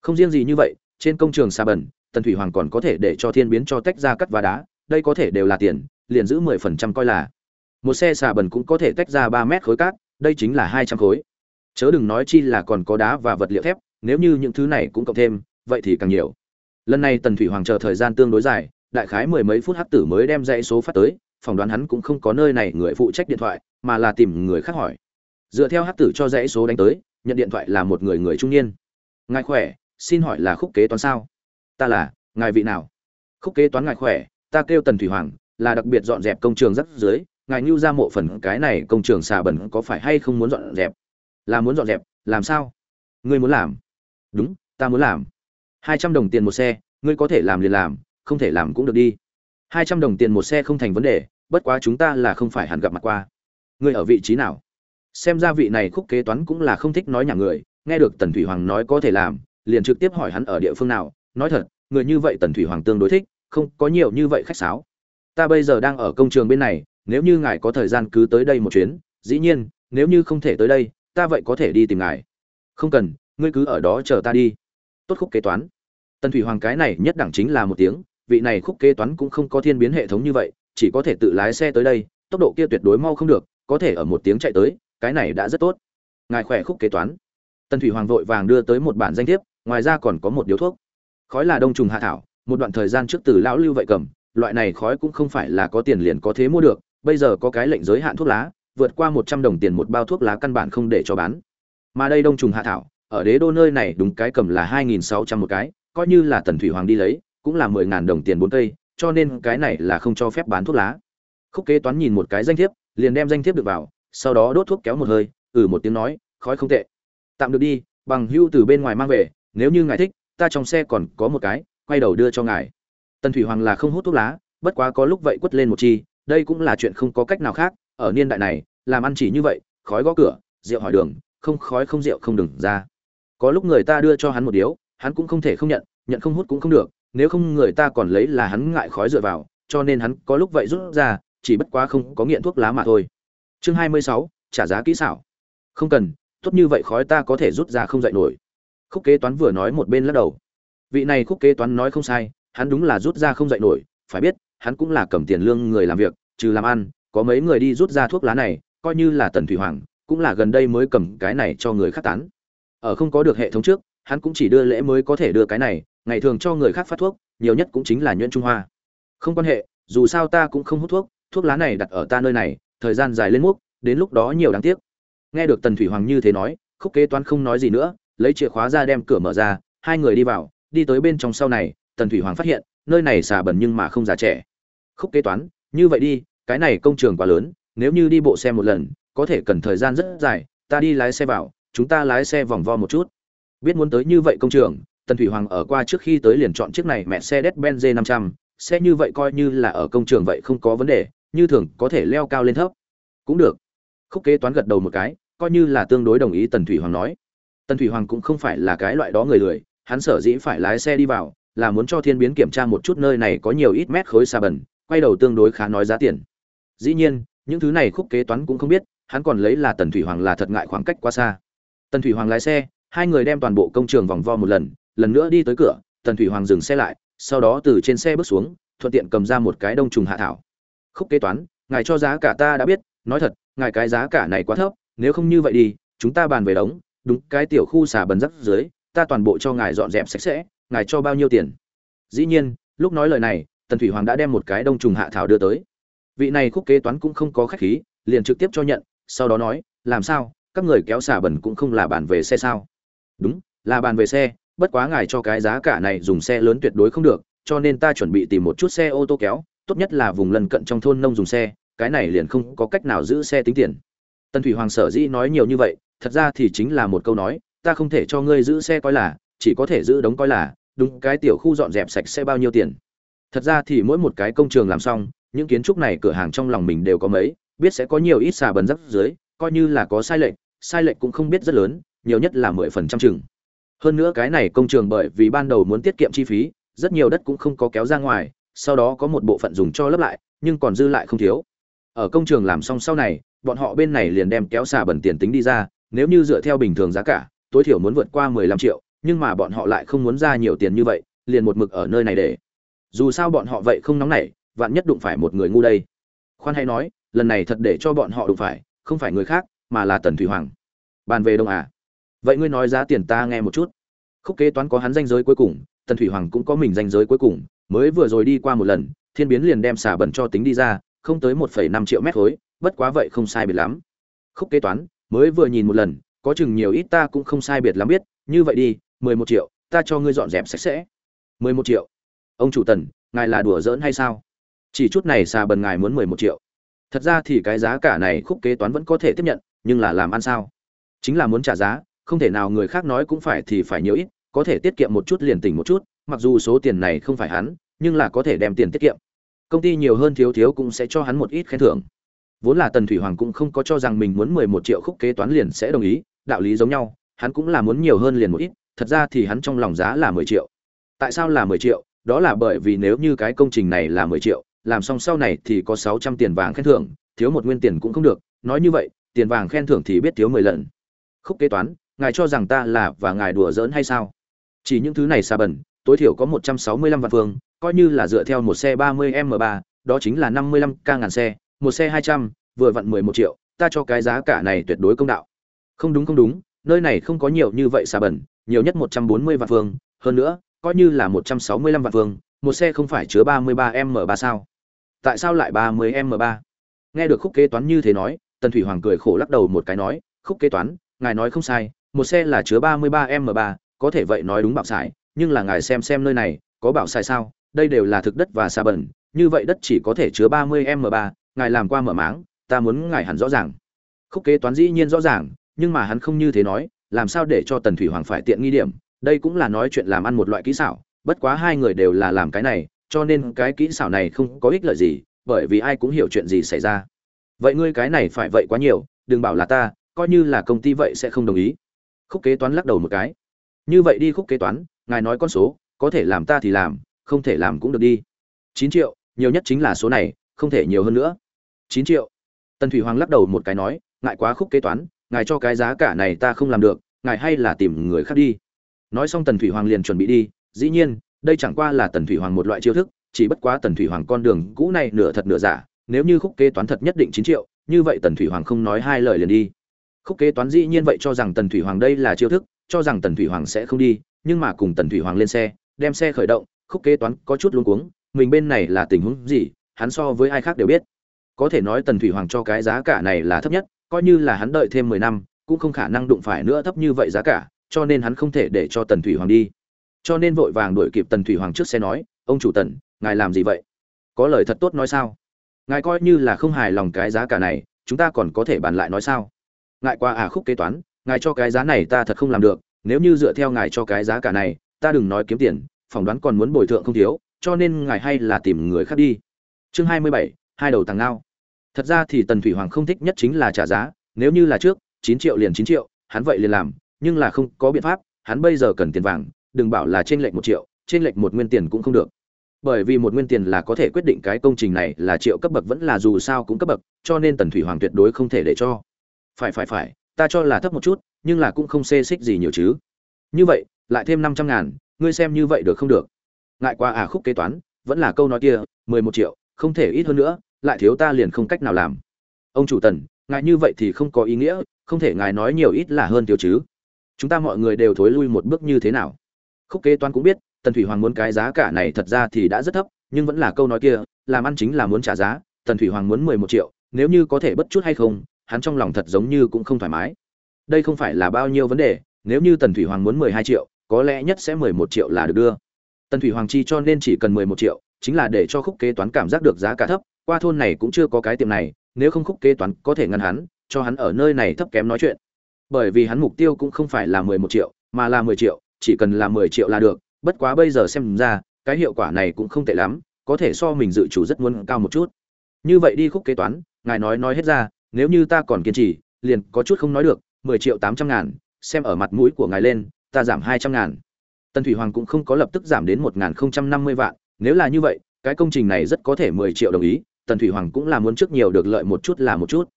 Không riêng gì như vậy trên công trường xa bẩn tần thủy hoàng còn có thể để cho thiên biến cho tách ra cắt và đá đây có thể đều là tiền liền giữ mười phần trăm coi là. Một xe xà bẩn cũng có thể tách ra ba mét khối cát đây chính là hai trăm khối. Chớ đừng nói chi là còn có đá và vật liệu thép, nếu như những thứ này cũng cộng thêm, vậy thì càng nhiều. Lần này tần thủy hoàng chờ thời gian tương đối dài, đại khái mười mấy phút hắc tử mới đem dãy số phát tới, phỏng đoán hắn cũng không có nơi này người phụ trách điện thoại, mà là tìm người khác hỏi. Dựa theo hắc tử cho dãy số đánh tới, nhận điện thoại là một người người trung niên. Ngài khỏe? Xin hỏi là khúc kế toán sao? Ta là, ngài vị nào? Khúc kế toán ngài khỏe, ta kêu tần thủy hoàng, là đặc biệt dọn dẹp công trường rất dưới ngài nưu ra mộ phần cái này công trường xà bẩn có phải hay không muốn dọn dẹp? Là muốn dọn dẹp, làm sao? Ngươi muốn làm? Đúng, ta muốn làm. Hai trăm đồng tiền một xe, ngươi có thể làm liền làm, không thể làm cũng được đi. Hai trăm đồng tiền một xe không thành vấn đề, bất quá chúng ta là không phải hẳn gặp mặt qua. Ngươi ở vị trí nào? Xem ra vị này khúc kế toán cũng là không thích nói nhà người, nghe được tần thủy hoàng nói có thể làm, liền trực tiếp hỏi hắn ở địa phương nào, nói thật, người như vậy tần thủy hoàng tương đối thích, không có nhiều như vậy khách sáo. Ta bây giờ đang ở công trường bên này nếu như ngài có thời gian cứ tới đây một chuyến, dĩ nhiên, nếu như không thể tới đây, ta vậy có thể đi tìm ngài. Không cần, ngươi cứ ở đó chờ ta đi. Tốt khúc kế toán. Tần thủy hoàng cái này nhất đẳng chính là một tiếng, vị này khúc kế toán cũng không có thiên biến hệ thống như vậy, chỉ có thể tự lái xe tới đây, tốc độ kia tuyệt đối mau không được, có thể ở một tiếng chạy tới, cái này đã rất tốt. Ngài khỏe khúc kế toán. Tần thủy hoàng vội vàng đưa tới một bản danh thiếp, ngoài ra còn có một điếu thuốc. Khói là đông trùng hạ thảo, một đoạn thời gian trước từ lão lưu vậy cầm, loại này khói cũng không phải là có tiền liền có thế mua được bây giờ có cái lệnh giới hạn thuốc lá, vượt qua một trăm đồng tiền một bao thuốc lá căn bản không để cho bán. Mà đây đông trùng hạ thảo, ở đế đô nơi này đúng cái cầm là hai nghìn sáu trăm một cái, coi như là tần thủy hoàng đi lấy, cũng là mười ngàn đồng tiền bốn cây, cho nên cái này là không cho phép bán thuốc lá. Khúc kế toán nhìn một cái danh thiếp, liền đem danh thiếp được vào, sau đó đốt thuốc kéo một hơi ừ một tiếng nói, khói không tệ. Tạm được đi, bằng hưu từ bên ngoài mang về, nếu như ngài thích, ta trong xe còn có một cái, quay đầu đưa cho ngài. Tần thủy hoàng là không hút thuốc lá, bất quá có lúc vậy quất lên một chi đây cũng là chuyện không có cách nào khác, ở niên đại này, làm ăn chỉ như vậy, khói gõ cửa, rượu hỏi đường, không khói không rượu không đừng ra. Có lúc người ta đưa cho hắn một điếu, hắn cũng không thể không nhận nhận không hút cũng không được, nếu không người ta còn lấy là hắn ngại khói dựa vào, cho nên hắn có lúc vậy rút ra, chỉ bất quá không có nghiện thuốc lá mà thôi. Chương hai mươi sáu, trả giá kỹ xảo. Không cần, tốt như vậy khói ta có thể rút ra không dậy nổi. Khúc kế toán vừa nói một bên lắc đầu. Vị này khúc kế toán nói không sai, hắn đúng là rút ra không dậy nổi, phải biết hắn cũng là cầm tiền lương người làm việc, trừ làm ăn, có mấy người đi rút ra thuốc lá này, coi như là tần thủy hoàng, cũng là gần đây mới cầm cái này cho người khác tán. Ở không có được hệ thống trước, hắn cũng chỉ đưa lễ mới có thể đưa cái này, ngày thường cho người khác phát thuốc, nhiều nhất cũng chính là nhuyễn trung hoa. Không quan hệ, dù sao ta cũng không hút thuốc thuốc lá này đặt ở ta nơi này, thời gian dài lên múc đến lúc đó nhiều đáng tiếc. Nghe được tần thủy hoàng như thế nói, khúc kế toán không nói gì nữa, lấy chìa khóa ra đem cửa mở ra, hai người đi vào, đi tới bên trong sau này, tần thủy hoàng phát hiện nơi này xà bẩn nhưng mà không già trẻ. Khúc kế toán, như vậy đi, cái này công trường quá lớn, nếu như đi bộ xe một lần, có thể cần thời gian rất dài, ta đi lái xe vào, chúng ta lái xe vòng vo một chút. Biết muốn tới như vậy công trường, tần thủy hoàng ở qua trước khi tới liền chọn chiếc này mẹ xe đét benz năm trăm, xe như vậy coi như là ở công trường vậy không có vấn đề, như thường có thể leo cao lên thấp. Cũng được. Khúc kế toán gật đầu một cái, coi như là tương đối đồng ý, tần thủy hoàng nói. Tần thủy hoàng cũng không phải là cái loại đó người lười, hắn sở dĩ phải lái xe đi vào là muốn cho thiên biến kiểm tra một chút nơi này có nhiều ít mét khối xa bẩn, quay đầu tương đối khá nói giá tiền. Dĩ nhiên, những thứ này khúc kế toán cũng không biết, hắn còn lấy là tần thủy hoàng là thật ngại khoảng cách quá xa. Tần thủy hoàng lái xe, hai người đem toàn bộ công trường vòng vo một lần lần nữa đi tới cửa, tần thủy hoàng dừng xe lại, sau đó từ trên xe bước xuống, thuận tiện cầm ra một cái đông trùng hạ thảo. Khúc kế toán, ngài cho giá cả ta đã biết, nói thật, ngài cái giá cả này quá thấp, nếu không như vậy đi, chúng ta bàn về đống, đúng cái tiểu khu xả bần rắc dưới, ta toàn bộ cho ngài dọn dẹp sạch sẽ ngài cho bao nhiêu tiền? Dĩ nhiên, lúc nói lời này, tần thủy hoàng đã đem một cái đông trùng hạ thảo đưa tới. Vị này khúc kế toán cũng không có khách khí, liền trực tiếp cho nhận, sau đó nói, làm sao? Các người kéo xả bẩn cũng không là bàn về xe sao? Đúng, là bàn về xe, bất quá ngài cho cái giá cả này dùng xe lớn tuyệt đối không được, cho nên ta chuẩn bị tìm một chút xe ô tô kéo, tốt nhất là vùng lân cận trong thôn nông dùng xe, cái này liền không có cách nào giữ xe tính tiền. Tần thủy hoàng sở dĩ nói nhiều như vậy, thật ra thì chính là một câu nói, ta không thể cho ngươi giữ xe coi là, chỉ có thể giữ đống coi là đúng cái tiểu khu dọn dẹp sạch sẽ bao nhiêu tiền. Thật ra thì mỗi một cái công trường làm xong, những kiến trúc này cửa hàng trong lòng mình đều có mấy, biết sẽ có nhiều ít xà bần rắc dưới, coi như là có sai lệch sai lệch cũng không biết rất lớn, nhiều nhất là mười phần trăm chừng. Hơn nữa cái này công trường bởi vì ban đầu muốn tiết kiệm chi phí, rất nhiều đất cũng không có kéo ra ngoài, sau đó có một bộ phận dùng cho lấp lại, nhưng còn dư lại không thiếu. Ở công trường làm xong sau này, bọn họ bên này liền đem kéo xà bẩn tiền tính đi ra, nếu như dựa theo bình thường giá cả, tối thiểu muốn vượt qua mười lăm triệu nhưng mà bọn họ lại không muốn ra nhiều tiền như vậy, liền một mực ở nơi này để. Dù sao bọn họ vậy không nóng nảy, vạn nhất đụng phải một người ngu đây. Khoan hay nói, lần này thật để cho bọn họ đụng phải, không phải người khác, mà là tần thủy hoàng. Bàn về đông à vậy ngươi nói giá tiền ta nghe một chút. Khúc kế toán có hắn danh giới cuối cùng, tần thủy hoàng cũng có mình danh giới cuối cùng, mới vừa rồi đi qua một lần, thiên biến liền đem xả bẩn cho tính đi ra, không tới một phẩy năm triệu mét khối, bất quá vậy không sai biệt lắm. Khúc kế toán, mới vừa nhìn một lần, có chừng nhiều ít ta cũng không sai biệt lắm biết, như vậy đi mười một triệu, ta cho ngươi dọn dẹp sạch sẽ. mười một triệu. Ông chủ tần, ngài là đùa giỡn hay sao? Chỉ chút này xà bần ngài muốn mười một triệu. Thật ra thì cái giá cả này khúc kế toán vẫn có thể tiếp nhận, nhưng là làm ăn sao? Chính là muốn trả giá, không thể nào người khác nói cũng phải thì phải nhiều ít, có thể tiết kiệm một chút liền tỉnh một chút, mặc dù số tiền này không phải hắn, nhưng là có thể đem tiền tiết kiệm. Công ty nhiều hơn thiếu thiếu cũng sẽ cho hắn một ít khen thưởng. Vốn là tần thủy hoàng cũng không có cho rằng mình muốn mười một triệu khúc kế toán liền sẽ đồng ý, đạo lý giống nhau, hắn cũng là muốn nhiều hơn liền một ít thật ra thì hắn trong lòng giá là mười triệu. Tại sao là mười triệu? Đó là bởi vì nếu như cái công trình này là mười triệu, làm xong sau này thì có sáu trăm tiền vàng khen thưởng, thiếu một nguyên tiền cũng không được. Nói như vậy, tiền vàng khen thưởng thì biết thiếu mười lần. Khúc kế toán, ngài cho rằng ta là và ngài đùa giỡn hay sao? Chỉ những thứ này xa bẩn, tối thiểu có một trăm sáu mươi lăm vạn phương, coi như là dựa theo một xe ba mươi m ba, đó chính là năm mươi lăm k ngàn xe, một xe hai trăm, vừa vặn mười một triệu, ta cho cái giá cả này tuyệt đối công đạo. Không đúng không đúng, nơi này không có nhiều như vậy xa bẩn nhiều nhất một trăm bốn mươi vạn phương, hơn nữa, coi như là một trăm sáu mươi lăm vạn phương, một xe không phải chứa ba mươi ba m ba sao? Tại sao lại ba mươi m ba? Nghe được khúc kế toán như thế nói, tần thủy hoàng cười khổ lắc đầu một cái nói, khúc kế toán, ngài nói không sai, một xe là chứa ba mươi ba m ba, có thể vậy nói đúng bảo xài, nhưng là ngài xem xem nơi này, có bảo xài sao? Đây đều là thực đất và sa bẩn, như vậy đất chỉ có thể chứa ba mươi m ba, ngài làm qua mở máng, ta muốn ngài hẳn rõ ràng. Khúc kế toán dĩ nhiên rõ ràng, nhưng mà hắn không như thế nói làm sao để cho tần thủy hoàng phải tiện nghi điểm? Đây cũng là nói chuyện làm ăn một loại kỹ xảo, bất quá hai người đều là làm cái này, cho nên cái kỹ xảo này không có ích lợi gì, bởi vì ai cũng hiểu chuyện gì xảy ra. Vậy ngươi cái này phải vậy quá nhiều, đừng bảo là ta, coi như là công ty vậy sẽ không đồng ý. Khúc kế toán lắc đầu một cái. Như vậy đi khúc kế toán, ngài nói con số, có thể làm ta thì làm, không thể làm cũng được đi. Chín triệu, nhiều nhất chính là số này, không thể nhiều hơn nữa. Chín triệu. Tần thủy hoàng lắc đầu một cái nói, ngại quá khúc kế toán ngài cho cái giá cả này ta không làm được, ngài hay là tìm người khác đi. Nói xong tần thủy hoàng liền chuẩn bị đi, dĩ nhiên, đây chẳng qua là tần thủy hoàng một loại chiêu thức, chỉ bất quá tần thủy hoàng con đường cũ này nửa thật nửa giả, nếu như khúc kế toán thật nhất định chín triệu, như vậy tần thủy hoàng không nói hai lời liền đi. Khúc kế toán dĩ nhiên vậy cho rằng tần thủy hoàng đây là chiêu thức, cho rằng tần thủy hoàng sẽ không đi, nhưng mà cùng tần thủy hoàng lên xe, đem xe khởi động, khúc kế toán có chút luống cuống, mình bên này là tình huống gì, hắn so với ai khác đều biết. Có thể nói tần thủy hoàng cho cái giá cả này là thấp nhất coi như là hắn đợi thêm mười năm, cũng không khả năng đụng phải nữa thấp như vậy giá cả, cho nên hắn không thể để cho tần thủy hoàng đi. Cho nên vội vàng đuổi kịp tần thủy hoàng trước xe nói, ông chủ tần, ngài làm gì vậy? Có lời thật tốt nói sao? Ngài coi như là không hài lòng cái giá cả này, chúng ta còn có thể bàn lại nói sao? Ngài qua à khúc kế toán, ngài cho cái giá này ta thật không làm được, nếu như dựa theo ngài cho cái giá cả này, ta đừng nói kiếm tiền, phỏng đoán còn muốn bồi thượng không thiếu, cho nên ngài hay là tìm người khác đi. Chương hai mươi bảy, hai đầu tàng ngao thật ra thì tần thủy hoàng không thích nhất chính là trả giá, nếu như là trước, chín triệu liền chín triệu, hắn vậy liền làm, nhưng là không có biện pháp, hắn bây giờ cần tiền vàng, đừng bảo là trên lệnh một triệu trên lệnh một nguyên tiền cũng không được. Bởi vì một nguyên tiền là có thể quyết định cái công trình này là triệu cấp bậc vẫn là dù sao cũng cấp bậc, cho nên tần thủy hoàng tuyệt đối không thể để cho. Phải phải phải, ta cho là thấp một chút, nhưng là cũng không xê xích gì nhiều chứ. Như vậy, lại thêm năm trăm ngàn, ngươi xem như vậy được không được? Ngại qua à khúc kế toán, vẫn là câu nói kia, mười một triệu, không thể ít hơn nữa lại thiếu ta liền không cách nào làm. Ông chủ tần, ngài như vậy thì không có ý nghĩa, không thể ngài nói nhiều ít là hơn thiếu chứ. Chúng ta mọi người đều thối lui một bước như thế nào? Khúc kế toán cũng biết, tần thủy hoàng muốn cái giá cả này thật ra thì đã rất thấp, nhưng vẫn là câu nói kia, làm ăn chính là muốn trả giá, tần thủy hoàng muốn mười một triệu, nếu như có thể bất chút hay không, hắn trong lòng thật giống như cũng không thoải mái. Đây không phải là bao nhiêu vấn đề, nếu như tần thủy hoàng muốn mười hai triệu, có lẽ nhất sẽ mười một triệu là được đưa. Tần thủy hoàng chi cho nên chỉ cần mười một triệu, chính là để cho khúc kế toán cảm giác được giá cả thấp qua thôn này cũng chưa có cái tiệm này, nếu không khúc kế toán có thể ngăn hắn, cho hắn ở nơi này thấp kém nói chuyện. Bởi vì hắn mục tiêu cũng không phải là mười một triệu, mà là mười triệu, chỉ cần là mười triệu là được, bất quá bây giờ xem ra, cái hiệu quả này cũng không tệ lắm, có thể so mình dự chủ rất muốn cao một chút. Như vậy đi khúc kế toán, ngài nói nói hết ra, nếu như ta còn kiên trì, liền có chút không nói được, mười triệu tám trăm ngàn, xem ở mặt mũi của ngài lên, ta giảm hai trăm ngàn. Tần thủy hoàng cũng không có lập tức giảm đến một ngàn không trăm năm mươi vạn, nếu là như vậy, cái công trình này rất có thể mười triệu đồng ý tần thủy hoàng cũng là muốn trước nhiều được lợi một chút là một chút.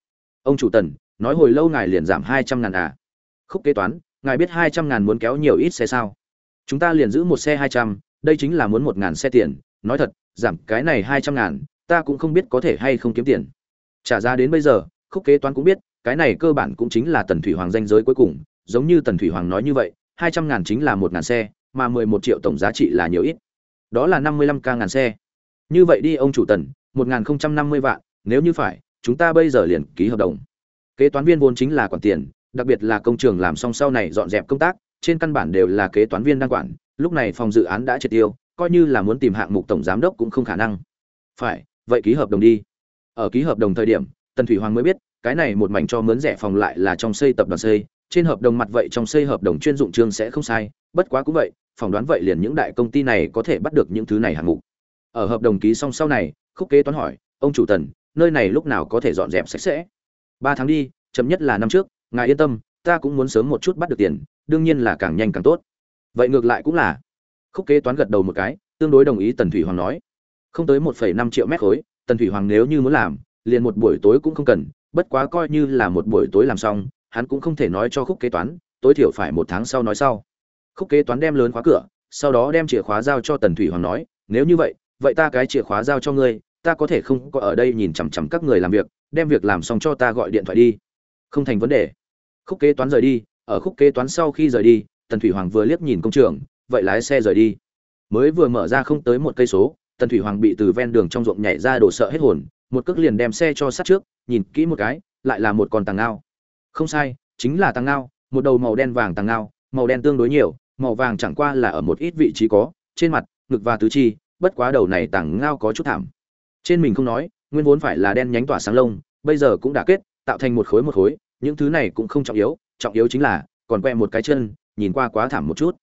Ông chủ tần, nói hồi lâu ngài liền giảm hai trăm ngàn à? Khúc kế toán, ngài biết hai trăm ngàn muốn kéo nhiều ít xe sao? Chúng ta liền giữ một xe hai trăm, đây chính là muốn một ngàn xe tiền. Nói thật, giảm cái này hai trăm ngàn, ta cũng không biết có thể hay không kiếm tiền. Trả ra đến bây giờ, khúc kế toán cũng biết, cái này cơ bản cũng chính là tần thủy hoàng danh giới cuối cùng. Giống như tần thủy hoàng nói như vậy, hai trăm ngàn chính là một ngàn xe, mà mười một triệu tổng giá trị là nhiều ít. Đó là năm mươi lăm ca ngàn xe. Như vậy đi, ông chủ tần một ngàn không trăm năm mươi vạn, nếu như phải, chúng ta bây giờ liền ký hợp đồng. Kế toán viên vốn chính là quản tiền, đặc biệt là công trường làm xong sau này dọn dẹp công tác, trên căn bản đều là kế toán viên đang quản, lúc này phòng dự án đã triệt tiêu, coi như là muốn tìm hạng mục tổng giám đốc cũng không khả năng. Phải, vậy ký hợp đồng đi. Ở ký hợp đồng thời điểm, tần thủy hoàng mới biết, cái này một mảnh cho mướn rẻ phòng lại là trong xây tập đoàn xây, trên hợp đồng mặt vậy trong xây hợp đồng chuyên dụng chương sẽ không sai, bất quá cũng vậy, phỏng đoán vậy liền những đại công ty này có thể bắt được những thứ này hạng mục. Ở hợp đồng ký xong sau này khúc kế toán hỏi, ông chủ tần, nơi này lúc nào có thể dọn dẹp sạch sẽ? Ba tháng đi, chậm nhất là năm trước, ngài yên tâm, ta cũng muốn sớm một chút bắt được tiền, đương nhiên là càng nhanh càng tốt. Vậy ngược lại cũng là. Khúc kế toán gật đầu một cái, tương đối đồng ý tần thủy hoàng nói. Không tới một phẩy năm triệu mét khối, tần thủy hoàng nếu như muốn làm, liền một buổi tối cũng không cần, bất quá coi như là một buổi tối làm xong, hắn cũng không thể nói cho khúc kế toán, tối thiểu phải một tháng sau nói sau. Khúc kế toán đem lớn khóa cửa, sau đó đem chìa khóa giao cho tần thủy hoàng nói, nếu như vậy vậy ta cái chìa khóa giao cho ngươi ta có thể không có ở đây nhìn chằm chằm các người làm việc, đem việc làm xong cho ta gọi điện thoại đi. Không thành vấn đề. Khúc kế toán rời đi, ở khúc kế toán sau khi rời đi, tần thủy hoàng vừa liếc nhìn công trường, vậy lái xe rời đi. Mới vừa mở ra không tới một cây số, tần thủy hoàng bị từ ven đường trong ruộng nhảy ra đổ sợ hết hồn, một cước liền đem xe cho sát trước, nhìn kỹ một cái, lại là một con tàng ngao. Không sai, chính là tàng ngao, một đầu màu đen vàng tàng ngao, màu đen tương đối nhiều, màu vàng chẳng qua là ở một ít vị trí có, trên mặt, ngực và tứ chi, bất quá đầu này tàng ngao có chút thảm trên mình không nói, nguyên vốn phải là đen nhánh tỏa sáng lông, bây giờ cũng đã kết, tạo thành một khối một khối, những thứ này cũng không trọng yếu trọng yếu chính là, còn que một cái chân, nhìn qua quá thảm một chút.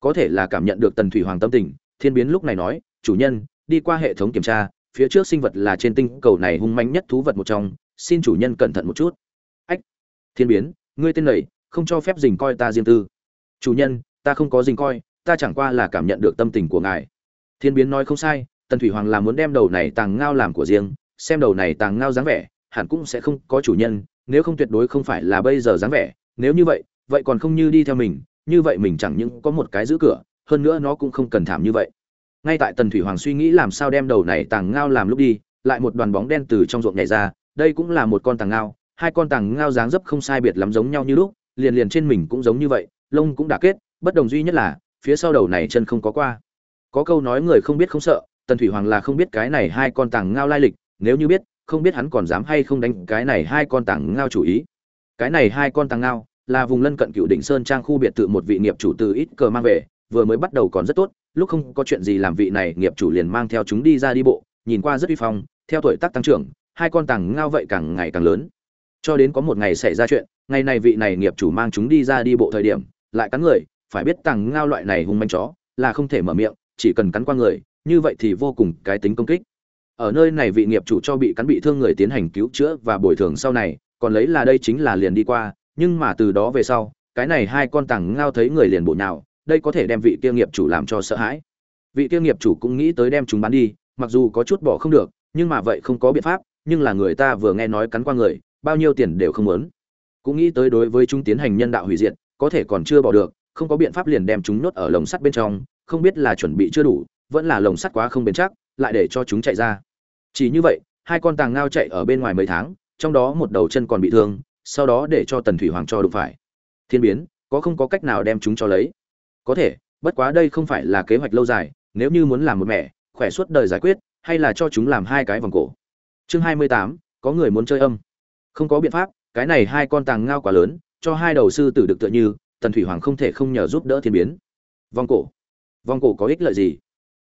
Có thể là cảm nhận được tần thủy hoàng tâm tình, thiên biến lúc này nói, chủ nhân, đi qua hệ thống kiểm tra, phía trước sinh vật là trên tinh cầu này hung manh nhất thú vật một trong, xin chủ nhân cẩn thận một chút. Ách, thiên biến, ngươi tên này, không cho phép dình coi ta riêng tư. Chủ nhân, ta không có dình coi, ta chẳng qua là cảm nhận được tâm tình của ngài. Thiên biến nói không sai tần thủy hoàng là muốn đem đầu này tàng ngao làm của riêng, xem đầu này tàng ngao dáng vẻ, hẳn cũng sẽ không có chủ nhân, nếu không tuyệt đối không phải là bây giờ dáng vẻ. Nếu như vậy vậy còn không như đi theo mình, như vậy mình chẳng những có một cái giữ cửa, hơn nữa nó cũng không cần thảm như vậy. Ngay tại tần thủy hoàng suy nghĩ làm sao đem đầu này tàng ngao làm lúc đi, lại một đoàn bóng đen từ trong ruộng nhảy ra, đây cũng là một con tàng ngao, hai con tàng ngao dáng dấp không sai biệt lắm giống nhau như lúc, liền liền trên mình cũng giống như vậy, lông cũng đã kết, bất đồng duy nhất là, phía sau đầu này chân không có qua. Có câu nói người không biết không sợ tần thủy hoàng là không biết cái này hai con tàng ngao lai lịch, nếu như biết, không biết hắn còn dám hay không đánh cái này hai con tàng ngao chủ ý. Cái này hai con tàng ngao là vùng lân cận cựu đỉnh sơn trang khu biệt thự một vị nghiệp chủ từ ít cờ mang về, vừa mới bắt đầu còn rất tốt, lúc không có chuyện gì làm vị này nghiệp chủ liền mang theo chúng đi ra đi bộ, nhìn qua rất uy phong, theo tuổi tác tăng trưởng, hai con tàng ngao vậy càng ngày càng lớn. Cho đến có một ngày xảy ra chuyện, ngày này vị này nghiệp chủ mang chúng đi ra đi bộ thời điểm, lại cắn người, phải biết tàng ngao loại này hung manh chó là không thể mở miệng, chỉ cần cắn qua người như vậy thì vô cùng cái tính công kích. Ở nơi này vị nghiệp chủ cho bị cắn bị thương người tiến hành cứu chữa và bồi thường sau này, còn lấy là đây chính là liền đi qua, nhưng mà từ đó về sau, cái này hai con tàng ngao thấy người liền bộ nào đây có thể đem vị kia nghiệp chủ làm cho sợ hãi. Vị kia nghiệp chủ cũng nghĩ tới đem chúng bán đi, mặc dù có chút bỏ không được, nhưng mà vậy không có biện pháp, nhưng là người ta vừa nghe nói cắn qua người, bao nhiêu tiền đều không muốn. Cũng nghĩ tới đối với chúng tiến hành nhân đạo hủy diệt, có thể còn chưa bỏ được, không có biện pháp liền đem chúng nốt ở lồng sắt bên trong, không biết là chuẩn bị chưa đủ vẫn là lồng sắt quá không bền chắc, lại để cho chúng chạy ra. Chỉ như vậy, hai con tàng ngao chạy ở bên ngoài mấy tháng, trong đó một đầu chân còn bị thương, sau đó để cho tần thủy hoàng cho đụng phải. Thiên biến, có không có cách nào đem chúng cho lấy? Có thể, bất quá đây không phải là kế hoạch lâu dài, nếu như muốn làm một mẹ, khỏe suốt đời giải quyết, hay là cho chúng làm hai cái vòng cổ. Chương hai mươi tám, có người muốn chơi âm. Không có biện pháp, cái này hai con tàng ngao quá lớn, cho hai đầu sư tử được tựa như, tần thủy hoàng không thể không nhờ giúp đỡ thiên biến. Vòng cổ. Vòng cổ có ích lợi gì?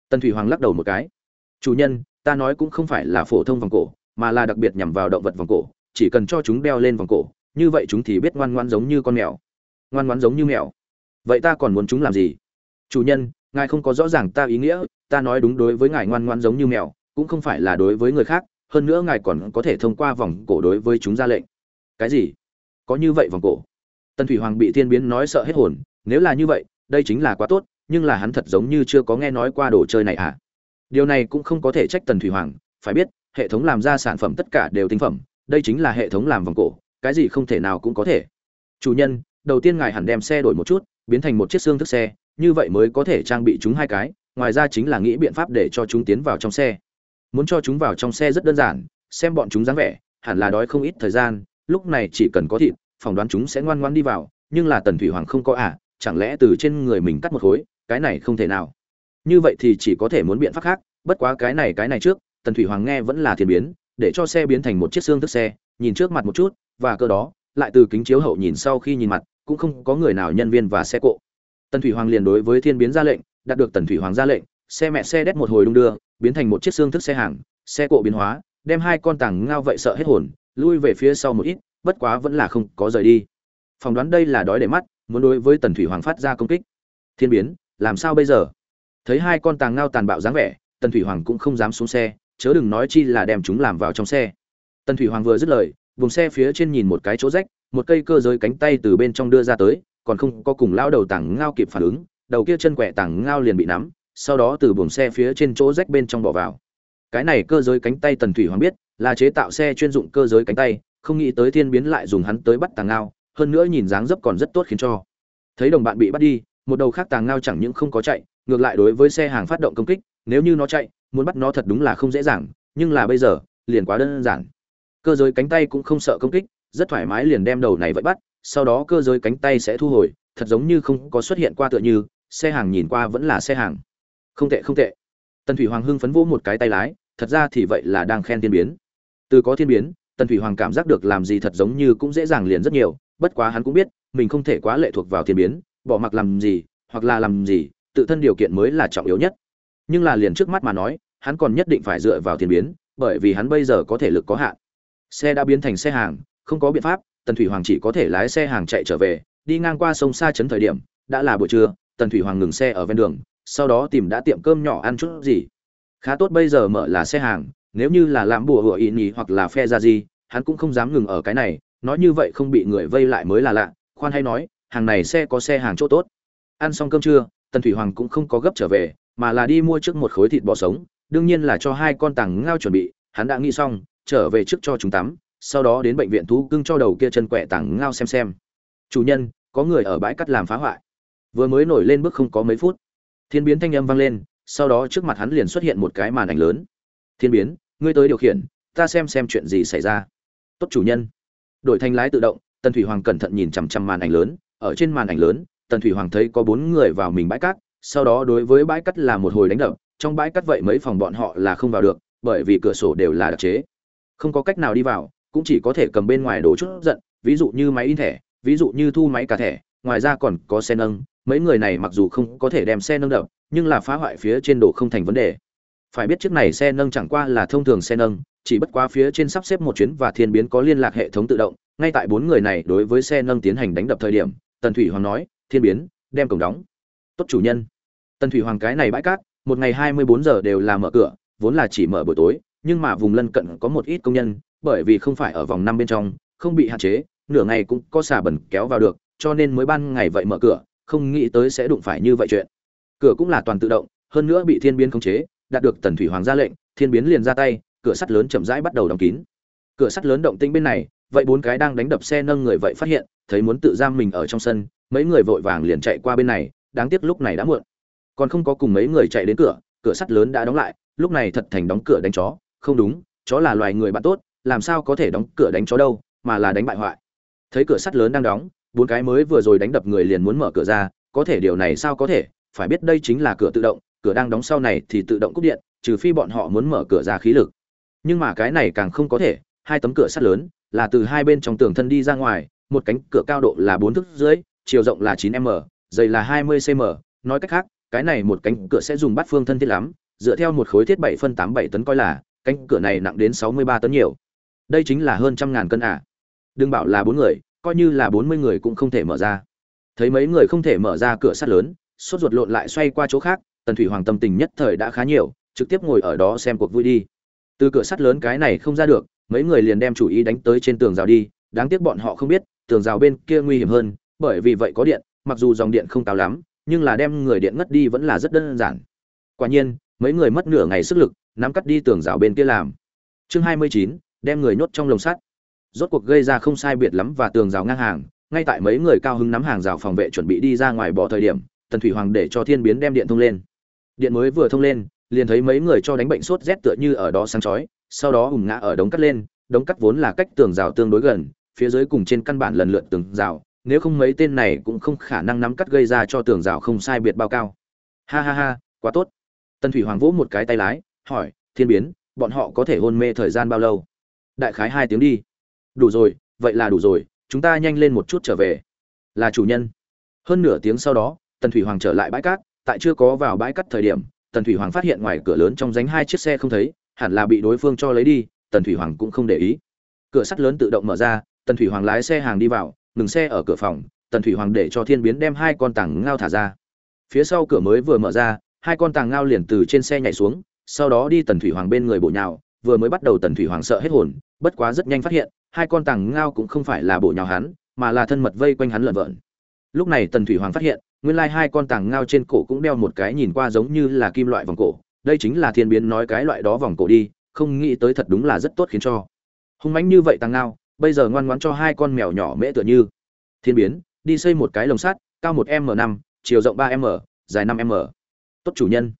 Tần thủy hoàng lắc đầu một cái. Chủ nhân, ta nói cũng không phải là phổ thông vòng cổ, mà là đặc biệt nhằm vào động vật vòng cổ, chỉ cần cho chúng đeo lên vòng cổ, như vậy chúng thì biết ngoan ngoan giống như con mèo. Ngoan ngoan giống như mèo? Vậy ta còn muốn chúng làm gì? Chủ nhân, ngài không có rõ ràng ta ý nghĩa, ta nói đúng đối với ngài ngoan ngoan giống như mèo, cũng không phải là đối với người khác, hơn nữa ngài còn có thể thông qua vòng cổ đối với chúng ra lệnh. Cái gì? Có như vậy vòng cổ? Tần thủy hoàng bị thiên biến nói sợ hết hồn, nếu là như vậy, đây chính là quá tốt nhưng là hắn thật giống như chưa có nghe nói qua đồ chơi này à. Điều này cũng không có thể trách tần thủy hoàng, phải biết, hệ thống làm ra sản phẩm tất cả đều tinh phẩm, đây chính là hệ thống làm vòng cổ, cái gì không thể nào cũng có thể. Chủ nhân, đầu tiên ngài hẳn đem xe đổi một chút, biến thành một chiếc xương thức xe, như vậy mới có thể trang bị chúng hai cái, ngoài ra chính là nghĩ biện pháp để cho chúng tiến vào trong xe. Muốn cho chúng vào trong xe rất đơn giản, xem bọn chúng dáng vẻ, hẳn là đói không ít thời gian, lúc này chỉ cần có thịt, phỏng đoán chúng sẽ ngoan ngoan đi vào, nhưng là tần thủy hoàng không có à chẳng lẽ từ trên người mình cắt một khối cái này không thể nào. Như vậy thì chỉ có thể muốn biện pháp khác, bất quá cái này cái này trước, tần thủy hoàng nghe vẫn là thiên biến, để cho xe biến thành một chiếc xương thức xe, nhìn trước mặt một chút, và cơ đó, lại từ kính chiếu hậu nhìn sau khi nhìn mặt, cũng không có người nào nhân viên và xe cộ. Tần thủy hoàng liền đối với thiên biến ra lệnh, đạt được tần thủy hoàng ra lệnh, xe mẹ xe đét một hồi đung đưa, biến thành một chiếc xương thức xe hàng, xe cộ biến hóa, đem hai con tàng ngao vậy sợ hết hồn, lui về phía sau một ít, bất quá vẫn là không có rời đi. Phỏng đoán đây là đói để mắt, muốn đối với tần thủy hoàng phát ra công kích. Thiên biến làm sao bây giờ? Thấy hai con tàng ngao tàn bạo dáng vẻ, tần thủy hoàng cũng không dám xuống xe, chớ đừng nói chi là đem chúng làm vào trong xe. Tần thủy hoàng vừa dứt lời, vùng xe phía trên nhìn một cái chỗ rách, một cây cơ giới cánh tay từ bên trong đưa ra tới, còn không có cùng lao đầu tàng ngao kịp phản ứng, đầu kia chân quẹ tàng ngao liền bị nắm, sau đó từ buồng xe phía trên chỗ rách bên trong bỏ vào. Cái này cơ giới cánh tay tần thủy hoàng biết, là chế tạo xe chuyên dụng cơ giới cánh tay, không nghĩ tới thiên biến lại dùng hắn tới bắt tàng ngao, hơn nữa nhìn dáng dấp còn rất tốt khiến cho. Thấy đồng bạn bị bắt đi một đầu khác tàng ngao chẳng những không có chạy, ngược lại đối với xe hàng phát động công kích, nếu như nó chạy, muốn bắt nó thật đúng là không dễ dàng, nhưng là bây giờ, liền quá đơn giản. Cơ giới cánh tay cũng không sợ công kích, rất thoải mái liền đem đầu này vậy bắt, sau đó cơ giới cánh tay sẽ thu hồi, thật giống như không có xuất hiện qua tựa như, xe hàng nhìn qua vẫn là xe hàng. Không tệ không tệ. Tần thủy hoàng hưng phấn vỗ một cái tay lái, thật ra thì vậy là đang khen thiên biến. Từ có thiên biến, tần thủy hoàng cảm giác được làm gì thật giống như cũng dễ dàng liền rất nhiều, bất quá hắn cũng biết, mình không thể quá lệ thuộc vào thiên biến bỏ mặc làm gì, hoặc là làm gì, tự thân điều kiện mới là trọng yếu nhất. Nhưng là liền trước mắt mà nói, hắn còn nhất định phải dựa vào thiên biến, bởi vì hắn bây giờ có thể lực có hạn. Xe đã biến thành xe hàng, không có biện pháp, tần thủy hoàng chỉ có thể lái xe hàng chạy trở về, đi ngang qua sông xa trấn thời điểm, đã là buổi trưa, tần thủy hoàng ngừng xe ở ven đường, sau đó tìm đã tiệm cơm nhỏ ăn chút gì. Khá tốt bây giờ mở là xe hàng, nếu như là làm bùa hựa ý nhì hoặc là phe ra gì hắn cũng không dám ngừng ở cái này, nói như vậy không bị người vây lại mới là lạ, khoan hay nói hàng này xe có xe hàng chỗ tốt. Ăn xong cơm trưa, tần thủy hoàng cũng không có gấp trở về, mà là đi mua trước một khối thịt bò sống, đương nhiên là cho hai con tàng ngao chuẩn bị, hắn đã nghĩ xong, trở về trước cho chúng tắm, sau đó đến bệnh viện thú cưng cho đầu kia chân quẹ tàng ngao xem xem. Chủ nhân, có người ở bãi cắt làm phá hoại. Vừa mới nổi lên bước không có mấy phút, thiên biến thanh âm vang lên, sau đó trước mặt hắn liền xuất hiện một cái màn ảnh lớn. Thiên biến, ngươi tới điều khiển, ta xem xem chuyện gì xảy ra. Tốt chủ nhân. Đổi thành lái tự động, tần thủy hoàng cẩn thận nhìn chằm chằm màn ảnh lớn ở trên màn ảnh lớn, tần thủy hoàng thấy có bốn người vào mình bãi cát, sau đó đối với bãi cát là một hồi đánh đập, trong bãi cát vậy mấy phòng bọn họ là không vào được, bởi vì cửa sổ đều là đặc chế. Không có cách nào đi vào, cũng chỉ có thể cầm bên ngoài đồ chút giận, ví dụ như máy in thẻ, ví dụ như thu máy cả thẻ, ngoài ra còn có xe nâng, mấy người này mặc dù không có thể đem xe nâng đập, nhưng là phá hoại phía trên đồ không thành vấn đề. Phải biết chiếc này xe nâng chẳng qua là thông thường xe nâng, chỉ bất quá phía trên sắp xếp một chuyến và thiên biến có liên lạc hệ thống tự động, ngay tại bốn người này đối với xe nâng tiến hành đánh đập thời điểm tần thủy hoàng nói, thiên biến, đem cổng đóng. Tốt chủ nhân. Tần thủy hoàng cái này bãi cát, một ngày hai mươi bốn giờ đều là mở cửa, vốn là chỉ mở buổi tối, nhưng mà vùng lân cận có một ít công nhân, bởi vì không phải ở vòng năm bên trong, không bị hạn chế, nửa ngày cũng có xà bẩn kéo vào được, cho nên mới ban ngày vậy mở cửa, không nghĩ tới sẽ đụng phải như vậy chuyện. Cửa cũng là toàn tự động, hơn nữa bị thiên biến khống chế, đạt được tần thủy hoàng ra lệnh, thiên biến liền ra tay, cửa sắt lớn chậm rãi bắt đầu đóng kín. Cửa sắt lớn động tĩnh bên này vậy bốn cái đang đánh đập xe nâng người vậy phát hiện, thấy muốn tự giam mình ở trong sân, mấy người vội vàng liền chạy qua bên này, đáng tiếc lúc này đã muộn. Còn không có cùng mấy người chạy đến cửa cửa sắt lớn đã đóng lại, lúc này thật thành đóng cửa đánh chó. Không đúng, chó là loài người bạn tốt, làm sao có thể đóng cửa đánh chó đâu, mà là đánh bại hoại. Thấy cửa sắt lớn đang đóng, bốn cái mới vừa rồi đánh đập người liền muốn mở cửa ra, có thể điều này sao có thể, phải biết đây chính là cửa tự động, cửa đang đóng sau này thì tự động cúp điện, trừ phi bọn họ muốn mở cửa ra khí lực. Nhưng mà cái này càng không có thể, hai tấm cửa sắt lớn là từ hai bên trong tường thân đi ra ngoài, một cánh cửa cao độ là bốn thước dưới, chiều rộng là chín m, dày là hai mươi cm nói cách khác, cái này một cánh cửa sẽ dùng bắt phương thân thiết lắm, dựa theo một khối thiết bảy phân tám bảy tấn coi là, cánh cửa này nặng đến sáu mươi ba tấn nhiều. Đây chính là hơn trăm ngàn cân à. Đừng bảo là bốn người, coi như là bốn mươi người cũng không thể mở ra. Thấy mấy người không thể mở ra cửa sắt lớn, sốt ruột lộn lại xoay qua chỗ khác, tần thủy hoàng tâm tình nhất thời đã khá nhiều, trực tiếp ngồi ở đó xem cuộc vui đi. Từ cửa sắt lớn cái này không ra được mấy người liền đem chủ ý đánh tới trên tường rào đi, đáng tiếc bọn họ không biết, tường rào bên kia nguy hiểm hơn, bởi vì vậy có điện, mặc dù dòng điện không cao lắm, nhưng là đem người điện ngất đi vẫn là rất đơn giản. Quả nhiên, mấy người mất nửa ngày sức lực, nắm cắt đi tường rào bên kia làm. Chương hai mươi chín, đem người nhốt trong lồng sắt. Rốt cuộc gây ra không sai biệt lắm và tường rào ngang hàng, ngay tại mấy người cao hứng nắm hàng rào phòng vệ chuẩn bị đi ra ngoài bỏ thời điểm, tần thủy hoàng để cho thiên biến đem điện thông lên. Điện mới vừa thông lên, liền thấy mấy người cho đánh bệnh sốt rét tựa như ở đó sáng chói sau đó hùng ngã ở đống cắt lên, đống cắt vốn là cách tường rào tương đối gần, phía dưới cùng trên căn bản lần lượt tường rào, nếu không mấy tên này cũng không khả năng nắm cắt gây ra cho tường rào không sai biệt bao cao. Ha ha ha, quá tốt. Tần thủy hoàng vỗ một cái tay lái, hỏi, thiên biến, bọn họ có thể hôn mê thời gian bao lâu? Đại khái hai tiếng đi. Đủ rồi, vậy là đủ rồi, chúng ta nhanh lên một chút trở về. Là chủ nhân. Hơn nửa tiếng sau đó, tần thủy hoàng trở lại bãi cát, tại chưa có vào bãi cát thời điểm, tần thủy hoàng phát hiện ngoài cửa lớn trong ránh hai chiếc xe không thấy hẳn là bị đối phương cho lấy đi, tần thủy hoàng cũng không để ý. Cửa sắt lớn tự động mở ra, tần thủy hoàng lái xe hàng đi vào, ngừng xe ở cửa phòng, tần thủy hoàng để cho thiên biến đem hai con tàng ngao thả ra. Phía sau cửa mới vừa mở ra, hai con tàng ngao liền từ trên xe nhảy xuống, sau đó đi tần thủy hoàng bên người bộ nhào, vừa mới bắt đầu tần thủy hoàng sợ hết hồn, bất quá rất nhanh phát hiện, hai con tàng ngao cũng không phải là bổ nhào hắn, mà là thân mật vây quanh hắn lợn vợn. Lúc này tần thủy hoàng phát hiện, nguyên lai hai con tàng ngao trên cổ cũng đeo một cái nhìn qua giống như là kim loại vòng cổ đây chính là thiên biến nói cái loại đó vòng cổ đi, không nghĩ tới thật đúng là rất tốt khiến cho. Hung mãnh như vậy tăng ngao, bây giờ ngoan ngoãn cho hai con mèo nhỏ mễ tựa như. Thiên biến, đi xây một cái lồng sắt, cao một m năm, chiều rộng ba m, dài năm m. Tốt chủ nhân.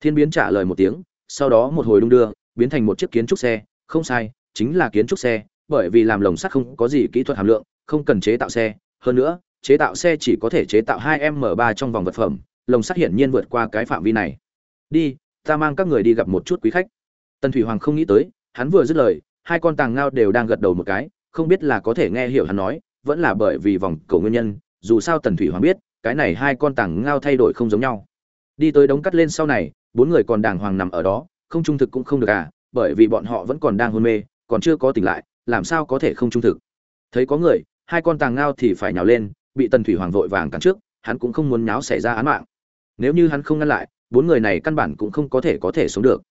Thiên biến trả lời một tiếng, sau đó một hồi đung đưa, biến thành một chiếc kiến trúc xe, không sai, chính là kiến trúc xe, bởi vì làm lồng sắt không có gì kỹ thuật hàm lượng, không cần chế tạo xe. Hơn nữa, chế tạo xe chỉ có thể chế tạo hai m ba trong vòng vật phẩm, lồng sắt hiển nhiên vượt qua cái phạm vi này. Đi ta mang các người đi gặp một chút quý khách. Tần thủy hoàng không nghĩ tới, hắn vừa dứt lời, hai con tàng ngao đều đang gật đầu một cái, không biết là có thể nghe hiểu hắn nói, vẫn là bởi vì vòng cầu nguyên nhân, dù sao tần thủy hoàng biết, cái này hai con tàng ngao thay đổi không giống nhau. Đi tới đống cắt lên sau này, bốn người còn đàng hoàng nằm ở đó, không trung thực cũng không được à bởi vì bọn họ vẫn còn đang hôn mê, còn chưa có tỉnh lại, làm sao có thể không trung thực. Thấy có người, hai con tàng ngao thì phải nhào lên, bị tần thủy hoàng vội vàng cắn trước, hắn cũng không muốn nháo xảy ra án mạng. Nếu như hắn không ngăn lại bốn người này căn bản cũng không có thể có thể sống được.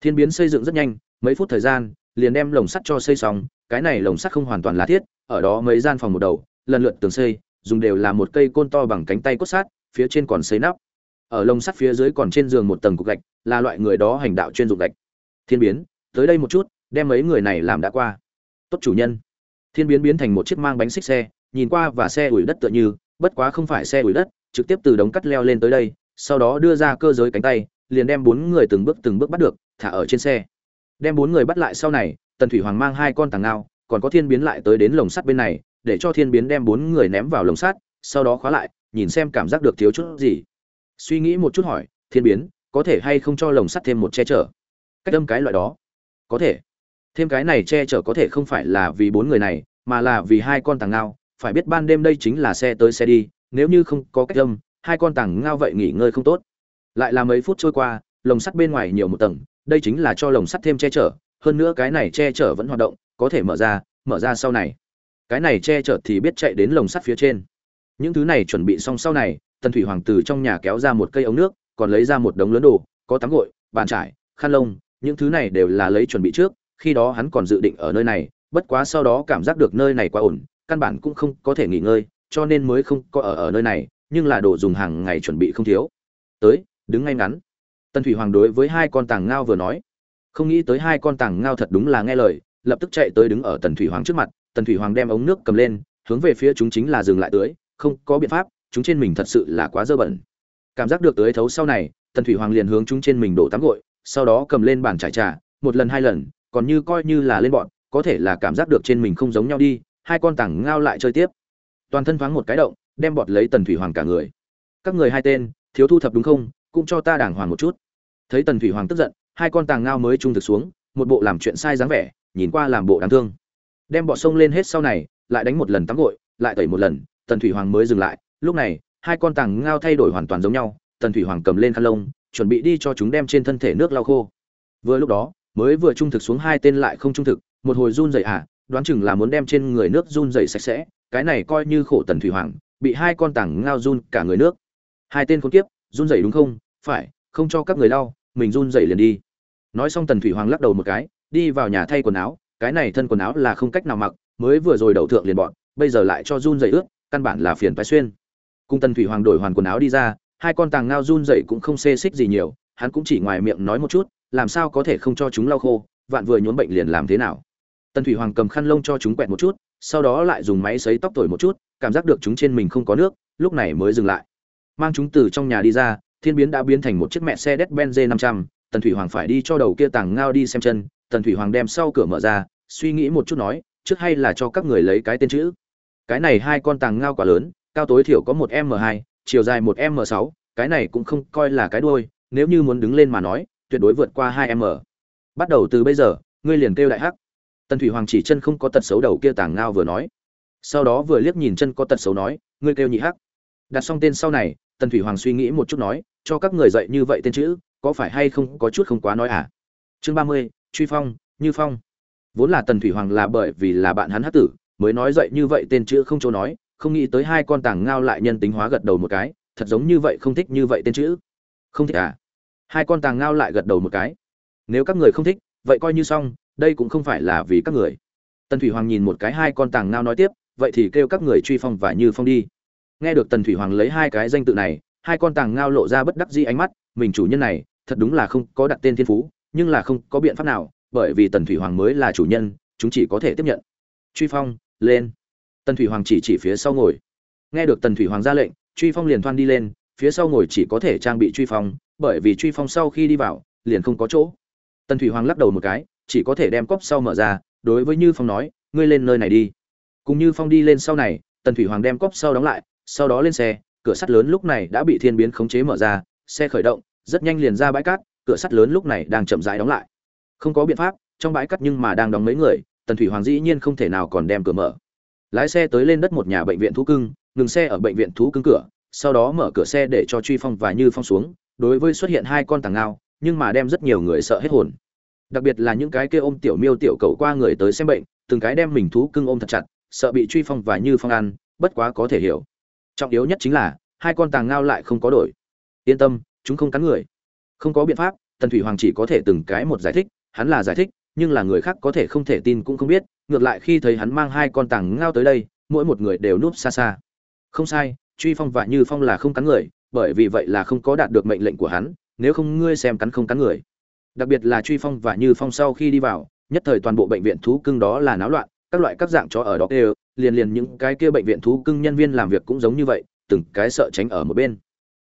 Thiên biến xây dựng rất nhanh, mấy phút thời gian, liền đem lồng sắt cho xây xong, cái này lồng sắt không hoàn toàn là thiết, ở đó mấy gian phòng một đầu, lần lượt tường xây, dùng đều là một cây côn to bằng cánh tay cốt sát phía trên còn xây nắp. Ở lồng sắt phía dưới còn trên giường một tầng cục gạch, là loại người đó hành đạo chuyên dụng gạch. Thiên biến, tới đây một chút, đem mấy người này làm đã qua. Tốt chủ nhân. Thiên biến biến thành một chiếc mang bánh xích xe, nhìn qua và xe ủi đất tựa như, bất quá không phải xe ủi đất, trực tiếp từ đống cắt leo lên tới đây sau đó đưa ra cơ giới cánh tay, liền đem bốn người từng bước từng bước bắt được, thả ở trên xe. Đem bốn người bắt lại sau này, tần thủy hoàng mang hai con tàng ngao, còn có thiên biến lại tới đến lồng sắt bên này, để cho thiên biến đem bốn người ném vào lồng sắt, sau đó khóa lại, nhìn xem cảm giác được thiếu chút gì. Suy nghĩ một chút hỏi, thiên biến, có thể hay không cho lồng sắt thêm một che chở? Cách âm cái loại đó. Có thể. Thêm cái này che chở có thể không phải là vì bốn người này, mà là vì hai con tàng ngao. Phải biết ban đêm đây chính là xe tới xe đi, nếu như không có cách âm hai con tàng ngao vậy nghỉ ngơi không tốt. Lại là mấy phút trôi qua, lồng sắt bên ngoài nhiều một tầng, đây chính là cho lồng sắt thêm che chở, hơn nữa cái này che chở vẫn hoạt động, có thể mở ra mở ra sau này. Cái này che chở thì biết chạy đến lồng sắt phía trên. Những thứ này chuẩn bị xong sau này, tần thủy hoàng từ trong nhà kéo ra một cây ống nước, còn lấy ra một đống lớn đồ, có tắm gội, bàn trải, khăn lông, những thứ này đều là lấy chuẩn bị trước, khi đó hắn còn dự định ở nơi này, bất quá sau đó cảm giác được nơi này quá ổn, căn bản cũng không có thể nghỉ ngơi, cho nên mới không có ở ở nơi này nhưng là đồ dùng hàng ngày chuẩn bị không thiếu. Tới, đứng ngay ngắn. Tần thủy hoàng đối với hai con tàng ngao vừa nói. Không nghĩ tới hai con tàng ngao thật đúng là nghe lời, lập tức chạy tới đứng ở tần thủy hoàng trước mặt. Tần thủy hoàng đem ống nước cầm lên, hướng về phía chúng chính là dừng lại tưới không có biện pháp, chúng trên mình thật sự là quá dơ bẩn. Cảm giác được tưới thấu sau này, tần thủy hoàng liền hướng chúng trên mình đổ tắm gội, sau đó cầm lên bàn trải trà, một lần hai lần, còn như coi như là lên bọn, có thể là cảm giác được trên mình không giống nhau đi, hai con tàng ngao lại chơi tiếp. Toàn thân thoáng một cái động đem bọt lấy tần thủy hoàng cả người. Các người hai tên, thiếu thu thập đúng không? Cũng cho ta đàng hoàng một chút. Thấy tần thủy hoàng tức giận, hai con tàng ngao mới trung thực xuống, một bộ làm chuyện sai dáng vẻ, nhìn qua làm bộ đáng thương. Đem bọt sông lên hết sau này, lại đánh một lần tắm gội, lại tẩy một lần, tần thủy hoàng mới dừng lại. Lúc này, hai con tàng ngao thay đổi hoàn toàn giống nhau, tần thủy hoàng cầm lên khăn lông, chuẩn bị đi cho chúng đem trên thân thể nước lau khô. Vừa lúc đó, mới vừa trung thực xuống hai tên lại không trung thực, một hồi run rẩy à đoán chừng là muốn đem trên người nước run rẩy sạch sẽ, cái này coi như khổ tần thủy hoàng bị hai con tảng ngao run cả người nước. Hai tên con tiếp run rẩy đúng không? Phải, không cho các người lau mình run rẩy liền đi. Nói xong tần thủy hoàng lắc đầu một cái, đi vào nhà thay quần áo, cái này thân quần áo là không cách nào mặc, mới vừa rồi đầu thượng liền bọn, bây giờ lại cho run rẩy ướt, căn bản là phiền phải xuyên. Cung tần thủy hoàng đổi hoàn quần áo đi ra, hai con tàng ngao run rẩy cũng không xê xích gì nhiều, hắn cũng chỉ ngoài miệng nói một chút, làm sao có thể không cho chúng lau khô, vạn vừa nhốn bệnh liền làm thế nào. Tần thủy hoàng cầm khăn lông cho chúng quẹt một chút, sau đó lại dùng máy sấy tóc thổi một chút cảm giác được chúng trên mình không có nước, lúc này mới dừng lại. Mang chúng từ trong nhà đi ra, thiên biến đã biến thành một chiếc mẹ xe đét benz năm trăm, tần thủy hoàng phải đi cho đầu kia tàng ngao đi xem chân, tần thủy hoàng đem sau cửa mở ra, suy nghĩ một chút nói, trước hay là cho các người lấy cái tên chữ. Cái này hai con tàng ngao quá lớn, cao tối thiểu có một m hai, chiều dài một m sáu, cái này cũng không coi là cái đuôi, nếu như muốn đứng lên mà nói, tuyệt đối vượt qua hai m. Bắt đầu từ bây giờ, ngươi liền kêu đại hắc. Tần thủy hoàng chỉ chân không có tật xấu đầu kia tàng ngao vừa nói sau đó vừa liếc nhìn chân có tật xấu nói, ngươi kêu nhị hắc. Đặt xong tên sau này, tần thủy hoàng suy nghĩ một chút nói, cho các người dạy như vậy tên chữ, có phải hay không có chút không quá nói à? Chương ba mươi, truy phong, như phong. Vốn là tần thủy hoàng là bởi vì là bạn hắn hát tử, mới nói dậy như vậy tên chữ không chỗ nói, không nghĩ tới hai con tàng ngao lại nhân tính hóa gật đầu một cái, thật giống như vậy không thích như vậy tên chữ. Không thích à? Hai con tàng ngao lại gật đầu một cái. Nếu các người không thích, vậy coi như xong, đây cũng không phải là vì các người. Tần thủy hoàng nhìn một cái hai con tàng ngao nói tiếp vậy thì kêu các người truy phong và như phong đi. Nghe được tần thủy hoàng lấy hai cái danh tự này, hai con tàng ngao lộ ra bất đắc dĩ ánh mắt, mình chủ nhân này, thật đúng là không có đặt tên thiên phú, nhưng là không có biện pháp nào, bởi vì tần thủy hoàng mới là chủ nhân, chúng chỉ có thể tiếp nhận. Truy phong, lên. Tần thủy hoàng chỉ chỉ phía sau ngồi. Nghe được tần thủy hoàng ra lệnh, truy phong liền thoan đi lên, phía sau ngồi chỉ có thể trang bị truy phong, bởi vì truy phong sau khi đi vào, liền không có chỗ. Tần thủy hoàng lắc đầu một cái, chỉ có thể đem cốc sau mở ra, đối với như phong nói, ngươi lên nơi này đi cùng như phong đi lên sau này, tần thủy hoàng đem cốc sau đóng lại, sau đó lên xe, cửa sắt lớn lúc này đã bị thiên biến khống chế mở ra, xe khởi động, rất nhanh liền ra bãi cát, cửa sắt lớn lúc này đang chậm rãi đóng lại. Không có biện pháp, trong bãi cát nhưng mà đang đóng mấy người, tần thủy hoàng dĩ nhiên không thể nào còn đem cửa mở. Lái xe tới lên đất một nhà bệnh viện thú cưng, ngừng xe ở bệnh viện thú cưng cửa, sau đó mở cửa xe để cho truy phong và như phong xuống, đối với xuất hiện hai con tàng ngao, nhưng mà đem rất nhiều người sợ hết hồn. Đặc biệt là những cái kia ôm tiểu miêu tiểu cầu qua người tới xem bệnh, từng cái đem mình thú cưng ôm thật chặt sợ bị truy phong và như phong ăn, bất quá có thể hiểu. Trọng yếu nhất chính là, hai con tàng ngao lại không có đổi. Yên tâm, chúng không cắn người. Không có biện pháp, tần thủy hoàng chỉ có thể từng cái một giải thích, hắn là giải thích, nhưng là người khác có thể không thể tin cũng không biết, ngược lại khi thấy hắn mang hai con tàng ngao tới đây, mỗi một người đều núp xa xa. Không sai, truy phong và như phong là không cắn người, bởi vì vậy là không có đạt được mệnh lệnh của hắn, nếu không ngươi xem cắn không cắn người. Đặc biệt là truy phong và như phong sau khi đi vào, nhất thời toàn bộ bệnh viện thú cưng đó là náo loạn các loại các dạng chó ở đó đều liền liền những cái kia bệnh viện thú cưng nhân viên làm việc cũng giống như vậy, từng cái sợ tránh ở một bên.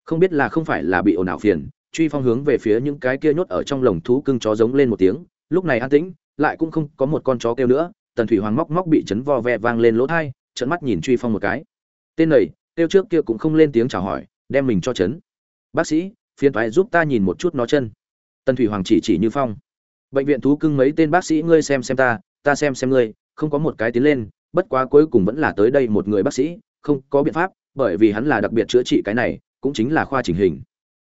Không biết là không phải là bị ồn ào phiền, truy phong hướng về phía những cái kia nhốt ở trong lồng thú cưng chó giống lên một tiếng, lúc này an tĩnh, lại cũng không có một con chó kêu nữa, tần thủy hoàng móc móc bị chấn vo ve vang lên lỗ thai trận mắt nhìn truy phong một cái. Tên này, kêu trước kia cũng không lên tiếng chào hỏi, đem mình cho chấn. Bác sĩ, phiền thoái giúp ta nhìn một chút nó chân. Tần thủy hoàng chỉ chỉ như phong. Bệnh viện thú cưng mấy tên bác sĩ ngươi xem xem ta ta xem xem ngươi không có một cái tiến lên, bất quá cuối cùng vẫn là tới đây một người bác sĩ, không có biện pháp, bởi vì hắn là đặc biệt chữa trị cái này, cũng chính là khoa chỉnh hình.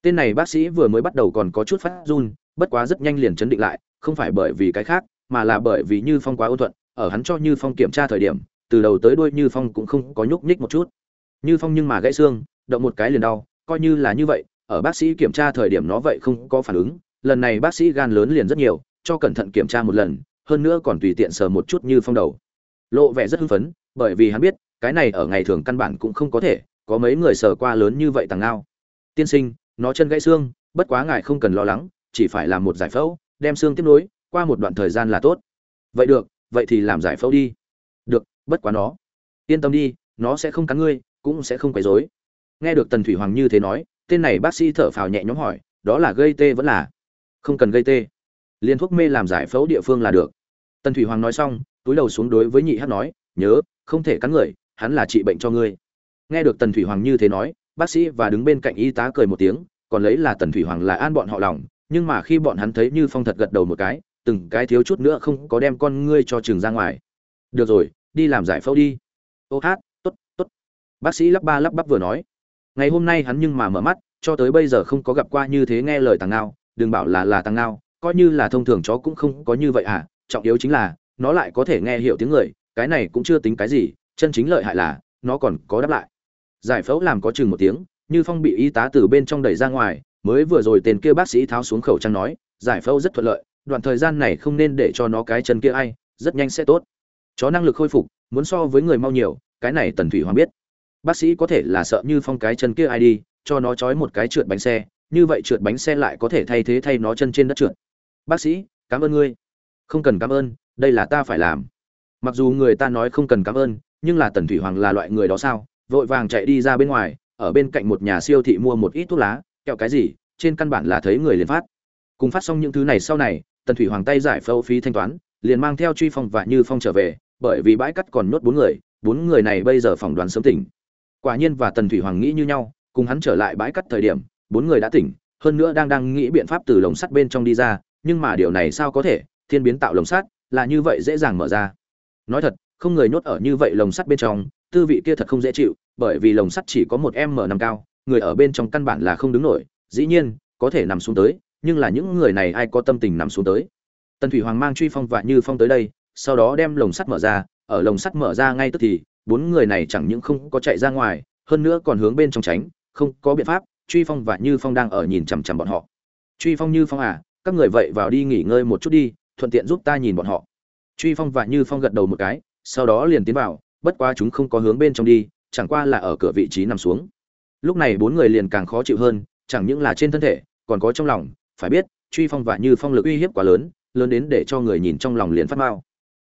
Tên này bác sĩ vừa mới bắt đầu còn có chút phát run, bất quá rất nhanh liền chấn định lại, không phải bởi vì cái khác, mà là bởi vì như phong quá ôn thuận, ở hắn cho như phong kiểm tra thời điểm, từ đầu tới đuôi như phong cũng không có nhúc nhích một chút. Như phong nhưng mà gãy xương, động một cái liền đau, coi như là như vậy, ở bác sĩ kiểm tra thời điểm nó vậy không có phản ứng, lần này bác sĩ gan lớn liền rất nhiều, cho cẩn thận kiểm tra một lần hơn nữa còn tùy tiện sờ một chút như phong đầu. Lộ vẻ rất hưng phấn, bởi vì hắn biết, cái này ở ngày thường căn bản cũng không có thể, có mấy người sờ qua lớn như vậy tàng ngao tiên sinh, nó chân gãy xương, bất quá ngài không cần lo lắng, chỉ phải làm một giải phẫu, đem xương tiếp nối, qua một đoạn thời gian là tốt. Vậy được, vậy thì làm giải phẫu đi. Được, bất quá nó. Yên tâm đi, nó sẽ không cắn ngươi, cũng sẽ không quấy rối. Nghe được tần thủy hoàng như thế nói, tên này bác sĩ thở phào nhẹ nhõm hỏi, đó là gây tê vẫn là? Không cần gây tê liên thuốc mê làm giải phẫu địa phương là được. Tần thủy hoàng nói xong, túi đầu xuống đối với nhị hát nói, nhớ, không thể cắn người, hắn là trị bệnh cho ngươi. Nghe được tần thủy hoàng như thế nói, bác sĩ và đứng bên cạnh y tá cười một tiếng, còn lấy là tần thủy hoàng là an bọn họ lòng, nhưng mà khi bọn hắn thấy như phong thật gật đầu một cái, từng cái thiếu chút nữa không có đem con ngươi cho trường ra ngoài. Được rồi, đi làm giải phẫu đi. Ô hát t ố t t ố t bác sĩ lắp ba lắp bắp vừa nói. Ngày hôm nay hắn nhưng mà mở mắt, cho tới bây giờ không có gặp qua như thế nghe lời tàng ngao, đừng bảo là là tàng ngao coi như là thông thường chó cũng không có như vậy à trọng yếu chính là, nó lại có thể nghe hiểu tiếng người, cái này cũng chưa tính cái gì, chân chính lợi hại là, nó còn có đáp lại. Giải phẫu làm có chừng một tiếng, như phong bị y tá từ bên trong đẩy ra ngoài, mới vừa rồi tên kia bác sĩ tháo xuống khẩu trang nói, giải phẫu rất thuận lợi, đoạn thời gian này không nên để cho nó cái chân kia ai, rất nhanh sẽ tốt. Chó năng lực khôi phục, muốn so với người mau nhiều, cái này tần thủy hoàng biết. Bác sĩ có thể là sợ như phong cái chân kia ai đi, cho nó trói một cái trượt bánh xe, như vậy trượt bánh xe lại có thể thay thế thay nó chân trên đất trượt bác sĩ, cảm ơn ngươi. Không cần cảm ơn, đây là ta phải làm. Mặc dù người ta nói không cần cảm ơn, nhưng là tần thủy hoàng là loại người đó sao? Vội vàng chạy đi ra bên ngoài, ở bên cạnh một nhà siêu thị mua một ít thuốc lá. Kẹo cái gì? Trên căn bản là thấy người liền phát. Cùng phát xong những thứ này sau này, tần thủy hoàng tay giải phẫu phí thanh toán, liền mang theo truy phong và như phong trở về, bởi vì bãi cắt còn nhốt bốn người bốn người này bây giờ phỏng đoán sớm tỉnh. Quả nhiên và tần thủy hoàng nghĩ như nhau, cùng hắn trở lại bãi cắt thời điểm, bốn người đã tỉnh, hơn nữa đang đang nghĩ biện pháp từ lồng sắt bên trong đi ra nhưng mà điều này sao có thể? Thiên biến tạo lồng sắt, là như vậy dễ dàng mở ra. Nói thật, không người nhốt ở như vậy lồng sắt bên trong, tư vị kia thật không dễ chịu, bởi vì lồng sắt chỉ có một m năm cao, người ở bên trong căn bản là không đứng nổi. Dĩ nhiên, có thể nằm xuống tới, nhưng là những người này ai có tâm tình nằm xuống tới? Tần thủy hoàng mang truy phong và như phong tới đây, sau đó đem lồng sắt mở ra, ở lồng sắt mở ra ngay tức thì, bốn người này chẳng những không có chạy ra ngoài, hơn nữa còn hướng bên trong tránh, không có biện pháp, truy phong và như phong đang ở nhìn chằm chằm bọn họ. Truy phong như phong à các người vậy vào đi nghỉ ngơi một chút đi, thuận tiện giúp ta nhìn bọn họ. Truy phong và như phong gật đầu một cái, sau đó liền tiến vào, bất quá chúng không có hướng bên trong đi, chẳng qua là ở cửa vị trí nằm xuống. Lúc này bốn người liền càng khó chịu hơn, chẳng những là trên thân thể, còn có trong lòng, phải biết, truy phong và như phong lực uy hiếp quá lớn lớn đến để cho người nhìn trong lòng liền phát mao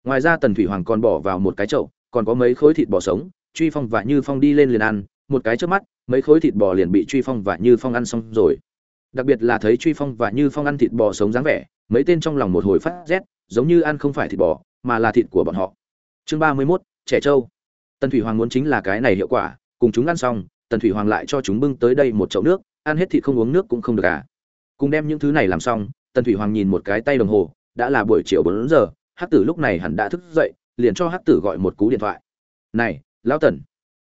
ngoài ra tần thủy hoàng còn bỏ vào một cái chậu, còn có mấy khối thịt bò sống, truy phong và như phong đi lên liền ăn, một cái trước mắt, mấy khối thịt bò liền bị truy phong và như phong ăn xong rồi đặc biệt là thấy truy phong và như phong ăn thịt bò sống dáng vẻ, mấy tên trong lòng một hồi phát rét, giống như ăn không phải thịt bò, mà là thịt của bọn họ. Chương ba mươi mốt, trẻ trâu. Tần thủy hoàng muốn chính là cái này hiệu quả, cùng chúng ăn xong, tần thủy hoàng lại cho chúng bưng tới đây một chậu nước, ăn hết thịt không uống nước cũng không được à. Cùng đem những thứ này làm xong, tần thủy hoàng nhìn một cái tay đồng hồ, đã là buổi chiều bốn giờ, hắc tử lúc này hẳn đã thức dậy, liền cho hắc tử gọi một cú điện thoại. Này, lão tần.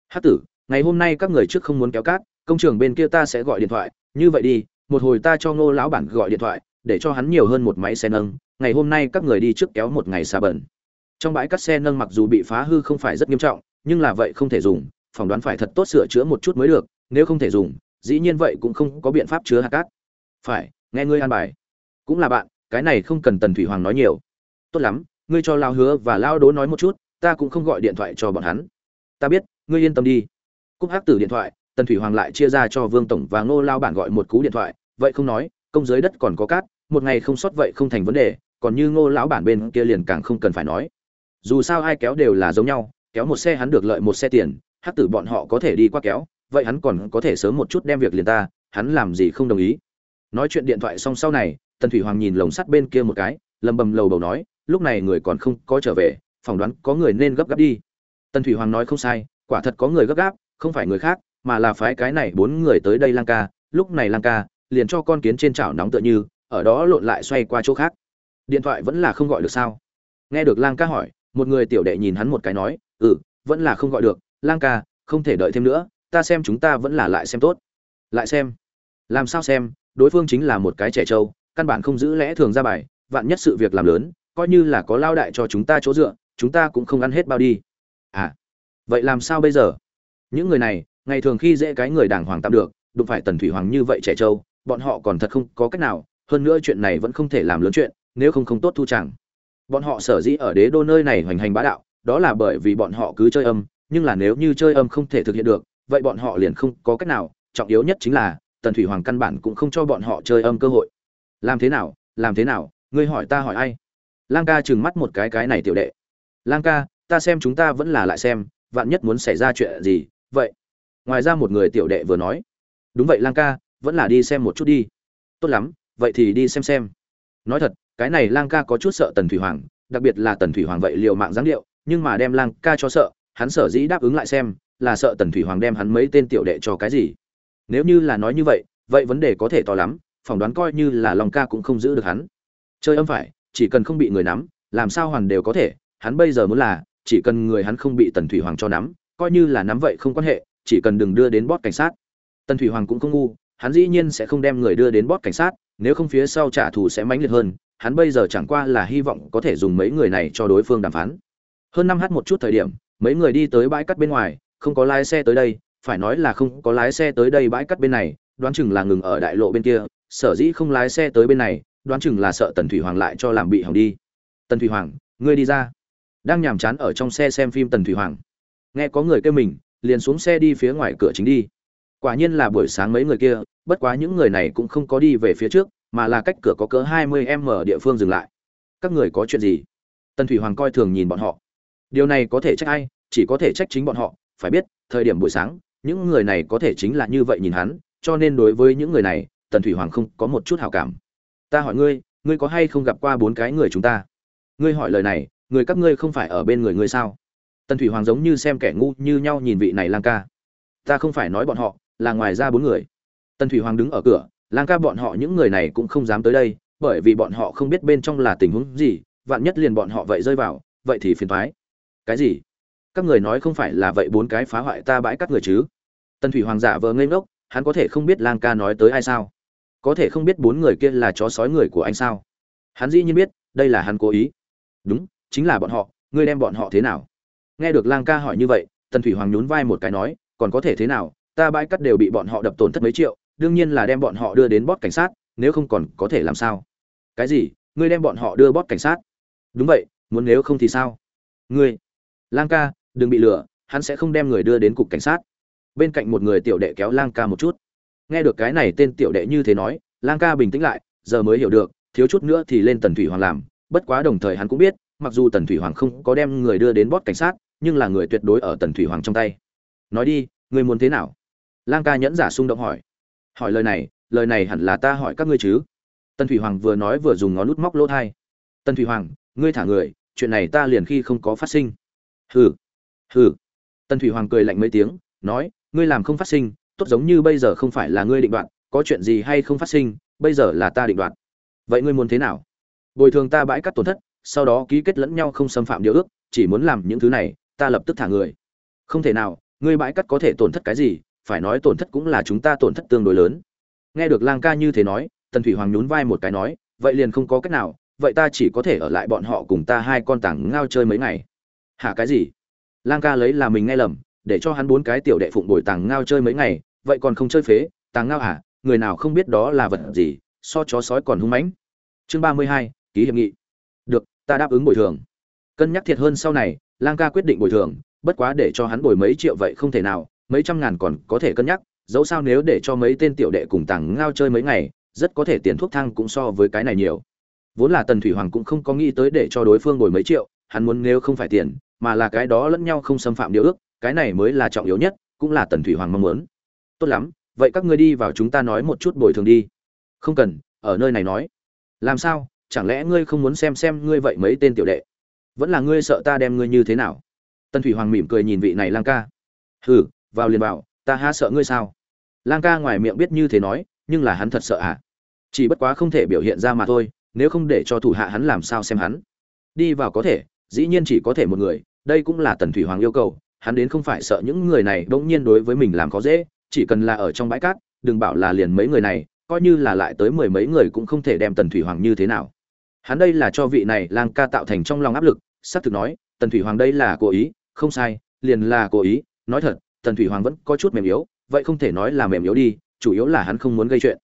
Hắc tử, ngày hôm nay các người trước không muốn kéo cát, công trường bên kia ta sẽ gọi điện thoại, như vậy đi một hồi ta cho ngô lão bản gọi điện thoại, để cho hắn nhiều hơn một máy xe nâng, ngày hôm nay các người đi trước kéo một ngày xa bẩn. Trong bãi cắt xe nâng mặc dù bị phá hư không phải rất nghiêm trọng, nhưng là vậy không thể dùng, phỏng đoán phải thật tốt sửa chữa một chút mới được, nếu không thể dùng, dĩ nhiên vậy cũng không có biện pháp chứa hạt cát. Phải, nghe ngươi an bài. Cũng là bạn, cái này không cần tần thủy hoàng nói nhiều. Tốt lắm, ngươi cho lao hứa và lao đố nói một chút, ta cũng không gọi điện thoại cho bọn hắn. Ta biết, ngươi yên tâm đi. Cúc hắc tử điện thoại tần thủy hoàng lại chia ra cho vương tổng và ngô lao bản gọi một cú điện thoại, vậy không nói, công giới đất còn có cát, một ngày không sót vậy không thành vấn đề, còn như ngô lão bản bên kia liền càng không cần phải nói. Dù sao ai kéo đều là giống nhau, kéo một xe hắn được lợi một xe tiền Hát tử bọn họ có thể đi qua kéo, vậy hắn còn có thể sớm một chút đem việc liền ta, hắn làm gì không đồng ý. Nói chuyện điện thoại xong sau này, tần thủy hoàng nhìn lồng sắt bên kia một cái, lầm bầm lầu bầu nói, lúc này người còn không có trở về, phỏng đoán có người nên gấp gáp đi. Tần thủy hoàng nói không sai, quả thật có người gấp gáp, không phải người khác mà là phái cái này bốn người tới đây lang ca, lúc này lang ca, liền cho con kiến trên chảo nóng tựa như, ở đó lộn lại xoay qua chỗ khác. Điện thoại vẫn là không gọi được sao? Nghe được lang ca hỏi, một người tiểu đệ nhìn hắn một cái nói ừ vẫn là không gọi được, lang ca, không thể đợi thêm nữa, ta xem chúng ta vẫn là lại xem tốt. Lại xem? Làm sao xem? Đối phương chính là một cái trẻ trâu, căn bản không giữ lẽ thường ra bài, vạn nhất sự việc làm lớn, coi như là có lao đại cho chúng ta chỗ dựa, chúng ta cũng không ăn hết bao đi. À vậy làm sao bây giờ? Những người này ngày thường khi dễ cái người đàng hoàng tạm được, đụng phải tần thủy hoàng như vậy trẻ trâu, bọn họ còn thật không có cách nào, hơn nữa chuyện này vẫn không thể làm lớn chuyện, nếu không không tốt thu chẳng. Bọn họ sở dĩ ở đế đô nơi này hoành hành bá đạo, đó là bởi vì bọn họ cứ chơi âm, nhưng là nếu như chơi âm không thể thực hiện được, vậy bọn họ liền không có cách nào, trọng yếu nhất chính là, tần thủy hoàng căn bản cũng không cho bọn họ chơi âm cơ hội. Làm thế nào, làm thế nào, ngươi hỏi ta hỏi ai? Lang ca trừng mắt một cái cái này tiểu đệ. Lang ca, ta xem chúng ta vẫn là lại xem, vạn nhất muốn xảy ra chuyện gì, vậy ngoài ra một người tiểu đệ vừa nói, đúng vậy, lang ca, vẫn là đi xem một chút đi. Tốt lắm, vậy thì đi xem xem. Nói thật, cái này lang ca có chút sợ tần thủy hoàng, đặc biệt là tần thủy hoàng vậy liều mạng giáng điệu, nhưng mà đem lang ca cho sợ, hắn sở dĩ đáp ứng lại xem, là sợ tần thủy hoàng đem hắn mấy tên tiểu đệ cho cái gì. Nếu như là nói như vậy vậy vấn đề có thể to lắm, phỏng đoán coi như là long ca cũng không giữ được hắn. Chơi âm phải, chỉ cần không bị người nắm, làm sao hoàn đều có thể, hắn bây giờ muốn là, chỉ cần người hắn không bị tần thủy hoàng cho nắm, coi như là nắm vậy không quan hệ chỉ cần đừng đưa đến bót cảnh sát. Tần thủy hoàng cũng không ngu, hắn dĩ nhiên sẽ không đem người đưa đến bót cảnh sát, nếu không phía sau trả thù sẽ mãnh liệt hơn, hắn bây giờ chẳng qua là hy vọng có thể dùng mấy người này cho đối phương đàm phán. Hơn năm h một chút thời điểm, mấy người đi tới bãi cắt bên ngoài, không có lái xe tới đây, phải nói là không có lái xe tới đây bãi cắt bên này, đoán chừng là ngừng ở đại lộ bên kia, sở dĩ không lái xe tới bên này, đoán chừng là sợ tần thủy hoàng lại cho làm bị hỏng đi. Tần thủy hoàng, ngươi đi ra. Đang nhàm chán ở trong xe xem phim tần thủy hoàng, nghe có người kêu mình liền xuống xe đi phía ngoài cửa chính đi. Quả nhiên là buổi sáng mấy người kia, bất quá những người này cũng không có đi về phía trước, mà là cách cửa có cỡ hai mươi m địa phương dừng lại. Các người có chuyện gì? Tần thủy hoàng coi thường nhìn bọn họ. Điều này có thể trách ai? Chỉ có thể trách chính bọn họ. Phải biết, thời điểm buổi sáng, những người này có thể chính là như vậy nhìn hắn, cho nên đối với những người này, tần thủy hoàng không có một chút hảo cảm. Ta hỏi ngươi ngươi có hay không gặp qua bốn cái người chúng ta? Ngươi hỏi lời này, người các ngươi không phải ở bên người ngươi sao? Tần thủy hoàng giống như xem kẻ ngu như nhau nhìn vị này lang ca. Ta không phải nói bọn họ, là ngoài ra bốn người. Tần thủy hoàng đứng ở cửa, lang ca bọn họ những người này cũng không dám tới đây, bởi vì bọn họ không biết bên trong là tình huống gì, vạn nhất liền bọn họ vậy rơi vào, vậy thì phiền thoái cái gì? Các người nói không phải là vậy bốn cái phá hoại ta bãi các người chứ? Tần thủy hoàng giả vờ ngây ngốc, hắn có thể không biết lang ca nói tới ai sao? Có thể không biết bốn người kia là chó sói người của anh sao? Hắn dĩ nhiên biết, đây là hắn cố ý. Đúng, chính là bọn họ, ngươi đem bọn họ thế nào? Nghe được lang ca hỏi như vậy, tần thủy hoàng nhún vai một cái nói, còn có thể thế nào? Ta bãi cắt đều bị bọn họ đập tổn thất mấy triệu, đương nhiên là đem bọn họ đưa đến bót cảnh sát, nếu không còn có thể làm sao? Cái gì? Ngươi đem bọn họ đưa bót cảnh sát? Đúng vậy, muốn nếu không thì sao? Ngươi, lang ca, đừng bị lừa, hắn sẽ không đem người đưa đến cục cảnh sát. Bên cạnh một người tiểu đệ kéo lang ca một chút. Nghe được cái này tên tiểu đệ như thế nói, lang ca bình tĩnh lại, giờ mới hiểu được, thiếu chút nữa thì lên tần thủy hoàng làm, bất quá đồng thời hắn cũng biết, mặc dù tần thủy hoàng không có đem người đưa đến bót cảnh sát nhưng là người tuyệt đối ở tần thủy hoàng trong tay. Nói đi, người muốn thế nào? Lang ca nhẫn giả xung động hỏi. Hỏi lời này lời này hẳn là ta hỏi các ngươi chứ? Tần thủy hoàng vừa nói vừa dùng ngón nút móc lỗ thai. Tần thủy hoàng, ngươi thả người, chuyện này ta liền khi không có phát sinh. Hừ hừ. Tần thủy hoàng cười lạnh mấy tiếng, nói, ngươi làm không phát sinh, tốt giống như bây giờ không phải là ngươi định đoạt, có chuyện gì hay không phát sinh, bây giờ là ta định đoạt. Vậy ngươi muốn thế nào? Bồi thường ta bãi cắt tổn thất, sau đó ký kết lẫn nhau không xâm phạm điều ước, chỉ muốn làm những thứ này ta lập tức thả người. Không thể nào, ngươi bãi cắt có thể tổn thất cái gì, phải nói tổn thất cũng là chúng ta tổn thất tương đối lớn. Nghe được lang ca như thế nói, tần thủy hoàng nhún vai một cái nói, vậy liền không có cách nào, vậy ta chỉ có thể ở lại bọn họ cùng ta hai con tảng ngao chơi mấy ngày. Hả cái gì? Lang ca lấy là mình nghe lầm, để cho hắn bốn cái tiểu đệ phụng bồi tàng ngao chơi mấy ngày, vậy còn không chơi phế tàng ngao hả? Người nào không biết đó là vật gì, so chó sói còn hung mãnh. Chương ba mươi hai, ký hiệp nghị. Được, ta đáp ứng bồi thường. Cân nhắc thiệt hơn sau này lang ca quyết định bồi thường, bất quá để cho hắn bồi mấy triệu vậy không thể nào, mấy trăm ngàn còn có thể cân nhắc, dẫu sao nếu để cho mấy tên tiểu đệ cùng tàng ngao chơi mấy ngày, rất có thể tiền thuốc thang cũng so với cái này nhiều. Vốn là tần thủy hoàng cũng không có nghĩ tới để cho đối phương bồi mấy triệu, hắn muốn nếu không phải tiền, mà là cái đó lẫn nhau không xâm phạm điều ước, cái này mới là trọng yếu nhất, cũng là tần thủy hoàng mong muốn. Tốt lắm, vậy các ngươi đi vào chúng ta nói một chút bồi thường đi. Không cần, ở nơi này nói. Làm sao, chẳng lẽ ngươi không muốn xem xem ngươi vậy mấy tên tiểu đệ? Vẫn là ngươi sợ ta đem ngươi như thế nào? Tần thủy hoàng mỉm cười nhìn vị này lang ca. Hừ, vào liền vào, ta ha sợ ngươi sao? Lang ca ngoài miệng biết như thế nói, nhưng là hắn thật sợ à? Chỉ bất quá không thể biểu hiện ra mà thôi, nếu không để cho thủ hạ hắn làm sao xem hắn? Đi vào có thể, dĩ nhiên chỉ có thể một người, đây cũng là tần thủy hoàng yêu cầu, hắn đến không phải sợ những người này bỗng nhiên đối với mình làm khó dễ, chỉ cần là ở trong bãi cát, đừng bảo là liền mấy người này, coi như là lại tới mười mấy người cũng không thể đem tần thủy hoàng như thế nào. Hắn đây là cho vị này lang ca tạo thành trong lòng áp lực xác thực nói, tần thủy hoàng đây là cố ý, không sai, liền là cố ý. Nói thật, tần thủy hoàng vẫn có chút mềm yếu, vậy không thể nói là mềm yếu đi, chủ yếu là hắn không muốn gây chuyện.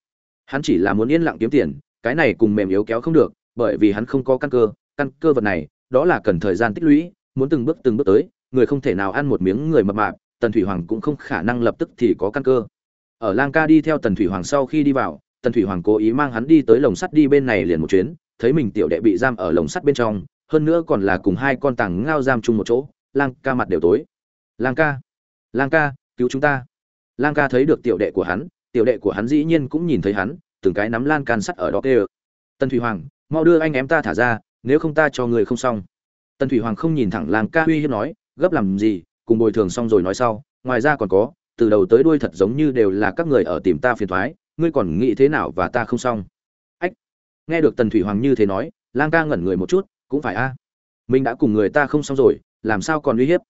Hắn chỉ là muốn yên lặng kiếm tiền, cái này cùng mềm yếu kéo không được, bởi vì hắn không có căn cơ căn cơ vật này, đó là cần thời gian tích lũy, muốn từng bước từng bước tới, người không thể nào ăn một miếng người mập mạp, tần thủy hoàng cũng không khả năng lập tức thì có căn cơ. Ở lang ca đi theo tần thủy hoàng sau khi đi vào, tần thủy hoàng cố ý mang hắn đi tới lồng sắt đi bên này liền một chuyến, thấy mình tiểu đệ bị giam ở lồng sắt bên trong hơn nữa còn là cùng hai con tàng ngao giam chung một chỗ, lang ca mặt đều tối. Lang ca lang ca, cứu chúng ta. Lang ca thấy được tiểu đệ của hắn, tiểu đệ của hắn dĩ nhiên cũng nhìn thấy hắn, từng cái nắm lan can sắt ở đó kê tần thủy hoàng, mau đưa anh em ta thả ra, nếu không ta cho người không xong. Tần thủy hoàng không nhìn thẳng lang ca uy hiếp nói, gấp làm gì, cùng bồi thường xong rồi nói sau, ngoài ra còn có, từ đầu tới đuôi thật giống như đều là các người ở tìm ta phiền thoái ngươi còn nghĩ thế nào và ta không xong. Ách, nghe được tần thủy hoàng như thế nói, lang ca ngẩn người một chút cũng phải a. Mình đã cùng người ta không xong rồi, làm sao còn uy hiếp?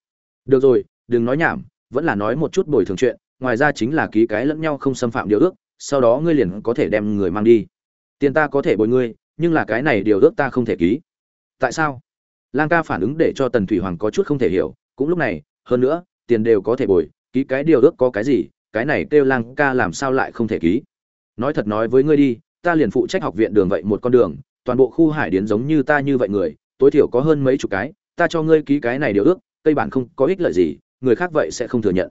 Được rồi, đừng nói nhảm, vẫn là nói một chút bồi thường chuyện, ngoài ra chính là ký cái lẫn nhau không xâm phạm điều ước, sau đó ngươi liền có thể đem người mang đi. Tiền ta có thể bồi ngươi, nhưng là cái này điều ước ta không thể ký. Tại sao? Lang ca phản ứng để cho tần thủy hoàng có chút không thể hiểu, cũng lúc này, hơn nữa, tiền đều có thể bồi, ký cái điều ước có cái gì, cái này kêu lang ca làm sao lại không thể ký? Nói thật nói với ngươi đi, ta liền phụ trách học viện đường vậy một con đường toàn bộ khu hải điến giống như ta như vậy người, tối thiểu có hơn mấy chục cái, ta cho ngươi ký cái này điều ước, cây bản không có ích lợi gì, người khác vậy sẽ không thừa nhận.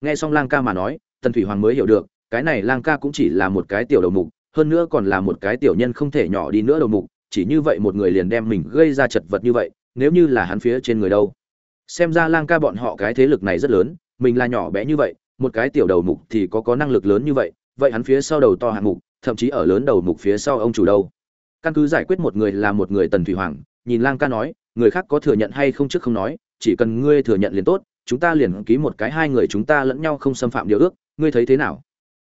Nghe xong lang ca mà nói, tần thủy hoàng mới hiểu được, cái này lang ca cũng chỉ là một cái tiểu đầu mục, hơn nữa còn là một cái tiểu nhân không thể nhỏ đi nữa đầu mục, chỉ như vậy một người liền đem mình gây ra chật vật như vậy, nếu như là hắn phía trên người đâu. Xem ra lang ca bọn họ cái thế lực này rất lớn, mình là nhỏ bé như vậy, một cái tiểu đầu mục thì có có năng lực lớn như vậy vậy hắn phía sau đầu to hạng mục, thậm chí ở lớn đầu mục phía sau ông chủ đâu căn cứ giải quyết một người là một người tần thủy hoàng, nhìn lang ca nói, người khác có thừa nhận hay không trước không nói, chỉ cần ngươi thừa nhận liền tốt, chúng ta liền ký một cái hai người chúng ta lẫn nhau không xâm phạm điều ước, ngươi thấy thế nào?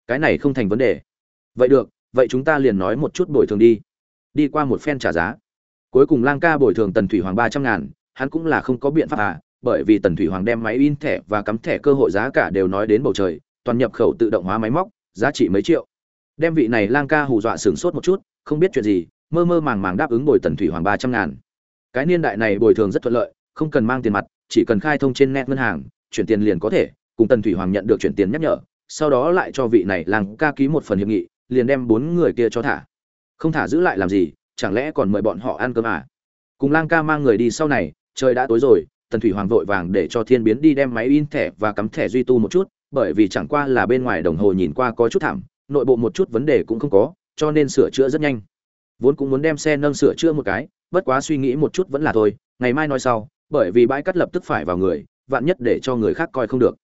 Cái này không thành vấn đề. Vậy được, vậy chúng ta liền nói một chút bồi thường đi. Đi qua một phen trả giá. Cuối cùng lang ca bồi thường tần thủy hoàng ba trăm ngàn, hắn cũng là không có biện pháp à bởi vì tần thủy hoàng đem máy in thẻ và cắm thẻ cơ hội giá cả đều nói đến bầu trời, toàn nhập khẩu tự động hóa máy móc, giá trị mấy triệu. Đem vị này lang ca hù dọa sửng sốt một chút, không biết chuyện gì mơ mơ màng màng đáp ứng bồi tần thủy hoàng ba trăm ngàn. Cái niên đại này bồi thường rất thuận lợi, không cần mang tiền mặt, chỉ cần khai thông trên net ngân hàng, chuyển tiền liền có thể, cùng tần thủy hoàng nhận được chuyển tiền nhắc nhở, sau đó lại cho vị này lang ca ký một phần hiệp nghị, liền đem bốn người kia cho thả. Không thả giữ lại làm gì, chẳng lẽ còn mời bọn họ ăn cơm à? Cùng lang ca mang người đi sau này, trời đã tối rồi, tần thủy hoàng vội vàng để cho thiên biến đi đem máy in thẻ và cắm thẻ duy tu một chút, bởi vì chẳng qua là bên ngoài đồng hồ nhìn qua có chút thảm, nội bộ một chút vấn đề cũng không có, cho nên sửa chữa rất nhanh vốn cũng muốn đem xe nâng sửa chữa một cái, bất quá suy nghĩ một chút vẫn là thôi, ngày mai nói sau, bởi vì bãi cắt lập tức phải vào người, vạn nhất để cho người khác coi không được.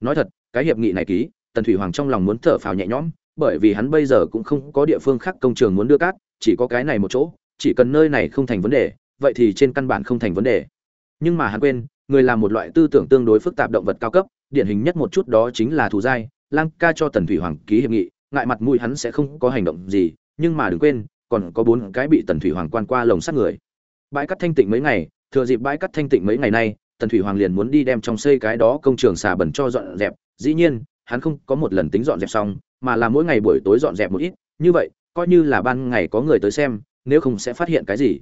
Nói thật, cái hiệp nghị này ký, tần thủy hoàng trong lòng muốn thở phào nhẹ nhõm, bởi vì hắn bây giờ cũng không có địa phương khác công trường muốn đưa cát, chỉ có cái này một chỗ, chỉ cần nơi này không thành vấn đề, vậy thì trên căn bản không thành vấn đề. Nhưng mà hắn quên, người là một loại tư tưởng tương đối phức tạp động vật cao cấp, điển hình nhất một chút đó chính là thù giai lang ca cho tần thủy hoàng ký hiệp nghị, ngại mặt mũi hắn sẽ không có hành động gì, nhưng mà đừng quên còn có bốn cái bị tần thủy hoàng quan qua lồng sát người. Bãi cắt thanh tịnh mấy ngày, thừa dịp bãi cắt thanh tịnh mấy ngày nay, tần thủy hoàng liền muốn đi đem trong xây cái đó công trường xà bẩn cho dọn dẹp. Dĩ nhiên, hắn không có một lần tính dọn dẹp xong, mà là mỗi ngày buổi tối dọn dẹp một ít. Như vậy, coi như là ban ngày có người tới xem, nếu không sẽ phát hiện cái gì.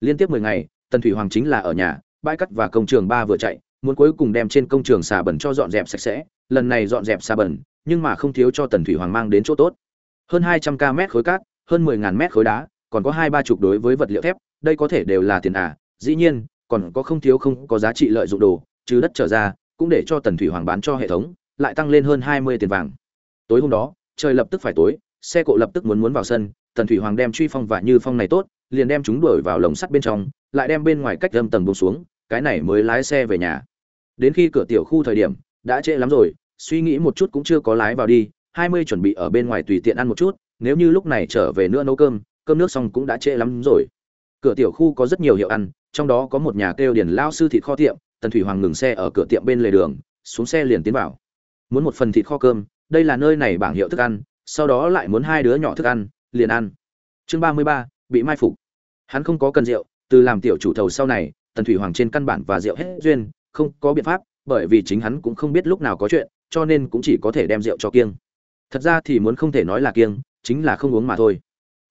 Liên tiếp mười ngày, tần thủy hoàng chính là ở nhà, bãi cắt và công trường ba vừa chạy, muốn cuối cùng đem trên công trường xà bẩn cho dọn dẹp sạch sẽ. Lần này dọn dẹp xà bẩn, nhưng mà không thiếu cho tần thủy hoàng mang đến chỗ tốt. Hơn hai trăm k mét khối cát hơn mười ngàn mét khối đá, còn có hai ba chục đối với vật liệu thép, đây có thể đều là tiền à dĩ nhiên, còn có không thiếu không có giá trị lợi dụng đồ, trừ đất trở ra, cũng để cho tần thủy hoàng bán cho hệ thống, lại tăng lên hơn hai mươi tiền vàng. Tối hôm đó, trời lập tức phải tối, xe cộ lập tức muốn muốn vào sân, tần thủy hoàng đem truy phong và như phong này tốt, liền đem chúng đuổi vào lồng sắt bên trong, lại đem bên ngoài cách âm tầng bông xuống, cái này mới lái xe về nhà. Đến khi cửa tiểu khu thời điểm, đã trễ lắm rồi, suy nghĩ một chút cũng chưa có lái vào đi, hai mươi chuẩn bị ở bên ngoài tùy tiện ăn một chút nếu như lúc này trở về nữa nấu cơm cơm nước xong cũng đã trễ lắm rồi. Cửa tiểu khu có rất nhiều hiệu ăn, trong đó có một nhà kêu điển lao sư thịt kho tiệm, tần thủy hoàng ngừng xe ở cửa tiệm bên lề đường, xuống xe liền tiến vào. Muốn một phần thịt kho cơm, đây là nơi này bảng hiệu thức ăn, sau đó lại muốn hai đứa nhỏ thức ăn, liền ăn. Chương ba mươi ba, bị mai phục. Hắn không có cần rượu, từ làm tiểu chủ thầu sau này, tần thủy hoàng trên căn bản và rượu hết duyên, không có biện pháp, bởi vì chính hắn cũng không biết lúc nào có chuyện, cho nên cũng chỉ có thể đem rượu cho kiêng. Thật ra thì muốn không thể nói là kiêng chính là không uống mà thôi.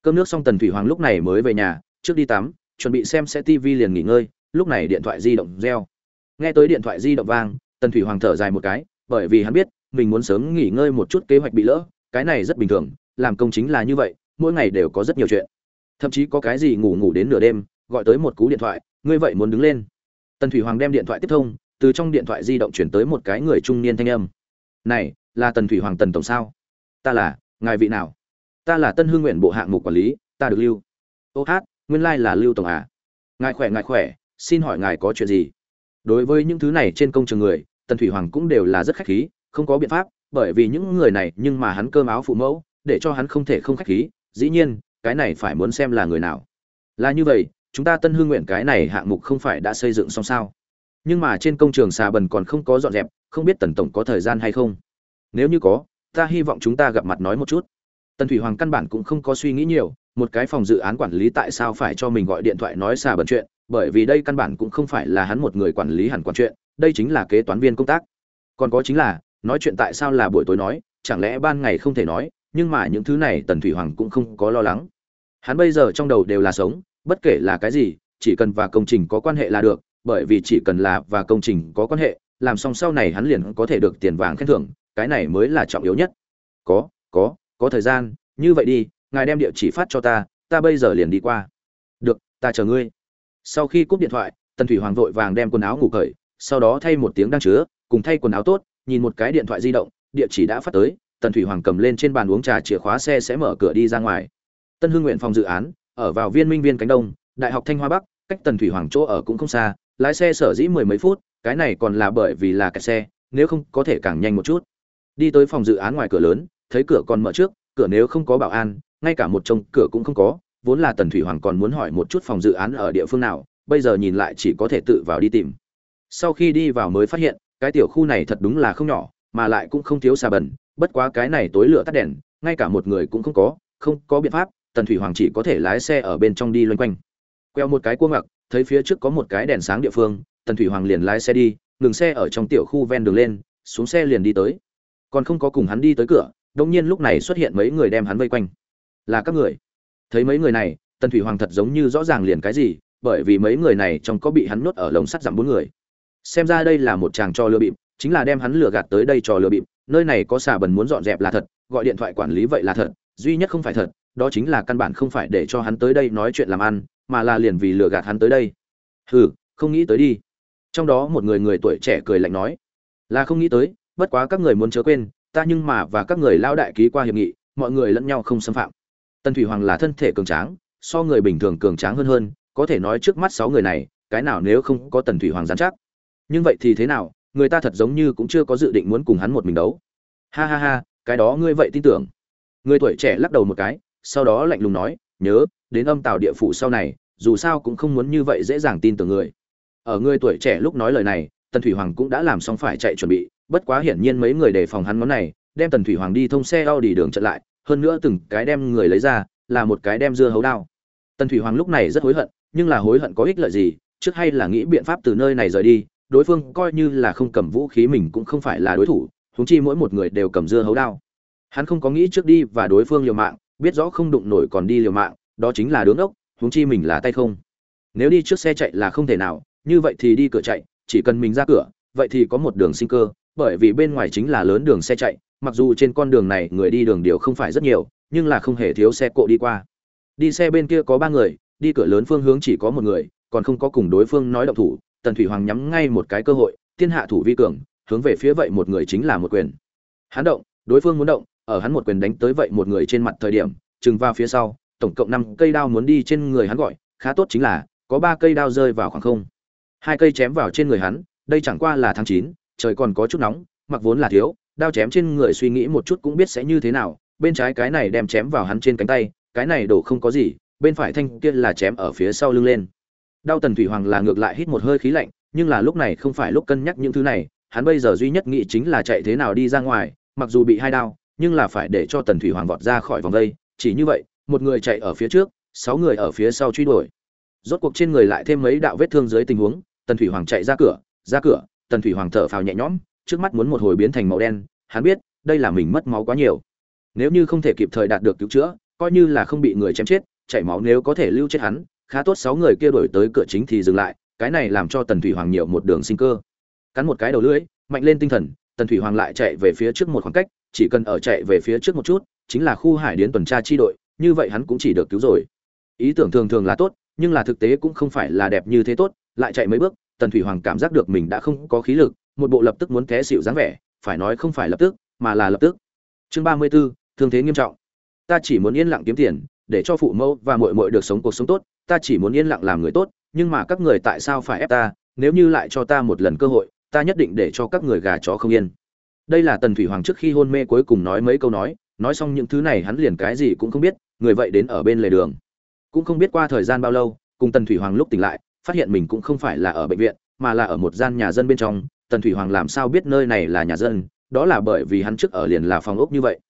Cơm nước xong tần thủy hoàng lúc này mới về nhà, trước đi tắm, chuẩn bị xem sẽ tv liền nghỉ ngơi, lúc này điện thoại di động reo. Nghe tới điện thoại di động vang, tần thủy hoàng thở dài một cái, bởi vì hắn biết, mình muốn sớm nghỉ ngơi một chút kế hoạch bị lỡ, cái này rất bình thường, làm công chính là như vậy, mỗi ngày đều có rất nhiều chuyện. Thậm chí có cái gì ngủ ngủ đến nửa đêm, gọi tới một cú điện thoại, ngươi vậy muốn đứng lên. Tần thủy hoàng đem điện thoại tiếp thông, từ trong điện thoại di động chuyển tới một cái người trung niên thanh âm. Này, là tần thủy hoàng tần tổng sao? Ta là, ngài vị nào? Ta là tân hương nguyện bộ hạng mục quản lý, ta được lưu. Ô hát, nguyên lai là lưu tổng à. Ngài khỏe ngài khỏe, xin hỏi ngài có chuyện gì? Đối với những thứ này trên công trường người, tần thủy hoàng cũng đều là rất khách khí, không có biện pháp, bởi vì những người này nhưng mà hắn cơm áo phụ mẫu, để cho hắn không thể không khách khí, dĩ nhiên, cái này phải muốn xem là người nào. Là như vậy, chúng ta tân hương nguyện cái này hạng mục không phải đã xây dựng xong sao? Nhưng mà trên công trường xà bần còn không có dọn dẹp, không biết tần tổng có thời gian hay không? Nếu như có, ta hy vọng chúng ta gặp mặt nói một chút tần thủy hoàng căn bản cũng không có suy nghĩ nhiều, một cái phòng dự án quản lý tại sao phải cho mình gọi điện thoại nói xà bẩn chuyện, bởi vì đây căn bản cũng không phải là hắn một người quản lý hẳn quản chuyện, đây chính là kế toán viên công tác. Còn có chính là, nói chuyện tại sao là buổi tối nói, chẳng lẽ ban ngày không thể nói, nhưng mà những thứ này tần thủy hoàng cũng không có lo lắng. Hắn bây giờ trong đầu đều là sống, bất kể là cái gì, chỉ cần và công trình có quan hệ là được, bởi vì chỉ cần là và công trình có quan hệ, làm xong sau này hắn liền có thể được tiền vàng khen thưởng, cái này mới là trọng yếu nhất. Có có có thời gian, như vậy đi, ngài đem địa chỉ phát cho ta ta bây giờ liền đi qua. Được, ta chờ ngươi. Sau khi cúp điện thoại, tần thủy hoàng vội vàng đem quần áo ngủ cởi, sau đó thay một tiếng đang chứa, cùng thay quần áo tốt, nhìn một cái điện thoại di động, địa chỉ đã phát tới, tần thủy hoàng cầm lên trên bàn uống trà chìa khóa xe sẽ mở cửa đi ra ngoài. Tân hương nguyện phòng dự án, ở vào viên minh viên cánh đông, đại học thanh hoa bắc, cách tần thủy hoàng chỗ ở cũng không xa, lái xe sở dĩ mười mấy phút, cái này còn là bởi vì là kẹt xe, nếu không có thể càng nhanh một chút. Đi tới phòng dự án ngoài cửa lớn thấy cửa còn mở trước, cửa nếu không có bảo an, ngay cả một trông cửa cũng không có, vốn là tần thủy hoàng còn muốn hỏi một chút phòng dự án ở địa phương nào, bây giờ nhìn lại chỉ có thể tự vào đi tìm. Sau khi đi vào mới phát hiện, cái tiểu khu này thật đúng là không nhỏ, mà lại cũng không thiếu xà bẩn, bất quá cái này tối lửa tắt đèn, ngay cả một người cũng không có không có biện pháp, tần thủy hoàng chỉ có thể lái xe ở bên trong đi loanh quanh. Queo một cái cua ngặc thấy phía trước có một cái đèn sáng địa phương, tần thủy hoàng liền lái xe đi, ngừng xe ở trong tiểu khu ven đường lên, xuống xe liền đi tới. Còn không có cùng hắn đi tới cửa đông nhiên lúc này xuất hiện mấy người đem hắn vây quanh. Là các người. Thấy mấy người này, tần thủy hoàng thật giống như rõ ràng liền cái gì, bởi vì mấy người này trong có bị hắn nuốt ở lồng sắt giảm bốn người. Xem ra đây là một chàng trò lừa bịp, chính là đem hắn lừa gạt tới đây trò lừa bịp, nơi này có xà bần muốn dọn dẹp là thật, gọi điện thoại quản lý vậy là thật, duy nhất không phải thật, đó chính là căn bản không phải để cho hắn tới đây nói chuyện làm ăn, mà là liền vì lừa gạt hắn tới đây. Hừ, không nghĩ tới đi. Trong đó một người người tuổi trẻ cười lạnh nói, là không nghĩ tới, bất quá các người muốn chớ quên ta nhưng mà và các người lao đại ký qua hiệp nghị, mọi người lẫn nhau không xâm phạm. Tần thủy hoàng là thân thể cường tráng, so người bình thường cường tráng hơn hơn, có thể nói trước mắt sáu người này, cái nào nếu không có tần thủy hoàng giám chắc. Nhưng vậy thì thế nào, người ta thật giống như cũng chưa có dự định muốn cùng hắn một mình đấu. Ha ha ha, cái đó ngươi vậy tin tưởng. Người tuổi trẻ lắc đầu một cái, sau đó lạnh lùng nói, nhớ, đến âm tào địa phủ sau này, dù sao cũng không muốn như vậy dễ dàng tin tưởng người. Ở người tuổi trẻ lúc nói lời này, tần thủy hoàng cũng đã làm xong phải chạy chuẩn bị bất quá hiển nhiên mấy người đề phòng hắn món này, đem tần thủy hoàng đi thông xe Audi đường chặn lại, hơn nữa từng cái đem người lấy ra, là một cái đem dưa hấu đao. Tần thủy hoàng lúc này rất hối hận, nhưng là hối hận có ích lợi gì, trước hay là nghĩ biện pháp từ nơi này rời đi, đối phương coi như là không cầm vũ khí mình cũng không phải là đối thủ, huống chi mỗi một người đều cầm dưa hấu đao. Hắn không có nghĩ trước đi và đối phương liều mạng, biết rõ không đụng nổi còn đi liều mạng, đó chính là đứng ốc huống chi mình là tay không. Nếu đi trước xe chạy là không thể nào, như vậy thì đi cửa chạy, chỉ cần mình ra cửa, vậy thì có một đường sinh cơ bởi vì bên ngoài chính là lớn đường xe chạy, mặc dù trên con đường này người đi đường điều không phải rất nhiều, nhưng là không hề thiếu xe cộ đi qua. Đi xe bên kia có ba người, đi cửa lớn phương hướng chỉ có một người, còn không có cùng đối phương nói động thủ, tần thủy hoàng nhắm ngay một cái cơ hội, thiên hạ thủ vi cường, hướng về phía vậy một người chính là một quyền. Hắn động, đối phương muốn động, ở hắn một quyền đánh tới vậy một người trên mặt thời điểm, chừng vào phía sau, tổng cộng năm cây đao muốn đi trên người hắn gọi, khá tốt chính là, có ba cây đao rơi vào khoảng không. Hai cây chém vào trên người hắn, đây chẳng qua là tháng chín trời còn có chút nóng, mặc vốn là thiếu, đao chém trên người suy nghĩ một chút cũng biết sẽ như thế nào, bên trái cái này đem chém vào hắn trên cánh tay, cái này đổ không có gì, bên phải thanh kia là chém ở phía sau lưng lên. Đao tần thủy hoàng là ngược lại hít một hơi khí lạnh, nhưng là lúc này không phải lúc cân nhắc những thứ này, hắn bây giờ duy nhất nghĩ chính là chạy thế nào đi ra ngoài, mặc dù bị hai đao, nhưng là phải để cho tần thủy hoàng vọt ra khỏi vòng đây, chỉ như vậy, một người chạy ở phía trước, sáu người ở phía sau truy đuổi. Rốt cuộc trên người lại thêm mấy đạo vết thương dưới tình huống, tần thủy hoàng chạy ra cửa ra cửa tần thủy hoàng thở phào nhẹ nhõm, trước mắt muốn một hồi biến thành màu đen, hắn biết, đây là mình mất máu quá nhiều. Nếu như không thể kịp thời đạt được cứu chữa, coi như là không bị người chém chết, chảy máu nếu có thể lưu chết hắn, khá tốt sáu người kia đổi tới cửa chính thì dừng lại, cái này làm cho tần thủy hoàng nhiều một đường sinh cơ. Cắn một cái đầu lưỡi, mạnh lên tinh thần, tần thủy hoàng lại chạy về phía trước một khoảng cách, chỉ cần ở chạy về phía trước một chút, chính là khu hải điến tuần tra chi đội, như vậy hắn cũng chỉ được cứu rồi. Ý tưởng thường thường là tốt, nhưng là thực tế cũng không phải là đẹp như thế tốt, lại chạy mấy bước tần thủy hoàng cảm giác được mình đã không có khí lực một bộ lập tức muốn té xịu dáng vẻ phải nói không phải lập tức mà là lập tức. Chương ba mươi 34, thương thế nghiêm trọng. Ta chỉ muốn yên lặng kiếm tiền để cho phụ mẫu và muội muội được sống cuộc sống tốt ta chỉ muốn yên lặng làm người tốt nhưng mà các người tại sao phải ép ta? Nếu như lại cho ta một lần cơ hội ta nhất định để cho các người gà chó không yên. Đây là tần thủy hoàng trước khi hôn mê cuối cùng nói mấy câu nói nói xong những thứ này hắn liền cái gì cũng không biết người vậy đến ở bên lề đường. Cũng không biết qua thời gian bao lâu cùng tần thủy hoàng lúc tỉnh lại phát hiện mình cũng không phải là ở bệnh viện, mà là ở một gian nhà dân bên trong, tần thủy hoàng làm sao biết nơi này là nhà dân, đó là bởi vì hắn trước ở liền là phòng ốc như vậy.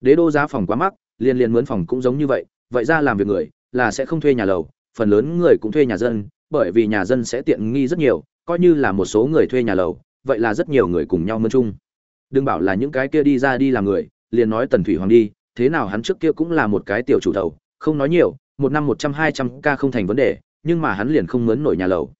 Đế đô giá phòng quá mắc, liền liền mướn phòng cũng giống như vậy vậy ra làm việc người, là sẽ không thuê nhà lầu, phần lớn người cũng thuê nhà dân, bởi vì nhà dân sẽ tiện nghi rất nhiều, coi như là một số người thuê nhà lầu, vậy là rất nhiều người cùng nhau mướn chung. Đừng bảo là những cái kia đi ra đi làm người, liền nói tần thủy hoàng đi, thế nào hắn trước kia cũng là một cái tiểu chủ thầu không nói nhiều, một năm một trăm hai trăm ca không thành vấn đề nhưng mà hắn liền không mướn nổi nhà lầu.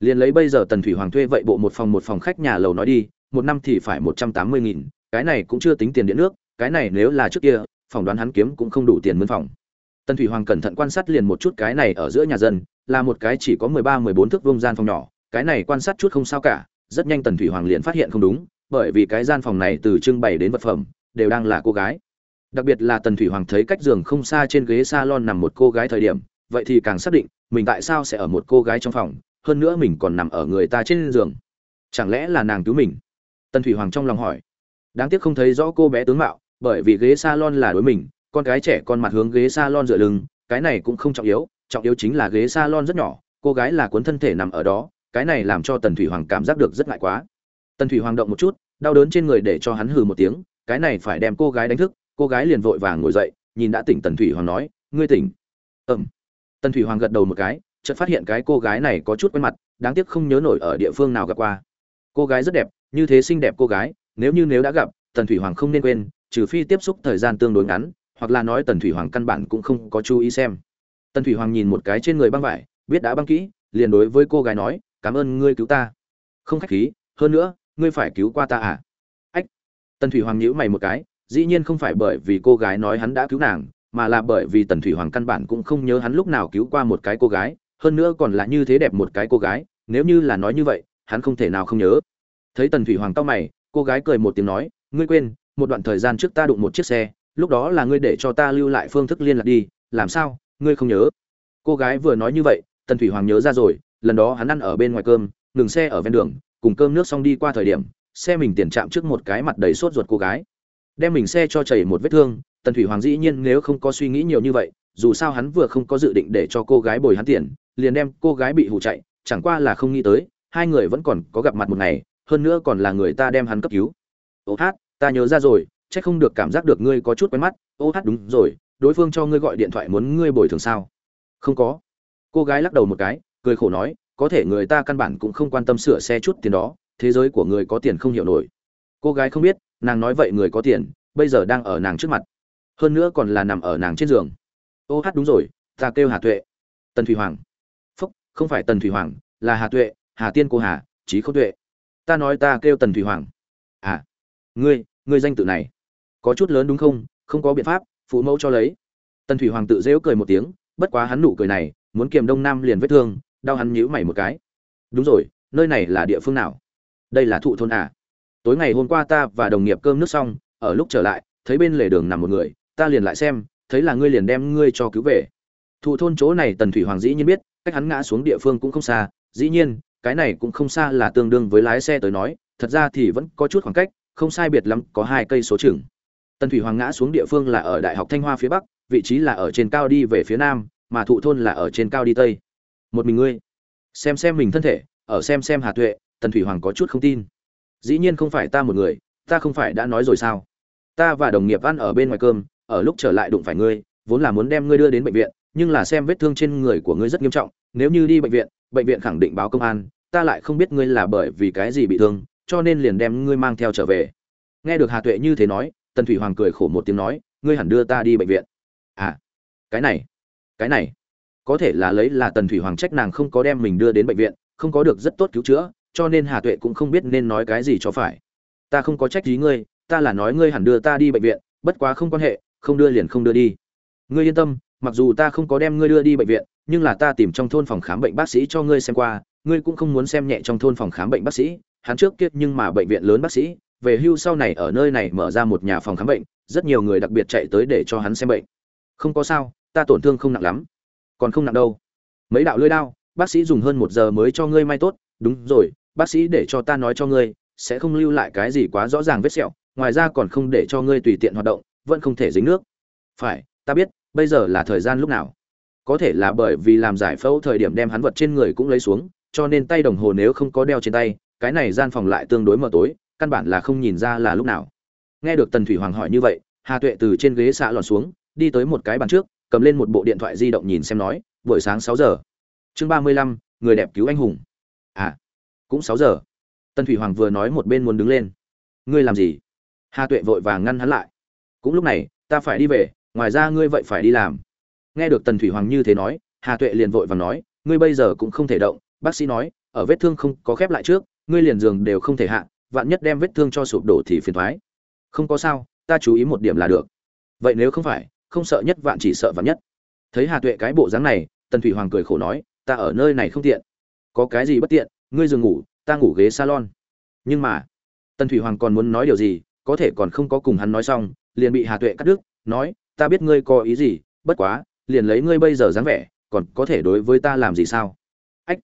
Liền lấy bây giờ tần thủy hoàng thuê vậy bộ một phòng một phòng khách nhà lầu nói đi, một năm thì phải một trăm tám mươi nghìn, cái này cũng chưa tính tiền điện nước, cái này nếu là trước kia, phỏng đoán hắn kiếm cũng không đủ tiền mướn phòng. Tần thủy hoàng cẩn thận quan sát liền một chút cái này ở giữa nhà dân, là một cái chỉ có mười ba, mười bốn thước vông gian phòng nhỏ, cái này quan sát chút không sao cả, rất nhanh tần thủy hoàng liền phát hiện không đúng, bởi vì cái gian phòng này từ trưng bày đến vật phẩm, đều đang là cô gái. Đặc biệt là tần thủy hoàng thấy cách giường không xa trên ghế salon nằm một cô gái thời điểm, vậy thì càng xác định mình tại sao sẽ ở một cô gái trong phòng, hơn nữa mình còn nằm ở người ta trên giường. Chẳng lẽ là nàng cứu mình? Tần thủy hoàng trong lòng hỏi. Đáng tiếc không thấy rõ cô bé tướng mạo, bởi vì ghế salon là đối mình, con gái trẻ con mặt hướng ghế salon dựa lưng, cái này cũng không trọng yếu trọng yếu chính là ghế salon rất nhỏ, cô gái là cuốn thân thể nằm ở đó, cái này làm cho tần thủy hoàng cảm giác được rất ngại quá. Tần thủy hoàng động một chút, đau đớn trên người để cho hắn hừ một tiếng, cái này phải đem cô gái đánh thức, cô gái liền vội vàng ngồi dậy, nhìn đã tỉnh tần thủy hoàng nói, ngươi tỉnh. Ừm tần thủy hoàng gật đầu một cái, chợt phát hiện cái cô gái này có chút quen mặt, đáng tiếc không nhớ nổi ở địa phương nào gặp qua. Cô gái rất đẹp, như thế xinh đẹp cô gái, nếu như nếu đã gặp, tần thủy hoàng không nên quên, trừ phi tiếp xúc thời gian tương đối ngắn, hoặc là nói tần thủy hoàng căn bản cũng không có chú ý xem. Tần thủy hoàng nhìn một cái trên người băng vải, biết đã băng kỹ, liền đối với cô gái nói, cảm ơn ngươi cứu ta. Không khách khí, hơn nữa, ngươi phải cứu qua ta à? Ách. Tần thủy hoàng nhíu mày một cái, dĩ nhiên không phải bởi vì cô gái nói hắn đã cứu nàng mà là bởi vì tần thủy hoàng căn bản cũng không nhớ hắn lúc nào cứu qua một cái cô gái, hơn nữa còn là như thế đẹp một cái cô gái, nếu như là nói như vậy, hắn không thể nào không nhớ. Thấy tần thủy hoàng tao mày, cô gái cười một tiếng nói, ngươi quên, một đoạn thời gian trước ta đụng một chiếc xe, lúc đó là ngươi để cho ta lưu lại phương thức liên lạc đi, làm sao, ngươi không nhớ? Cô gái vừa nói như vậy, tần thủy hoàng nhớ ra rồi, lần đó hắn ăn ở bên ngoài cơm, ngừng xe ở ven đường, cùng cơm nước xong đi qua thời điểm, xe mình tiền chạm trước một cái mặt đầy sốt ruột cô gái đem mình xe cho chảy một vết thương, tần thủy hoàng dĩ nhiên nếu không có suy nghĩ nhiều như vậy, dù sao hắn vừa không có dự định để cho cô gái bồi hắn tiền, liền đem cô gái bị hụ chạy, chẳng qua là không nghĩ tới, hai người vẫn còn có gặp mặt một ngày, hơn nữa còn là người ta đem hắn cấp cứu. Ô hát, ta nhớ ra rồi c h ắ c không được cảm giác được ngươi có chút quen mắt. Ô hát, đúng rồi, đối phương cho ngươi gọi điện thoại muốn ngươi bồi thường sao? Không có. Cô gái lắc đầu một cái, cười khổ nói, có thể người ta căn bản cũng không quan tâm sửa xe chút tiền đó, thế giới của người có tiền không hiểu nổi. Cô gái không biết nàng nói vậy người có tiền, bây giờ đang ở nàng trước mặt. Hơn nữa còn là nằm ở nàng trên giường. Ô hát đúng rồi, ta kêu hà tuệ. Tần thủy hoàng. Phúc, không phải tần thủy hoàng, là hà tuệ, hà tiên cô hà trí không tuệ. Ta nói ta kêu tần thủy hoàng. À ngươi ngươi danh tự này. Có chút lớn đúng không? Không có biện pháp, phụ mẫu cho lấy. Tần thủy hoàng tự dễu cười một tiếng, bất quá hắn nụ cười này, muốn kiềm đông nam liền vết thương, đau hắn nhíu mày một cái. Đúng rồi, nơi này là địa phương nào? Đây là thụ thôn à? Tối ngày hôm qua ta và đồng nghiệp cơm nước xong, ở lúc trở lại, thấy bên lề đường nằm một người, ta liền lại xem, thấy là ngươi liền đem ngươi cho cứu về. Thụ thôn chỗ này tần thủy hoàng dĩ nhiên biết, cách hắn ngã xuống địa phương cũng không xa, dĩ nhiên, cái này cũng không xa là tương đương với lái xe tới nói, thật ra thì vẫn có chút khoảng cách, không sai biệt lắm, có hai cây số chừng. Tần thủy hoàng ngã xuống địa phương là ở đại học thanh hoa phía bắc, vị trí là ở trên cao đi về phía nam, mà thụ thôn là ở trên cao đi tây. Một mình ngươi. Xem xem mình thân thể, ở xem xem hà tuệ, tần thủy hoàng có chút không tin dĩ nhiên không phải ta một người, ta không phải đã nói rồi sao? Ta và đồng nghiệp ăn ở bên ngoài cơm, ở lúc trở lại đụng phải ngươi, vốn là muốn đem ngươi đưa đến bệnh viện, nhưng là xem vết thương trên người của ngươi rất nghiêm trọng, nếu như đi bệnh viện bệnh viện khẳng định báo công an, ta lại không biết ngươi là bởi vì cái gì bị thương, cho nên liền đem ngươi mang theo trở về. Nghe được hà tuệ như thế nói, tần thủy hoàng cười khổ một tiếng nói, ngươi hẳn đưa ta đi bệnh viện. À cái này cái này, có thể là lấy là tần thủy hoàng trách nàng không có đem mình đưa đến bệnh viện, không có được rất tốt cứu chữa cho nên hà tuệ cũng không biết nên nói cái gì cho phải. Ta không có trách ý ngươi, ta là nói ngươi hẳn đưa ta đi bệnh viện, bất quá không quan hệ, không đưa liền không đưa đi. Ngươi yên tâm, mặc dù ta không có đem ngươi đưa đi bệnh viện, nhưng là ta tìm trong thôn phòng khám bệnh bác sĩ cho ngươi xem qua, ngươi cũng không muốn xem nhẹ trong thôn phòng khám bệnh bác sĩ, hắn trước kia nhưng mà bệnh viện lớn bác sĩ, về hưu sau này ở nơi này mở ra một nhà phòng khám bệnh, rất nhiều người đặc biệt chạy tới để cho hắn xem bệnh. Không có sao, ta tổn thương không nặng lắm. Còn không nặng đâu. Mấy đạo lưỡi đao, bác sĩ dùng hơn một giờ mới cho ngươi may tốt, đúng rồi bác sĩ để cho ta nói cho ngươi, sẽ không lưu lại cái gì quá rõ ràng vết sẹo, ngoài ra còn không để cho ngươi tùy tiện hoạt động, vẫn không thể dính nước. Phải, ta biết, bây giờ là thời gian lúc nào. Có thể là bởi vì làm giải phẫu thời điểm đem hắn vật trên người cũng lấy xuống, cho nên tay đồng hồ nếu không có đeo trên tay, cái này gian phòng lại tương đối mờ tối, căn bản là không nhìn ra là lúc nào. Nghe được tần thủy hoàng hỏi như vậy, hà tuệ từ trên ghế xạ lòn xuống, đi tới một cái bàn trước, cầm lên một bộ điện thoại di động nhìn xem nói, buổi sáng sáu giờ. Chương ba mươi lăm, người đẹp cứu anh hùng. À cũng sáu giờ. Tần thủy hoàng vừa nói một bên muốn đứng lên. Ngươi làm gì? Hà tuệ vội vàng ngăn hắn lại. Cũng lúc này, ta phải đi về, ngoài ra ngươi vậy phải đi làm. Nghe được tần thủy hoàng như thế nói, hà tuệ liền vội vàng nói, ngươi bây giờ cũng không thể động. Bác sĩ nói, ở vết thương không có khép lại trước, ngươi liền giường đều không thể hạ, vạn nhất đem vết thương cho sụp đổ thì phiền thoái không có sao, ta chú ý một điểm là được. Vậy nếu không phải, không sợ nhất vạn chỉ sợ vạn nhất. Thấy hà tuệ cái bộ dáng này, tần thủy hoàng cười khổ nói, ta ở nơi này không tiện. Có cái gì bất tiện? Ngươi giường ngủ, ta ngủ ghế salon. Nhưng mà, tần thủy hoàng còn muốn nói điều gì, có thể còn không có cùng hắn nói xong, liền bị hà tuệ cắt đứt, nói, ta biết ngươi có ý gì, bất quá, liền lấy ngươi bây giờ dáng vẻ, còn có thể đối với ta làm gì sao? Ách,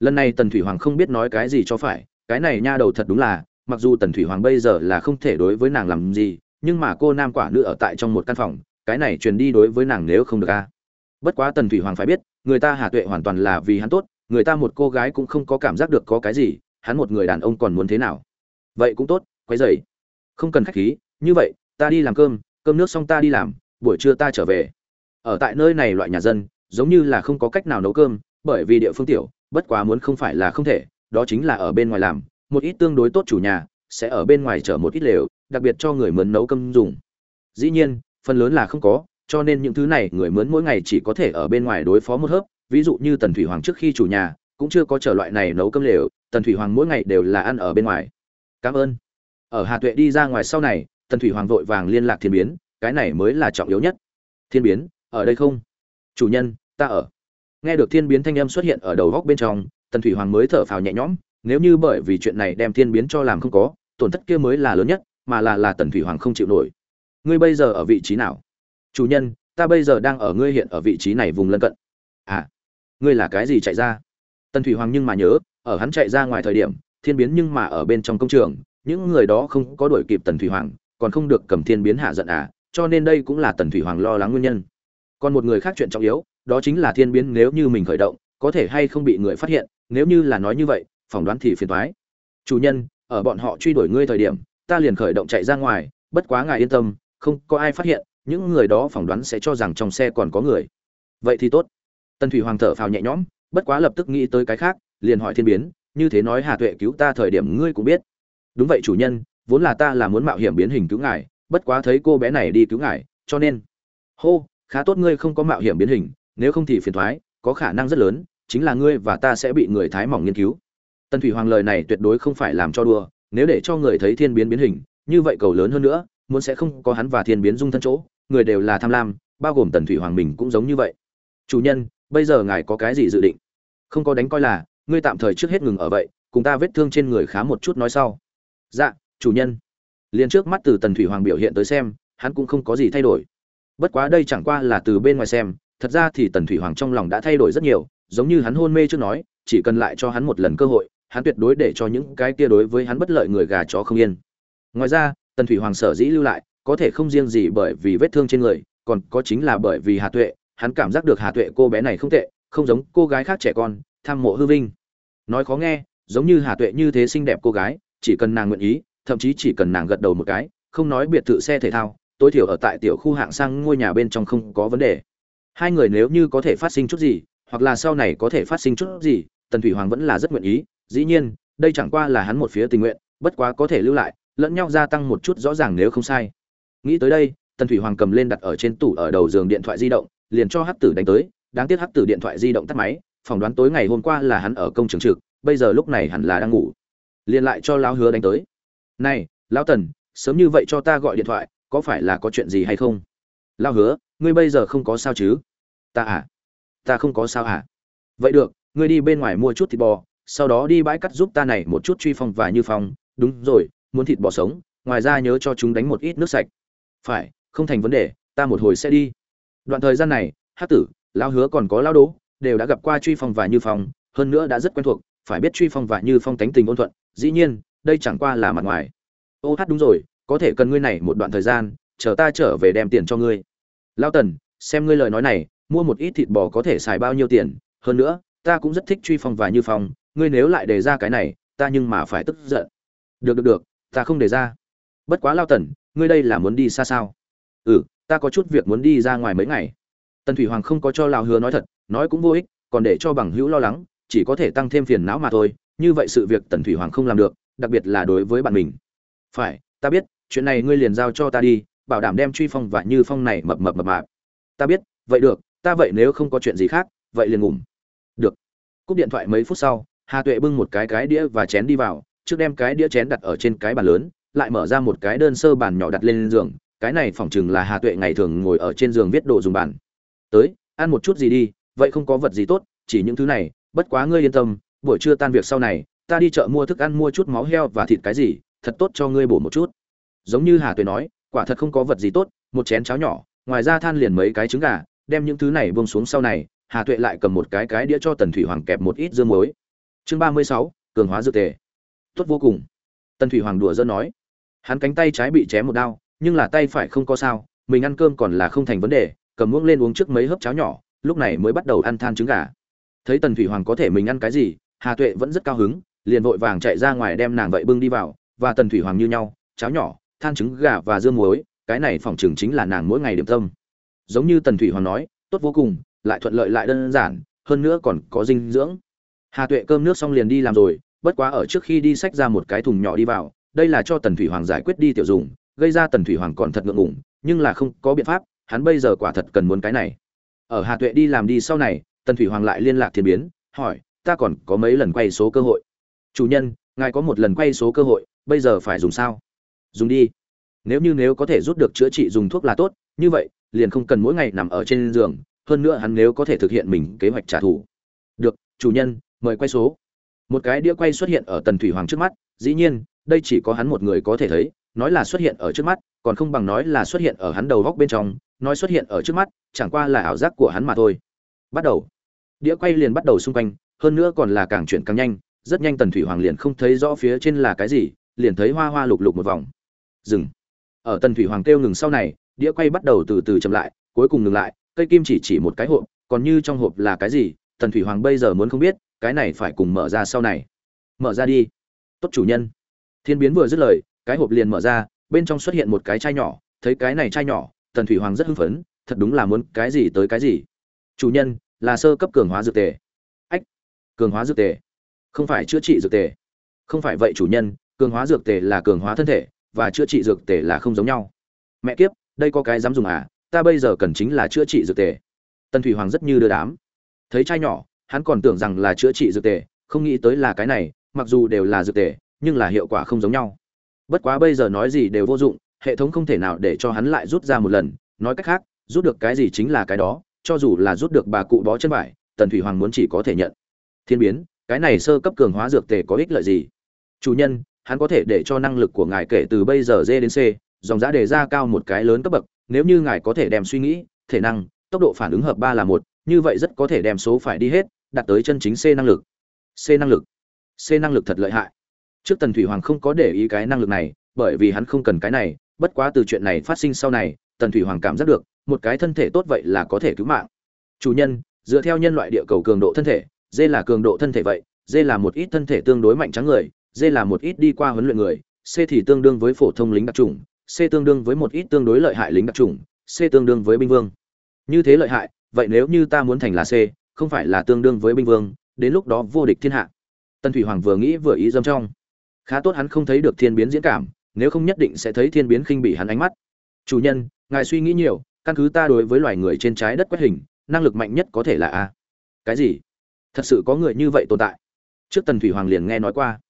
lần này tần thủy hoàng không biết nói cái gì cho phải, cái này nha đầu thật đúng là, mặc dù tần thủy hoàng bây giờ là không thể đối với nàng làm gì, nhưng mà cô nam quả nữ ở tại trong một căn phòng, cái này truyền đi đối với nàng nếu không được a. Bất quá tần thủy hoàng phải biết, người ta hà tuệ hoàn toàn là vì hắn tốt người ta một cô gái cũng không có cảm giác được có cái gì, hắn một người đàn ông còn muốn thế nào? Vậy cũng tốt quay dậy không cần khách khí, như vậy, ta đi làm cơm cơm nước xong ta đi làm, buổi trưa ta trở về. Ở tại nơi này loại nhà dân, giống như là không có cách nào nấu cơm, bởi vì địa phương tiểu, bất quá muốn không phải là không thể, đó chính là ở bên ngoài làm, một ít tương đối tốt chủ nhà, sẽ ở bên ngoài chở một ít lều, đặc biệt cho người mướn nấu cơm dùng. Dĩ nhiên, phần lớn là không có, cho nên những thứ này người mướn mỗi ngày chỉ có thể ở bên ngoài đối phó một hớp ví dụ như tần thủy hoàng trước khi chủ nhà, cũng chưa có trở loại này nấu cơm lều, tần thủy hoàng mỗi ngày đều là ăn ở bên ngoài. Cảm ơn. Ở hà tuệ đi ra ngoài sau này, tần thủy hoàng vội vàng liên lạc thiên biến, cái này mới là trọng yếu nhất. Thiên biến, ở đây không? Chủ nhân, ta ở. Nghe được thiên biến thanh âm xuất hiện ở đầu góc bên trong, tần thủy hoàng mới thở phào nhẹ nhõm, nếu như bởi vì chuyện này đem thiên biến cho làm không có, tổn thất kia mới là lớn nhất, mà là là tần thủy hoàng không chịu nổi. Ngươi bây giờ ở vị trí nào? Chủ nhân, ta bây giờ đang ở ngươi hiện ở vị trí này vùng lân cận. À ngươi là cái gì chạy ra? Tần thủy hoàng nhưng mà nhớ, ở hắn chạy ra ngoài thời điểm, thiên biến nhưng mà ở bên trong công trường, những người đó không có đuổi kịp tần thủy hoàng, còn không được cầm thiên biến hạ giận à cho nên đây cũng là tần thủy hoàng lo lắng nguyên nhân. Còn một người khác chuyện trọng yếu, đó chính là thiên biến nếu như mình khởi động, có thể hay không bị người phát hiện, nếu như là nói như vậy, phỏng đoán thì phiền thoái chủ nhân, ở bọn họ truy đuổi ngươi thời điểm, ta liền khởi động chạy ra ngoài, bất quá ngài yên tâm, không có ai phát hiện, những người đó phỏng đoán sẽ cho rằng trong xe còn có người. Vậy thì tốt tần thủy hoàng thở phào nhẹ nhõm, bất quá lập tức nghĩ tới cái khác, liền hỏi thiên biến, như thế nói hà tuệ cứu ta thời điểm ngươi cũng biết. Đúng vậy chủ nhân, vốn là ta là muốn mạo hiểm biến hình cứu ngài, bất quá thấy cô bé này đi cứu ngài, cho nên hô, khá tốt ngươi không có mạo hiểm biến hình, nếu không thì phiền thoái, có khả năng rất lớn, chính là ngươi và ta sẽ bị người thái mỏng nghiên cứu. Tần thủy hoàng lời này tuyệt đối không phải làm cho đùa, nếu để cho người thấy thiên biến biến hình, như vậy cầu lớn hơn nữa, muốn sẽ không có hắn và thiên biến dung thân chỗ, người đều là tham lam, bao gồm tần thủy hoàng mình cũng giống như vậy. Chủ nhân bây giờ ngài có cái gì dự định? Không có đánh coi là, ngươi tạm thời trước hết ngừng ở vậy, cùng ta vết thương trên người khá một chút nói sau. Dạ chủ nhân. Liền trước mắt từ tần thủy hoàng biểu hiện tới xem, hắn cũng không có gì thay đổi. Bất quá đây chẳng qua là từ bên ngoài xem, thật ra thì tần thủy hoàng trong lòng đã thay đổi rất nhiều, giống như hắn hôn mê trước nói, chỉ cần lại cho hắn một lần cơ hội, hắn tuyệt đối để cho những cái kia đối với hắn bất lợi người gà chó không yên. Ngoài ra, tần thủy hoàng sở dĩ lưu lại, có thể không riêng gì bởi vì vết thương trên người, còn có chính là bởi vì hà tuệ hắn cảm giác được hà tuệ cô bé này không tệ, không giống cô gái khác trẻ con, tham mộ hư vinh. Nói khó nghe, giống như hà tuệ như thế xinh đẹp cô gái, chỉ cần nàng nguyện ý, thậm chí chỉ cần nàng gật đầu một cái, không nói biệt thự xe thể thao, tối thiểu ở tại tiểu khu hạng sang ngôi nhà bên trong không có vấn đề. Hai người nếu như có thể phát sinh chút gì, hoặc là sau này có thể phát sinh chút gì, tần thủy hoàng vẫn là rất nguyện ý, dĩ nhiên, đây chẳng qua là hắn một phía tình nguyện, bất quá có thể lưu lại, lẫn nhau gia tăng một chút rõ ràng nếu không sai. Nghĩ tới đây, tần thủy hoàng cầm lên đặt ở trên tủ ở đầu giường điện thoại di động liền cho hắc tử đánh tới, đáng tiếc hắc tử điện thoại di động tắt máy, phỏng đoán tối ngày hôm qua là hắn ở công trường trực, bây giờ lúc này hẳn là đang ngủ. Liền lại cho lão hứa đánh tới. Này, lão tần, sớm như vậy cho ta gọi điện thoại, có phải là có chuyện gì hay không? Lão hứa, ngươi bây giờ không có sao chứ? Ta à ta không có sao à. Vậy được, ngươi đi bên ngoài mua chút thịt bò, sau đó đi bãi cắt giúp ta này một chút truy phong và như phong. Đúng rồi, muốn thịt bò sống, ngoài ra nhớ cho chúng đánh một ít nước sạch. Phải, không thành vấn đề, ta một hồi sẽ đi đoạn thời gian này hát tử lao hứa còn có lao đố đều đã gặp qua truy phong và như phong, hơn nữa đã rất quen thuộc, phải biết truy phong và như phong tánh tình ôn thuận, dĩ nhiên, đây chẳng qua là mặt ngoài. Ô hát, đúng rồi, có thể cần ngươi này một đoạn thời gian, chờ ta trở về đem tiền cho ngươi. Lao tần, xem ngươi lời nói này, mua một ít thịt bò có thể xài bao nhiêu tiền, hơn nữa, ta cũng rất thích truy phong và như phong, ngươi nếu lại đề ra cái này, ta nhưng mà phải tức giận. Được được được, ta không đề ra. Bất quá lao tần, ngươi đây là muốn đi xa sao? Ừ ta có chút việc muốn đi ra ngoài mấy ngày. Tần thủy hoàng không có cho lão hứa nói thật, nói cũng vô ích, còn để cho bằng hữu lo lắng, chỉ có thể tăng thêm phiền não mà thôi, như vậy sự việc tần thủy hoàng không làm được, đặc biệt là đối với bạn mình. Phải, ta biết, chuyện này ngươi liền giao cho ta đi, bảo đảm đem truy phong và như phong này mập mập mập mạp. Ta biết, vậy được, ta vậy nếu không có chuyện gì khác, vậy liền ngủm được. Cúp điện thoại mấy phút sau, hà tuệ bưng một cái cái đĩa và chén đi vào, trước đem cái đĩa chén đặt ở trên cái bàn lớn, lại mở ra một cái đơn sơ bàn nhỏ đặt lên giường cái này phỏng chừng là hà tuệ ngày thường ngồi ở trên giường viết đồ dùng bàn tới, ăn một chút gì đi, vậy không có vật gì tốt, chỉ những thứ này, bất quá ngươi yên tâm, buổi trưa tan việc sau này, ta đi chợ mua thức ăn mua chút máu heo và thịt cái gì, thật tốt cho ngươi bổ một chút. Giống như hà tuệ nói, quả thật không có vật gì tốt, một chén cháo nhỏ, ngoài ra than liền mấy cái trứng gà, đem những thứ này buông xuống sau này, hà tuệ lại cầm một cái cái đĩa cho tần thủy hoàng kẹp một ít dương muối. Chương ba mươi sáu, cường hóa dược tề. Tốt vô cùng. Tần thủy hoàng đùa dân nói. Hắn cánh tay trái bị chém một đao nhưng là tay phải không có sao, mình ăn cơm còn là không thành vấn đề, cầm muỗng lên uống trước mấy hớp cháo nhỏ, lúc này mới bắt đầu ăn than trứng gà. Thấy tần thủy hoàng có thể mình ăn cái gì, hà tuệ vẫn rất cao hứng, liền vội vàng chạy ra ngoài đem nàng vậy bưng đi vào, và tần thủy hoàng như nhau, cháo nhỏ, than trứng gà và dưa muối, cái này phòng trường chính là nàng mỗi ngày điểm tâm. Giống như tần thủy hoàng nói, tốt vô cùng, lại thuận lợi lại đơn giản, hơn nữa còn có dinh dưỡng. Hà tuệ cơm nước xong liền đi làm rồi, bất quá ở trước khi đi xách ra một cái thùng nhỏ đi vào, đây là cho tần thủy hoàng giải quyết đi tiểu dùng gây ra tần thủy hoàng còn thật ngượng ngủng nhưng là không có biện pháp, hắn bây giờ quả thật cần muốn cái này. Ở hà tuệ đi làm đi sau này, tần thủy hoàng lại liên lạc thiên biến, hỏi, ta còn có mấy lần quay số cơ hội? Chủ nhân, ngài có một lần quay số cơ hội, bây giờ phải dùng sao? Dùng đi. Nếu như nếu có thể rút được chữa trị dùng thuốc là tốt, như vậy, liền không cần mỗi ngày nằm ở trên giường, hơn nữa hắn nếu có thể thực hiện mình kế hoạch trả thù. Được, chủ nhân, mời quay số. Một cái đĩa quay xuất hiện ở tần thủy hoàng trước mắt, dĩ nhiên, đây chỉ có hắn một người có thể thấy nói là xuất hiện ở trước mắt, còn không bằng nói là xuất hiện ở hắn đầu góc bên trong, nói xuất hiện ở trước mắt, chẳng qua là ảo giác của hắn mà thôi. Bắt đầu. Đĩa quay liền bắt đầu xung quanh, hơn nữa còn là càng chuyển càng nhanh, rất nhanh tần thủy hoàng liền không thấy rõ phía trên là cái gì, liền thấy hoa hoa lục lục một vòng. Dừng. Ở tần thủy hoàng kêu ngừng sau này, đĩa quay bắt đầu từ từ chậm lại, cuối cùng ngừng lại, cây kim chỉ chỉ một cái hộp, còn như trong hộp là cái gì, tần thủy hoàng bây giờ muốn không biết, cái này phải cùng mở ra sau này. Mở ra đi. Tốt chủ nhân. Thiên biến vừa dứt lời cái hộp liền mở ra, bên trong xuất hiện một cái chai nhỏ, thấy cái này chai nhỏ, tần thủy hoàng rất hưng phấn, thật đúng là muốn cái gì tới cái gì. Chủ nhân, là sơ cấp cường hóa dược tề. Ách, cường hóa dược tề. Không phải chữa trị dược tề. Không phải vậy chủ nhân, cường hóa dược tề là cường hóa thân thể, và chữa trị dược tề là không giống nhau. Mẹ kiếp, đây có cái dám dùng à? Ta bây giờ cần chính là chữa trị dược tề. Tần thủy hoàng rất như đưa đám. Thấy chai nhỏ, hắn còn tưởng rằng là chữa trị dược tề, không nghĩ tới là cái này, mặc dù đều là dược tề, nhưng là hiệu quả không giống nhau bất quá bây giờ nói gì đều vô dụng, hệ thống không thể nào để cho hắn lại rút ra một lần. Nói cách khác, rút được cái gì chính là cái đó, cho dù là rút được bà cụ bó chân vải, tần thủy hoàng muốn chỉ có thể nhận. Thiên biến, cái này sơ cấp cường hóa dược tề có ích lợi gì? Chủ nhân, hắn có thể để cho năng lực của ngài kể từ bây giờ d đến c dòng giá đề ra cao một cái lớn cấp bậc, nếu như ngài có thể đem suy nghĩ, thể năng, tốc độ phản ứng hợp ba là một, như vậy rất có thể đem số phải đi hết, đạt tới chân chính c năng lực. C năng lực. C năng lực thật lợi hại trước tần thủy hoàng không có để ý cái năng lực này, bởi vì hắn không cần cái này, bất quá từ chuyện này phát sinh sau này, tần thủy hoàng cảm giác được, một cái thân thể tốt vậy là có thể cứu mạng. Chủ nhân, dựa theo nhân loại địa cầu cường độ thân thể, dê là cường độ thân thể vậy, dê là một ít thân thể tương đối mạnh trắng người, dê là một ít đi qua huấn luyện người, c thì tương đương với phổ thông lính đặc trùng c tương đương với một ít tương đối lợi hại lính đặc trùng c tương đương với binh vương. Như thế lợi hại, vậy nếu như ta muốn thành là c, không phải là tương đương với binh vương, đến lúc đó vô địch thiên hạ. Tần thủy hoàng vừa nghĩ vừa ý dâm trong khá tốt hắn không thấy được thiên biến diễn cảm, nếu không nhất định sẽ thấy thiên biến khinh bỉ hắn ánh mắt. Chủ nhân, ngài suy nghĩ nhiều, căn cứ ta đối với loài người trên trái đất quét hình, năng lực mạnh nhất có thể là a. Cái gì? Thật sự có người như vậy tồn tại? Trước tần thủy hoàng liền nghe nói qua.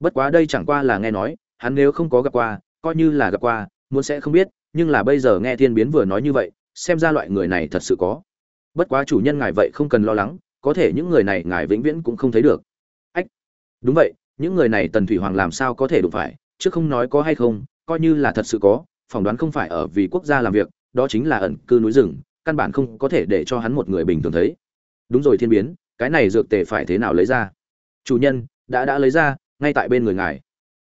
Bất quá đây chẳng qua là nghe nói, hắn nếu không có gặp qua, coi như là gặp qua, muốn sẽ không biết, nhưng là bây giờ nghe thiên biến vừa nói như vậy, xem ra loại người này thật sự có. Bất quá chủ nhân ngài vậy không cần lo lắng, có thể những người này ngài vĩnh viễn cũng không thấy được. Ách, đúng vậy những người này tần thủy hoàng làm sao có thể đụng phải, chứ không nói có hay không, coi như là thật sự có, phỏng đoán không phải ở vì quốc gia làm việc, đó chính là ẩn cư núi rừng, căn bản không có thể để cho hắn một người bình thường thấy. Đúng rồi thiên biến, cái này dược tề phải thế nào lấy ra? Chủ nhân, đã đã lấy ra, ngay tại bên người ngài.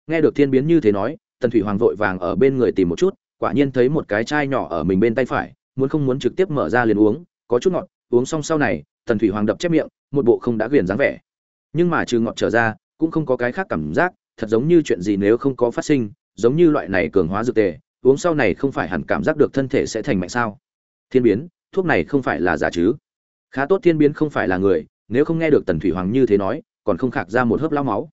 Nghe được thiên biến như thế nói, tần thủy hoàng vội vàng ở bên người tìm một chút, quả nhiên thấy một cái chai nhỏ ở mình bên tay phải, muốn không muốn trực tiếp mở ra liền uống, có chút ngọt, uống xong sau này, tần thủy hoàng đập chép miệng, một bộ không đã quyền dáng vẻ. Nhưng mà trừ ngọt trở ra cũng không có cái khác cảm giác, thật giống như chuyện gì nếu không có phát sinh, giống như loại này cường hóa dược tề, uống sau này không phải hẳn cảm giác được thân thể sẽ thành mạnh sao? Thiên biến, thuốc này không phải là giả chứ? Khá tốt thiên biến không phải là người, nếu không nghe được tần thủy hoàng như thế nói, còn không khạc ra một hớp lao máu.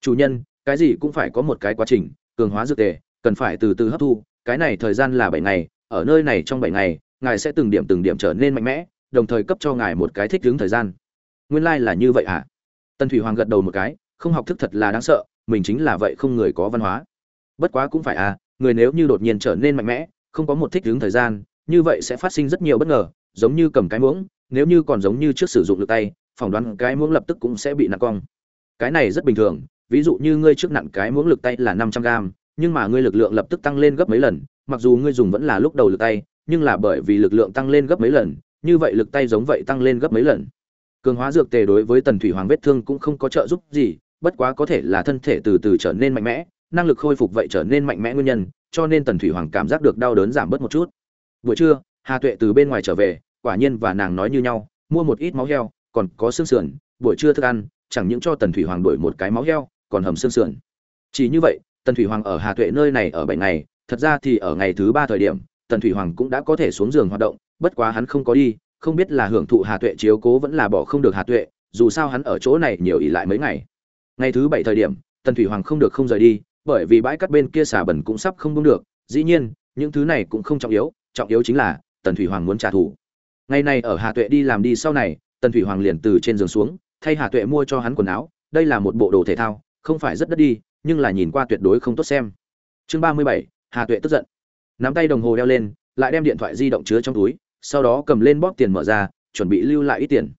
Chủ nhân, cái gì cũng phải có một cái quá trình, cường hóa dược tề, cần phải từ từ hấp thu, cái này thời gian là bảy ngày, ở nơi này trong bảy ngày, ngài sẽ từng điểm từng điểm trở nên mạnh mẽ, đồng thời cấp cho ngài một cái thích ứng thời gian. Nguyên lai là như vậy à tần thủy hoàng gật đầu một cái không học thức thật là đáng sợ, mình chính là vậy không người có văn hóa. Bất quá cũng phải à người nếu như đột nhiên trở nên mạnh mẽ, không có một thích ứng thời gian, như vậy sẽ phát sinh rất nhiều bất ngờ, giống như cầm cái muỗng, nếu như còn giống như trước sử dụng lực tay, phỏng đoán cái muỗng lập tức cũng sẽ bị nặng cong. Cái này rất bình thường, ví dụ như ngươi trước nặng cái muỗng lực tay là năm trăm gram, nhưng mà ngươi lực lượng lập tức tăng lên gấp mấy lần, mặc dù ngươi dùng vẫn là lúc đầu lực tay, nhưng là bởi vì lực lượng tăng lên gấp mấy lần, như vậy lực tay giống vậy tăng lên gấp mấy lần. Cường hóa dược tề đối với tần thủy hoàng vết thương cũng không có trợ giúp gì bất quá có thể là thân thể từ từ trở nên mạnh mẽ, năng lực khôi phục vậy trở nên mạnh mẽ nguyên nhân, cho nên tần thủy hoàng cảm giác được đau đớn giảm bớt một chút. Buổi trưa, hà tuệ từ bên ngoài trở về, quả nhiên và nàng nói như nhau, mua một ít máu heo, còn có xương sườn, buổi trưa thức ăn, chẳng những cho tần thủy hoàng đổi một cái máu heo, còn hầm xương sườn. Chỉ như vậy, tần thủy hoàng ở hà tuệ nơi này ở bảy ngày, thật ra thì ở ngày thứ ba thời điểm, tần thủy hoàng cũng đã có thể xuống giường hoạt động, bất quá hắn không có đi, không biết là hưởng thụ hà tuệ chiếu cố vẫn là bỏ không được hà tuệ, dù sao hắn ở chỗ này nhiều ỉ lại mấy ngày ngày thứ bảy thời điểm, tần thủy hoàng không được không rời đi, bởi vì bãi cắt bên kia xà bẩn cũng sắp không buông được. Dĩ nhiên, những thứ này cũng không trọng yếu trọng yếu chính là tần thủy hoàng muốn trả thù. Ngày này ở hà tuệ đi làm đi sau này, tần thủy hoàng liền từ trên giường xuống, thay hà tuệ mua cho hắn quần áo. Đây là một bộ đồ thể thao, không phải rất đất đi, nhưng là nhìn qua tuyệt đối không tốt xem. Chương ba mươi bảy, hà tuệ tức giận. Nắm tay đồng hồ đeo lên, lại đem điện thoại di động chứa trong túi, sau đó cầm lên bóp tiền mở ra, chuẩn bị lưu lại ít tiền.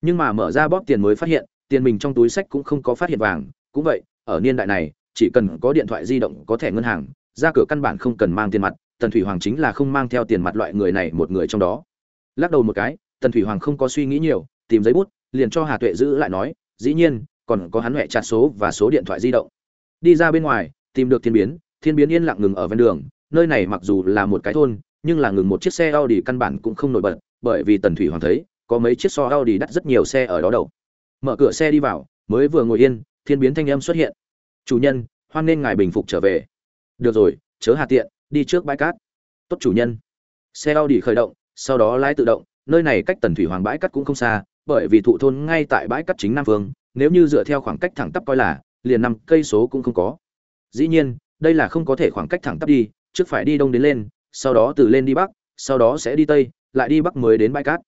Nhưng mà mở ra bóp tiền mới phát hiện tiền mình trong túi sách cũng không có phát hiện vàng. Cũng vậy, ở niên đại này, chỉ cần có điện thoại di động có thẻ ngân hàng, ra cửa căn bản không cần mang tiền mặt. Tần thủy hoàng chính là không mang theo tiền mặt loại người này một người trong đó. Lắc đầu một cái, tần thủy hoàng không có suy nghĩ nhiều, tìm giấy bút, liền cho hà tuệ giữ lại nói, dĩ nhiên, còn có hắn huệ chặt số và số điện thoại di động. Đi ra bên ngoài, tìm được thiên biến thiên biến yên lặng ngừng ở ven đường. Nơi này mặc dù là một cái thôn, nhưng là ngừng một chiếc xe Audi căn bản cũng không nổi bật, bởi vì tần thủy hoàng thấy, có mấy chiếc so Audi đắt rất nhiều xe ở đó đầu mở cửa xe đi vào, mới vừa ngồi yên, thiên biến thanh âm xuất hiện. Chủ nhân, hoan nên ngài bình phục trở về. Được rồi, chớ hà tiện, đi trước bãi cát. Tốt, chủ nhân. Xe Audi khởi động, sau đó lái tự động, nơi này cách tần thủy hoàng bãi cát cũng không xa, bởi vì thụ thôn ngay tại bãi cát chính nam phương, nếu như dựa theo khoảng cách thẳng tắp coi là, liền năm cây số cũng không có. Dĩ nhiên, đây là không có thể khoảng cách thẳng tắp đi, trước phải đi đông đến lên, sau đó từ lên đi bắc, sau đó sẽ đi tây, lại đi bắc mới đến bãi cát.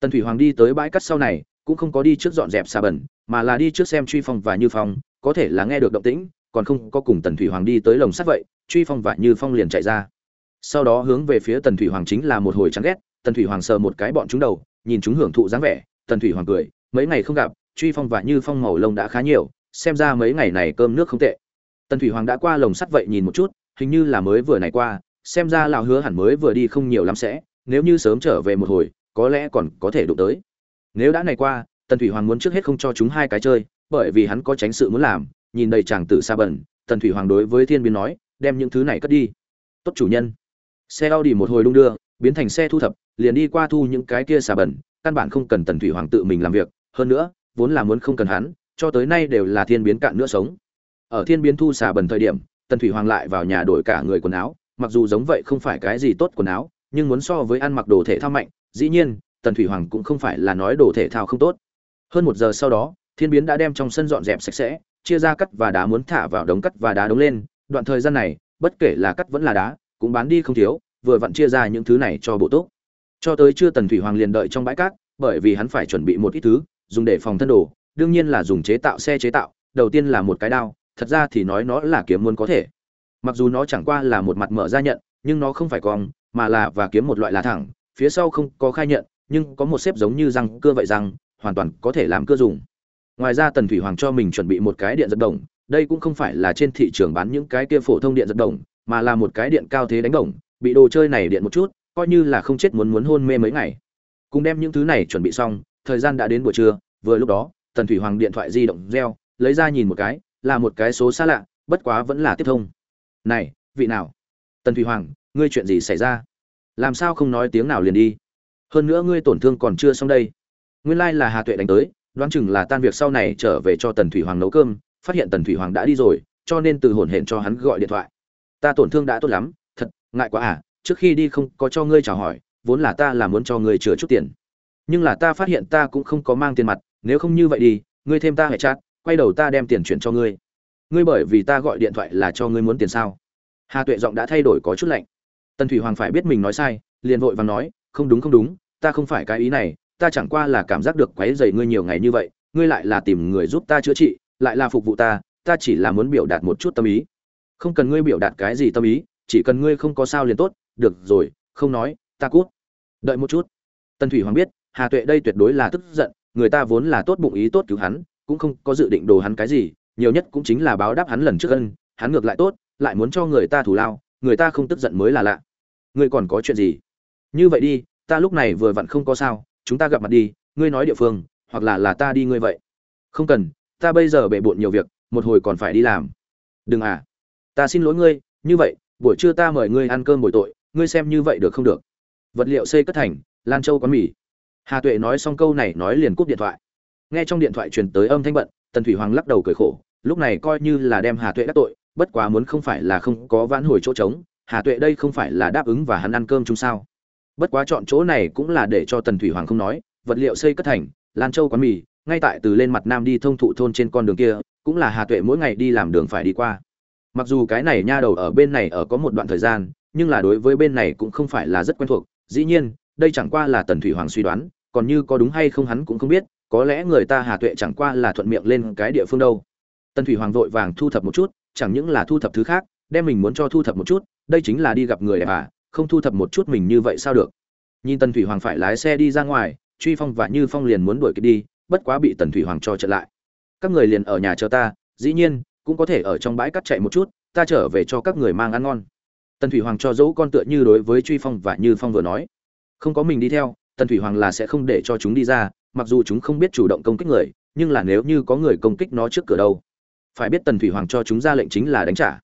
Tần thủy hoàng đi tới bãi cát sau này cũng không có đi trước dọn dẹp xà bẩn, mà là đi trước xem truy phong và như phong, có thể là nghe được động tĩnh, còn không có cùng tần thủy hoàng đi tới lồng sắt vậy, truy phong và như phong liền chạy ra. Sau đó hướng về phía tần thủy hoàng chính là một hồi chán ghét, tần thủy hoàng sờ một cái bọn chúng đầu, nhìn chúng hưởng thụ dáng vẻ, tần thủy hoàng cười, mấy ngày không gặp, truy phong và như phong màu lông đã khá nhiều, xem ra mấy ngày này cơm nước không tệ. Tần thủy hoàng đã qua lồng sắt vậy nhìn một chút, hình như là mới vừa này qua, xem ra lão hứa hẳn mới vừa đi không nhiều lắm sẽ, nếu như sớm trở về một hồi, có lẽ còn có thể đụng tới nếu đã này qua, tần thủy hoàng muốn trước hết không cho chúng hai cái chơi, bởi vì hắn có tránh sự muốn làm, nhìn đầy chàng tử xa bẩn, tần thủy hoàng đối với thiên biến nói, đem những thứ này cất đi. Tốt chủ nhân. Xe a u một hồi đung đưa, biến thành xe thu thập, liền đi qua thu những cái kia xà bẩn, căn bản không cần tần thủy hoàng tự mình làm việc, hơn nữa, vốn là muốn không cần hắn, cho tới nay đều là thiên biến cạn nữa sống. Ở thiên biến thu xà bẩn thời điểm, tần thủy hoàng lại vào nhà đổi cả người quần áo, mặc dù giống vậy không phải cái gì tốt quần áo, nhưng muốn so với ăn mặc đồ thể thao mạnh, dĩ nhiên tần thủy hoàng cũng không phải là nói đồ thể thao không tốt. Hơn một giờ sau đó, thiên biến đã đem trong sân dọn dẹp sạch sẽ, chia ra cắt và đá muốn thả vào đống cắt và đá đống lên. Đoạn thời gian này, bất kể là cắt vẫn là đá, cũng bán đi không thiếu, vừa vặn chia ra những thứ này cho bộ tốt cho tới chưa tần thủy hoàng liền đợi trong bãi cát, bởi vì hắn phải chuẩn bị một ít thứ, dùng để phòng thân đồ, đương nhiên là dùng chế tạo xe chế tạo, đầu tiên là một cái đao, thật ra thì nói nó là kiếm muốn có thể. Mặc dù nó chẳng qua là một mặt mở ra nhận, nhưng nó không phải cong, mà là và kiếm một loại là thẳng, phía sau không có khai nhận nhưng có một xếp giống như răng cưa vậy răng, hoàn toàn có thể làm cưa dùng. Ngoài ra tần thủy hoàng cho mình chuẩn bị một cái điện giật đồng, đây cũng không phải là trên thị trường bán những cái kia phổ thông điện giật đồng, mà là một cái điện cao thế đánh đồng, bị đồ chơi này điện một chút, coi như là không chết muốn muốn hôn mê mấy ngày. Cùng đem những thứ này chuẩn bị xong, thời gian đã đến buổi trưa, vừa lúc đó, tần thủy hoàng điện thoại di động reo, lấy ra nhìn một cái, là một cái số xa lạ, bất quá vẫn là tiếp thông. Này, vị nào? Tần thủy hoàng, ngươi chuyện gì xảy ra? Làm sao không nói tiếng nào liền đi? Hơn nữa ngươi tổn thương còn chưa xong đây. Nguyên lai là hà tuệ đánh tới, đoán chừng là tan việc sau này trở về cho tần thủy hoàng nấu cơm, phát hiện tần thủy hoàng đã đi rồi, cho nên từ hổn hển cho hắn gọi điện thoại. Ta tổn thương đã tốt lắm, thật, ngại quá à trước khi đi không có cho ngươi chào hỏi, vốn là ta là muốn cho ngươi chừa chút tiền. Nhưng là ta phát hiện ta cũng không có mang tiền mặt, nếu không như vậy đi, ngươi thêm ta hệ chát quay đầu ta đem tiền chuyển cho ngươi. Ngươi bởi vì ta gọi điện thoại là cho ngươi muốn tiền sao? Hà tuệ giọng đã thay đổi có chút lạnh. Tần thủy hoàng phải biết mình nói sai, liền vội và nói, không đúng không đúng ta không phải cái ý này, ta chẳng qua là cảm giác được quấy rầy ngươi nhiều ngày như vậy, ngươi lại là tìm người giúp ta chữa trị, lại là phục vụ ta ta chỉ là muốn biểu đạt một chút tâm ý. Không cần ngươi biểu đạt cái gì tâm ý, chỉ cần ngươi không có sao liền tốt, được rồi, không nói, ta cút. Đợi một chút. Tần thủy hoàng biết, hà tuệ đây tuyệt đối là tức giận, người ta vốn là tốt bụng ý tốt cứu hắn, cũng không có dự định đồ hắn cái gì, nhiều nhất cũng chính là báo đáp hắn lần trước ân, hắn ngược lại tốt, lại muốn cho người ta thủ lao, người ta không tức giận mới là lạ. Ngươi còn có chuyện gì? Như vậy đi ta lúc này vừa vặn không có sao, chúng ta gặp mặt đi, ngươi nói địa phương, hoặc là là ta đi ngươi vậy. Không cần, ta bây giờ bệ bộn nhiều việc, một hồi còn phải đi làm. Đừng à ta xin lỗi ngươi, như vậy, buổi trưa ta mời ngươi ăn cơm buổi tội, ngươi xem như vậy được không được? Vật liệu xây cất thành, lan châu quán mì. Hà tuệ nói xong câu này nói liền cúp điện thoại. Nghe trong điện thoại truyền tới âm thanh bận, tần thủy hoàng lắc đầu cười khổ, lúc này coi như là đem hà tuệ đắc tội, bất quá muốn không phải là không có vãn hồi chỗ trống, hà tuệ đây không phải là đáp ứng và hắn ăn cơm chung sao? Bất quá chọn chỗ này cũng là để cho tần thủy hoàng không nói, vật liệu xây cất thành, lan châu quán mì, ngay tại từ lên mặt nam đi thông thụ thôn trên con đường kia, cũng là hà tuệ mỗi ngày đi làm đường phải đi qua. Mặc dù cái này nha đầu ở bên này ở có một đoạn thời gian, nhưng là đối với bên này cũng không phải là rất quen thuộc, dĩ nhiên, đây chẳng qua là tần thủy hoàng suy đoán, còn như có đúng hay không hắn cũng không biết, có lẽ người ta hà tuệ chẳng qua là thuận miệng lên cái địa phương đâu. Tần thủy hoàng vội vàng thu thập một chút, chẳng những là thu thập thứ khác, đem mình muốn cho thu thập một chút, đây chính là đi gặp người đẹp à không thu thập một chút mình như vậy sao được? Nhìn tần thủy hoàng phải lái xe đi ra ngoài, truy phong và như phong liền muốn đuổi kịp đi, bất quá bị tần thủy hoàng cho chặn lại. Các người liền ở nhà chờ ta, dĩ nhiên, cũng có thể ở trong bãi cắt chạy một chút, ta trở về cho các người mang ăn ngon. Tần thủy hoàng cho dỗ con tựa như đối với truy phong và như phong vừa nói. Không có mình đi theo, tần thủy hoàng là sẽ không để cho chúng đi ra, mặc dù chúng không biết chủ động công kích người, nhưng là nếu như có người công kích nó trước cửa đâu. Phải biết tần thủy hoàng cho chúng ra lệnh chính là đánh trả.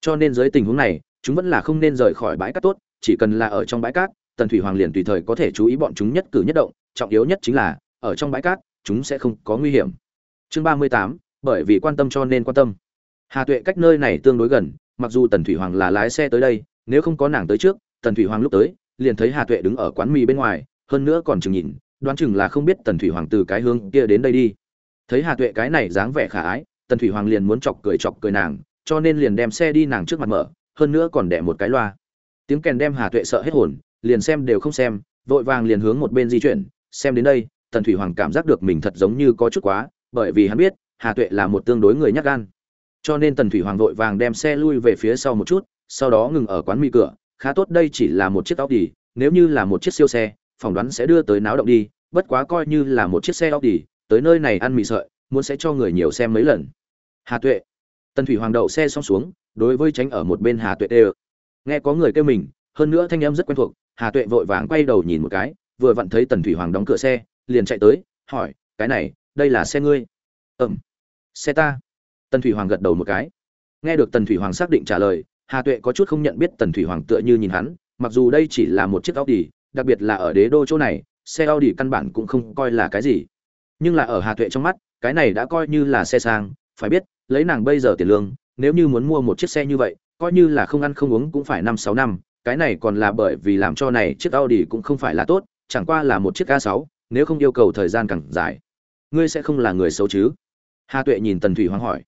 Cho nên dưới tình huống này, chúng vẫn là không nên rời khỏi bãi cát tốt chỉ cần là ở trong bãi cát, tần thủy hoàng liền tùy thời có thể chú ý bọn chúng nhất cử nhất động, trọng yếu nhất chính là, ở trong bãi cát, chúng sẽ không có nguy hiểm. Chương ba mươi tám, bởi vì quan tâm cho nên quan tâm. Hà tuệ cách nơi này tương đối gần, mặc dù tần thủy hoàng là lái xe tới đây, nếu không có nàng tới trước, tần thủy hoàng lúc tới, liền thấy hà tuệ đứng ở quán mì bên ngoài, hơn nữa còn chừng nhìn, đoán chừng là không biết tần thủy hoàng từ cái hướng kia đến đây đi. Thấy hà tuệ cái này dáng vẻ khả ái, tần thủy hoàng liền muốn chọc cười chọc cười nàng, cho nên liền đem xe đi nàng trước mặt mở, hơn nữa còn đẻ một cái loa tiếng kèn đem hà tuệ sợ hết hồn, liền xem đều không xem, vội vàng liền hướng một bên di chuyển, xem đến đây, tần thủy hoàng cảm giác được mình thật giống như có chút quá, bởi vì hắn biết, hà tuệ là một tương đối người nhát gan. Cho nên tần thủy hoàng vội vàng đem xe lui về phía sau một chút, sau đó ngừng ở quán mì cửa, khá tốt đây chỉ là một chiếc tóc đi nếu như là một chiếc siêu xe, phỏng đoán sẽ đưa tới náo động đi, bất quá coi như là một chiếc xe tóc đi tới nơi này ăn mì sợi, muốn sẽ cho người nhiều xem mấy lần. Hà tuệ. Tần thủy hoàng đậu xe xong xuống, đối với tránh ở một bên hà tuệ đều nghe có người kêu mình, hơn nữa thanh em rất quen thuộc, hà tuệ vội vàng quay đầu nhìn một cái, vừa vặn thấy tần thủy hoàng đóng cửa xe, liền chạy tới, hỏi, cái này, đây là xe ngươi? Ừm, xe ta. Tần thủy hoàng gật đầu một cái. Nghe được tần thủy hoàng xác định trả lời, hà tuệ có chút không nhận biết tần thủy hoàng tựa như nhìn hắn, mặc dù đây chỉ là một chiếc audi, đặc biệt là ở đế đô chỗ này, xe audi căn bản cũng không coi là cái gì. Nhưng là ở hà tuệ trong mắt, cái này đã coi như là xe sang, phải biết, lấy nàng bây giờ tiền lương, nếu như muốn mua một chiếc xe như vậy coi như là không ăn không uống cũng phải năm sáu năm, cái này còn là bởi vì làm cho này chiếc audi cũng không phải là tốt, chẳng qua là một chiếc a 6 nếu không yêu cầu thời gian càng dài. Ngươi sẽ không là người xấu chứ? Hà tuệ nhìn tần thủy hoàng hỏi.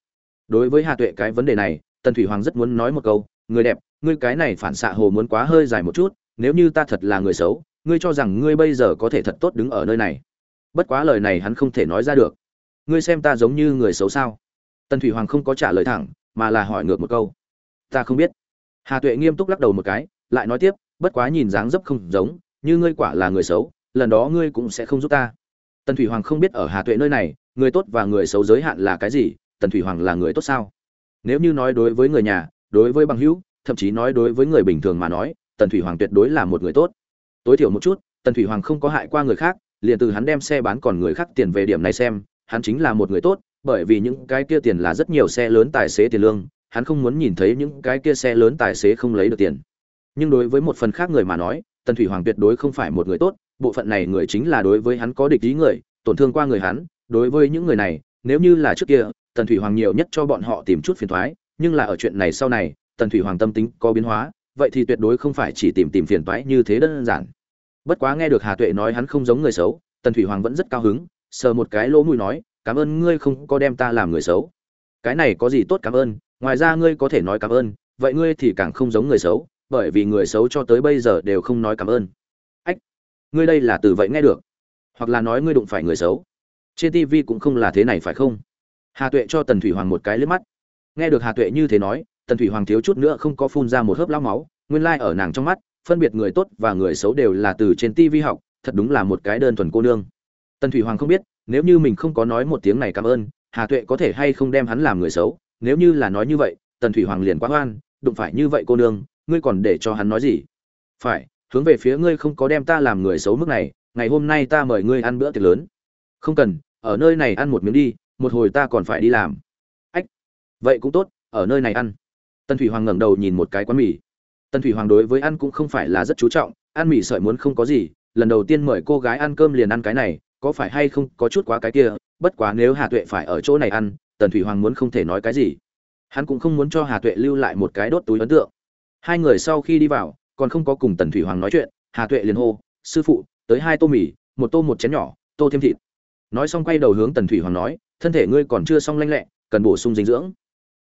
Đối với hà tuệ cái vấn đề này, tần thủy hoàng rất muốn nói một câu người đẹp, ngươi cái này phản xạ hồ muốn quá hơi dài một chút, nếu như ta thật là người xấu, ngươi cho rằng ngươi bây giờ có thể thật tốt đứng ở nơi này. Bất quá lời này hắn không thể nói ra được. Ngươi xem ta giống như người xấu sao? Tần thủy hoàng không có trả lời thẳng, mà là hỏi ngược một câu ta không biết. Hà tuệ nghiêm túc lắc đầu một cái, lại nói tiếp, bất quá nhìn dáng dấp không giống, như ngươi quả là người xấu, lần đó ngươi cũng sẽ không giúp ta. Tần thủy hoàng không biết ở hà tuệ nơi này, người tốt và người xấu giới hạn là cái gì, tần thủy hoàng là người tốt sao? Nếu như nói đối với người nhà, đối với bằng hữu, thậm chí nói đối với người bình thường mà nói, tần thủy hoàng tuyệt đối là một người tốt. Tối thiểu một chút, tần thủy hoàng không có hại qua người khác, liền từ hắn đem xe bán còn người khác tiền về điểm này xem, hắn chính là một người tốt, bởi vì những cái kia tiền là rất nhiều xe lớn tài xế tiền lương hắn không muốn nhìn thấy những cái kia xe lớn tài xế không lấy được tiền. Nhưng đối với một phần khác người mà nói, tần thủy hoàng tuyệt đối không phải một người tốt, bộ phận này người chính là đối với hắn có địch ý người, tổn thương qua người hắn, đối với những người này, nếu như là trước kia, tần thủy hoàng nhiều nhất cho bọn họ tìm chút phiền toái nhưng là ở chuyện này sau này, tần thủy hoàng tâm tính có biến hóa, vậy thì tuyệt đối không phải chỉ tìm tìm phiền toái như thế đơn giản. Bất quá nghe được hà tuệ nói hắn không giống người xấu, tần thủy hoàng vẫn rất cao hứng, sờ một cái lỗ mũi nói, cảm ơn ngươi không có đem ta làm người xấu. Cái này có gì tốt cảm ơn ngoài ra ngươi có thể nói cảm ơn, vậy ngươi thì càng không giống người xấu, bởi vì người xấu cho tới bây giờ đều không nói cảm ơn. Ách, ngươi đây là từ vậy nghe được. Hoặc là nói ngươi đụng phải người xấu. Trên tv cũng không là thế này phải không? Hà tuệ cho tần thủy hoàng một cái liếc mắt. Nghe được hà tuệ như thế nói, tần thủy hoàng thiếu chút nữa không có phun ra một hớp lao máu, nguyên lai、like、ở nàng trong mắt, phân biệt người tốt và người xấu đều là từ trên tv học, thật đúng là một cái đơn thuần cô nương. Tần thủy hoàng không biết, nếu như mình không có nói một tiếng này cảm ơn, hà tuệ có thể hay không đem hắn làm người xấu? Nếu như là nói như vậy, tần thủy hoàng liền quá hoan đụng phải như vậy cô nương, ngươi còn để cho hắn nói gì? Phải, hướng về phía ngươi không có đem ta làm người xấu mức này, ngày hôm nay ta mời ngươi ăn bữa tiệc lớn. Không cần, ở nơi này ăn một miếng đi, một hồi ta còn phải đi làm. Ách, vậy cũng tốt, ở nơi này ăn. Tần thủy hoàng ngẩng đầu nhìn một cái quán mì. Tần thủy hoàng đối với ăn cũng không phải là rất chú trọng, ăn mì sợi muốn không có gì, lần đầu tiên mời cô gái ăn cơm liền ăn cái này, có phải hay không có chút quá cái kia, bất quá nếu hà tuệ phải ở chỗ này ăn tần thủy hoàng muốn không thể nói cái gì. Hắn cũng không muốn cho hà tuệ lưu lại một cái đốt túi ấn tượng. Hai người sau khi đi vào, còn không có cùng tần thủy hoàng nói chuyện, hà tuệ liền hô, sư phụ, tới hai tô mì, một tô một chén nhỏ, tô thêm thịt. Nói xong quay đầu hướng tần thủy hoàng nói, thân thể ngươi còn chưa xong lanh lẹ, cần bổ sung dinh dưỡng.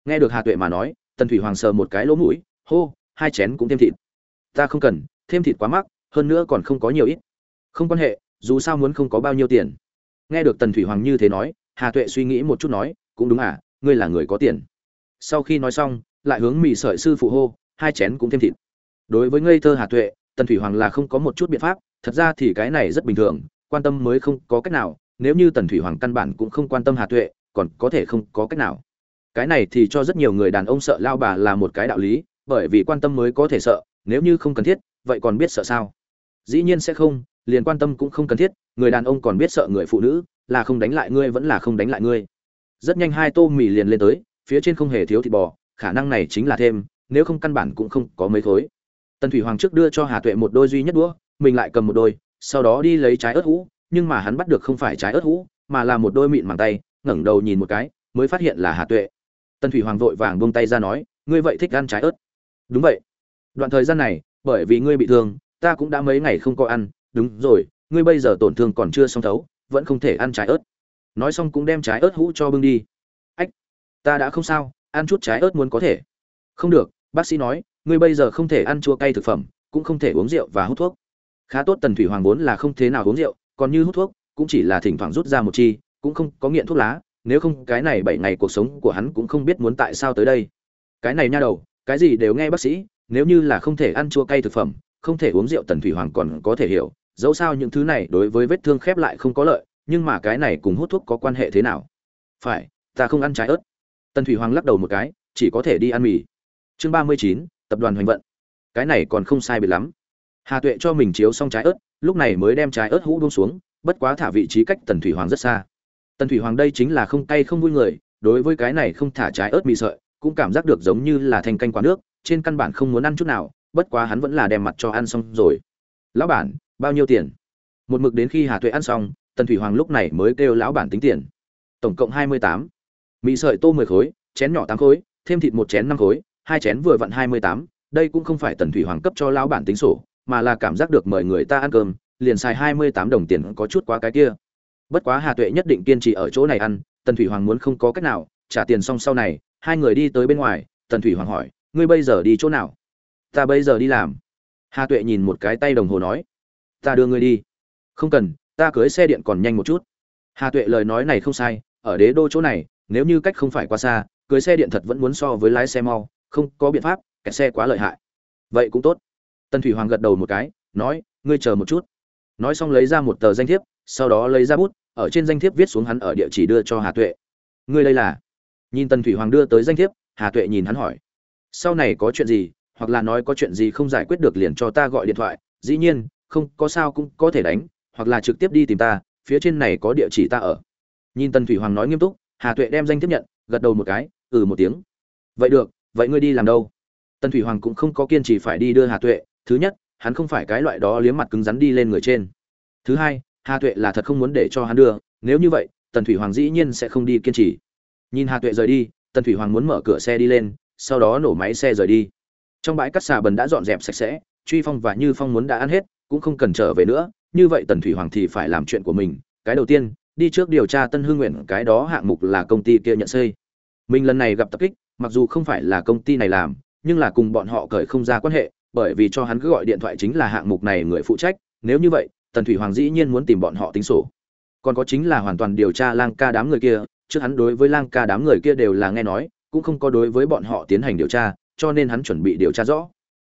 Nghe được hà tuệ mà nói, tần thủy hoàng sờ một cái lỗ mũi, hô, hai chén cũng thêm thịt. Ta không cần, thêm thịt quá mắc, hơn nữa còn không có nhiều ít. Không quan hệ, dù sao muốn không có bao nhiêu tiền. Nghe được tần thủy hoàng như thế nói, hà tuệ suy nghĩ một chút nói cũng đúng à ngươi là người có tiền. Sau khi nói xong, lại hướng mì sợi sư phụ hô, hai chén cũng thêm thịt. Đối với ngây thơ hà tuệ, tần thủy hoàng là không có một chút biện pháp, thật ra thì cái này rất bình thường, quan tâm mới không có cách nào, nếu như tần thủy hoàng căn bản cũng không quan tâm hà tuệ, còn có thể không có cách nào. Cái này thì cho rất nhiều người đàn ông sợ lao bà là một cái đạo lý, bởi vì quan tâm mới có thể sợ, nếu như không cần thiết, vậy còn biết sợ sao? Dĩ nhiên sẽ không, liền quan tâm cũng không cần thiết, người đàn ông còn biết sợ người phụ nữ, là không đánh lại ngươi vẫn là không đánh lại ngươi rất nhanh hai tô mì liền lên tới, phía trên không hề thiếu thịt bò, khả năng này chính là thêm, nếu không căn bản cũng không có mấy thối tần thủy hoàng trước đưa cho hà tuệ một đôi duy nhất đũa, mình lại cầm một đôi, sau đó đi lấy trái ớt hũ, nhưng mà hắn bắt được không phải trái ớt hũ, mà là một đôi mịn màng tay, ngẩng đầu nhìn một cái, mới phát hiện là hà tuệ. Tần thủy hoàng vội vàng buông tay ra nói, ngươi vậy thích ăn trái ớt? Đúng vậy. Đoạn thời gian này, bởi vì ngươi bị thương, ta cũng đã mấy ngày không có ăn, đúng rồi, ngươi bây giờ tổn thương còn chưa xong thấu, vẫn không thể ăn trái ớt nói xong cũng đem trái ớt hũ cho bưng đi. Ách, ta đã không sao, ăn chút trái ớt muốn có thể. Không được, bác sĩ nói, ngươi bây giờ không thể ăn chua cay thực phẩm, cũng không thể uống rượu và hút thuốc. Khá tốt tần thủy hoàng vốn là không thế nào uống rượu, còn như hút thuốc, cũng chỉ là thỉnh thoảng rút ra một chi, cũng không có nghiện thuốc lá, nếu không cái này bảy ngày cuộc sống của hắn cũng không biết muốn tại sao tới đây. Cái này nha đầu, cái gì đều nghe bác sĩ, nếu như là không thể ăn chua cay thực phẩm, không thể uống rượu tần thủy hoàng còn có thể hiểu, dẫu sao những thứ này đối với vết thương khép lại không có lợi nhưng mà cái này cùng hút thuốc có quan hệ thế nào? Phải, ta không ăn trái ớt. Tần thủy hoàng lắc đầu một cái, chỉ có thể đi ăn mì. Chương ba mươi chín, tập đoàn hoành vận. Cái này còn không sai biệt lắm. Hà tuệ cho mình chiếu xong trái ớt, lúc này mới đem trái ớt hũ buông xuống, bất quá thả vị trí cách tần thủy hoàng rất xa. Tần thủy hoàng đây chính là không cay không vui người, đối với cái này không thả trái ớt mì sợi, cũng cảm giác được giống như là thành canh quá nước, trên căn bản không muốn ăn chút nào, bất quá hắn vẫn là đem mặt cho ăn xong rồi. Lão bản, bao nhiêu tiền? Một mực đến khi hà tuệ ăn xong tần thủy hoàng lúc này mới kêu lão bản tính tiền. Tổng cộng hai mươi tám. Mì sợi tô mười khối, chén nhỏ tám khối, thêm thịt một chén năm khối, hai chén vừa vặn hai mươi tám. Đây cũng không phải tần thủy hoàng cấp cho lão bản tính sổ, mà là cảm giác được mời người ta ăn cơm, liền xài hai mươi tám đồng tiền có chút quá cái kia. Bất quá hà tuệ nhất định kiên trì ở chỗ này ăn, tần thủy hoàng muốn không có cách nào, trả tiền xong sau này, hai người đi tới bên ngoài, tần thủy hoàng hỏi, ngươi bây giờ đi chỗ nào? Ta bây giờ đi làm. Hà tuệ nhìn một cái tay đồng hồ nói, ta đưa ngươi đi. Không cần ta cưới xe điện còn nhanh một chút. Hà tuệ lời nói này không sai, ở đế đô chỗ này, nếu như cách không phải quá xa, cưới xe điện thật vẫn muốn so với lái xe mau, không có biện pháp, kẹt xe quá lợi hại. Vậy cũng tốt. Tần thủy hoàng gật đầu một cái, nói, ngươi chờ một chút. Nói xong lấy ra một tờ danh thiếp, sau đó lấy ra bút, ở trên danh thiếp viết xuống hắn ở địa chỉ đưa cho hà tuệ. Ngươi đây là? Nhìn tần thủy hoàng đưa tới danh thiếp, hà tuệ nhìn hắn hỏi, sau này có chuyện gì, hoặc là nói có chuyện gì không giải quyết được liền cho ta gọi điện thoại, dĩ nhiên, không có sao cũng có thể đánh hoặc là trực tiếp đi tìm ta, phía trên này có địa chỉ ta ở. Nhìn tần thủy hoàng nói nghiêm túc, hà tuệ đem danh tiếp nhận, gật đầu một cái ừ một tiếng. Vậy được, vậy ngươi đi làm đâu? Tần thủy hoàng cũng không có kiên trì phải đi đưa hà tuệ. Thứ nhất, hắn không phải cái loại đó liếm mặt cứng rắn đi lên người trên. Thứ hai, hà tuệ là thật không muốn để cho hắn đưa. Nếu như vậy, tần thủy hoàng dĩ nhiên sẽ không đi kiên trì. Nhìn hà tuệ rời đi, tần thủy hoàng muốn mở cửa xe đi lên, sau đó nổ máy xe rời đi. Trong bãi cắt xà bần đã dọn dẹp sạch sẽ, truy phong và như phong muốn đã ăn hết, cũng không cần trở về nữa như vậy tần thủy hoàng thì phải làm chuyện của mình. Cái đầu tiên, đi trước điều tra tân hương nguyện, cái đó hạng mục là công ty kia nhận xây. Mình lần này gặp tập kích, mặc dù không phải là công ty này làm, nhưng là cùng bọn họ cởi không ra quan hệ, bởi vì cho hắn cứ gọi điện thoại chính là hạng mục này người phụ trách. Nếu như vậy, tần thủy hoàng dĩ nhiên muốn tìm bọn họ tính sổ. Còn có chính là hoàn toàn điều tra lang ca đám người kia, trước hắn đối với lang ca đám người kia đều là nghe nói, cũng không có đối với bọn họ tiến hành điều tra, cho nên hắn chuẩn bị điều tra rõ.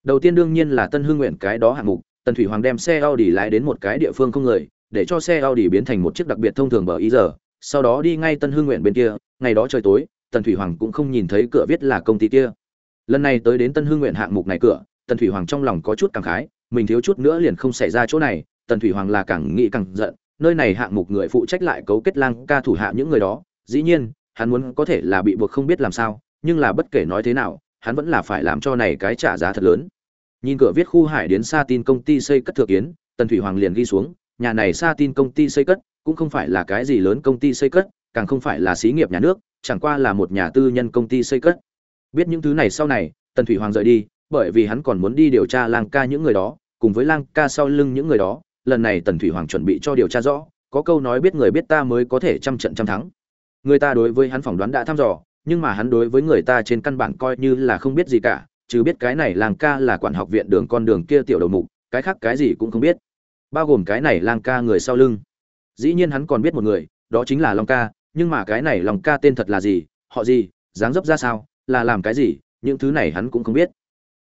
Đầu tiên đương nhiên là tân hương nguyện cái đó hạng mục tần thủy hoàng đem xe audi lái đến một cái địa phương không người, để cho xe audi biến thành một chiếc đặc biệt thông thường bờ ý giờ sau đó đi ngay tân hương nguyện bên kia, ngày đó trời tối, tần thủy hoàng cũng không nhìn thấy cửa viết là công ty kia. Lần này tới đến tân hương nguyện hạng mục này cửa, tần thủy hoàng trong lòng có chút cảm khái, mình thiếu chút nữa liền không xảy ra chỗ này, tần thủy hoàng là càng nghĩ càng giận, nơi này hạng mục người phụ trách lại cấu kết lang ca thủ hạ những người đó, dĩ nhiên, hắn muốn có thể là bị buộc không biết làm sao, nhưng là bất kể nói thế nào, hắn vẫn là phải làm cho này cái trả giá thật lớn nhìn cửa viết khu hải đến sa tin công ty xây cất thừa kiến, tần thủy hoàng liền ghi xuống, nhà này sa tin công ty xây cất cũng không phải là cái gì lớn công ty xây cất, càng không phải là xí nghiệp nhà nước, chẳng qua là một nhà tư nhân công ty xây cất. Biết những thứ này sau này, tần thủy hoàng rời đi, bởi vì hắn còn muốn đi điều tra lang ca những người đó, cùng với lang ca sau lưng những người đó, lần này tần thủy hoàng chuẩn bị cho điều tra rõ, có câu nói biết người biết ta mới có thể trăm trận trăm thắng. Người ta đối với hắn phỏng đoán đã thăm dò, nhưng mà hắn đối với người ta trên căn bản coi như là không biết gì cả chứ biết cái này lang ca là quản học viện đường con đường kia tiểu đầu mục, cái khác cái gì cũng không biết. Bao gồm cái này lang ca người sau lưng. Dĩ nhiên hắn còn biết một người, đó chính là long ca, nhưng mà cái này long ca tên thật là gì, họ gì, dáng dấp ra sao, là làm cái gì, những thứ này hắn cũng không biết.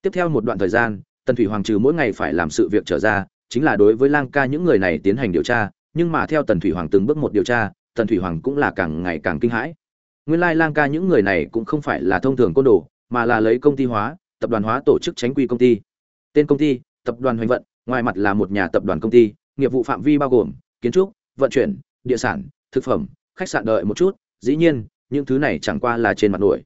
Tiếp theo một đoạn thời gian, tần thủy hoàng trừ mỗi ngày phải làm sự việc trở ra, chính là đối với lang ca những người này tiến hành điều tra, nhưng mà theo tần thủy hoàng từng bước một điều tra, tần thủy hoàng cũng là càng ngày càng kinh hãi. Nguyên lai lang ca những người này cũng không phải là thông thường côn đồ, mà là lấy công ty hóa tập đoàn hóa tổ chức tránh quy công ty. Tên công ty, tập đoàn hoành vận, ngoài mặt là một nhà tập đoàn công ty, nghiệp vụ phạm vi bao gồm kiến trúc, vận chuyển, địa sản, thực phẩm, khách sạn đợi một chút, dĩ nhiên, những thứ này chẳng qua là trên mặt nổi.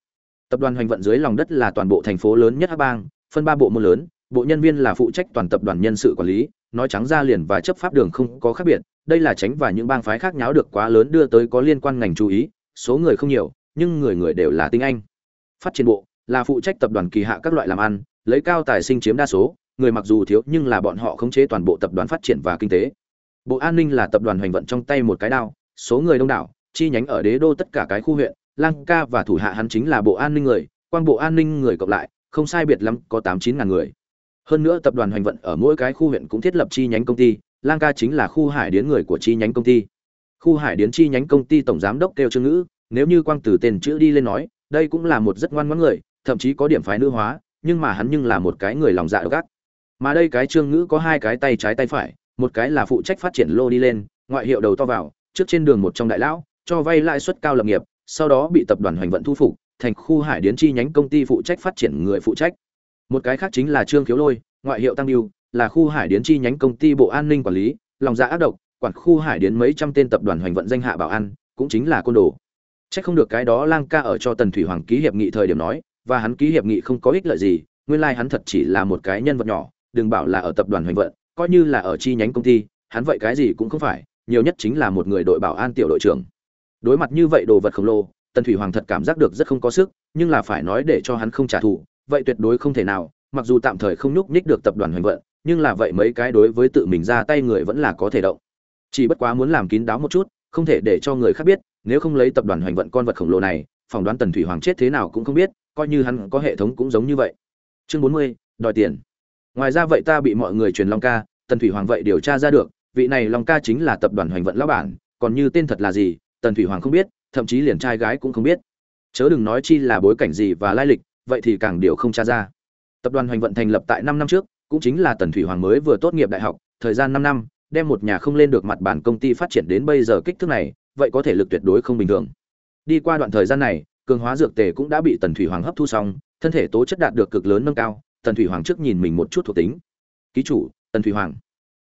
Tập đoàn hoành vận dưới lòng đất là toàn bộ thành phố lớn nhất hắc bang, phân ba bộ môn lớn, bộ nhân viên là phụ trách toàn tập đoàn nhân sự quản lý, nói trắng ra liền và chấp pháp đường không có khác biệt, đây là tránh và những bang phái khác nháo được quá lớn đưa tới có liên quan ngành chú ý, số người không nhiều, nhưng người người đều là tinh anh. Phát triển bộ là phụ trách tập đoàn kỳ hạ các loại làm ăn, lấy cao tài sinh chiếm đa số, người mặc dù thiếu nhưng là bọn họ khống chế toàn bộ tập đoàn phát triển và kinh tế. Bộ an ninh là tập đoàn hoành vận trong tay một cái đao, số người đông đảo, chi nhánh ở đế đô tất cả cái khu huyện, lang ca và thủ hạ hắn chính là bộ an ninh người quan bộ an ninh người cộng lại, không sai biệt lắm có tám chín ngàn người. Hơn nữa tập đoàn hoành vận ở mỗi cái khu huyện cũng thiết lập chi nhánh công ty, lang ca chính là khu hải điến người của chi nhánh công ty. Khu hải điến chi nhánh công ty tổng giám đốc kêu trương ngữ, nếu như quang từ tên chữ đi lên nói, đây cũng là một rất ngoan ngoãn người thậm chí có điểm phái nữ hóa nhưng mà hắn nhưng là một cái người lòng dạ gác mà đây cái trương ngữ có hai cái tay trái tay phải một cái là phụ trách phát triển lô đi lên ngoại hiệu đầu to vào trước trên đường một trong đại lão cho vay lãi suất cao lập nghiệp sau đó bị tập đoàn hoành vận thu phục thành khu hải điến chi nhánh công ty phụ trách phát triển người phụ trách. Một cái khác chính là trương khiếu lôi ngoại hiệu tăng biêu là khu hải điến chi nhánh công ty bộ an ninh quản lý lòng dạ ác độc quản khu hải điến mấy trăm tên tập đoàn hoành vận danh hạ bảo an cũng chính là côn đồ. Chắc không được cái đó Lang Ca ở cho Tần Thủy Hoàng ký hiệp nghị thời điểm nói, và hắn ký hiệp nghị không có ích lợi gì, nguyên lai like hắn thật chỉ là một cái nhân vật nhỏ, đừng bảo là ở tập đoàn Hoành Vận, coi như là ở chi nhánh công ty, hắn vậy cái gì cũng không phải, nhiều nhất chính là một người đội bảo an tiểu đội trưởng. Đối mặt như vậy đồ vật khổng lồ, Tần Thủy Hoàng thật cảm giác được rất không có sức, nhưng là phải nói để cho hắn không trả thù, vậy tuyệt đối không thể nào, mặc dù tạm thời không nhúc nhích được tập đoàn Hoành Vận, nhưng là vậy mấy cái đối với tự mình ra tay người vẫn là có thể động. Chỉ bất quá muốn làm kín đáo một chút, không thể để cho người khác biết, nếu không lấy tập đoàn hoành vận con vật khổng lồ này phỏng đoán tần thủy hoàng chết thế nào cũng không biết coi như hắn có hệ thống cũng giống như vậy. Chương bốn mươi đòi tiền. Ngoài ra vậy ta bị mọi người truyền long ca tần thủy hoàng vậy điều tra ra được vị này long ca chính là tập đoàn hoành vận lão bản còn như tên thật là gì tần thủy hoàng không biết thậm chí liền trai gái cũng không biết. Chớ đừng nói chi là bối cảnh gì và lai lịch vậy thì càng điều không tra ra. Tập đoàn hoành vận thành lập tại năm năm trước cũng chính là tần thủy hoàng mới vừa tốt nghiệp đại học thời gian năm năm đem một nhà không lên được mặt bản công ty phát triển đến bây giờ kích thước này vậy có thể lực tuyệt đối không bình thường. Đi qua đoạn thời gian này, cường hóa dược tề cũng đã bị Tần Thủy Hoàng hấp thu xong, thân thể tố chất đạt được cực lớn nâng cao, Tần Thủy Hoàng trước nhìn mình một chút thuộc tính. Ký chủ, Tần Thủy Hoàng.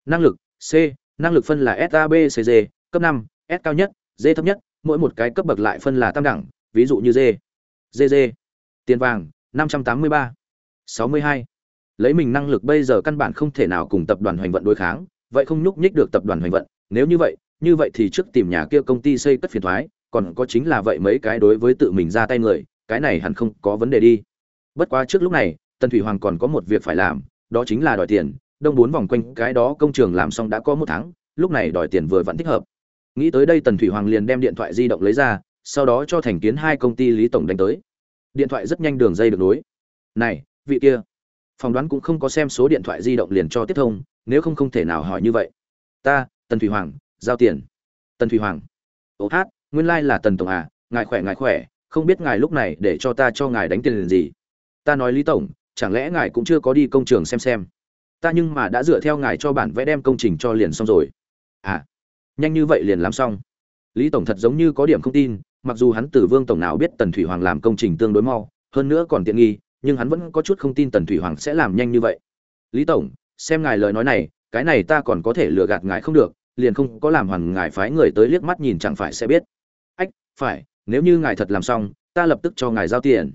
Năng lực C, năng lực phân là sabcg cấp năm S cao nhất, D thấp nhất, mỗi một cái cấp bậc lại phân là tam đẳng, ví dụ như D. GG. Tiền vàng 583. 62. Lấy mình năng lực bây giờ căn bản không thể nào cùng tập đoàn Hoành vận đối kháng, vậy không nhúc nhích được tập đoàn Hoành vận, nếu như vậy, như vậy thì trước tìm nhà kia công ty xây cất phiền thoái còn có chính là vậy mấy cái đối với tự mình ra tay người, cái này hẳn không có vấn đề đi. Bất quá trước lúc này, tần thủy hoàng còn có một việc phải làm, đó chính là đòi tiền. Đông bốn vòng quanh cái đó công trường làm xong đã có một tháng, lúc này đòi tiền vừa vẫn thích hợp. Nghĩ tới đây tần thủy hoàng liền đem điện thoại di động lấy ra, sau đó cho thành kiến hai công ty lý tổng đánh tới. Điện thoại rất nhanh đường dây được nối. Này, vị kia. Phỏng đoán cũng không có xem số điện thoại di động liền cho tiếp thông, nếu không không thể nào hỏi như vậy. Ta, tần thủy hoàng, giao tiền. Tần thủy hoàng. Ô hát nguyên lai là tần tổng à ngài khỏe ngài khỏe, không biết ngài lúc này để cho ta cho ngài đánh tiền liền gì. Ta nói lý tổng, chẳng lẽ ngài cũng chưa có đi công trường xem xem? Ta nhưng mà đã dựa theo ngài cho bản vẽ đem công trình cho liền xong rồi. À nhanh như vậy liền làm xong. Lý tổng thật giống như có điểm không tin, mặc dù hắn từ vương tổng nào biết tần thủy hoàng làm công trình tương đối mau, hơn nữa còn tiện nghi, nhưng hắn vẫn có chút không tin tần thủy hoàng sẽ làm nhanh như vậy. Lý tổng, xem ngài lời nói này, cái này ta còn có thể lừa gạt ngài không được, liền không có làm hoàn ngài phái người tới liếc mắt nhìn chẳng phải sẽ biết phải, nếu như ngài thật làm xong, ta lập tức cho ngài giao tiền.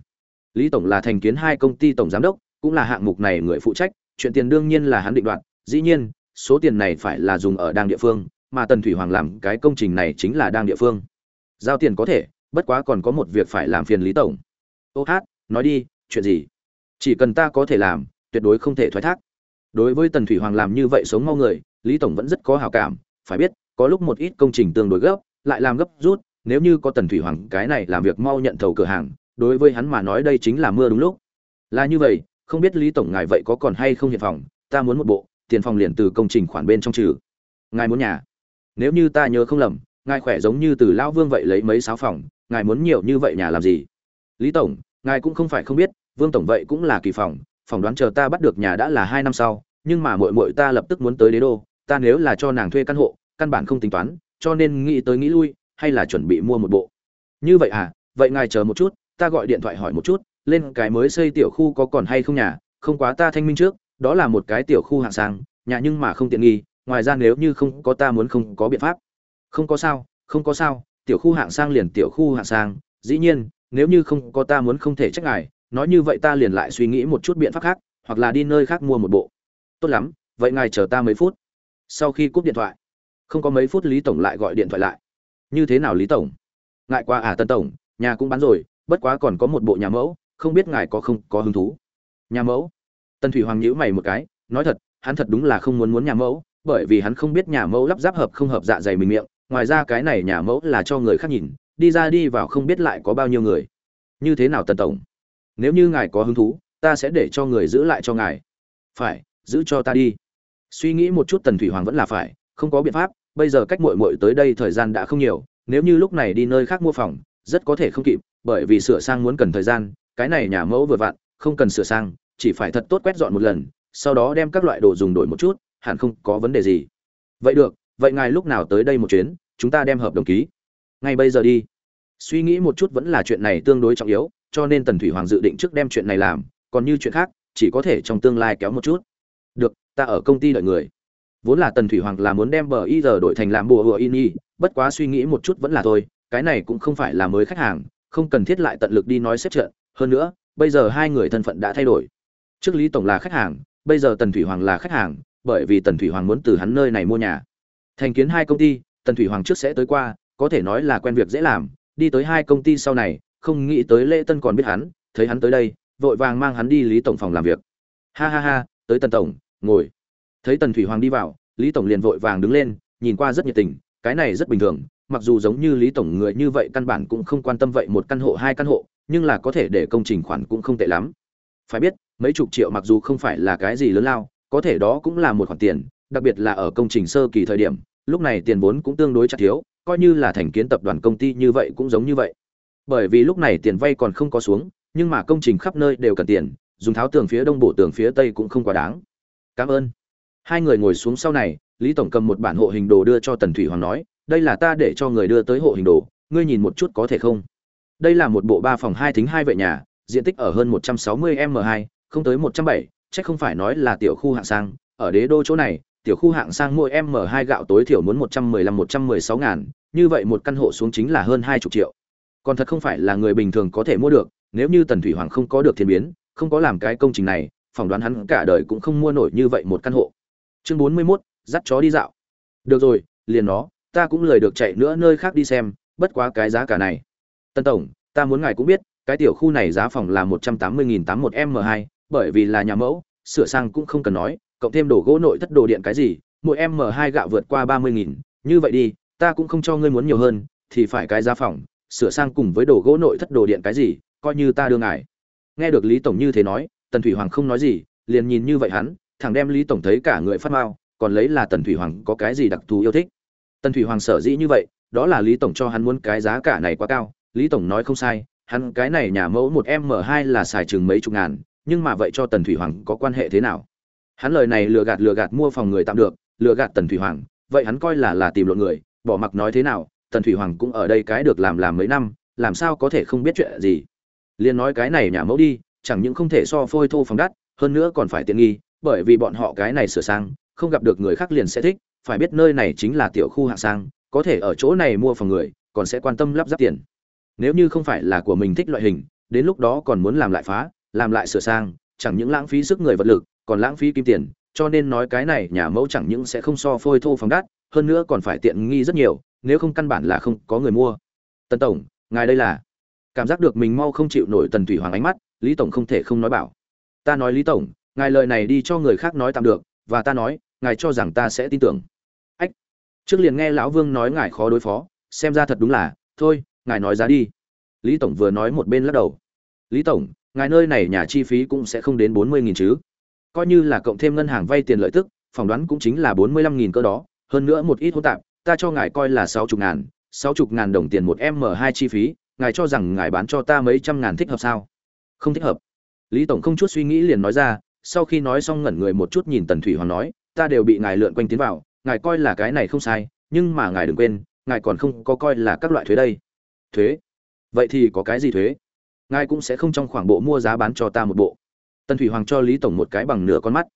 Lý tổng là thành kiến hai công ty tổng giám đốc, cũng là hạng mục này người phụ trách, chuyện tiền đương nhiên là hắn định đoạt. Dĩ nhiên, số tiền này phải là dùng ở đang địa phương, mà tần thủy hoàng làm cái công trình này chính là đang địa phương. Giao tiền có thể, bất quá còn có một việc phải làm phiền lý tổng. Ô hát, nói đi, chuyện gì? Chỉ cần ta có thể làm, tuyệt đối không thể thoái thác. Đối với tần thủy hoàng làm như vậy sống mau người, lý tổng vẫn rất có hào cảm. Phải biết, có lúc một ít công trình tương đối gấp, lại làm gấp rút nếu như có tần thủy hoàng cái này làm việc mau nhận thầu cửa hàng, đối với hắn mà nói đây chính là mưa đúng lúc. Là như vậy, không biết lý tổng ngài vậy có còn hay không hiện phòng, ta muốn một bộ, tiền phòng liền từ công trình khoản bên trong trừ. Ngài muốn nhà? Nếu như ta nhớ không lầm, ngài khỏe giống như từ lão vương vậy lấy mấy sáu phòng, ngài muốn nhiều như vậy nhà làm gì? Lý tổng, ngài cũng không phải không biết, vương tổng vậy cũng là kỳ phòng phỏng đoán chờ ta bắt được nhà đã là hai năm sau, nhưng mà muội muội ta lập tức muốn tới đế đô, ta nếu là cho nàng thuê căn hộ, căn bản không tính toán, cho nên nghĩ tới nghĩ lui hay là chuẩn bị mua một bộ? Như vậy à vậy ngài chờ một chút, ta gọi điện thoại hỏi một chút, lên cái mới xây tiểu khu có còn hay không nhà, không quá ta thanh minh trước, đó là một cái tiểu khu hạng sang, nhà nhưng mà không tiện nghi, ngoài ra nếu như không có ta muốn không có biện pháp. Không có sao, không có sao, tiểu khu hạng sang liền tiểu khu hạng sang, dĩ nhiên, nếu như không có ta muốn không thể trách ngài, nói như vậy ta liền lại suy nghĩ một chút biện pháp khác, hoặc là đi nơi khác mua một bộ. Tốt lắm, vậy ngài chờ ta mấy phút. Sau khi cúp điện thoại, không có mấy phút lý tổng lại gọi điện thoại lại như thế nào lý tổng? Ngại qua à tân tổng, nhà cũng bán rồi, bất quá còn có một bộ nhà mẫu, không biết ngài có không có hứng thú? Nhà mẫu? Tân thủy hoàng nhữ mày một cái, nói thật, hắn thật đúng là không muốn muốn nhà mẫu, bởi vì hắn không biết nhà mẫu lắp ráp hợp không hợp dạ dày mình miệng, ngoài ra cái này nhà mẫu là cho người khác nhìn, đi ra đi vào không biết lại có bao nhiêu người. Như thế nào tân tổng? Nếu như ngài có hứng thú, ta sẽ để cho người giữ lại cho ngài. Phải, giữ cho ta đi. Suy nghĩ một chút tần thủy hoàng vẫn là phải, không có biện pháp bây giờ cách muội muội tới đây thời gian đã không nhiều, nếu như lúc này đi nơi khác mua phòng, rất có thể không kịp, bởi vì sửa sang muốn cần thời gian, cái này nhà mẫu vừa vặn, không cần sửa sang, chỉ phải thật tốt quét dọn một lần, sau đó đem các loại đồ dùng đổi một chút, hẳn không có vấn đề gì. Vậy được, vậy ngài lúc nào tới đây một chuyến, chúng ta đem hợp đồng ký. Ngay bây giờ đi. Suy nghĩ một chút vẫn là chuyện này tương đối trọng yếu, cho nên tần thủy hoàng dự định trước đem chuyện này làm, còn như chuyện khác, chỉ có thể trong tương lai kéo một chút. Được, ta ở công ty đợi người vốn là tần thủy hoàng là muốn đem bờ y giờ đổi thành làm bùa hùa in y bất quá suy nghĩ một chút vẫn là thôi, cái này cũng không phải là mới khách hàng, không cần thiết lại tận lực đi nói xếp trận. Hơn nữa, bây giờ hai người thân phận đã thay đổi. Trước lý tổng là khách hàng, bây giờ tần thủy hoàng là khách hàng, bởi vì tần thủy hoàng muốn từ hắn nơi này mua nhà. Thành kiến hai công ty, tần thủy hoàng trước sẽ tới qua, có thể nói là quen việc dễ làm, đi tới hai công ty sau này, không nghĩ tới lễ tân còn biết hắn, thấy hắn tới đây, vội vàng mang hắn đi lý tổng phòng làm việc. Ha ha ha, tới tần tổng, ngồi thấy tần thủy hoàng đi vào, lý tổng liền vội vàng đứng lên, nhìn qua rất nhiệt tình, cái này rất bình thường, mặc dù giống như lý tổng người như vậy căn bản cũng không quan tâm vậy một căn hộ, hai căn hộ, nhưng là có thể để công trình khoản cũng không tệ lắm. Phải biết, mấy chục triệu mặc dù không phải là cái gì lớn lao, có thể đó cũng là một khoản tiền, đặc biệt là ở công trình sơ kỳ thời điểm, lúc này tiền vốn cũng tương đối chặt thiếu, coi như là thành kiến tập đoàn công ty như vậy cũng giống như vậy. Bởi vì lúc này tiền vay còn không có xuống, nhưng mà công trình khắp nơi đều cần tiền, dùng tháo tường phía đông bổ tường phía tây cũng không quá đáng. Cảm ơn hai người ngồi xuống sau này, lý tổng cầm một bản hộ hình đồ đưa cho tần thủy hoàng nói, đây là ta để cho người đưa tới hộ hình đồ, ngươi nhìn một chút có thể không? Đây là một bộ ba phòng hai thính hai vệ nhà, diện tích ở hơn một trăm sáu mươi m hai, không tới một trăm bảy, chắc không phải nói là tiểu khu hạng sang. Ở đế đô chỗ này, tiểu khu hạng sang mỗi m hai gạo tối thiểu muốn một trăm mười lăm, một trăm mười sáu ngàn, như vậy một căn hộ xuống chính là hơn hai chục triệu. Còn thật không phải là người bình thường có thể mua được, nếu như tần thủy hoàng không có được thiên biến, không có làm cái công trình này, phỏng đoán hắn cả đời cũng không mua nổi như vậy một căn hộ chương bốn mươi 41, dắt chó đi dạo. Được rồi liền nó ta cũng lời được chạy nữa nơi khác đi xem bất quá cái giá cả này. Tân tổng ta muốn ngài cũng biết cái tiểu khu này giá phòng là một trăm tám mươi nghìn tám một m hai bởi vì là nhà mẫu sửa sang cũng không cần nói cộng thêm đồ gỗ nội thất đồ điện cái gì mỗi m hai gạo vượt qua ba mươi nghìn. Như vậy đi ta cũng không cho ngươi muốn nhiều hơn thì phải cái giá phòng sửa sang cùng với đồ gỗ nội thất đồ điện cái gì coi như ta đưa ngài. Nghe được lý tổng như thế nói tần thủy hoàng không nói gì liền nhìn như vậy hắn thằng đem lý tổng thấy cả người phát mao còn lấy là tần thủy hoàng có cái gì đặc thù yêu thích? Tần thủy hoàng sở dĩ như vậy, đó là lý tổng cho hắn muốn cái giá cả này quá cao. Lý tổng nói không sai, hắn cái này nhà mẫu một m hai là xài chừng mấy chục ngàn, nhưng mà vậy cho tần thủy hoàng có quan hệ thế nào? Hắn lời này lừa gạt lừa gạt mua phòng người tạm được, lừa gạt tần thủy hoàng, vậy hắn coi là là tìm lộn người, bỏ mặc nói thế nào, tần thủy hoàng cũng ở đây cái được làm làm mấy năm, làm sao có thể không biết chuyện gì? Liền nói cái này nhà mẫu đi, chẳng những không thể so phôi thô phòng đắt, hơn nữa còn phải tiện nghi bởi vì bọn họ cái này sửa sang, không gặp được người khác liền sẽ thích, phải biết nơi này chính là tiểu khu hạng sang, có thể ở chỗ này mua phòng người, còn sẽ quan tâm lắp ráp tiền. Nếu như không phải là của mình thích loại hình, đến lúc đó còn muốn làm lại phá, làm lại sửa sang, chẳng những lãng phí sức người vật lực, còn lãng phí kim tiền, cho nên nói cái này nhà mẫu chẳng những sẽ không so phôi thô phòng đắt, hơn nữa còn phải tiện nghi rất nhiều, nếu không căn bản là không có người mua. Tần tổng, ngài đây là? Cảm giác được mình mau không chịu nổi tần thủy hoàng ánh mắt, lý tổng không thể không nói bảo. Ta nói lý tổng ngài lời này đi cho người khác nói tạm được, và ta nói, ngài cho rằng ta sẽ tin tưởng. Ách. Trước liền nghe lão vương nói ngài khó đối phó, xem ra thật đúng là, thôi, ngài nói giá đi. Lý tổng vừa nói một bên lắc đầu. Lý tổng, ngài nơi này nhà chi phí cũng sẽ không đến bốn mươi nghìn chứ. Coi như là cộng thêm ngân hàng vay tiền lợi tức, phỏng đoán cũng chính là bốn mươi lăm nghìn cơ đó, hơn nữa một ít hỗn tạp, ta cho ngài coi là sáu chục ngàn, sáu chục ngàn đồng tiền một m hai chi phí, ngài cho rằng ngài bán cho ta mấy trăm ngàn thích hợp sao? Không thích hợp. Lý tổng không chút suy nghĩ liền nói ra sau khi nói xong ngẩn người một chút nhìn tần thủy hoàng nói, ta đều bị ngài lượn quanh tiến vào, ngài coi là cái này không sai, nhưng mà ngài đừng quên, ngài còn không có coi là các loại thuế đây. Thuế? Vậy thì có cái gì thuế? Ngài cũng sẽ không trong khoảng bộ mua giá bán cho ta một bộ. Tần thủy hoàng cho lý tổng một cái bằng nửa con mắt.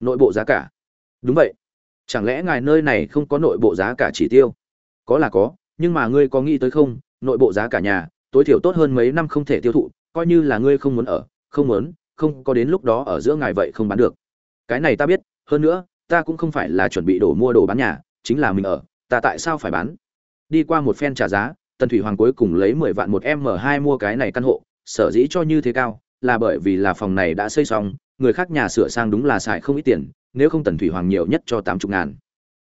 Nội bộ giá cả? Đúng vậy. Chẳng lẽ ngài nơi này không có nội bộ giá cả chỉ tiêu? Có là có, nhưng mà ngươi có nghĩ tới không? Nội bộ giá cả nhà, tối thiểu tốt hơn mấy năm không thể tiêu thụ, coi như là ngươi không muốn ở, không muốn không có đến lúc đó ở giữa ngài vậy không bán được. Cái này ta biết, hơn nữa, ta cũng không phải là chuẩn bị đổ mua đồ bán nhà, chính là mình ở, ta tại sao phải bán? Đi qua một phen trả giá, tần thủy hoàng cuối cùng lấy mười vạn một m hai mua cái này căn hộ, sở dĩ cho như thế cao, là bởi vì là phòng này đã xây xong, người khác nhà sửa sang đúng là xài không ít tiền, nếu không tần thủy hoàng nhiều nhất cho tám chục ngàn.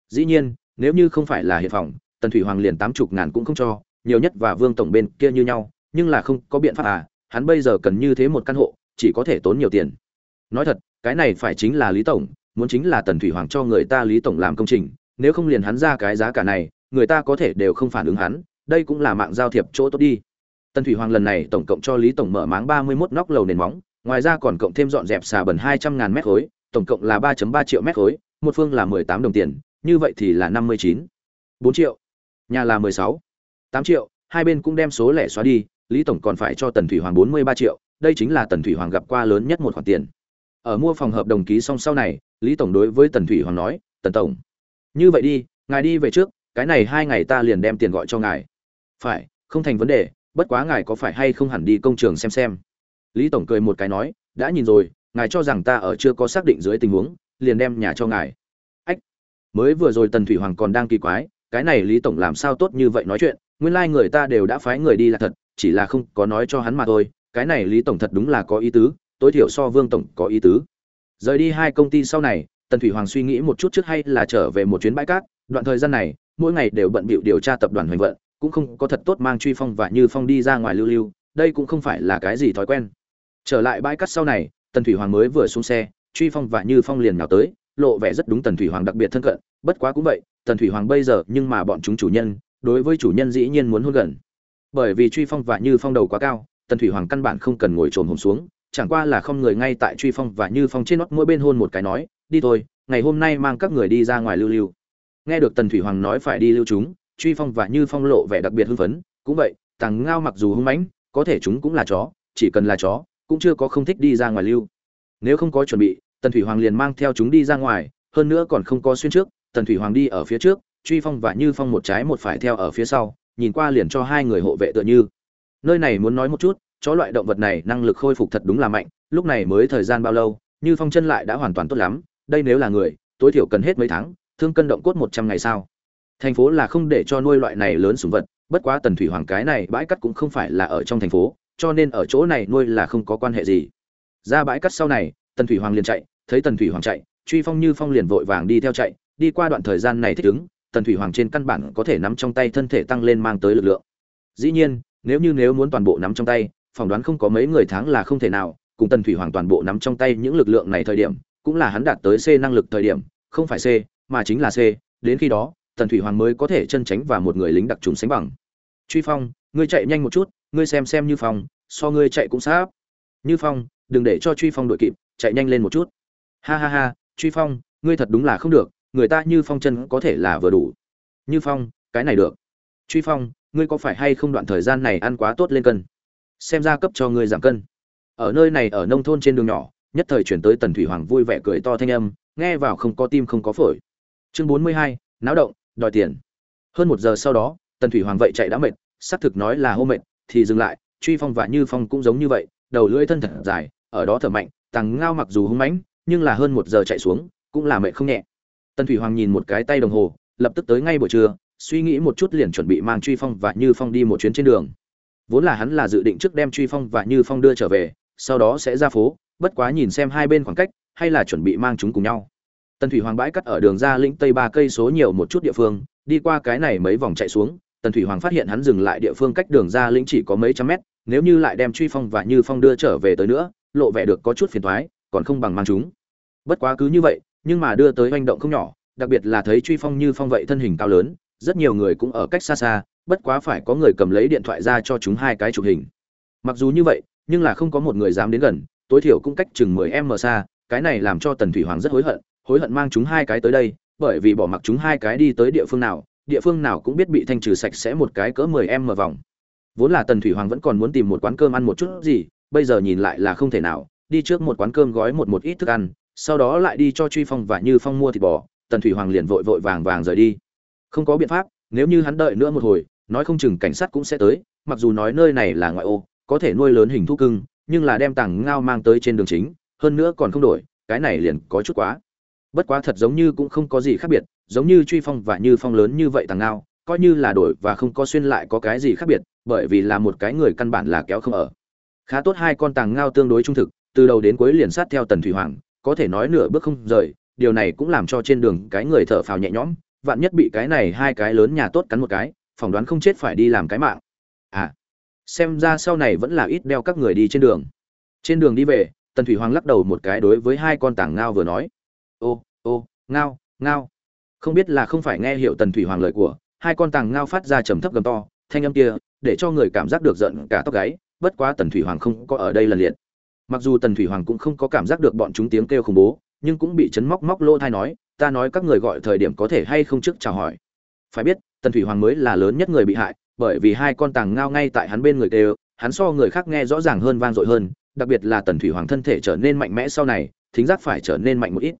Dĩ nhiên, nếu như không phải là hiện phòng, tần thủy hoàng liền tám chục ngàn cũng không cho, nhiều nhất và vương tổng bên kia như nhau, nhưng là không có biện pháp à hắn bây giờ cần như thế một căn hộ chỉ có thể tốn nhiều tiền. Nói thật, cái này phải chính là lý tổng, muốn chính là tần thủy hoàng cho người ta lý tổng làm công trình, nếu không liền hắn ra cái giá cả này, người ta có thể đều không phản ứng hắn, đây cũng là mạng giao thiệp chỗ tốt đi. Tần thủy hoàng lần này tổng cộng cho lý tổng mở máng ba mươi 31 nóc lầu nền móng, ngoài ra còn cộng thêm dọn dẹp xà bẩn hai trăm ngàn mét khối, tổng cộng là 3 ba triệu mét khối, một phương là mười tám đồng tiền, như vậy thì là năm mươi chín. bốn triệu. Nhà là mười sáu. tám triệu, hai bên cũng đem số lẻ xóa đi, lý tổng còn phải cho tần thủy hoàng bốn mươi ba triệu đây chính là tần thủy hoàng gặp qua lớn nhất một khoản tiền. Ở mua phòng hợp đồng ký xong sau này, lý tổng đối với tần thủy hoàng nói, tần tổng, như vậy đi, ngài đi về trước, cái này hai ngày ta liền đem tiền gọi cho ngài. Phải, không thành vấn đề, bất quá ngài có phải hay không hẳn đi công trường xem xem? Lý tổng cười một cái nói, đã nhìn rồi, ngài cho rằng ta ở chưa có xác định dưới tình huống, liền đem nhà cho ngài. Ách, mới vừa rồi tần thủy hoàng còn đang kỳ quái, cái này lý tổng làm sao tốt như vậy nói chuyện, nguyên lai người ta đều đã phái người đi là thật, chỉ là không có nói cho hắn mà thôi cái này lý tổng thật đúng là có ý tứ, tối thiểu so vương tổng có ý tứ. Rời đi hai công ty sau này, tần thủy hoàng suy nghĩ một chút trước hay là trở về một chuyến bãi cát, đoạn thời gian này, mỗi ngày đều bận bịu điều tra tập đoàn hoành vận, cũng không có thật tốt mang truy phong và như phong đi ra ngoài lưu lưu, đây cũng không phải là cái gì thói quen. Trở lại bãi cát sau này, tần thủy hoàng mới vừa xuống xe, truy phong và như phong liền nào tới, lộ vẻ rất đúng tần thủy hoàng đặc biệt thân cận, bất quá cũng vậy, tần thủy hoàng bây giờ nhưng mà bọn chúng chủ nhân, đối với chủ nhân dĩ nhiên muốn hôn gần. Bởi vì truy phong và như phong đầu quá cao tần thủy hoàng căn bản không cần ngồi trồn hồn xuống, chẳng qua là không người ngay tại truy phong và như phong trên nót mỗi bên hôn một cái nói, đi thôi, ngày hôm nay mang các người đi ra ngoài lưu lưu. Nghe được tần thủy hoàng nói phải đi lưu chúng, truy phong và như phong lộ vẻ đặc biệt hưng phấn, cũng vậy, tàng ngao mặc dù hung mãnh, có thể chúng cũng là chó, chỉ cần là chó, cũng chưa có không thích đi ra ngoài lưu. Nếu không có chuẩn bị, tần thủy hoàng liền mang theo chúng đi ra ngoài, hơn nữa còn không có xuyên trước, tần thủy hoàng đi ở phía trước, truy phong và như phong một trái một phải theo ở phía sau, nhìn qua liền cho hai người hộ vệ tựa như nơi này muốn nói một chút, chó loại động vật này năng lực khôi phục thật đúng là mạnh, lúc này mới thời gian bao lâu, như phong chân lại đã hoàn toàn tốt lắm, đây nếu là người, tối thiểu cần hết mấy tháng, thương cân động cốt một trăm ngày sao? Thành phố là không để cho nuôi loại này lớn sùng vật, bất quá tần thủy hoàng cái này bãi cắt cũng không phải là ở trong thành phố, cho nên ở chỗ này nuôi là không có quan hệ gì. Ra bãi cắt sau này, tần thủy hoàng liền chạy, thấy tần thủy hoàng chạy, truy phong như phong liền vội vàng đi theo chạy, đi qua đoạn thời gian này thích ứng, tần thủy hoàng trên căn bản có thể nắm trong tay thân thể tăng lên mang tới lực lượng. Dĩ nhiên nếu như nếu muốn toàn bộ nắm trong tay, phỏng đoán không có mấy người tháng là không thể nào, cùng tần thủy hoàng toàn bộ nắm trong tay những lực lượng này thời điểm, cũng là hắn đạt tới c năng lực thời điểm, không phải c, mà chính là c. Đến khi đó, tần thủy hoàng mới có thể chân tránh và một người lính đặc trùng sánh bằng. Truy phong, ngươi chạy nhanh một chút, ngươi xem xem như phong, so ngươi chạy cũng sáp. như phong, đừng để cho truy phong đội kịp, chạy nhanh lên một chút. Ha ha ha, truy phong, ngươi thật đúng là không được, người ta như phong chân có thể là vừa đủ. Như phong, cái này được. Truy phong ngươi có phải hay không đoạn thời gian này ăn quá tốt lên cân? Xem ra cấp cho ngươi giảm cân. Ở nơi này, ở nông thôn trên đường nhỏ, nhất thời chuyển tới tần thủy hoàng vui vẻ cười to thanh âm, nghe vào không có tim không có phổi. Chương bốn mươi hai, náo động, đòi tiền. Hơn một giờ sau đó, tần thủy hoàng vậy chạy đã mệt, xác thực nói là hô mệt, thì dừng lại, truy phong và như phong cũng giống như vậy, đầu lưỡi thân thật dài, ở đó thở mạnh tàng ngao mặc dù hung mãnh, nhưng là hơn một giờ chạy xuống, cũng là mệt không nhẹ. Tần thủy hoàng nhìn một cái tay đồng hồ, lập tức tới ngay buổi trưa suy nghĩ một chút liền chuẩn bị mang truy phong và như phong đi một chuyến trên đường. Vốn là hắn là dự định trước đem truy phong và như phong đưa trở về, sau đó sẽ ra phố, bất quá nhìn xem hai bên khoảng cách, hay là chuẩn bị mang chúng cùng nhau. Tần thủy hoàng bãi cắt ở đường ra lĩnh tây ba cây số nhiều một chút địa phương, đi qua cái này mấy vòng chạy xuống, tần thủy hoàng phát hiện hắn dừng lại địa phương cách đường ra lĩnh chỉ có mấy trăm mét, nếu như lại đem truy phong và như phong đưa trở về tới nữa, lộ vẻ được có chút phiền thoái còn không bằng mang chúng. Bất quá cứ như vậy, nhưng mà đưa tới hành động không nhỏ, đặc biệt là thấy truy phong như phong vậy thân hình cao lớn rất nhiều người cũng ở cách xa xa, bất quá phải có người cầm lấy điện thoại ra cho chúng hai cái chụp hình. Mặc dù như vậy, nhưng là không có một người dám đến gần, tối thiểu cũng cách chừng 10 m xa, cái này làm cho tần thủy hoàng rất hối hận hối hận mang chúng hai cái tới đây, bởi vì bỏ mặc chúng hai cái đi tới địa phương nào, địa phương nào cũng biết bị thanh trừ sạch sẽ một cái cỡ 10 m vòng. Vốn là tần thủy hoàng vẫn còn muốn tìm một quán cơm ăn một chút gì, bây giờ nhìn lại là không thể nào, đi trước một quán cơm gói một một ít thức ăn, sau đó lại đi cho truy phong và như phong mua thịt bò, tần thủy hoàng liền vội vội vàng vàng rời đi không có biện pháp, nếu như hắn đợi nữa một hồi, nói không chừng cảnh sát cũng sẽ tới, mặc dù nói nơi này là ngoại ô, có thể nuôi lớn hình thú cưng, nhưng là đem tàng ngao mang tới trên đường chính, hơn nữa còn không đổi, cái này liền có chút quá. Bất quá thật giống như cũng không có gì khác biệt, giống như truy phong và như phong lớn như vậy tàng ngao, coi như là đổi và không có xuyên lại có cái gì khác biệt, bởi vì là một cái người căn bản là kéo không ở. Khá tốt hai con tàng ngao tương đối trung thực, từ đầu đến cuối liền sát theo tần thủy hoàng, có thể nói nửa bước không rời, điều này cũng làm cho trên đường cái người thở phào nhẹ nhõm vạn nhất bị cái này hai cái lớn nhà tốt cắn một cái, phỏng đoán không chết phải đi làm cái mạng. À xem ra sau này vẫn là ít đeo các người đi trên đường. Trên đường đi về, tần thủy hoàng lắc đầu một cái đối với hai con tảng ngao vừa nói. Ô ô, ngao ngao. Không biết là không phải nghe hiểu tần thủy hoàng lời của, hai con tàng ngao phát ra trầm thấp gầm to, thanh âm kia, để cho người cảm giác được giận cả tóc gáy, bất quá tần thủy hoàng không có ở đây lần liệt. Mặc dù tần thủy hoàng cũng không có cảm giác được bọn chúng tiếng kêu khủng bố, nhưng cũng bị chấn móc móc lỗ thai nói ta nói các người gọi thời điểm có thể hay không trước chào hỏi. Phải biết tần thủy hoàng mới là lớn nhất người bị hại bởi vì hai con tàng ngao ngay tại hắn bên người đều, hắn so người khác nghe rõ ràng hơn vang dội hơn đặc biệt là tần thủy hoàng thân thể trở nên mạnh mẽ sau này thính giác phải trở nên mạnh một ít.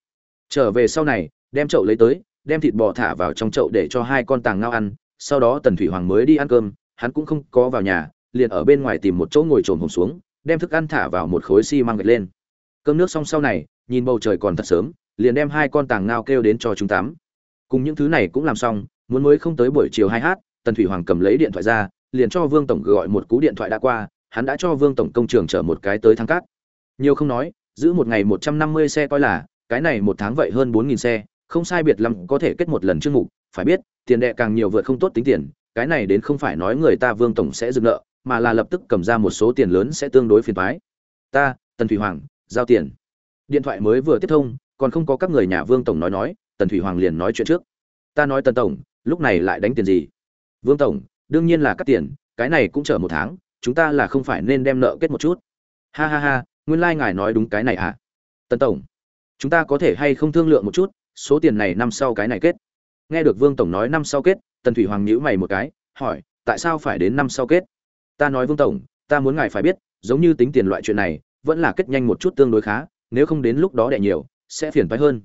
Trở về sau này đem chậu lấy tới đem thịt bò thả vào trong chậu để cho hai con tàng ngao ăn sau đó tần thủy hoàng mới đi ăn cơm hắn cũng không có vào nhà liền ở bên ngoài tìm một chỗ ngồi trồn hồn xuống đem thức ăn thả vào một khối xi măng gạch lên. Cơm nước xong sau này nhìn bầu trời còn thật sớm liền đem hai con tàng ngao kêu đến cho chúng tắm. Cùng những thứ này cũng làm xong, muốn mới không tới buổi chiều hai h tần thủy hoàng cầm lấy điện thoại ra, liền cho vương tổng gọi một cú điện thoại đã qua, hắn đã cho vương tổng công trường chở một cái tới thăng cát. Nhiều không nói, giữ một ngày một trăm năm mươi xe coi là, cái này một tháng vậy hơn bốn nghìn xe, không sai biệt lắm có thể kết một lần chương mục, phải biết, tiền đệ càng nhiều vượt không tốt tính tiền, cái này đến không phải nói người ta vương tổng sẽ dừng nợ, mà là lập tức cầm ra một số tiền lớn sẽ tương đối phiền toái. Ta, tần thủy hoàng, giao tiền. Điện thoại mới vừa tiếp thông còn không có các người nhà vương tổng nói nói, tần thủy hoàng liền nói chuyện trước. Ta nói tần tổng, lúc này lại đánh tiền gì? Vương tổng, đương nhiên là cắt tiền, cái này cũng chờ một tháng, chúng ta là không phải nên đem nợ kết một chút. Ha ha ha, nguyên lai、like、ngài nói đúng cái này à tần tổng, chúng ta có thể hay không thương lượng một chút, số tiền này năm sau cái này kết. Nghe được vương tổng nói năm sau kết, tần thủy hoàng nhữ mày một cái, hỏi, tại sao phải đến năm sau kết? Ta nói vương tổng, ta muốn ngài phải biết, giống như tính tiền loại chuyện này, vẫn là kết nhanh một chút tương đối khá, nếu không đến lúc đó đẻ nhiều sẽ phiền phức hơn.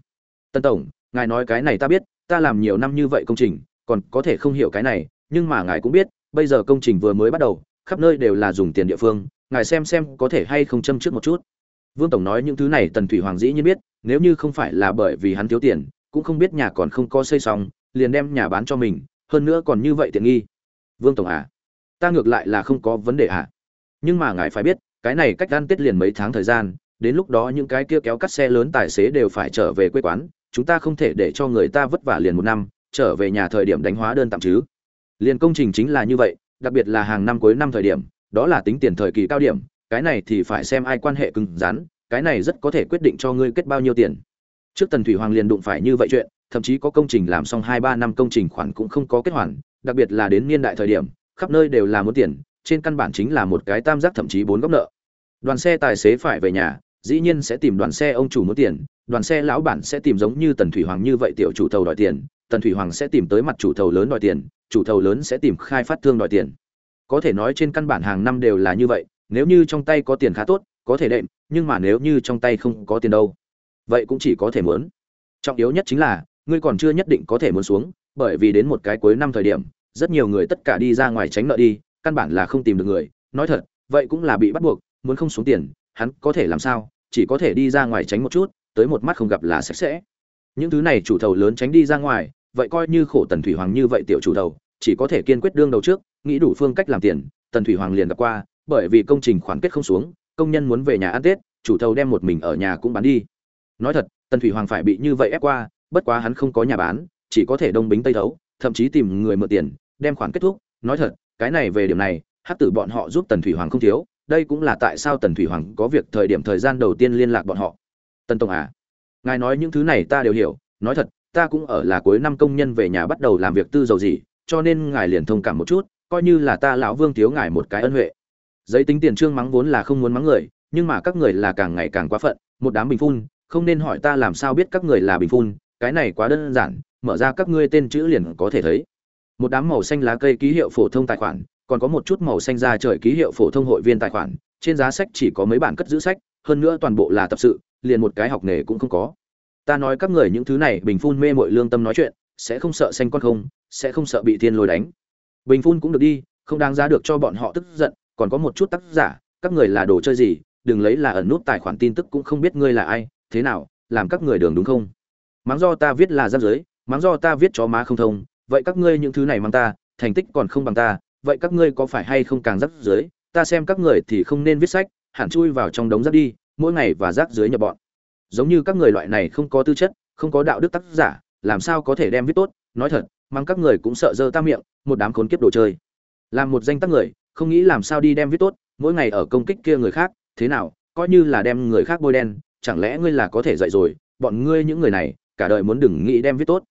Tân tổng, ngài nói cái này ta biết, ta làm nhiều năm như vậy công trình, còn có thể không hiểu cái này, nhưng mà ngài cũng biết, bây giờ công trình vừa mới bắt đầu, khắp nơi đều là dùng tiền địa phương, ngài xem xem có thể hay không châm trước một chút. Vương tổng nói những thứ này tần thủy hoàng dĩ nhiên biết, nếu như không phải là bởi vì hắn thiếu tiền, cũng không biết nhà còn không có xây xong, liền đem nhà bán cho mình, hơn nữa còn như vậy tiện nghi. Vương tổng à ta ngược lại là không có vấn đề à. Nhưng mà ngài phải biết, cái này cách gan tết liền mấy tháng thời gian đến lúc đó những cái kia kéo cắt xe lớn tài xế đều phải trở về quê quán, chúng ta không thể để cho người ta vất vả liền một năm, trở về nhà thời điểm đánh hóa đơn tạm chứ. Liền công trình chính là như vậy, đặc biệt là hàng năm cuối năm thời điểm, đó là tính tiền thời kỳ cao điểm, cái này thì phải xem ai quan hệ cứng rắn, cái này rất có thể quyết định cho ngươi kết bao nhiêu tiền. Trước tần thủy hoàng liền đụng phải như vậy chuyện, thậm chí có công trình làm xong hai ba năm công trình khoản cũng không có kết hoàn, đặc biệt là đến niên đại thời điểm, khắp nơi đều là muốn tiền, trên căn bản chính là một cái tam giác thậm chí bốn góc nợ. Đoàn xe tài xế phải về nhà dĩ nhiên sẽ tìm đoàn xe ông chủ muốn tiền, đoàn xe lão bản sẽ tìm giống như tần thủy hoàng như vậy tiểu chủ thầu đòi tiền, tần thủy hoàng sẽ tìm tới mặt chủ thầu lớn đòi tiền, chủ thầu lớn sẽ tìm khai phát thương đòi tiền. Có thể nói trên căn bản hàng năm đều là như vậy, nếu như trong tay có tiền khá tốt, có thể đệm, nhưng mà nếu như trong tay không có tiền đâu, vậy cũng chỉ có thể muốn. Trọng yếu nhất chính là, ngươi còn chưa nhất định có thể muốn xuống, bởi vì đến một cái cuối năm thời điểm, rất nhiều người tất cả đi ra ngoài tránh nợ đi, căn bản là không tìm được người. Nói thật, vậy cũng là bị bắt buộc, muốn không xuống tiền, hắn có thể làm sao? Chỉ có thể đi ra ngoài tránh một chút, tới một mắt không gặp là sạch sẽ. Những thứ này chủ thầu lớn tránh đi ra ngoài, vậy coi như khổ tần thủy hoàng như vậy tiểu chủ thầu, chỉ có thể kiên quyết đương đầu trước, nghĩ đủ phương cách làm tiền, tần thủy hoàng liền gặp qua, bởi vì công trình khoản kết không xuống, công nhân muốn về nhà ăn tết, chủ thầu đem một mình ở nhà cũng bán đi. Nói thật, tần thủy hoàng phải bị như vậy ép qua, bất quá hắn không có nhà bán, chỉ có thể đông bính tây thấu, thậm chí tìm người mượn tiền, đem khoản kết thúc. Nói thật, cái này về điểm này hát tử bọn họ giúp tần thủy hoàng không thiếu đây cũng là tại sao tần thủy hoàng có việc thời điểm thời gian đầu tiên liên lạc bọn họ. Tần tổng à ngài nói những thứ này ta đều hiểu, nói thật, ta cũng ở là cuối năm công nhân về nhà bắt đầu làm việc tư dầu gì, cho nên ngài liền thông cảm một chút, coi như là ta lão vương thiếu ngài một cái ân huệ. Giấy tính tiền trương mắng vốn là không muốn mắng người, nhưng mà các người là càng ngày càng quá phận, một đám bình phun, không nên hỏi ta làm sao biết các người là bình phun, cái này quá đơn giản, mở ra các ngươi tên chữ liền có thể thấy. Một đám màu xanh lá cây ký hiệu phổ thông tài khoản còn có một chút màu xanh ra trời ký hiệu phổ thông hội viên tài khoản, trên giá sách chỉ có mấy bản cất giữ sách, hơn nữa toàn bộ là tập sự, liền một cái học nghề cũng không có. Ta nói các người những thứ này, bình phun mê mội lương tâm nói chuyện, sẽ không sợ xanh con không, sẽ không sợ bị thiên lôi đánh. Bình phun cũng được đi, không đáng giá được cho bọn họ tức giận, còn có một chút tác giả, các người là đồ chơi gì, đừng lấy là ẩn nút tài khoản tin tức cũng không biết ngươi là ai, thế nào, làm các người đường đúng không? Mắng do ta viết là giáp giới, mắng do ta viết chó má không thông, vậy các ngươi những thứ này mang ta, thành tích còn không bằng ta vậy các ngươi có phải hay không càng rắc dưới ta xem các người thì không nên viết sách, hẳn chui vào trong đống rác đi, mỗi ngày và rác dưới nhập bọn. Giống như các người loại này không có tư chất, không có đạo đức tác giả, làm sao có thể đem viết tốt? Nói thật mang các người cũng sợ dơ ta miệng, một đám khốn kiếp đồ chơi. Làm một danh tác người, không nghĩ làm sao đi đem viết tốt, mỗi ngày ở công kích kia người khác, thế nào? Coi như là đem người khác bôi đen, chẳng lẽ ngươi là có thể dạy rồi? Bọn ngươi những người này, cả đời muốn đừng nghĩ đem viết tốt.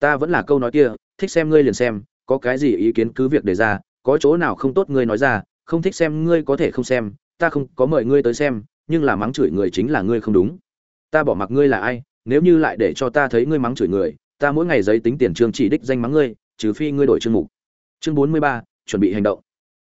Ta vẫn là câu nói kia, thích xem ngươi liền xem, có cái gì ý kiến cứ việc đề ra có chỗ nào không tốt ngươi nói ra, không thích xem, ngươi có thể không xem, ta không có mời ngươi tới xem, nhưng là mắng chửi người chính là ngươi không đúng. Ta bỏ mặc ngươi là ai, nếu như lại để cho ta thấy ngươi mắng chửi người, ta mỗi ngày giấy tính tiền trương chỉ đích danh mắng ngươi, trừ phi ngươi đổi chương mục. Chương bốn mươi ba, chuẩn bị hành động.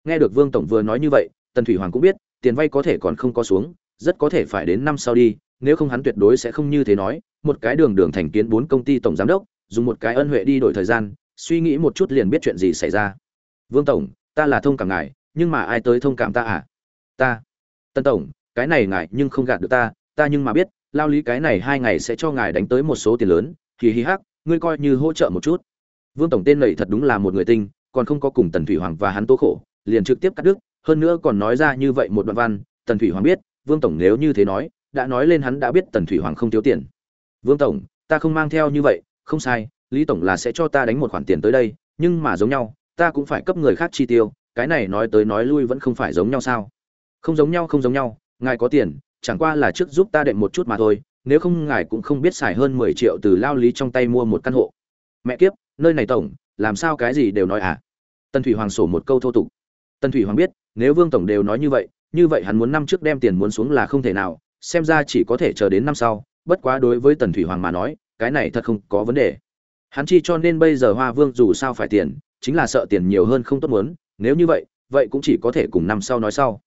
Nghe được vương tổng vừa nói như vậy, tần thủy hoàng cũng biết, tiền vay có thể còn không có xuống, rất có thể phải đến năm sau đi, nếu không hắn tuyệt đối sẽ không như thế nói, một cái đường đường thành kiến bốn công ty tổng giám đốc, dùng một cái ân huệ đi đổi thời gian, suy nghĩ một chút liền biết chuyện gì xảy ra vương tổng, ta là thông cảm ngài, nhưng mà ai tới thông cảm ta à? Ta. Tân tổng, cái này ngài nhưng không gạt được ta ta nhưng mà biết, lao lý cái này hai ngày sẽ cho ngài đánh tới một số tiền lớn thì hí hắc, ngươi coi như hỗ trợ một chút. Vương tổng tên này thật đúng là một người tinh, còn không có cùng tần thủy hoàng và hắn tố khổ, liền trực tiếp cắt đứt, hơn nữa còn nói ra như vậy một đoạn văn, tần thủy hoàng biết, vương tổng nếu như thế nói, đã nói lên hắn đã biết tần thủy hoàng không thiếu tiền. Vương tổng, ta không mang theo như vậy, không sai, lý tổng là sẽ cho ta đánh một khoản tiền tới đây, nhưng mà giống nhau ta cũng phải cấp người khác chi tiêu, cái này nói tới nói lui vẫn không phải giống nhau sao? Không giống nhau, không giống nhau, ngài có tiền, chẳng qua là trước giúp ta đệm một chút mà thôi, nếu không ngài cũng không biết xài hơn mười triệu từ lao lý trong tay mua một căn hộ. Mẹ kiếp, nơi này tổng, làm sao cái gì đều nói à? Tần thủy hoàng sổ một câu thô tục. Tần thủy hoàng biết, nếu vương tổng đều nói như vậy như vậy hắn muốn năm trước đem tiền muốn xuống là không thể nào, xem ra chỉ có thể chờ đến năm sau, bất quá đối với tần thủy hoàng mà nói, cái này thật không có vấn đề. Hắn chi cho nên bây giờ hoa vương dù sao phải tiền chính là sợ tiền nhiều hơn không tốt muốn, nếu như vậy vậy cũng chỉ có thể cùng năm sau nói sau.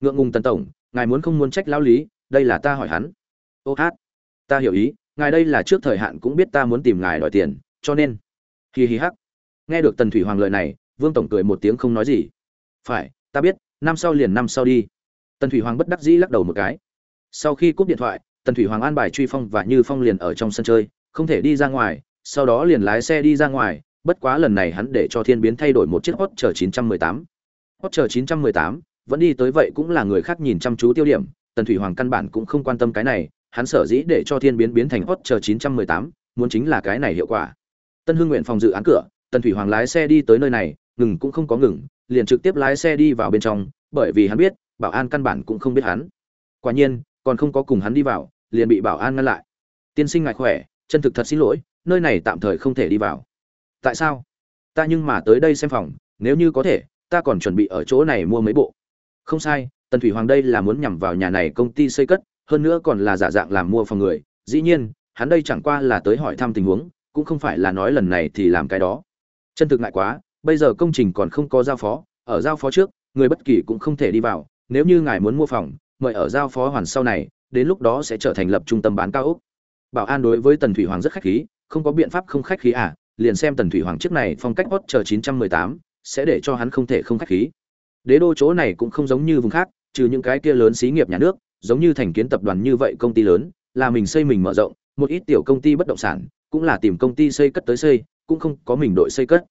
Ngượng ngùng tần tổng, ngài muốn không muốn trách lão lý, đây là ta hỏi hắn. Ô hát, ta hiểu ý, ngài đây là trước thời hạn cũng biết ta muốn tìm ngài đòi tiền, cho nên. Hi hi hắc. Nghe được tần thủy hoàng lời này, vương tổng cười một tiếng không nói gì. Phải, ta biết, năm sau liền năm sau đi. Tần thủy hoàng bất đắc dĩ lắc đầu một cái. Sau khi cúp điện thoại, tần thủy hoàng an bài truy phong và như phong liền ở trong sân chơi, không thể đi ra ngoài, sau đó liền lái xe đi ra ngoài bất quá lần này hắn để cho thiên biến thay đổi một chiếc hot chờ 918. hot chờ 918, vẫn đi tới vậy cũng là người khác nhìn chăm chú tiêu điểm tần thủy hoàng căn bản cũng không quan tâm cái này hắn sở dĩ để cho thiên biến biến thành hot chờ 918, muốn chính là cái này hiệu quả. Tân Hưng nguyện phòng dự án cửa tần thủy hoàng lái xe đi tới nơi này ngừng cũng không có ngừng liền trực tiếp lái xe đi vào bên trong bởi vì hắn biết bảo an căn bản cũng không biết hắn. Quả nhiên còn không có cùng hắn đi vào liền bị bảo an ngăn lại. Tiên sinh ngại khỏe chân thực thật xin lỗi nơi này tạm thời không thể đi vào tại sao? Ta nhưng mà tới đây xem phòng, nếu như có thể, ta còn chuẩn bị ở chỗ này mua mấy bộ. Không sai, tần thủy hoàng đây là muốn nhằm vào nhà này công ty xây cất, hơn nữa còn là giả dạng làm mua phòng người. Dĩ nhiên, hắn đây chẳng qua là tới hỏi thăm tình huống, cũng không phải là nói lần này thì làm cái đó. Chân thực ngại quá, bây giờ công trình còn không có giao phó, ở giao phó trước, người bất kỳ cũng không thể đi vào. Nếu như ngài muốn mua phòng, mời ở giao phó hoàn sau này, đến lúc đó sẽ trở thành lập trung tâm bán cao ốc. Bảo an đối với tần thủy hoàng rất khách khí, không có biện pháp không khách khí à liền xem tần thủy hoàng trước này phong cách hot chờ 918, sẽ để cho hắn không thể không khách khí. Đế đô chỗ này cũng không giống như vùng khác trừ những cái kia lớn xí nghiệp nhà nước giống như thành kiến tập đoàn như vậy công ty lớn là mình xây mình mở rộng một ít tiểu công ty bất động sản cũng là tìm công ty xây cất tới xây cũng không có mình đội xây cất.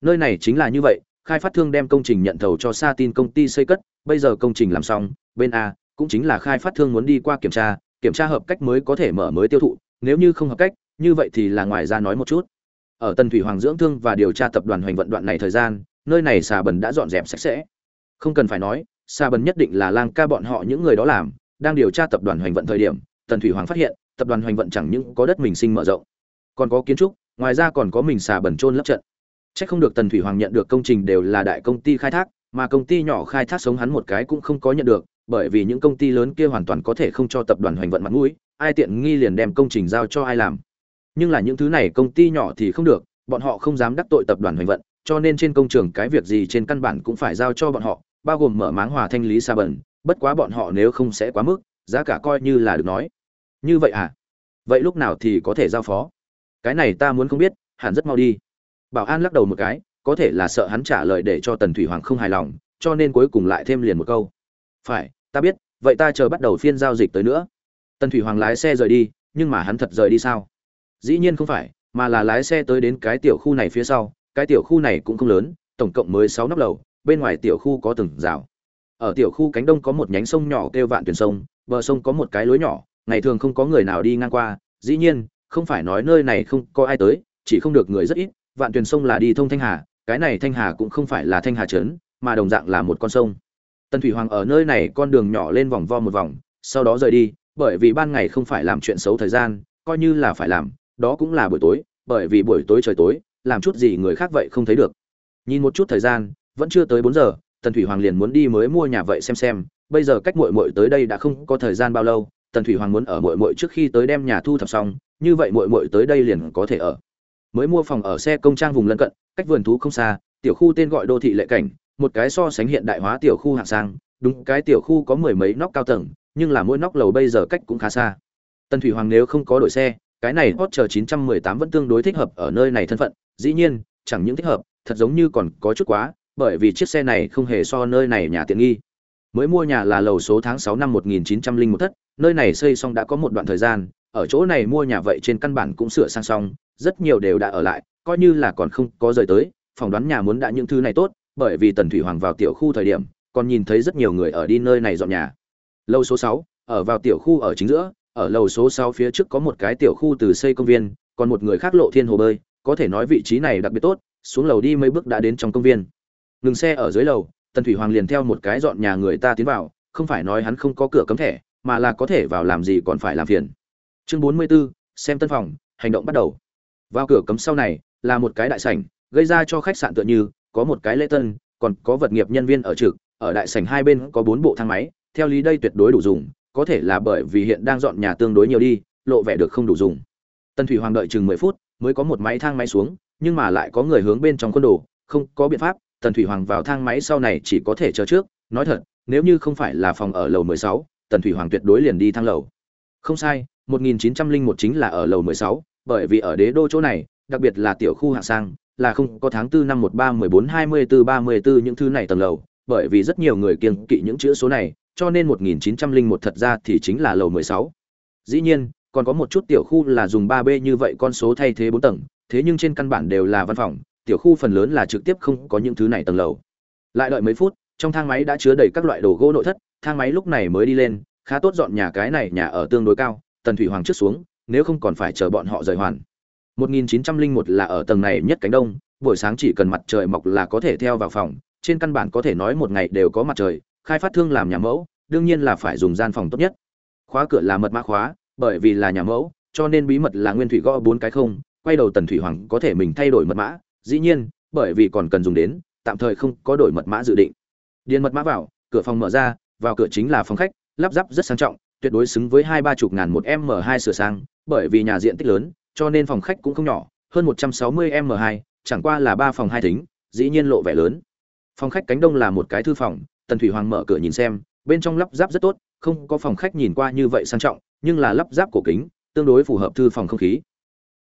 Nơi này chính là như vậy khai phát thương đem công trình nhận thầu cho sa tin công ty xây cất bây giờ công trình làm xong bên a cũng chính là khai phát thương muốn đi qua kiểm tra kiểm tra hợp cách mới có thể mở mới tiêu thụ nếu như không hợp cách như vậy thì là ngoài ra nói một chút ở tần thủy hoàng dưỡng thương và điều tra tập đoàn hoành vận đoạn này thời gian nơi này xà bần đã dọn dẹp sạch sẽ. Không cần phải nói xà bần nhất định là lang ca bọn họ những người đó làm đang điều tra tập đoàn hoành vận thời điểm tần thủy hoàng phát hiện tập đoàn hoành vận chẳng những có đất mình sinh mở rộng còn có kiến trúc ngoài ra còn có mình xà bần trôn lấp trận. Chắc không được Tần Thủy Hoàng nhận được công trình đều là đại công ty khai thác, mà công ty nhỏ khai thác sống hắn một cái cũng không có nhận được, bởi vì những công ty lớn kia hoàn toàn có thể không cho tập đoàn hoành vận mặt mũi ai tiện nghi liền đem công trình giao cho ai làm nhưng là những thứ này công ty nhỏ thì không được, bọn họ không dám đắc tội tập đoàn hoành vận, cho nên trên công trường cái việc gì trên căn bản cũng phải giao cho bọn họ, bao gồm mở máng hòa thanh lý xa bẩn, bất quá bọn họ nếu không sẽ quá mức, giá cả coi như là được nói. Như vậy à? Vậy lúc nào thì có thể giao phó? Cái này ta muốn không biết, hẳn rất mau đi. Bảo an lắc đầu một cái, có thể là sợ hắn trả lời để cho tần thủy hoàng không hài lòng, cho nên cuối cùng lại thêm liền một câu. Phải, ta biết, vậy ta chờ bắt đầu phiên giao dịch tới nữa. Tần thủy hoàng lái xe rời đi, nhưng mà hắn thật rời đi sao? Dĩ nhiên không phải, mà là lái xe tới đến cái tiểu khu này phía sau, cái tiểu khu này cũng không lớn, tổng cộng mới sáu nóc lầu, bên ngoài tiểu khu có từng rào. Ở tiểu khu cánh đông có một nhánh sông nhỏ kêu vạn tuyển sông, bờ sông có một cái lối nhỏ, ngày thường không có người nào đi ngang qua, dĩ nhiên, không phải nói nơi này không có ai tới, chỉ không được người rất ít, vạn tuyển sông là đi thông thanh hà, cái này thanh hà cũng không phải là thanh hà trấn, mà đồng dạng là một con sông. Tần thủy hoàng ở nơi này con đường nhỏ lên vòng vo một vòng, sau đó rời đi, bởi vì ban ngày không phải làm chuyện xấu thời gian, coi như là phải làm đó cũng là buổi tối, bởi vì buổi tối trời tối, làm chút gì người khác vậy không thấy được. Nhìn một chút thời gian, vẫn chưa tới bốn giờ, tần thủy hoàng liền muốn đi mới mua nhà vậy xem xem, bây giờ cách muội muội tới đây đã không có thời gian bao lâu, tần thủy hoàng muốn ở muội muội trước khi tới đem nhà thu thập xong, như vậy muội muội tới đây liền có thể ở. Mới mua phòng ở xe công trang vùng lân cận, cách vườn thú không xa, tiểu khu tên gọi đô thị lệ cảnh, một cái so sánh hiện đại hóa tiểu khu hạng sang, đúng cái tiểu khu có mười mấy nóc cao tầng, nhưng là mỗi nóc lầu bây giờ cách cũng khá xa. Tần thủy hoàng nếu không có đổi xe cái này hot chờ 918 vẫn tương đối thích hợp ở nơi này thân phận dĩ nhiên chẳng những thích hợp thật giống như còn có chút quá bởi vì chiếc xe này không hề so nơi này nhà tiện nghi. Mới mua nhà là lầu số tháng 6 năm 1901 thất nơi này xây xong đã có một đoạn thời gian ở chỗ này mua nhà vậy trên căn bản cũng sửa sang xong rất nhiều đều đã ở lại coi như là còn không có rời tới phỏng đoán nhà muốn đã những thứ này tốt bởi vì tần thủy hoàng vào tiểu khu thời điểm còn nhìn thấy rất nhiều người ở đi nơi này dọn nhà. Lầu số 6, ở vào tiểu khu ở chính giữa ở lầu số 6 phía trước có một cái tiểu khu từ xây công viên còn một người khác lộ thiên hồ bơi có thể nói vị trí này đặc biệt tốt xuống lầu đi mấy bước đã đến trong công viên. Ngừng xe ở dưới lầu tần thủy hoàng liền theo một cái dọn nhà người ta tiến vào không phải nói hắn không có cửa cấm thẻ mà là có thể vào làm gì còn phải làm phiền. Chương 44, xem tân phòng hành động bắt đầu. Vào cửa cấm sau này là một cái đại sảnh gây ra cho khách sạn tựa như có một cái lễ tân còn có vật nghiệp nhân viên ở trực ở đại sảnh hai bên có bốn bộ thang máy theo lý đây tuyệt đối đủ dùng có thể là bởi vì hiện đang dọn nhà tương đối nhiều đi lộ vẻ được không đủ dùng. Tần thủy hoàng đợi chừng mười phút mới có một máy thang máy xuống nhưng mà lại có người hướng bên trong quân đồ không có biện pháp tần thủy hoàng vào thang máy sau này chỉ có thể chờ trước nói thật nếu như không phải là phòng ở lầu mười sáu tần thủy hoàng tuyệt đối liền đi thang lầu. Không sai một nghìn chín trăm linh một chính là ở lầu mười sáu bởi vì ở đế đô chỗ này đặc biệt là tiểu khu hạ sang là không có tháng 4 năm 13 14 24 34 những thứ này tầng lầu, bởi vì rất nhiều người kiêng kỵ những chữ số này, cho nên 1901 thật ra thì chính là lầu 16. Dĩ nhiên, còn có một chút tiểu khu là dùng 3B như vậy con số thay thế 4 tầng, thế nhưng trên căn bản đều là văn phòng, tiểu khu phần lớn là trực tiếp không có những thứ này tầng lầu. Lại đợi mấy phút, trong thang máy đã chứa đầy các loại đồ gỗ nội thất, thang máy lúc này mới đi lên, khá tốt dọn nhà cái này nhà ở tương đối cao, Tần Thủy Hoàng trước xuống, nếu không còn phải chờ bọn họ rời hoàn. 1901 là ở tầng này nhất cánh đông, buổi sáng chỉ cần mặt trời mọc là có thể theo vào phòng, trên căn bản có thể nói một ngày đều có mặt trời, khai phát thương làm nhà mẫu, đương nhiên là phải dùng gian phòng tốt nhất. Khóa cửa là mật mã khóa, bởi vì là nhà mẫu, cho nên bí mật là nguyên thủy gõ bốn cái không, quay đầu Tần Thủy Hoàng có thể mình thay đổi mật mã, dĩ nhiên, bởi vì còn cần dùng đến, tạm thời không có đổi mật mã dự định. Điền mật mã vào, cửa phòng mở ra, vào cửa chính là phòng khách, lắp ráp rất sang trọng, tuyệt đối xứng với hai ba chục ngàn một m hai sửa sang, bởi vì nhà diện tích lớn, cho nên phòng khách cũng không nhỏ, hơn một trăm sáu mươi m hai, chẳng qua là ba phòng hai thính, dĩ nhiên lộ vẻ lớn. Phòng khách cánh đông là một cái thư phòng, Tần Thủy Hoàng mở cửa nhìn xem, bên trong lắp ráp rất tốt, không có phòng khách nhìn qua như vậy sang trọng, nhưng là lắp ráp cổ kính, tương đối phù hợp thư phòng không khí.